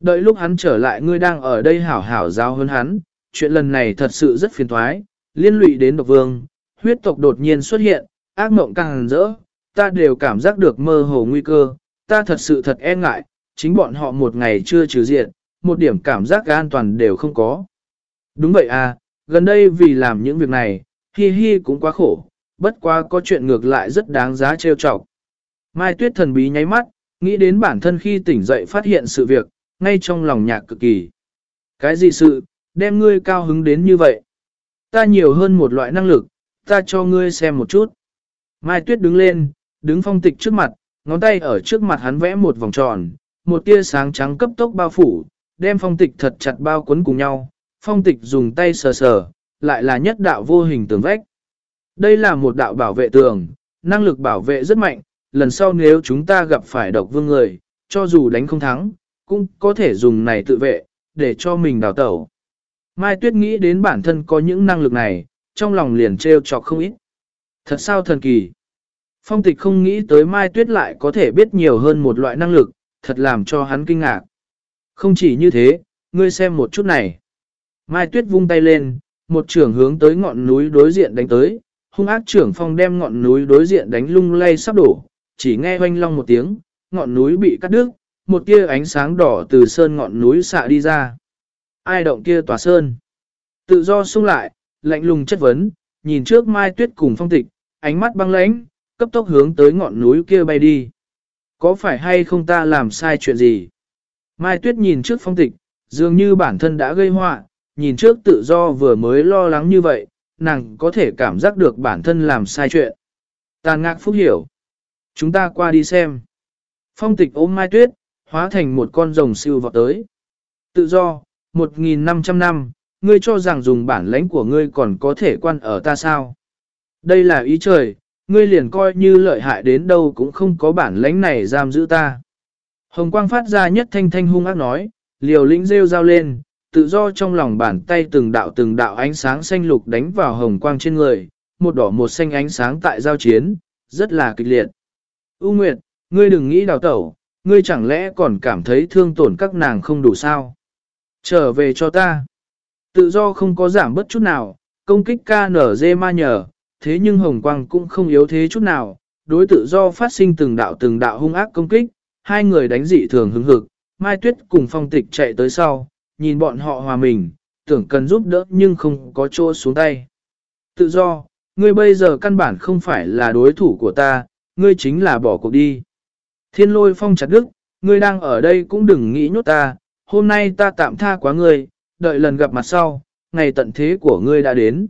Đợi lúc hắn trở lại ngươi đang ở đây hảo hảo giao hơn hắn, chuyện lần này thật sự rất phiền thoái, liên lụy đến độc vương, huyết tộc đột nhiên xuất hiện, ác mộng càng rỡ, ta đều cảm giác được mơ hồ nguy cơ, ta thật sự thật e ngại, chính bọn họ một ngày chưa trừ diện, một điểm cảm giác an toàn đều không có. Đúng vậy à, gần đây vì làm những việc này, hi hi cũng quá khổ, bất quá có chuyện ngược lại rất đáng giá trêu chọc. Mai Tuyết thần bí nháy mắt, nghĩ đến bản thân khi tỉnh dậy phát hiện sự việc, ngay trong lòng nhạc cực kỳ. Cái gì sự, đem ngươi cao hứng đến như vậy? Ta nhiều hơn một loại năng lực, ta cho ngươi xem một chút. Mai Tuyết đứng lên, đứng phong tịch trước mặt, ngón tay ở trước mặt hắn vẽ một vòng tròn, một tia sáng trắng cấp tốc bao phủ, đem phong tịch thật chặt bao quấn cùng nhau. Phong tịch dùng tay sờ sờ, lại là nhất đạo vô hình tường vách. Đây là một đạo bảo vệ tường, năng lực bảo vệ rất mạnh, lần sau nếu chúng ta gặp phải độc vương người, cho dù đánh không thắng, cũng có thể dùng này tự vệ, để cho mình đào tẩu. Mai Tuyết nghĩ đến bản thân có những năng lực này, trong lòng liền trêu chọc không ít. Thật sao thần kỳ. Phong tịch không nghĩ tới Mai Tuyết lại có thể biết nhiều hơn một loại năng lực, thật làm cho hắn kinh ngạc. Không chỉ như thế, ngươi xem một chút này. Mai Tuyết vung tay lên, một trưởng hướng tới ngọn núi đối diện đánh tới, hung ác trưởng phong đem ngọn núi đối diện đánh lung lay sắp đổ, chỉ nghe hoanh long một tiếng, ngọn núi bị cắt đứt, một tia ánh sáng đỏ từ sơn ngọn núi xạ đi ra. Ai động kia tòa sơn? Tự do xung lại, lạnh lùng chất vấn, nhìn trước Mai Tuyết cùng phong tịch, ánh mắt băng lãnh, cấp tốc hướng tới ngọn núi kia bay đi. Có phải hay không ta làm sai chuyện gì? Mai Tuyết nhìn trước phong tịch, dường như bản thân đã gây họa, nhìn trước tự do vừa mới lo lắng như vậy, nàng có thể cảm giác được bản thân làm sai chuyện. Tàn ngạc phúc hiểu. Chúng ta qua đi xem. Phong tịch ôm Mai Tuyết, hóa thành một con rồng siêu vọt tới. Tự do, 1.500 năm, ngươi cho rằng dùng bản lãnh của ngươi còn có thể quan ở ta sao? Đây là ý trời, ngươi liền coi như lợi hại đến đâu cũng không có bản lãnh này giam giữ ta. Hồng quang phát ra nhất thanh thanh hung ác nói, liều lĩnh rêu rao lên, tự do trong lòng bàn tay từng đạo từng đạo ánh sáng xanh lục đánh vào hồng quang trên người, một đỏ một xanh ánh sáng tại giao chiến, rất là kịch liệt. U Nguyệt, ngươi đừng nghĩ đào tẩu, ngươi chẳng lẽ còn cảm thấy thương tổn các nàng không đủ sao? Trở về cho ta. Tự do không có giảm bất chút nào, công kích KNZ ma nhờ, thế nhưng Hồng Quang cũng không yếu thế chút nào, đối tự do phát sinh từng đạo từng đạo hung ác công kích, hai người đánh dị thường hứng hực, Mai Tuyết cùng phong tịch chạy tới sau, nhìn bọn họ hòa mình, tưởng cần giúp đỡ nhưng không có chỗ xuống tay. Tự do, ngươi bây giờ căn bản không phải là đối thủ của ta, ngươi chính là bỏ cuộc đi. Thiên lôi phong chặt đức, ngươi đang ở đây cũng đừng nghĩ nhốt ta, hôm nay ta tạm tha quá ngươi, đợi lần gặp mặt sau, ngày tận thế của ngươi đã đến.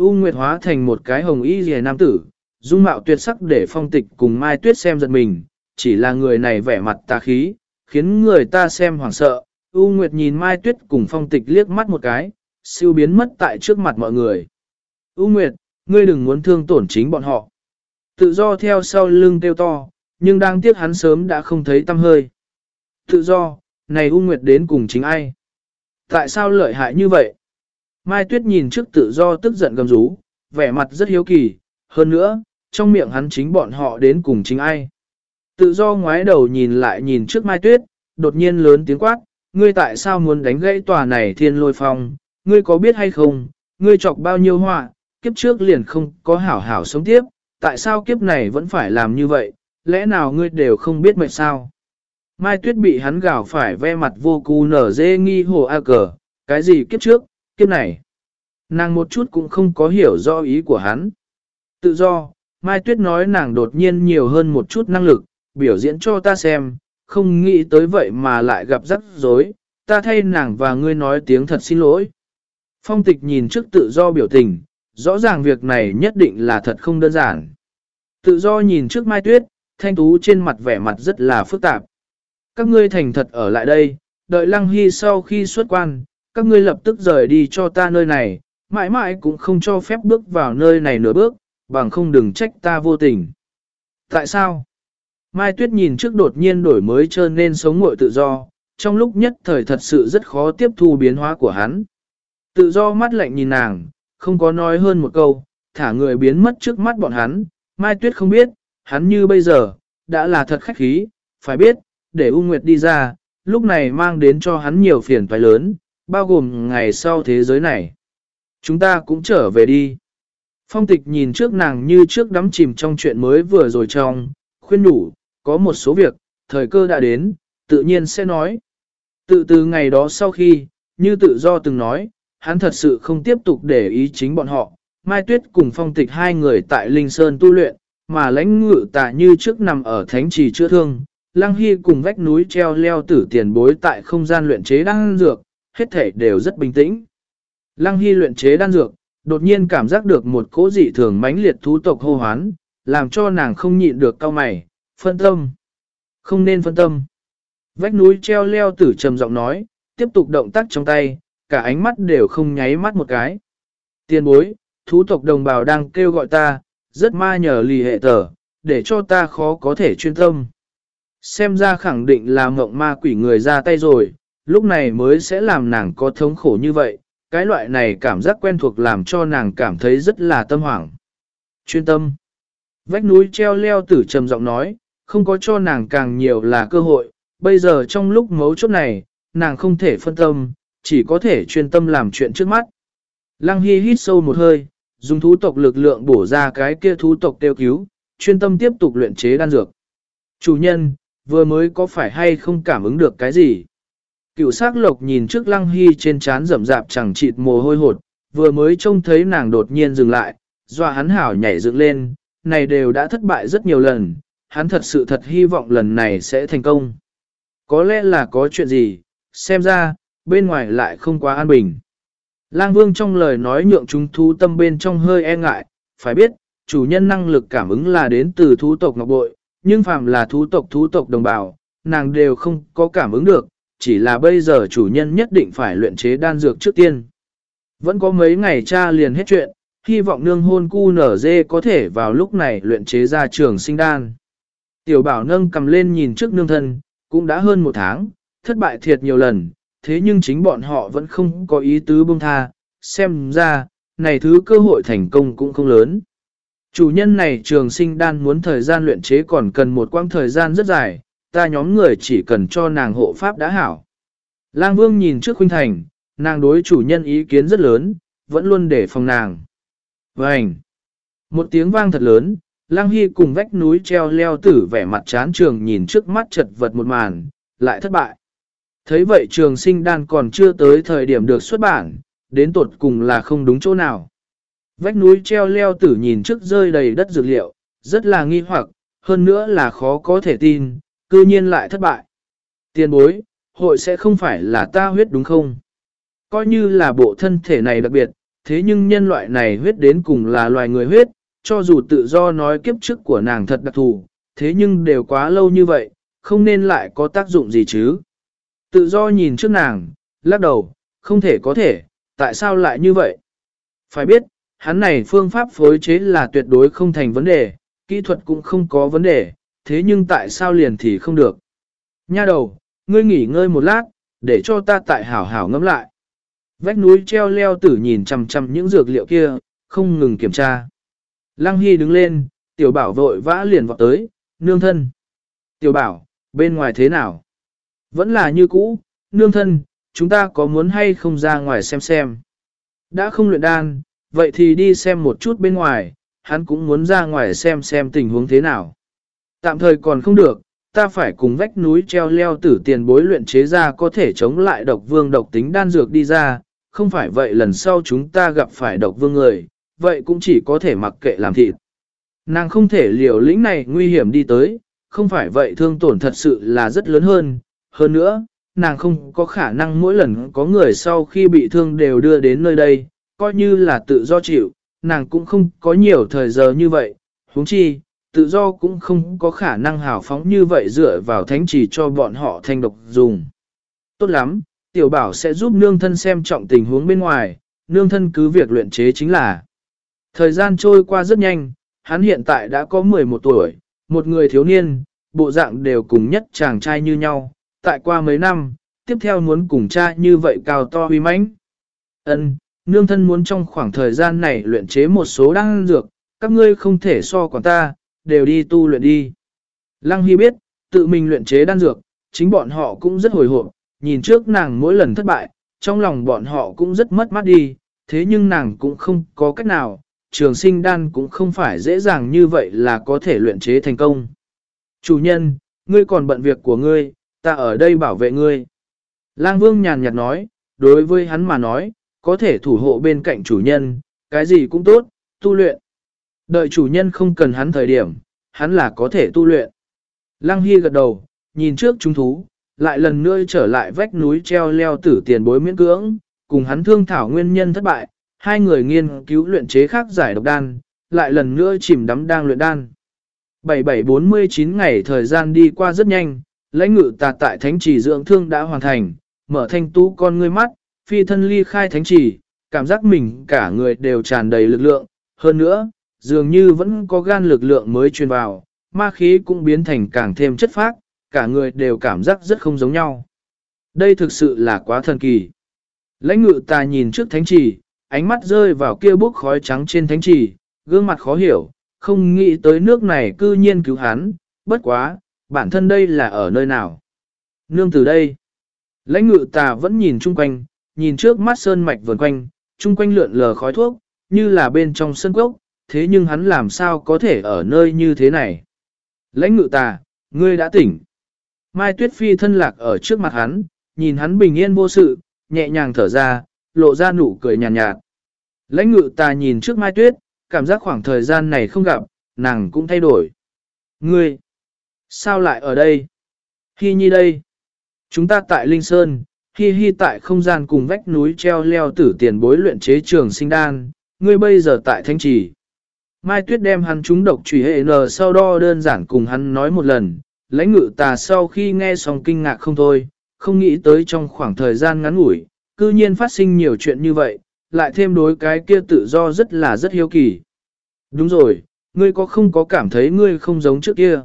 U Nguyệt hóa thành một cái hồng y rìa nam tử, dung mạo tuyệt sắc để phong tịch cùng Mai Tuyết xem giật mình, chỉ là người này vẻ mặt tà khí, khiến người ta xem hoảng sợ. U Nguyệt nhìn Mai Tuyết cùng phong tịch liếc mắt một cái, siêu biến mất tại trước mặt mọi người. U Nguyệt, ngươi đừng muốn thương tổn chính bọn họ. Tự do theo sau lưng tiêu to, nhưng đang tiếc hắn sớm đã không thấy tâm hơi. Tự do, này U Nguyệt đến cùng chính ai? Tại sao lợi hại như vậy? Mai Tuyết nhìn trước tự do tức giận gầm rú, vẻ mặt rất hiếu kỳ, hơn nữa, trong miệng hắn chính bọn họ đến cùng chính ai. Tự do ngoái đầu nhìn lại nhìn trước Mai Tuyết, đột nhiên lớn tiếng quát, ngươi tại sao muốn đánh gãy tòa này thiên lôi phong, ngươi có biết hay không, ngươi chọc bao nhiêu họa, kiếp trước liền không có hảo hảo sống tiếp, tại sao kiếp này vẫn phải làm như vậy, lẽ nào ngươi đều không biết mệt sao? Mai Tuyết bị hắn gào phải ve mặt vô cù nở dê nghi hồ a cờ, cái gì kiếp trước, kiếp này. Nàng một chút cũng không có hiểu rõ ý của hắn. Tự do, Mai Tuyết nói nàng đột nhiên nhiều hơn một chút năng lực, biểu diễn cho ta xem, không nghĩ tới vậy mà lại gặp rắc rối, ta thay nàng và ngươi nói tiếng thật xin lỗi. Phong tịch nhìn trước tự do biểu tình, rõ ràng việc này nhất định là thật không đơn giản. Tự do nhìn trước Mai Tuyết, thanh tú trên mặt vẻ mặt rất là phức tạp. Các ngươi thành thật ở lại đây, đợi Lăng Hy sau khi xuất quan, các ngươi lập tức rời đi cho ta nơi này, mãi mãi cũng không cho phép bước vào nơi này nửa bước, bằng không đừng trách ta vô tình. Tại sao? Mai Tuyết nhìn trước đột nhiên đổi mới trơn nên sống ngội tự do, trong lúc nhất thời thật sự rất khó tiếp thu biến hóa của hắn. Tự do mắt lạnh nhìn nàng, không có nói hơn một câu, thả người biến mất trước mắt bọn hắn, Mai Tuyết không biết, hắn như bây giờ, đã là thật khách khí, phải biết, để U Nguyệt đi ra, lúc này mang đến cho hắn nhiều phiền toái lớn, bao gồm ngày sau thế giới này. Chúng ta cũng trở về đi. Phong tịch nhìn trước nàng như trước đắm chìm trong chuyện mới vừa rồi trong, khuyên đủ, có một số việc, thời cơ đã đến, tự nhiên sẽ nói. Tự từ ngày đó sau khi, như tự do từng nói, hắn thật sự không tiếp tục để ý chính bọn họ. Mai Tuyết cùng phong tịch hai người tại Linh Sơn tu luyện, mà lãnh ngự tạ như trước nằm ở thánh trì chữa thương. Lăng Hy cùng vách núi treo leo tử tiền bối tại không gian luyện chế đang dược, hết thể đều rất bình tĩnh. Lăng Hy luyện chế đan dược, đột nhiên cảm giác được một cỗ dị thường mãnh liệt thú tộc hô hoán, làm cho nàng không nhịn được cao mày, phân tâm. Không nên phân tâm. Vách núi treo leo tử trầm giọng nói, tiếp tục động tác trong tay, cả ánh mắt đều không nháy mắt một cái. Tiên bối, thú tộc đồng bào đang kêu gọi ta, rất ma nhờ lì hệ tờ, để cho ta khó có thể chuyên tâm. Xem ra khẳng định là mộng ma quỷ người ra tay rồi, lúc này mới sẽ làm nàng có thống khổ như vậy, cái loại này cảm giác quen thuộc làm cho nàng cảm thấy rất là tâm hoảng. Chuyên tâm. Vách núi treo leo tử trầm giọng nói, không có cho nàng càng nhiều là cơ hội, bây giờ trong lúc mấu chốt này, nàng không thể phân tâm, chỉ có thể chuyên tâm làm chuyện trước mắt. Lăng Hy hít sâu một hơi, dùng thú tộc lực lượng bổ ra cái kia thú tộc tiêu cứu, chuyên tâm tiếp tục luyện chế đan dược. Chủ nhân, vừa mới có phải hay không cảm ứng được cái gì? Cựu sắc lộc nhìn trước Lăng Hy trên trán rậm rạp chẳng chịt mồ hôi hột, vừa mới trông thấy nàng đột nhiên dừng lại, doa hắn hảo nhảy dựng lên, này đều đã thất bại rất nhiều lần, hắn thật sự thật hy vọng lần này sẽ thành công. Có lẽ là có chuyện gì, xem ra, bên ngoài lại không quá an bình. Lang Vương trong lời nói nhượng chúng thú tâm bên trong hơi e ngại, phải biết, chủ nhân năng lực cảm ứng là đến từ thú tộc Ngọc Bội, nhưng phàm là thú tộc thú tộc đồng bào, nàng đều không có cảm ứng được, chỉ là bây giờ chủ nhân nhất định phải luyện chế đan dược trước tiên. Vẫn có mấy ngày cha liền hết chuyện, hy vọng nương hôn cu nở dê có thể vào lúc này luyện chế ra trường sinh đan. Tiểu bảo nâng cầm lên nhìn trước nương thân, cũng đã hơn một tháng, thất bại thiệt nhiều lần, thế nhưng chính bọn họ vẫn không có ý tứ buông tha, xem ra, này thứ cơ hội thành công cũng không lớn. Chủ nhân này trường sinh đan muốn thời gian luyện chế còn cần một quãng thời gian rất dài, ta nhóm người chỉ cần cho nàng hộ pháp đã hảo. Lang Vương nhìn trước Khuynh Thành, nàng đối chủ nhân ý kiến rất lớn, vẫn luôn để phòng nàng. Vành! Một tiếng vang thật lớn, Lang Hy cùng vách núi treo leo tử vẻ mặt chán trường nhìn trước mắt chật vật một màn, lại thất bại. Thấy vậy trường sinh đan còn chưa tới thời điểm được xuất bản, đến tột cùng là không đúng chỗ nào. Vách núi treo leo tử nhìn trước rơi đầy đất dược liệu, rất là nghi hoặc, hơn nữa là khó có thể tin, cư nhiên lại thất bại. Tiền bối, hội sẽ không phải là ta huyết đúng không? Coi như là bộ thân thể này đặc biệt, thế nhưng nhân loại này huyết đến cùng là loài người huyết, cho dù tự do nói kiếp trước của nàng thật đặc thù, thế nhưng đều quá lâu như vậy, không nên lại có tác dụng gì chứ. Tự do nhìn trước nàng, lắc đầu, không thể có thể, tại sao lại như vậy? Phải biết, hắn này phương pháp phối chế là tuyệt đối không thành vấn đề, kỹ thuật cũng không có vấn đề, thế nhưng tại sao liền thì không được? Nha đầu, ngươi nghỉ ngơi một lát, để cho ta tại hảo hảo ngẫm lại. Vách núi treo leo tử nhìn chằm chằm những dược liệu kia, không ngừng kiểm tra. Lăng Hy đứng lên, tiểu bảo vội vã liền vọt tới, nương thân. Tiểu bảo, bên ngoài thế nào? Vẫn là như cũ, nương thân, chúng ta có muốn hay không ra ngoài xem xem. Đã không luyện đan, vậy thì đi xem một chút bên ngoài, hắn cũng muốn ra ngoài xem xem tình huống thế nào. Tạm thời còn không được, ta phải cùng vách núi treo leo tử tiền bối luyện chế ra có thể chống lại độc vương độc tính đan dược đi ra, không phải vậy lần sau chúng ta gặp phải độc vương người, vậy cũng chỉ có thể mặc kệ làm thịt. Nàng không thể liều lĩnh này nguy hiểm đi tới, không phải vậy thương tổn thật sự là rất lớn hơn, hơn nữa, nàng không có khả năng mỗi lần có người sau khi bị thương đều đưa đến nơi đây, coi như là tự do chịu, nàng cũng không có nhiều thời giờ như vậy, huống chi, tự do cũng không có khả năng hào phóng như vậy dựa vào thánh chỉ cho bọn họ thanh độc dùng. Tốt lắm, tiểu bảo sẽ giúp nương thân xem trọng tình huống bên ngoài, nương thân cứ việc luyện chế chính là. Thời gian trôi qua rất nhanh, hắn hiện tại đã có 11 tuổi, một người thiếu niên, bộ dạng đều cùng nhất chàng trai như nhau, tại qua mấy năm, tiếp theo muốn cùng cha như vậy cao to uy mãnh. Ân, nương thân muốn trong khoảng thời gian này luyện chế một số đan dược, các ngươi không thể so quản ta, đều đi tu luyện đi. Lăng Hy biết, tự mình luyện chế đan dược, chính bọn họ cũng rất hồi hộp, nhìn trước nàng mỗi lần thất bại, trong lòng bọn họ cũng rất mất mát đi, thế nhưng nàng cũng không có cách nào, trường sinh đan cũng không phải dễ dàng như vậy là có thể luyện chế thành công. Chủ nhân, ngươi còn bận việc của ngươi, ta ở đây bảo vệ ngươi. Lang Vương nhàn nhạt nói, đối với hắn mà nói, có thể thủ hộ bên cạnh chủ nhân, cái gì cũng tốt, tu luyện. Đợi chủ nhân không cần hắn thời điểm, hắn là có thể tu luyện. Lăng Hy gật đầu, nhìn trước chúng thú, lại lần nữa trở lại vách núi treo leo tử tiền bối miễn cưỡng, cùng hắn thương thảo nguyên nhân thất bại, hai người nghiên cứu luyện chế khác giải độc đan, lại lần nữa chìm đắm đang luyện đan. 7749 ngày thời gian đi qua rất nhanh, lãnh ngự tà tại thánh trì dưỡng thương đã hoàn thành, mở thanh tú con ngươi mắt, phi thân ly khai thánh trì, cảm giác mình cả người đều tràn đầy lực lượng, hơn nữa, dường như vẫn có gan lực lượng mới truyền vào, ma khí cũng biến thành càng thêm chất phác, cả người đều cảm giác rất không giống nhau. Đây thực sự là quá thần kỳ. Lãnh ngự ta nhìn trước thánh trì, ánh mắt rơi vào kia bốc khói trắng trên thánh trì, gương mặt khó hiểu, không nghĩ tới nước này cư nhiên cứu hắn, bất quá, bản thân đây là ở nơi nào. Nương từ đây, lãnh ngự ta vẫn nhìn chung quanh, nhìn trước mắt sơn mạch vần quanh, chung quanh lượn lờ khói thuốc, như là bên trong sân cốc, thế nhưng hắn làm sao có thể ở nơi như thế này. Lãnh ngự ta, ngươi đã tỉnh. Mai Tuyết Phi thân lạc ở trước mặt hắn, nhìn hắn bình yên vô sự, nhẹ nhàng thở ra, lộ ra nụ cười nhàn nhạt, nhạt. Lãnh ngự ta nhìn trước Mai Tuyết, cảm giác khoảng thời gian này không gặp, nàng cũng thay đổi. Ngươi, sao lại ở đây? Hi nhi đây. Chúng ta tại Linh Sơn, hi hi tại không gian cùng vách núi treo leo tử tiền bối luyện chế trường sinh đan, ngươi bây giờ tại Thanh Trì. Mai Tuyết đem hắn trúng độc trùy hệ nờ sau đo đơn giản cùng hắn nói một lần, lãnh ngự tà sau khi nghe xong kinh ngạc không thôi, không nghĩ tới trong khoảng thời gian ngắn ngủi, cư nhiên phát sinh nhiều chuyện như vậy, lại thêm đối cái kia tự do rất là rất hiếu kỳ. Đúng rồi, ngươi có không có cảm thấy ngươi không giống trước kia?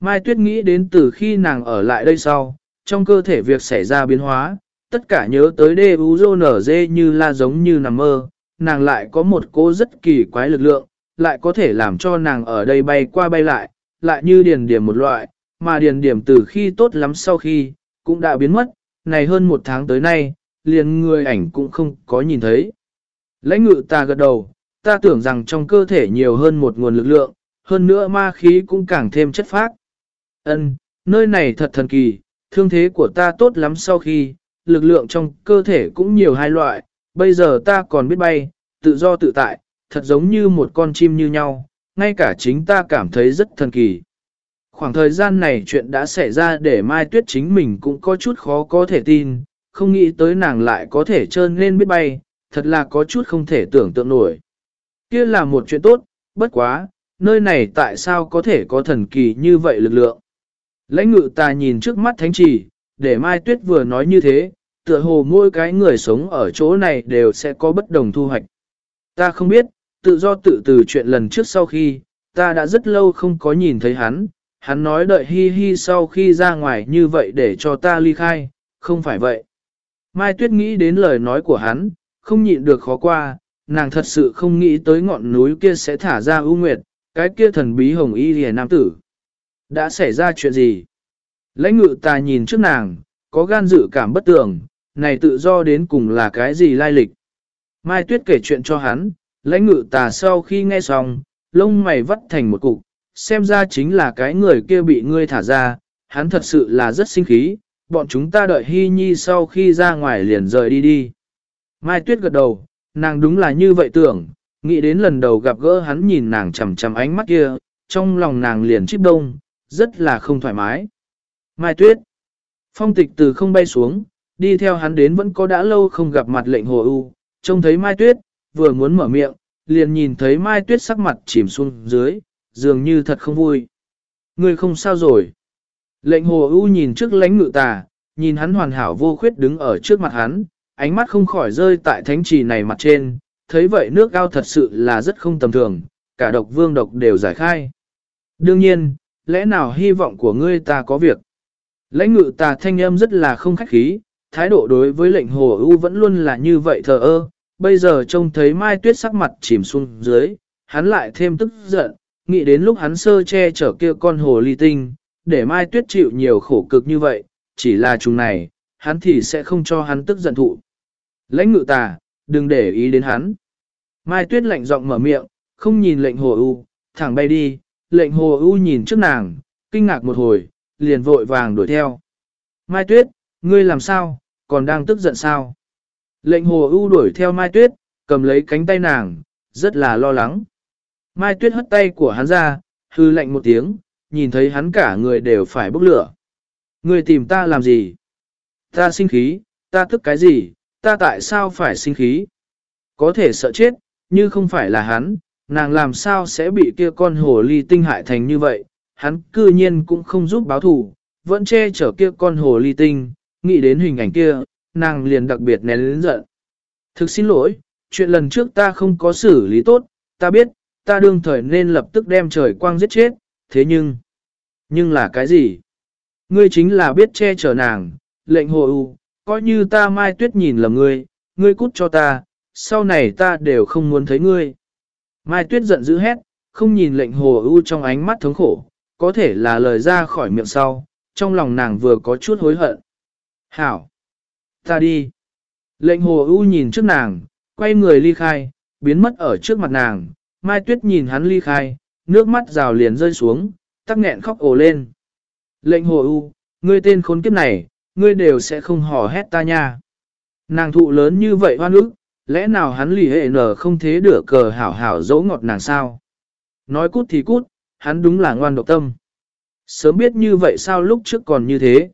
Mai Tuyết nghĩ đến từ khi nàng ở lại đây sau, trong cơ thể việc xảy ra biến hóa, tất cả nhớ tới đê u dô nở dê như là giống như nằm mơ, nàng lại có một cô rất kỳ quái lực lượng, lại có thể làm cho nàng ở đây bay qua bay lại, lại như điền điểm một loại, mà điền điểm từ khi tốt lắm sau khi, cũng đã biến mất, này hơn một tháng tới nay, liền người ảnh cũng không có nhìn thấy. Lãnh ngự ta gật đầu, ta tưởng rằng trong cơ thể nhiều hơn một nguồn lực lượng, hơn nữa ma khí cũng càng thêm chất phác. Ân, nơi này thật thần kỳ, thương thế của ta tốt lắm sau khi, lực lượng trong cơ thể cũng nhiều hai loại, bây giờ ta còn biết bay, tự do tự tại, thật giống như một con chim như nhau, ngay cả chính ta cảm thấy rất thần kỳ. Khoảng thời gian này chuyện đã xảy ra để Mai Tuyết chính mình cũng có chút khó có thể tin, không nghĩ tới nàng lại có thể trơn lên biết bay, thật là có chút không thể tưởng tượng nổi. Kia là một chuyện tốt, bất quá, nơi này tại sao có thể có thần kỳ như vậy lực lượng. Lãnh ngự ta nhìn trước mắt thánh trì, để Mai Tuyết vừa nói như thế, tựa hồ mỗi cái người sống ở chỗ này đều sẽ có bất đồng thu hoạch. Ta không biết, tự do tự từ chuyện lần trước sau khi, ta đã rất lâu không có nhìn thấy hắn, hắn nói đợi hi hi sau khi ra ngoài như vậy để cho ta ly khai, không phải vậy. Mai Tuyết nghĩ đến lời nói của hắn, không nhịn được khó qua, nàng thật sự không nghĩ tới ngọn núi kia sẽ thả ra ưu nguyệt, cái kia thần bí hồng y rìa nam tử. Đã xảy ra chuyện gì? Lãnh ngự ta nhìn trước nàng, có gan dự cảm bất tường, này tự do đến cùng là cái gì lai lịch. Mai Tuyết kể chuyện cho hắn, lãnh ngự tà sau khi nghe xong, lông mày vắt thành một cục, xem ra chính là cái người kia bị ngươi thả ra, hắn thật sự là rất sinh khí, bọn chúng ta đợi Hy Nhi sau khi ra ngoài liền rời đi đi. Mai Tuyết gật đầu, nàng đúng là như vậy tưởng, nghĩ đến lần đầu gặp gỡ hắn nhìn nàng chầm chầm ánh mắt kia, trong lòng nàng liền chip đông, rất là không thoải mái. Mai Tuyết, phong tịch từ không bay xuống, đi theo hắn đến vẫn có đã lâu không gặp mặt lệnh hồ ưu, trông thấy Mai Tuyết, vừa muốn mở miệng, liền nhìn thấy Mai Tuyết sắc mặt chìm xuống dưới, dường như thật không vui. Người không sao rồi. Lệnh hồ ưu nhìn trước lãnh ngự tà, nhìn hắn hoàn hảo vô khuyết đứng ở trước mặt hắn, ánh mắt không khỏi rơi tại thánh trì này mặt trên, thấy vậy nước cao thật sự là rất không tầm thường, cả độc vương độc đều giải khai. Đương nhiên, lẽ nào hy vọng của ngươi ta có việc? Lãnh ngự tà thanh âm rất là không khách khí, thái độ đối với lệnh hồ ưu vẫn luôn là như vậy thờ ơ, bây giờ trông thấy Mai Tuyết sắc mặt chìm xuống dưới, hắn lại thêm tức giận, nghĩ đến lúc hắn sơ che chở kia con hồ ly tinh, để Mai Tuyết chịu nhiều khổ cực như vậy, chỉ là chúng này, hắn thì sẽ không cho hắn tức giận thụ. Lãnh ngự tà, đừng để ý đến hắn. Mai Tuyết lạnh giọng mở miệng, không nhìn lệnh hồ ưu, thẳng bay đi, lệnh hồ ưu nhìn trước nàng, kinh ngạc một hồi, liền vội vàng đuổi theo. Mai Tuyết, ngươi làm sao, còn đang tức giận sao? Lệnh hồ ưu đuổi theo Mai Tuyết, cầm lấy cánh tay nàng, rất là lo lắng. Mai Tuyết hất tay của hắn ra, hư lạnh một tiếng, nhìn thấy hắn cả người đều phải bốc lửa. Người tìm ta làm gì? Ta sinh khí, ta tức cái gì, ta tại sao phải sinh khí? Có thể sợ chết, nhưng không phải là hắn, nàng làm sao sẽ bị kia con hồ ly tinh hại thành như vậy, hắn cư nhiên cũng không giúp báo thù, vẫn che chở kia con hồ ly tinh, nghĩ đến hình ảnh kia, nàng liền đặc biệt nén lớn giận. Thực xin lỗi, chuyện lần trước ta không có xử lý tốt, ta biết, ta đương thời nên lập tức đem trời quang giết chết, thế nhưng, nhưng là cái gì? Ngươi chính là biết che chở nàng, lệnh hồ ưu, coi như ta mai tuyết nhìn lầm ngươi, ngươi cút cho ta, sau này ta đều không muốn thấy ngươi. Mai tuyết giận dữ hét, không nhìn lệnh hồ ưu trong ánh mắt thống khổ, có thể là lời ra khỏi miệng sau, trong lòng nàng vừa có chút hối hận. Hảo! Ta đi! Lệnh hồ ưu nhìn trước nàng, quay người ly khai, biến mất ở trước mặt nàng, Mai Tuyết nhìn hắn ly khai, nước mắt rào liền rơi xuống, tắc nghẹn khóc ồ lên. Lệnh hồ ưu, ngươi tên khốn kiếp này, ngươi đều sẽ không hò hét ta nha. Nàng thụ lớn như vậy hoan ức, lẽ nào hắn lì hệ nở không thế được cờ hảo hảo dỗ ngọt nàng sao? Nói cút thì cút, hắn đúng là ngoan độc tâm. Sớm biết như vậy sao lúc trước còn như thế?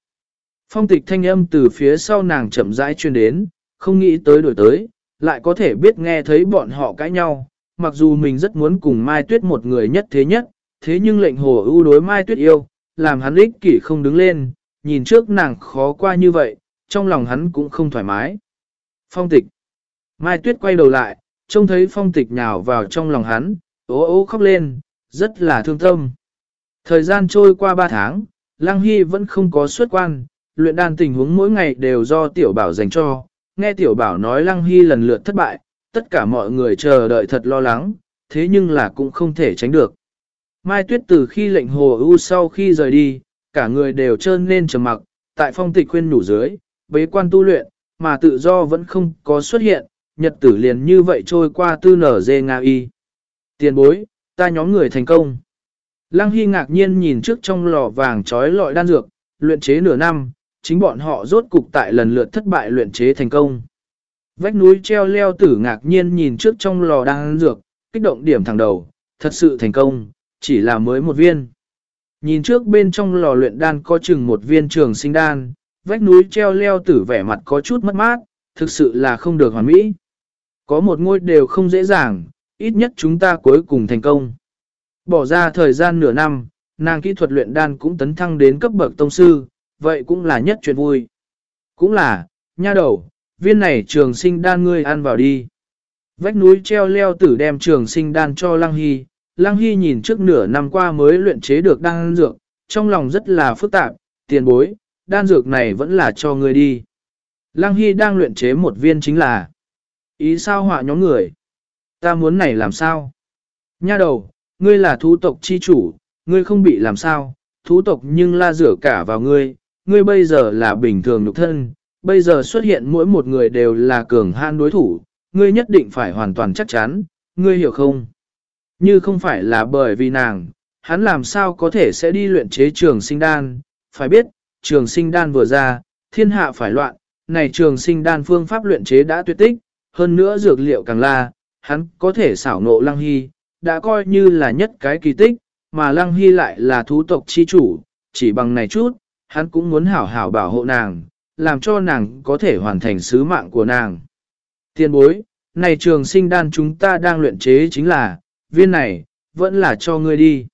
Phong tịch thanh âm từ phía sau nàng chậm rãi truyền đến, không nghĩ tới đổi tới, lại có thể biết nghe thấy bọn họ cãi nhau, mặc dù mình rất muốn cùng Mai Tuyết một người nhất thế nhất, thế nhưng lệnh hồ ưu đối Mai Tuyết yêu, làm hắn ích kỷ không đứng lên, nhìn trước nàng khó qua như vậy, trong lòng hắn cũng không thoải mái. Phong tịch. Mai Tuyết quay đầu lại, trông thấy phong tịch nhào vào trong lòng hắn, ố ố khóc lên, rất là thương tâm. Thời gian trôi qua 3 tháng, Lăng Hy vẫn không có xuất quan, luyện đan tình huống mỗi ngày đều do tiểu bảo dành cho. Nghe tiểu bảo nói Lăng Hy lần lượt thất bại, tất cả mọi người chờ đợi thật lo lắng, thế nhưng là cũng không thể tránh được. Mai Tuyết từ khi lệnh hồ ưu sau khi rời đi, cả người đều trơn nên trầm mặc, tại phong tịch khuyên nhủ dưới, bế quan tu luyện, mà tự do vẫn không có xuất hiện, nhật tử liền như vậy trôi qua tư nở dê Nga y. Tiền bối, ta nhóm người thành công. Lăng Hy ngạc nhiên nhìn trước trong lò vàng trói lọi đan dược, luyện chế nửa năm, chính bọn họ rốt cục tại lần lượt thất bại luyện chế thành công. Vách núi treo leo tử ngạc nhiên nhìn trước trong lò đang dược, kích động điểm thẳng đầu, thật sự thành công, chỉ là mới một viên. Nhìn trước bên trong lò luyện đan có chừng một viên trường sinh đan, vách núi treo leo tử vẻ mặt có chút mất mát, thực sự là không được hoàn mỹ. Có một ngôi đều không dễ dàng, ít nhất chúng ta cuối cùng thành công. Bỏ ra thời gian nửa năm, nàng kỹ thuật luyện đan cũng tấn thăng đến cấp bậc tông sư, vậy cũng là nhất chuyện vui. Cũng là, nha đầu, viên này trường sinh đan ngươi ăn vào đi. Vách núi treo leo tử đem trường sinh đan cho Lăng Hy, Lăng Hy nhìn trước nửa năm qua mới luyện chế được đan dược, trong lòng rất là phức tạp, tiền bối, đan dược này vẫn là cho ngươi đi. Lăng Hy đang luyện chế một viên chính là ý sao họa nhóm người. Ta muốn này làm sao? Nha đầu, ngươi là thú tộc chi chủ, ngươi không bị làm sao, thú tộc nhưng la rửa cả vào ngươi, ngươi bây giờ là bình thường nhục thân, bây giờ xuất hiện mỗi một người đều là cường han đối thủ, ngươi nhất định phải hoàn toàn chắc chắn, ngươi hiểu không? Như không phải là bởi vì nàng, hắn làm sao có thể sẽ đi luyện chế trường sinh đan, phải biết, trường sinh đan vừa ra, thiên hạ phải loạn, này trường sinh đan phương pháp luyện chế đã tuyệt tích, hơn nữa dược liệu càng la, hắn có thể xảo nộ lăng hy, đã coi như là nhất cái kỳ tích, mà lăng hy lại là thú tộc chi chủ, chỉ bằng này chút, hắn cũng muốn hảo hảo bảo hộ nàng, làm cho nàng có thể hoàn thành sứ mạng của nàng. Tiên bối, này trường sinh đan chúng ta đang luyện chế chính là, viên này, vẫn là cho ngươi đi.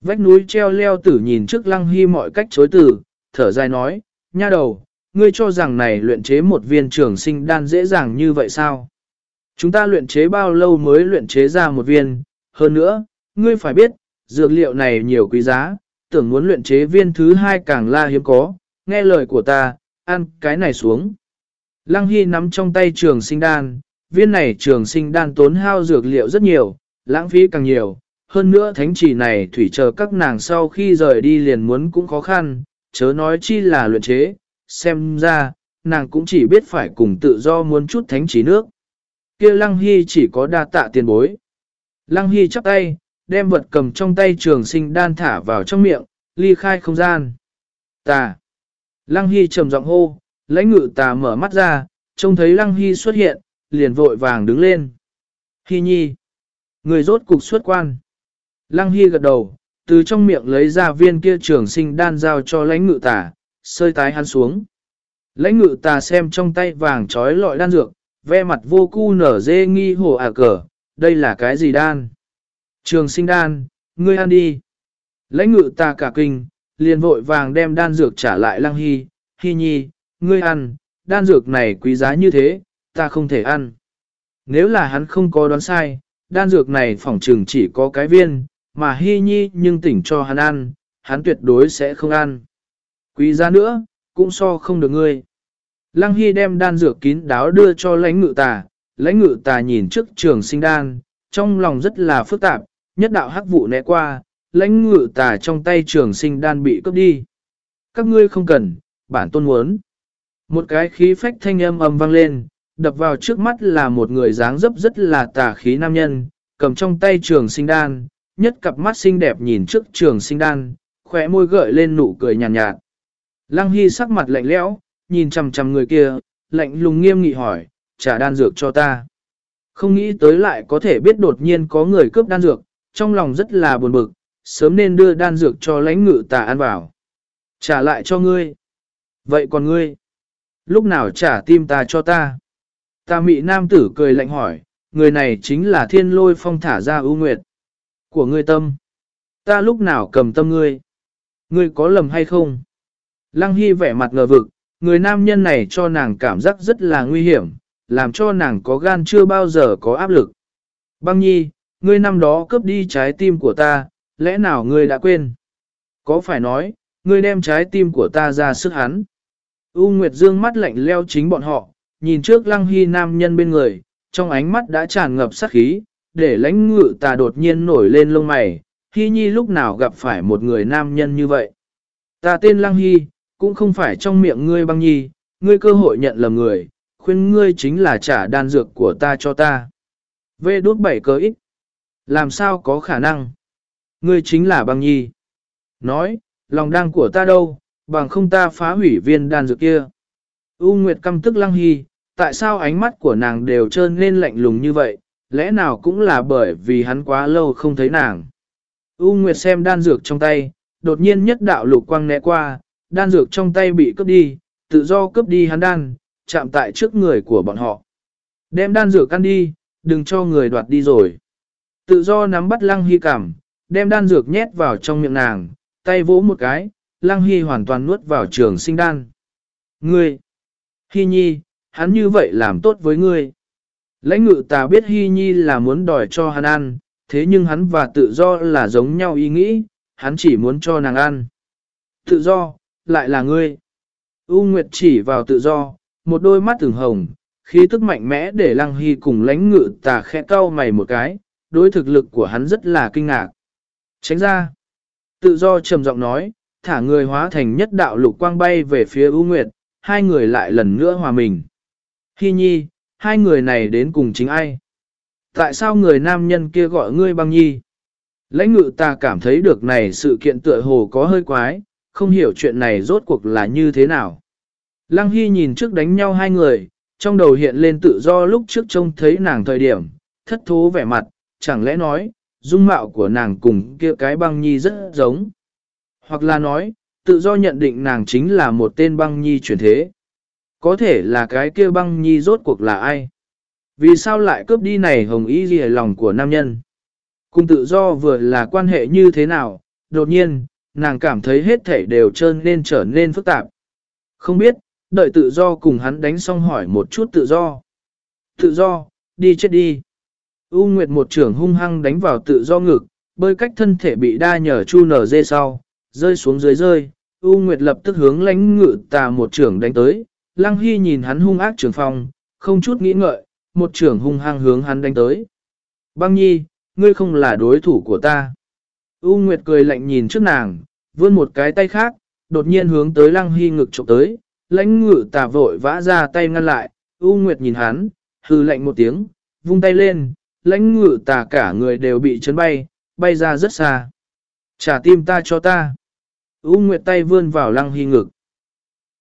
Vách núi treo leo tử nhìn trước lăng hy mọi cách chối từ, thở dài nói, nha đầu, ngươi cho rằng này luyện chế một viên trường sinh đan dễ dàng như vậy sao? Chúng ta luyện chế bao lâu mới luyện chế ra một viên, hơn nữa, ngươi phải biết, dược liệu này nhiều quý giá, tưởng muốn luyện chế viên thứ hai càng la hiếm có, nghe lời của ta, ăn cái này xuống. Lăng Hy nắm trong tay trường sinh đan, viên này trường sinh đan tốn hao dược liệu rất nhiều, lãng phí càng nhiều. Hơn nữa thánh chỉ này thủy chờ các nàng sau khi rời đi liền muốn cũng khó khăn, chớ nói chi là luyện chế, xem ra, nàng cũng chỉ biết phải cùng tự do muốn chút thánh chỉ nước. kia Lăng Hy chỉ có đa tạ tiền bối. Lăng Hy chắp tay, đem vật cầm trong tay trường sinh đan thả vào trong miệng, ly khai không gian. Tà! Lăng Hy trầm giọng hô, lãnh ngự tà mở mắt ra, trông thấy Lăng Hy xuất hiện, liền vội vàng đứng lên. Hy nhi, người rốt cục xuất quan. Lăng Hy gật đầu, từ trong miệng lấy ra viên kia trường sinh đan giao cho lãnh ngự tà, sơi tái hắn xuống. Lãnh ngự tà xem trong tay vàng trói lọi đan dược, ve mặt vô cu nở dê nghi hồ à cờ, đây là cái gì đan? Trường sinh đan, ngươi ăn đi. Lãnh ngự Ta cả kinh, liền vội vàng đem đan dược trả lại lăng hy, hy nhi, ngươi ăn, đan dược này quý giá như thế, ta không thể ăn. Nếu là hắn không có đoán sai, đan dược này phỏng trừng chỉ có cái viên, mà hy nhi nhưng tỉnh cho hắn ăn, hắn tuyệt đối sẽ không ăn. Quý giá nữa, cũng so không được ngươi. Lăng Hy đem đan dược kín đáo đưa cho lãnh ngự tà, lãnh ngự tà nhìn trước trường sinh đan, trong lòng rất là phức tạp, nhất đạo hắc vụ né qua, lãnh ngự tà trong tay trường sinh đan bị cướp đi. Các ngươi không cần, bản tôn muốn. Một cái khí phách thanh âm ầm vang lên, đập vào trước mắt là một người dáng dấp rất là tà khí nam nhân, cầm trong tay trường sinh đan, nhất cặp mắt xinh đẹp nhìn trước trường sinh đan, khỏe môi gợi lên nụ cười nhàn nhạt, nhạt. Lăng Hy sắc mặt lạnh lẽo, nhìn chằm chằm người kia, lạnh lùng nghiêm nghị hỏi, trả đan dược cho ta. Không nghĩ tới lại có thể biết đột nhiên có người cướp đan dược, trong lòng rất là buồn bực, sớm nên đưa đan dược cho lãnh ngự tà ăn vào. Trả lại cho ngươi. Vậy còn ngươi? Lúc nào trả tim ta cho ta? Ta mị nam tử cười lạnh hỏi, người này chính là thiên lôi phong thả ra ưu nguyệt. Của ngươi tâm. Ta lúc nào cầm tâm ngươi? Ngươi có lầm hay không? Lăng Hy vẻ mặt ngờ vực, người nam nhân này cho nàng cảm giác rất là nguy hiểm, làm cho nàng có gan chưa bao giờ có áp lực. Băng nhi, ngươi năm đó cướp đi trái tim của ta, lẽ nào ngươi đã quên? Có phải nói, ngươi đem trái tim của ta ra sức hắn? U Nguyệt Dương mắt lạnh leo chính bọn họ, nhìn trước lăng hy nam nhân bên người, trong ánh mắt đã tràn ngập sát khí, để lãnh ngự ta đột nhiên nổi lên lông mày, hy nhi lúc nào gặp phải một người nam nhân như vậy. Ta tên lăng hy, cũng không phải trong miệng ngươi băng nhi, ngươi cơ hội nhận lầm người, khuyên ngươi chính là trả đan dược của ta cho ta. Vê đốt bảy cơ ít. Làm sao có khả năng? Ngươi chính là băng nhi. Nói, lòng đan của ta đâu, bằng không ta phá hủy viên đan dược kia. U Nguyệt căm tức lăng hy, tại sao ánh mắt của nàng đều trơn nên lạnh lùng như vậy, lẽ nào cũng là bởi vì hắn quá lâu không thấy nàng. U Nguyệt xem đan dược trong tay, đột nhiên nhất đạo lục quang né qua, đan dược trong tay bị cướp đi, tự do cướp đi hắn đan, chạm tại trước người của bọn họ. Đem đan dược ăn đi, đừng cho người đoạt đi rồi. Tự do nắm bắt lăng hy cảm, đem đan dược nhét vào trong miệng nàng, tay vỗ một cái, lăng hy hoàn toàn nuốt vào trường sinh đan. Ngươi! Hy nhi, hắn như vậy làm tốt với ngươi. Lãnh ngự ta biết Hy nhi là muốn đòi cho hắn ăn, thế nhưng hắn và tự do là giống nhau ý nghĩ, hắn chỉ muốn cho nàng ăn. Tự do, lại là ngươi. U Nguyệt chỉ vào tự do, một đôi mắt từng hồng, khí tức mạnh mẽ để Lăng Hy cùng lãnh ngự tà khẽ cau mày một cái, đối thực lực của hắn rất là kinh ngạc. Tránh ra. Tự do trầm giọng nói, thả người hóa thành nhất đạo lục quang bay về phía U Nguyệt, hai người lại lần nữa hòa mình. hi nhi, hai người này đến cùng chính ai? Tại sao người nam nhân kia gọi ngươi băng nhi? Lãnh ngự ta cảm thấy được này sự kiện tựa hồ có hơi quái, không hiểu chuyện này rốt cuộc là như thế nào. Lăng Hy nhìn trước đánh nhau hai người, trong đầu hiện lên tự do lúc trước trông thấy nàng thời điểm, thất thố vẻ mặt, chẳng lẽ nói, dung mạo của nàng cùng kia cái băng nhi rất giống. Hoặc là nói, tự do nhận định nàng chính là một tên băng nhi chuyển thế. Có thể là cái kia băng nhi rốt cuộc là ai? Vì sao lại cướp đi này hồng ý gì lòng của nam nhân? Cùng tự do vừa là quan hệ như thế nào, đột nhiên, nàng cảm thấy hết thảy đều trơn nên trở nên phức tạp. Không biết, đợi tự do cùng hắn đánh xong hỏi một chút tự do. Tự do, đi chết đi. U Nguyệt một trưởng hung hăng đánh vào tự do ngực, bơi cách thân thể bị đa nhở chu nở dê sau, rơi xuống dưới rơi. U Nguyệt lập tức hướng lánh ngự tà một trưởng đánh tới. Lăng Hy nhìn hắn hung ác trưởng phong, không chút nghĩ ngợi, một trưởng hung hăng hướng hắn đánh tới. Băng nhi, ngươi không là đối thủ của ta. U Nguyệt cười lạnh nhìn trước nàng, vươn một cái tay khác, đột nhiên hướng tới Lăng Hy ngực chụp tới, lãnh ngự tà vội vã ra tay ngăn lại, U Nguyệt nhìn hắn, hư lạnh một tiếng, vung tay lên, lãnh ngự tà cả người đều bị chấn bay, bay ra rất xa. Trả tim ta cho ta. U Nguyệt tay vươn vào Lăng Hy ngực.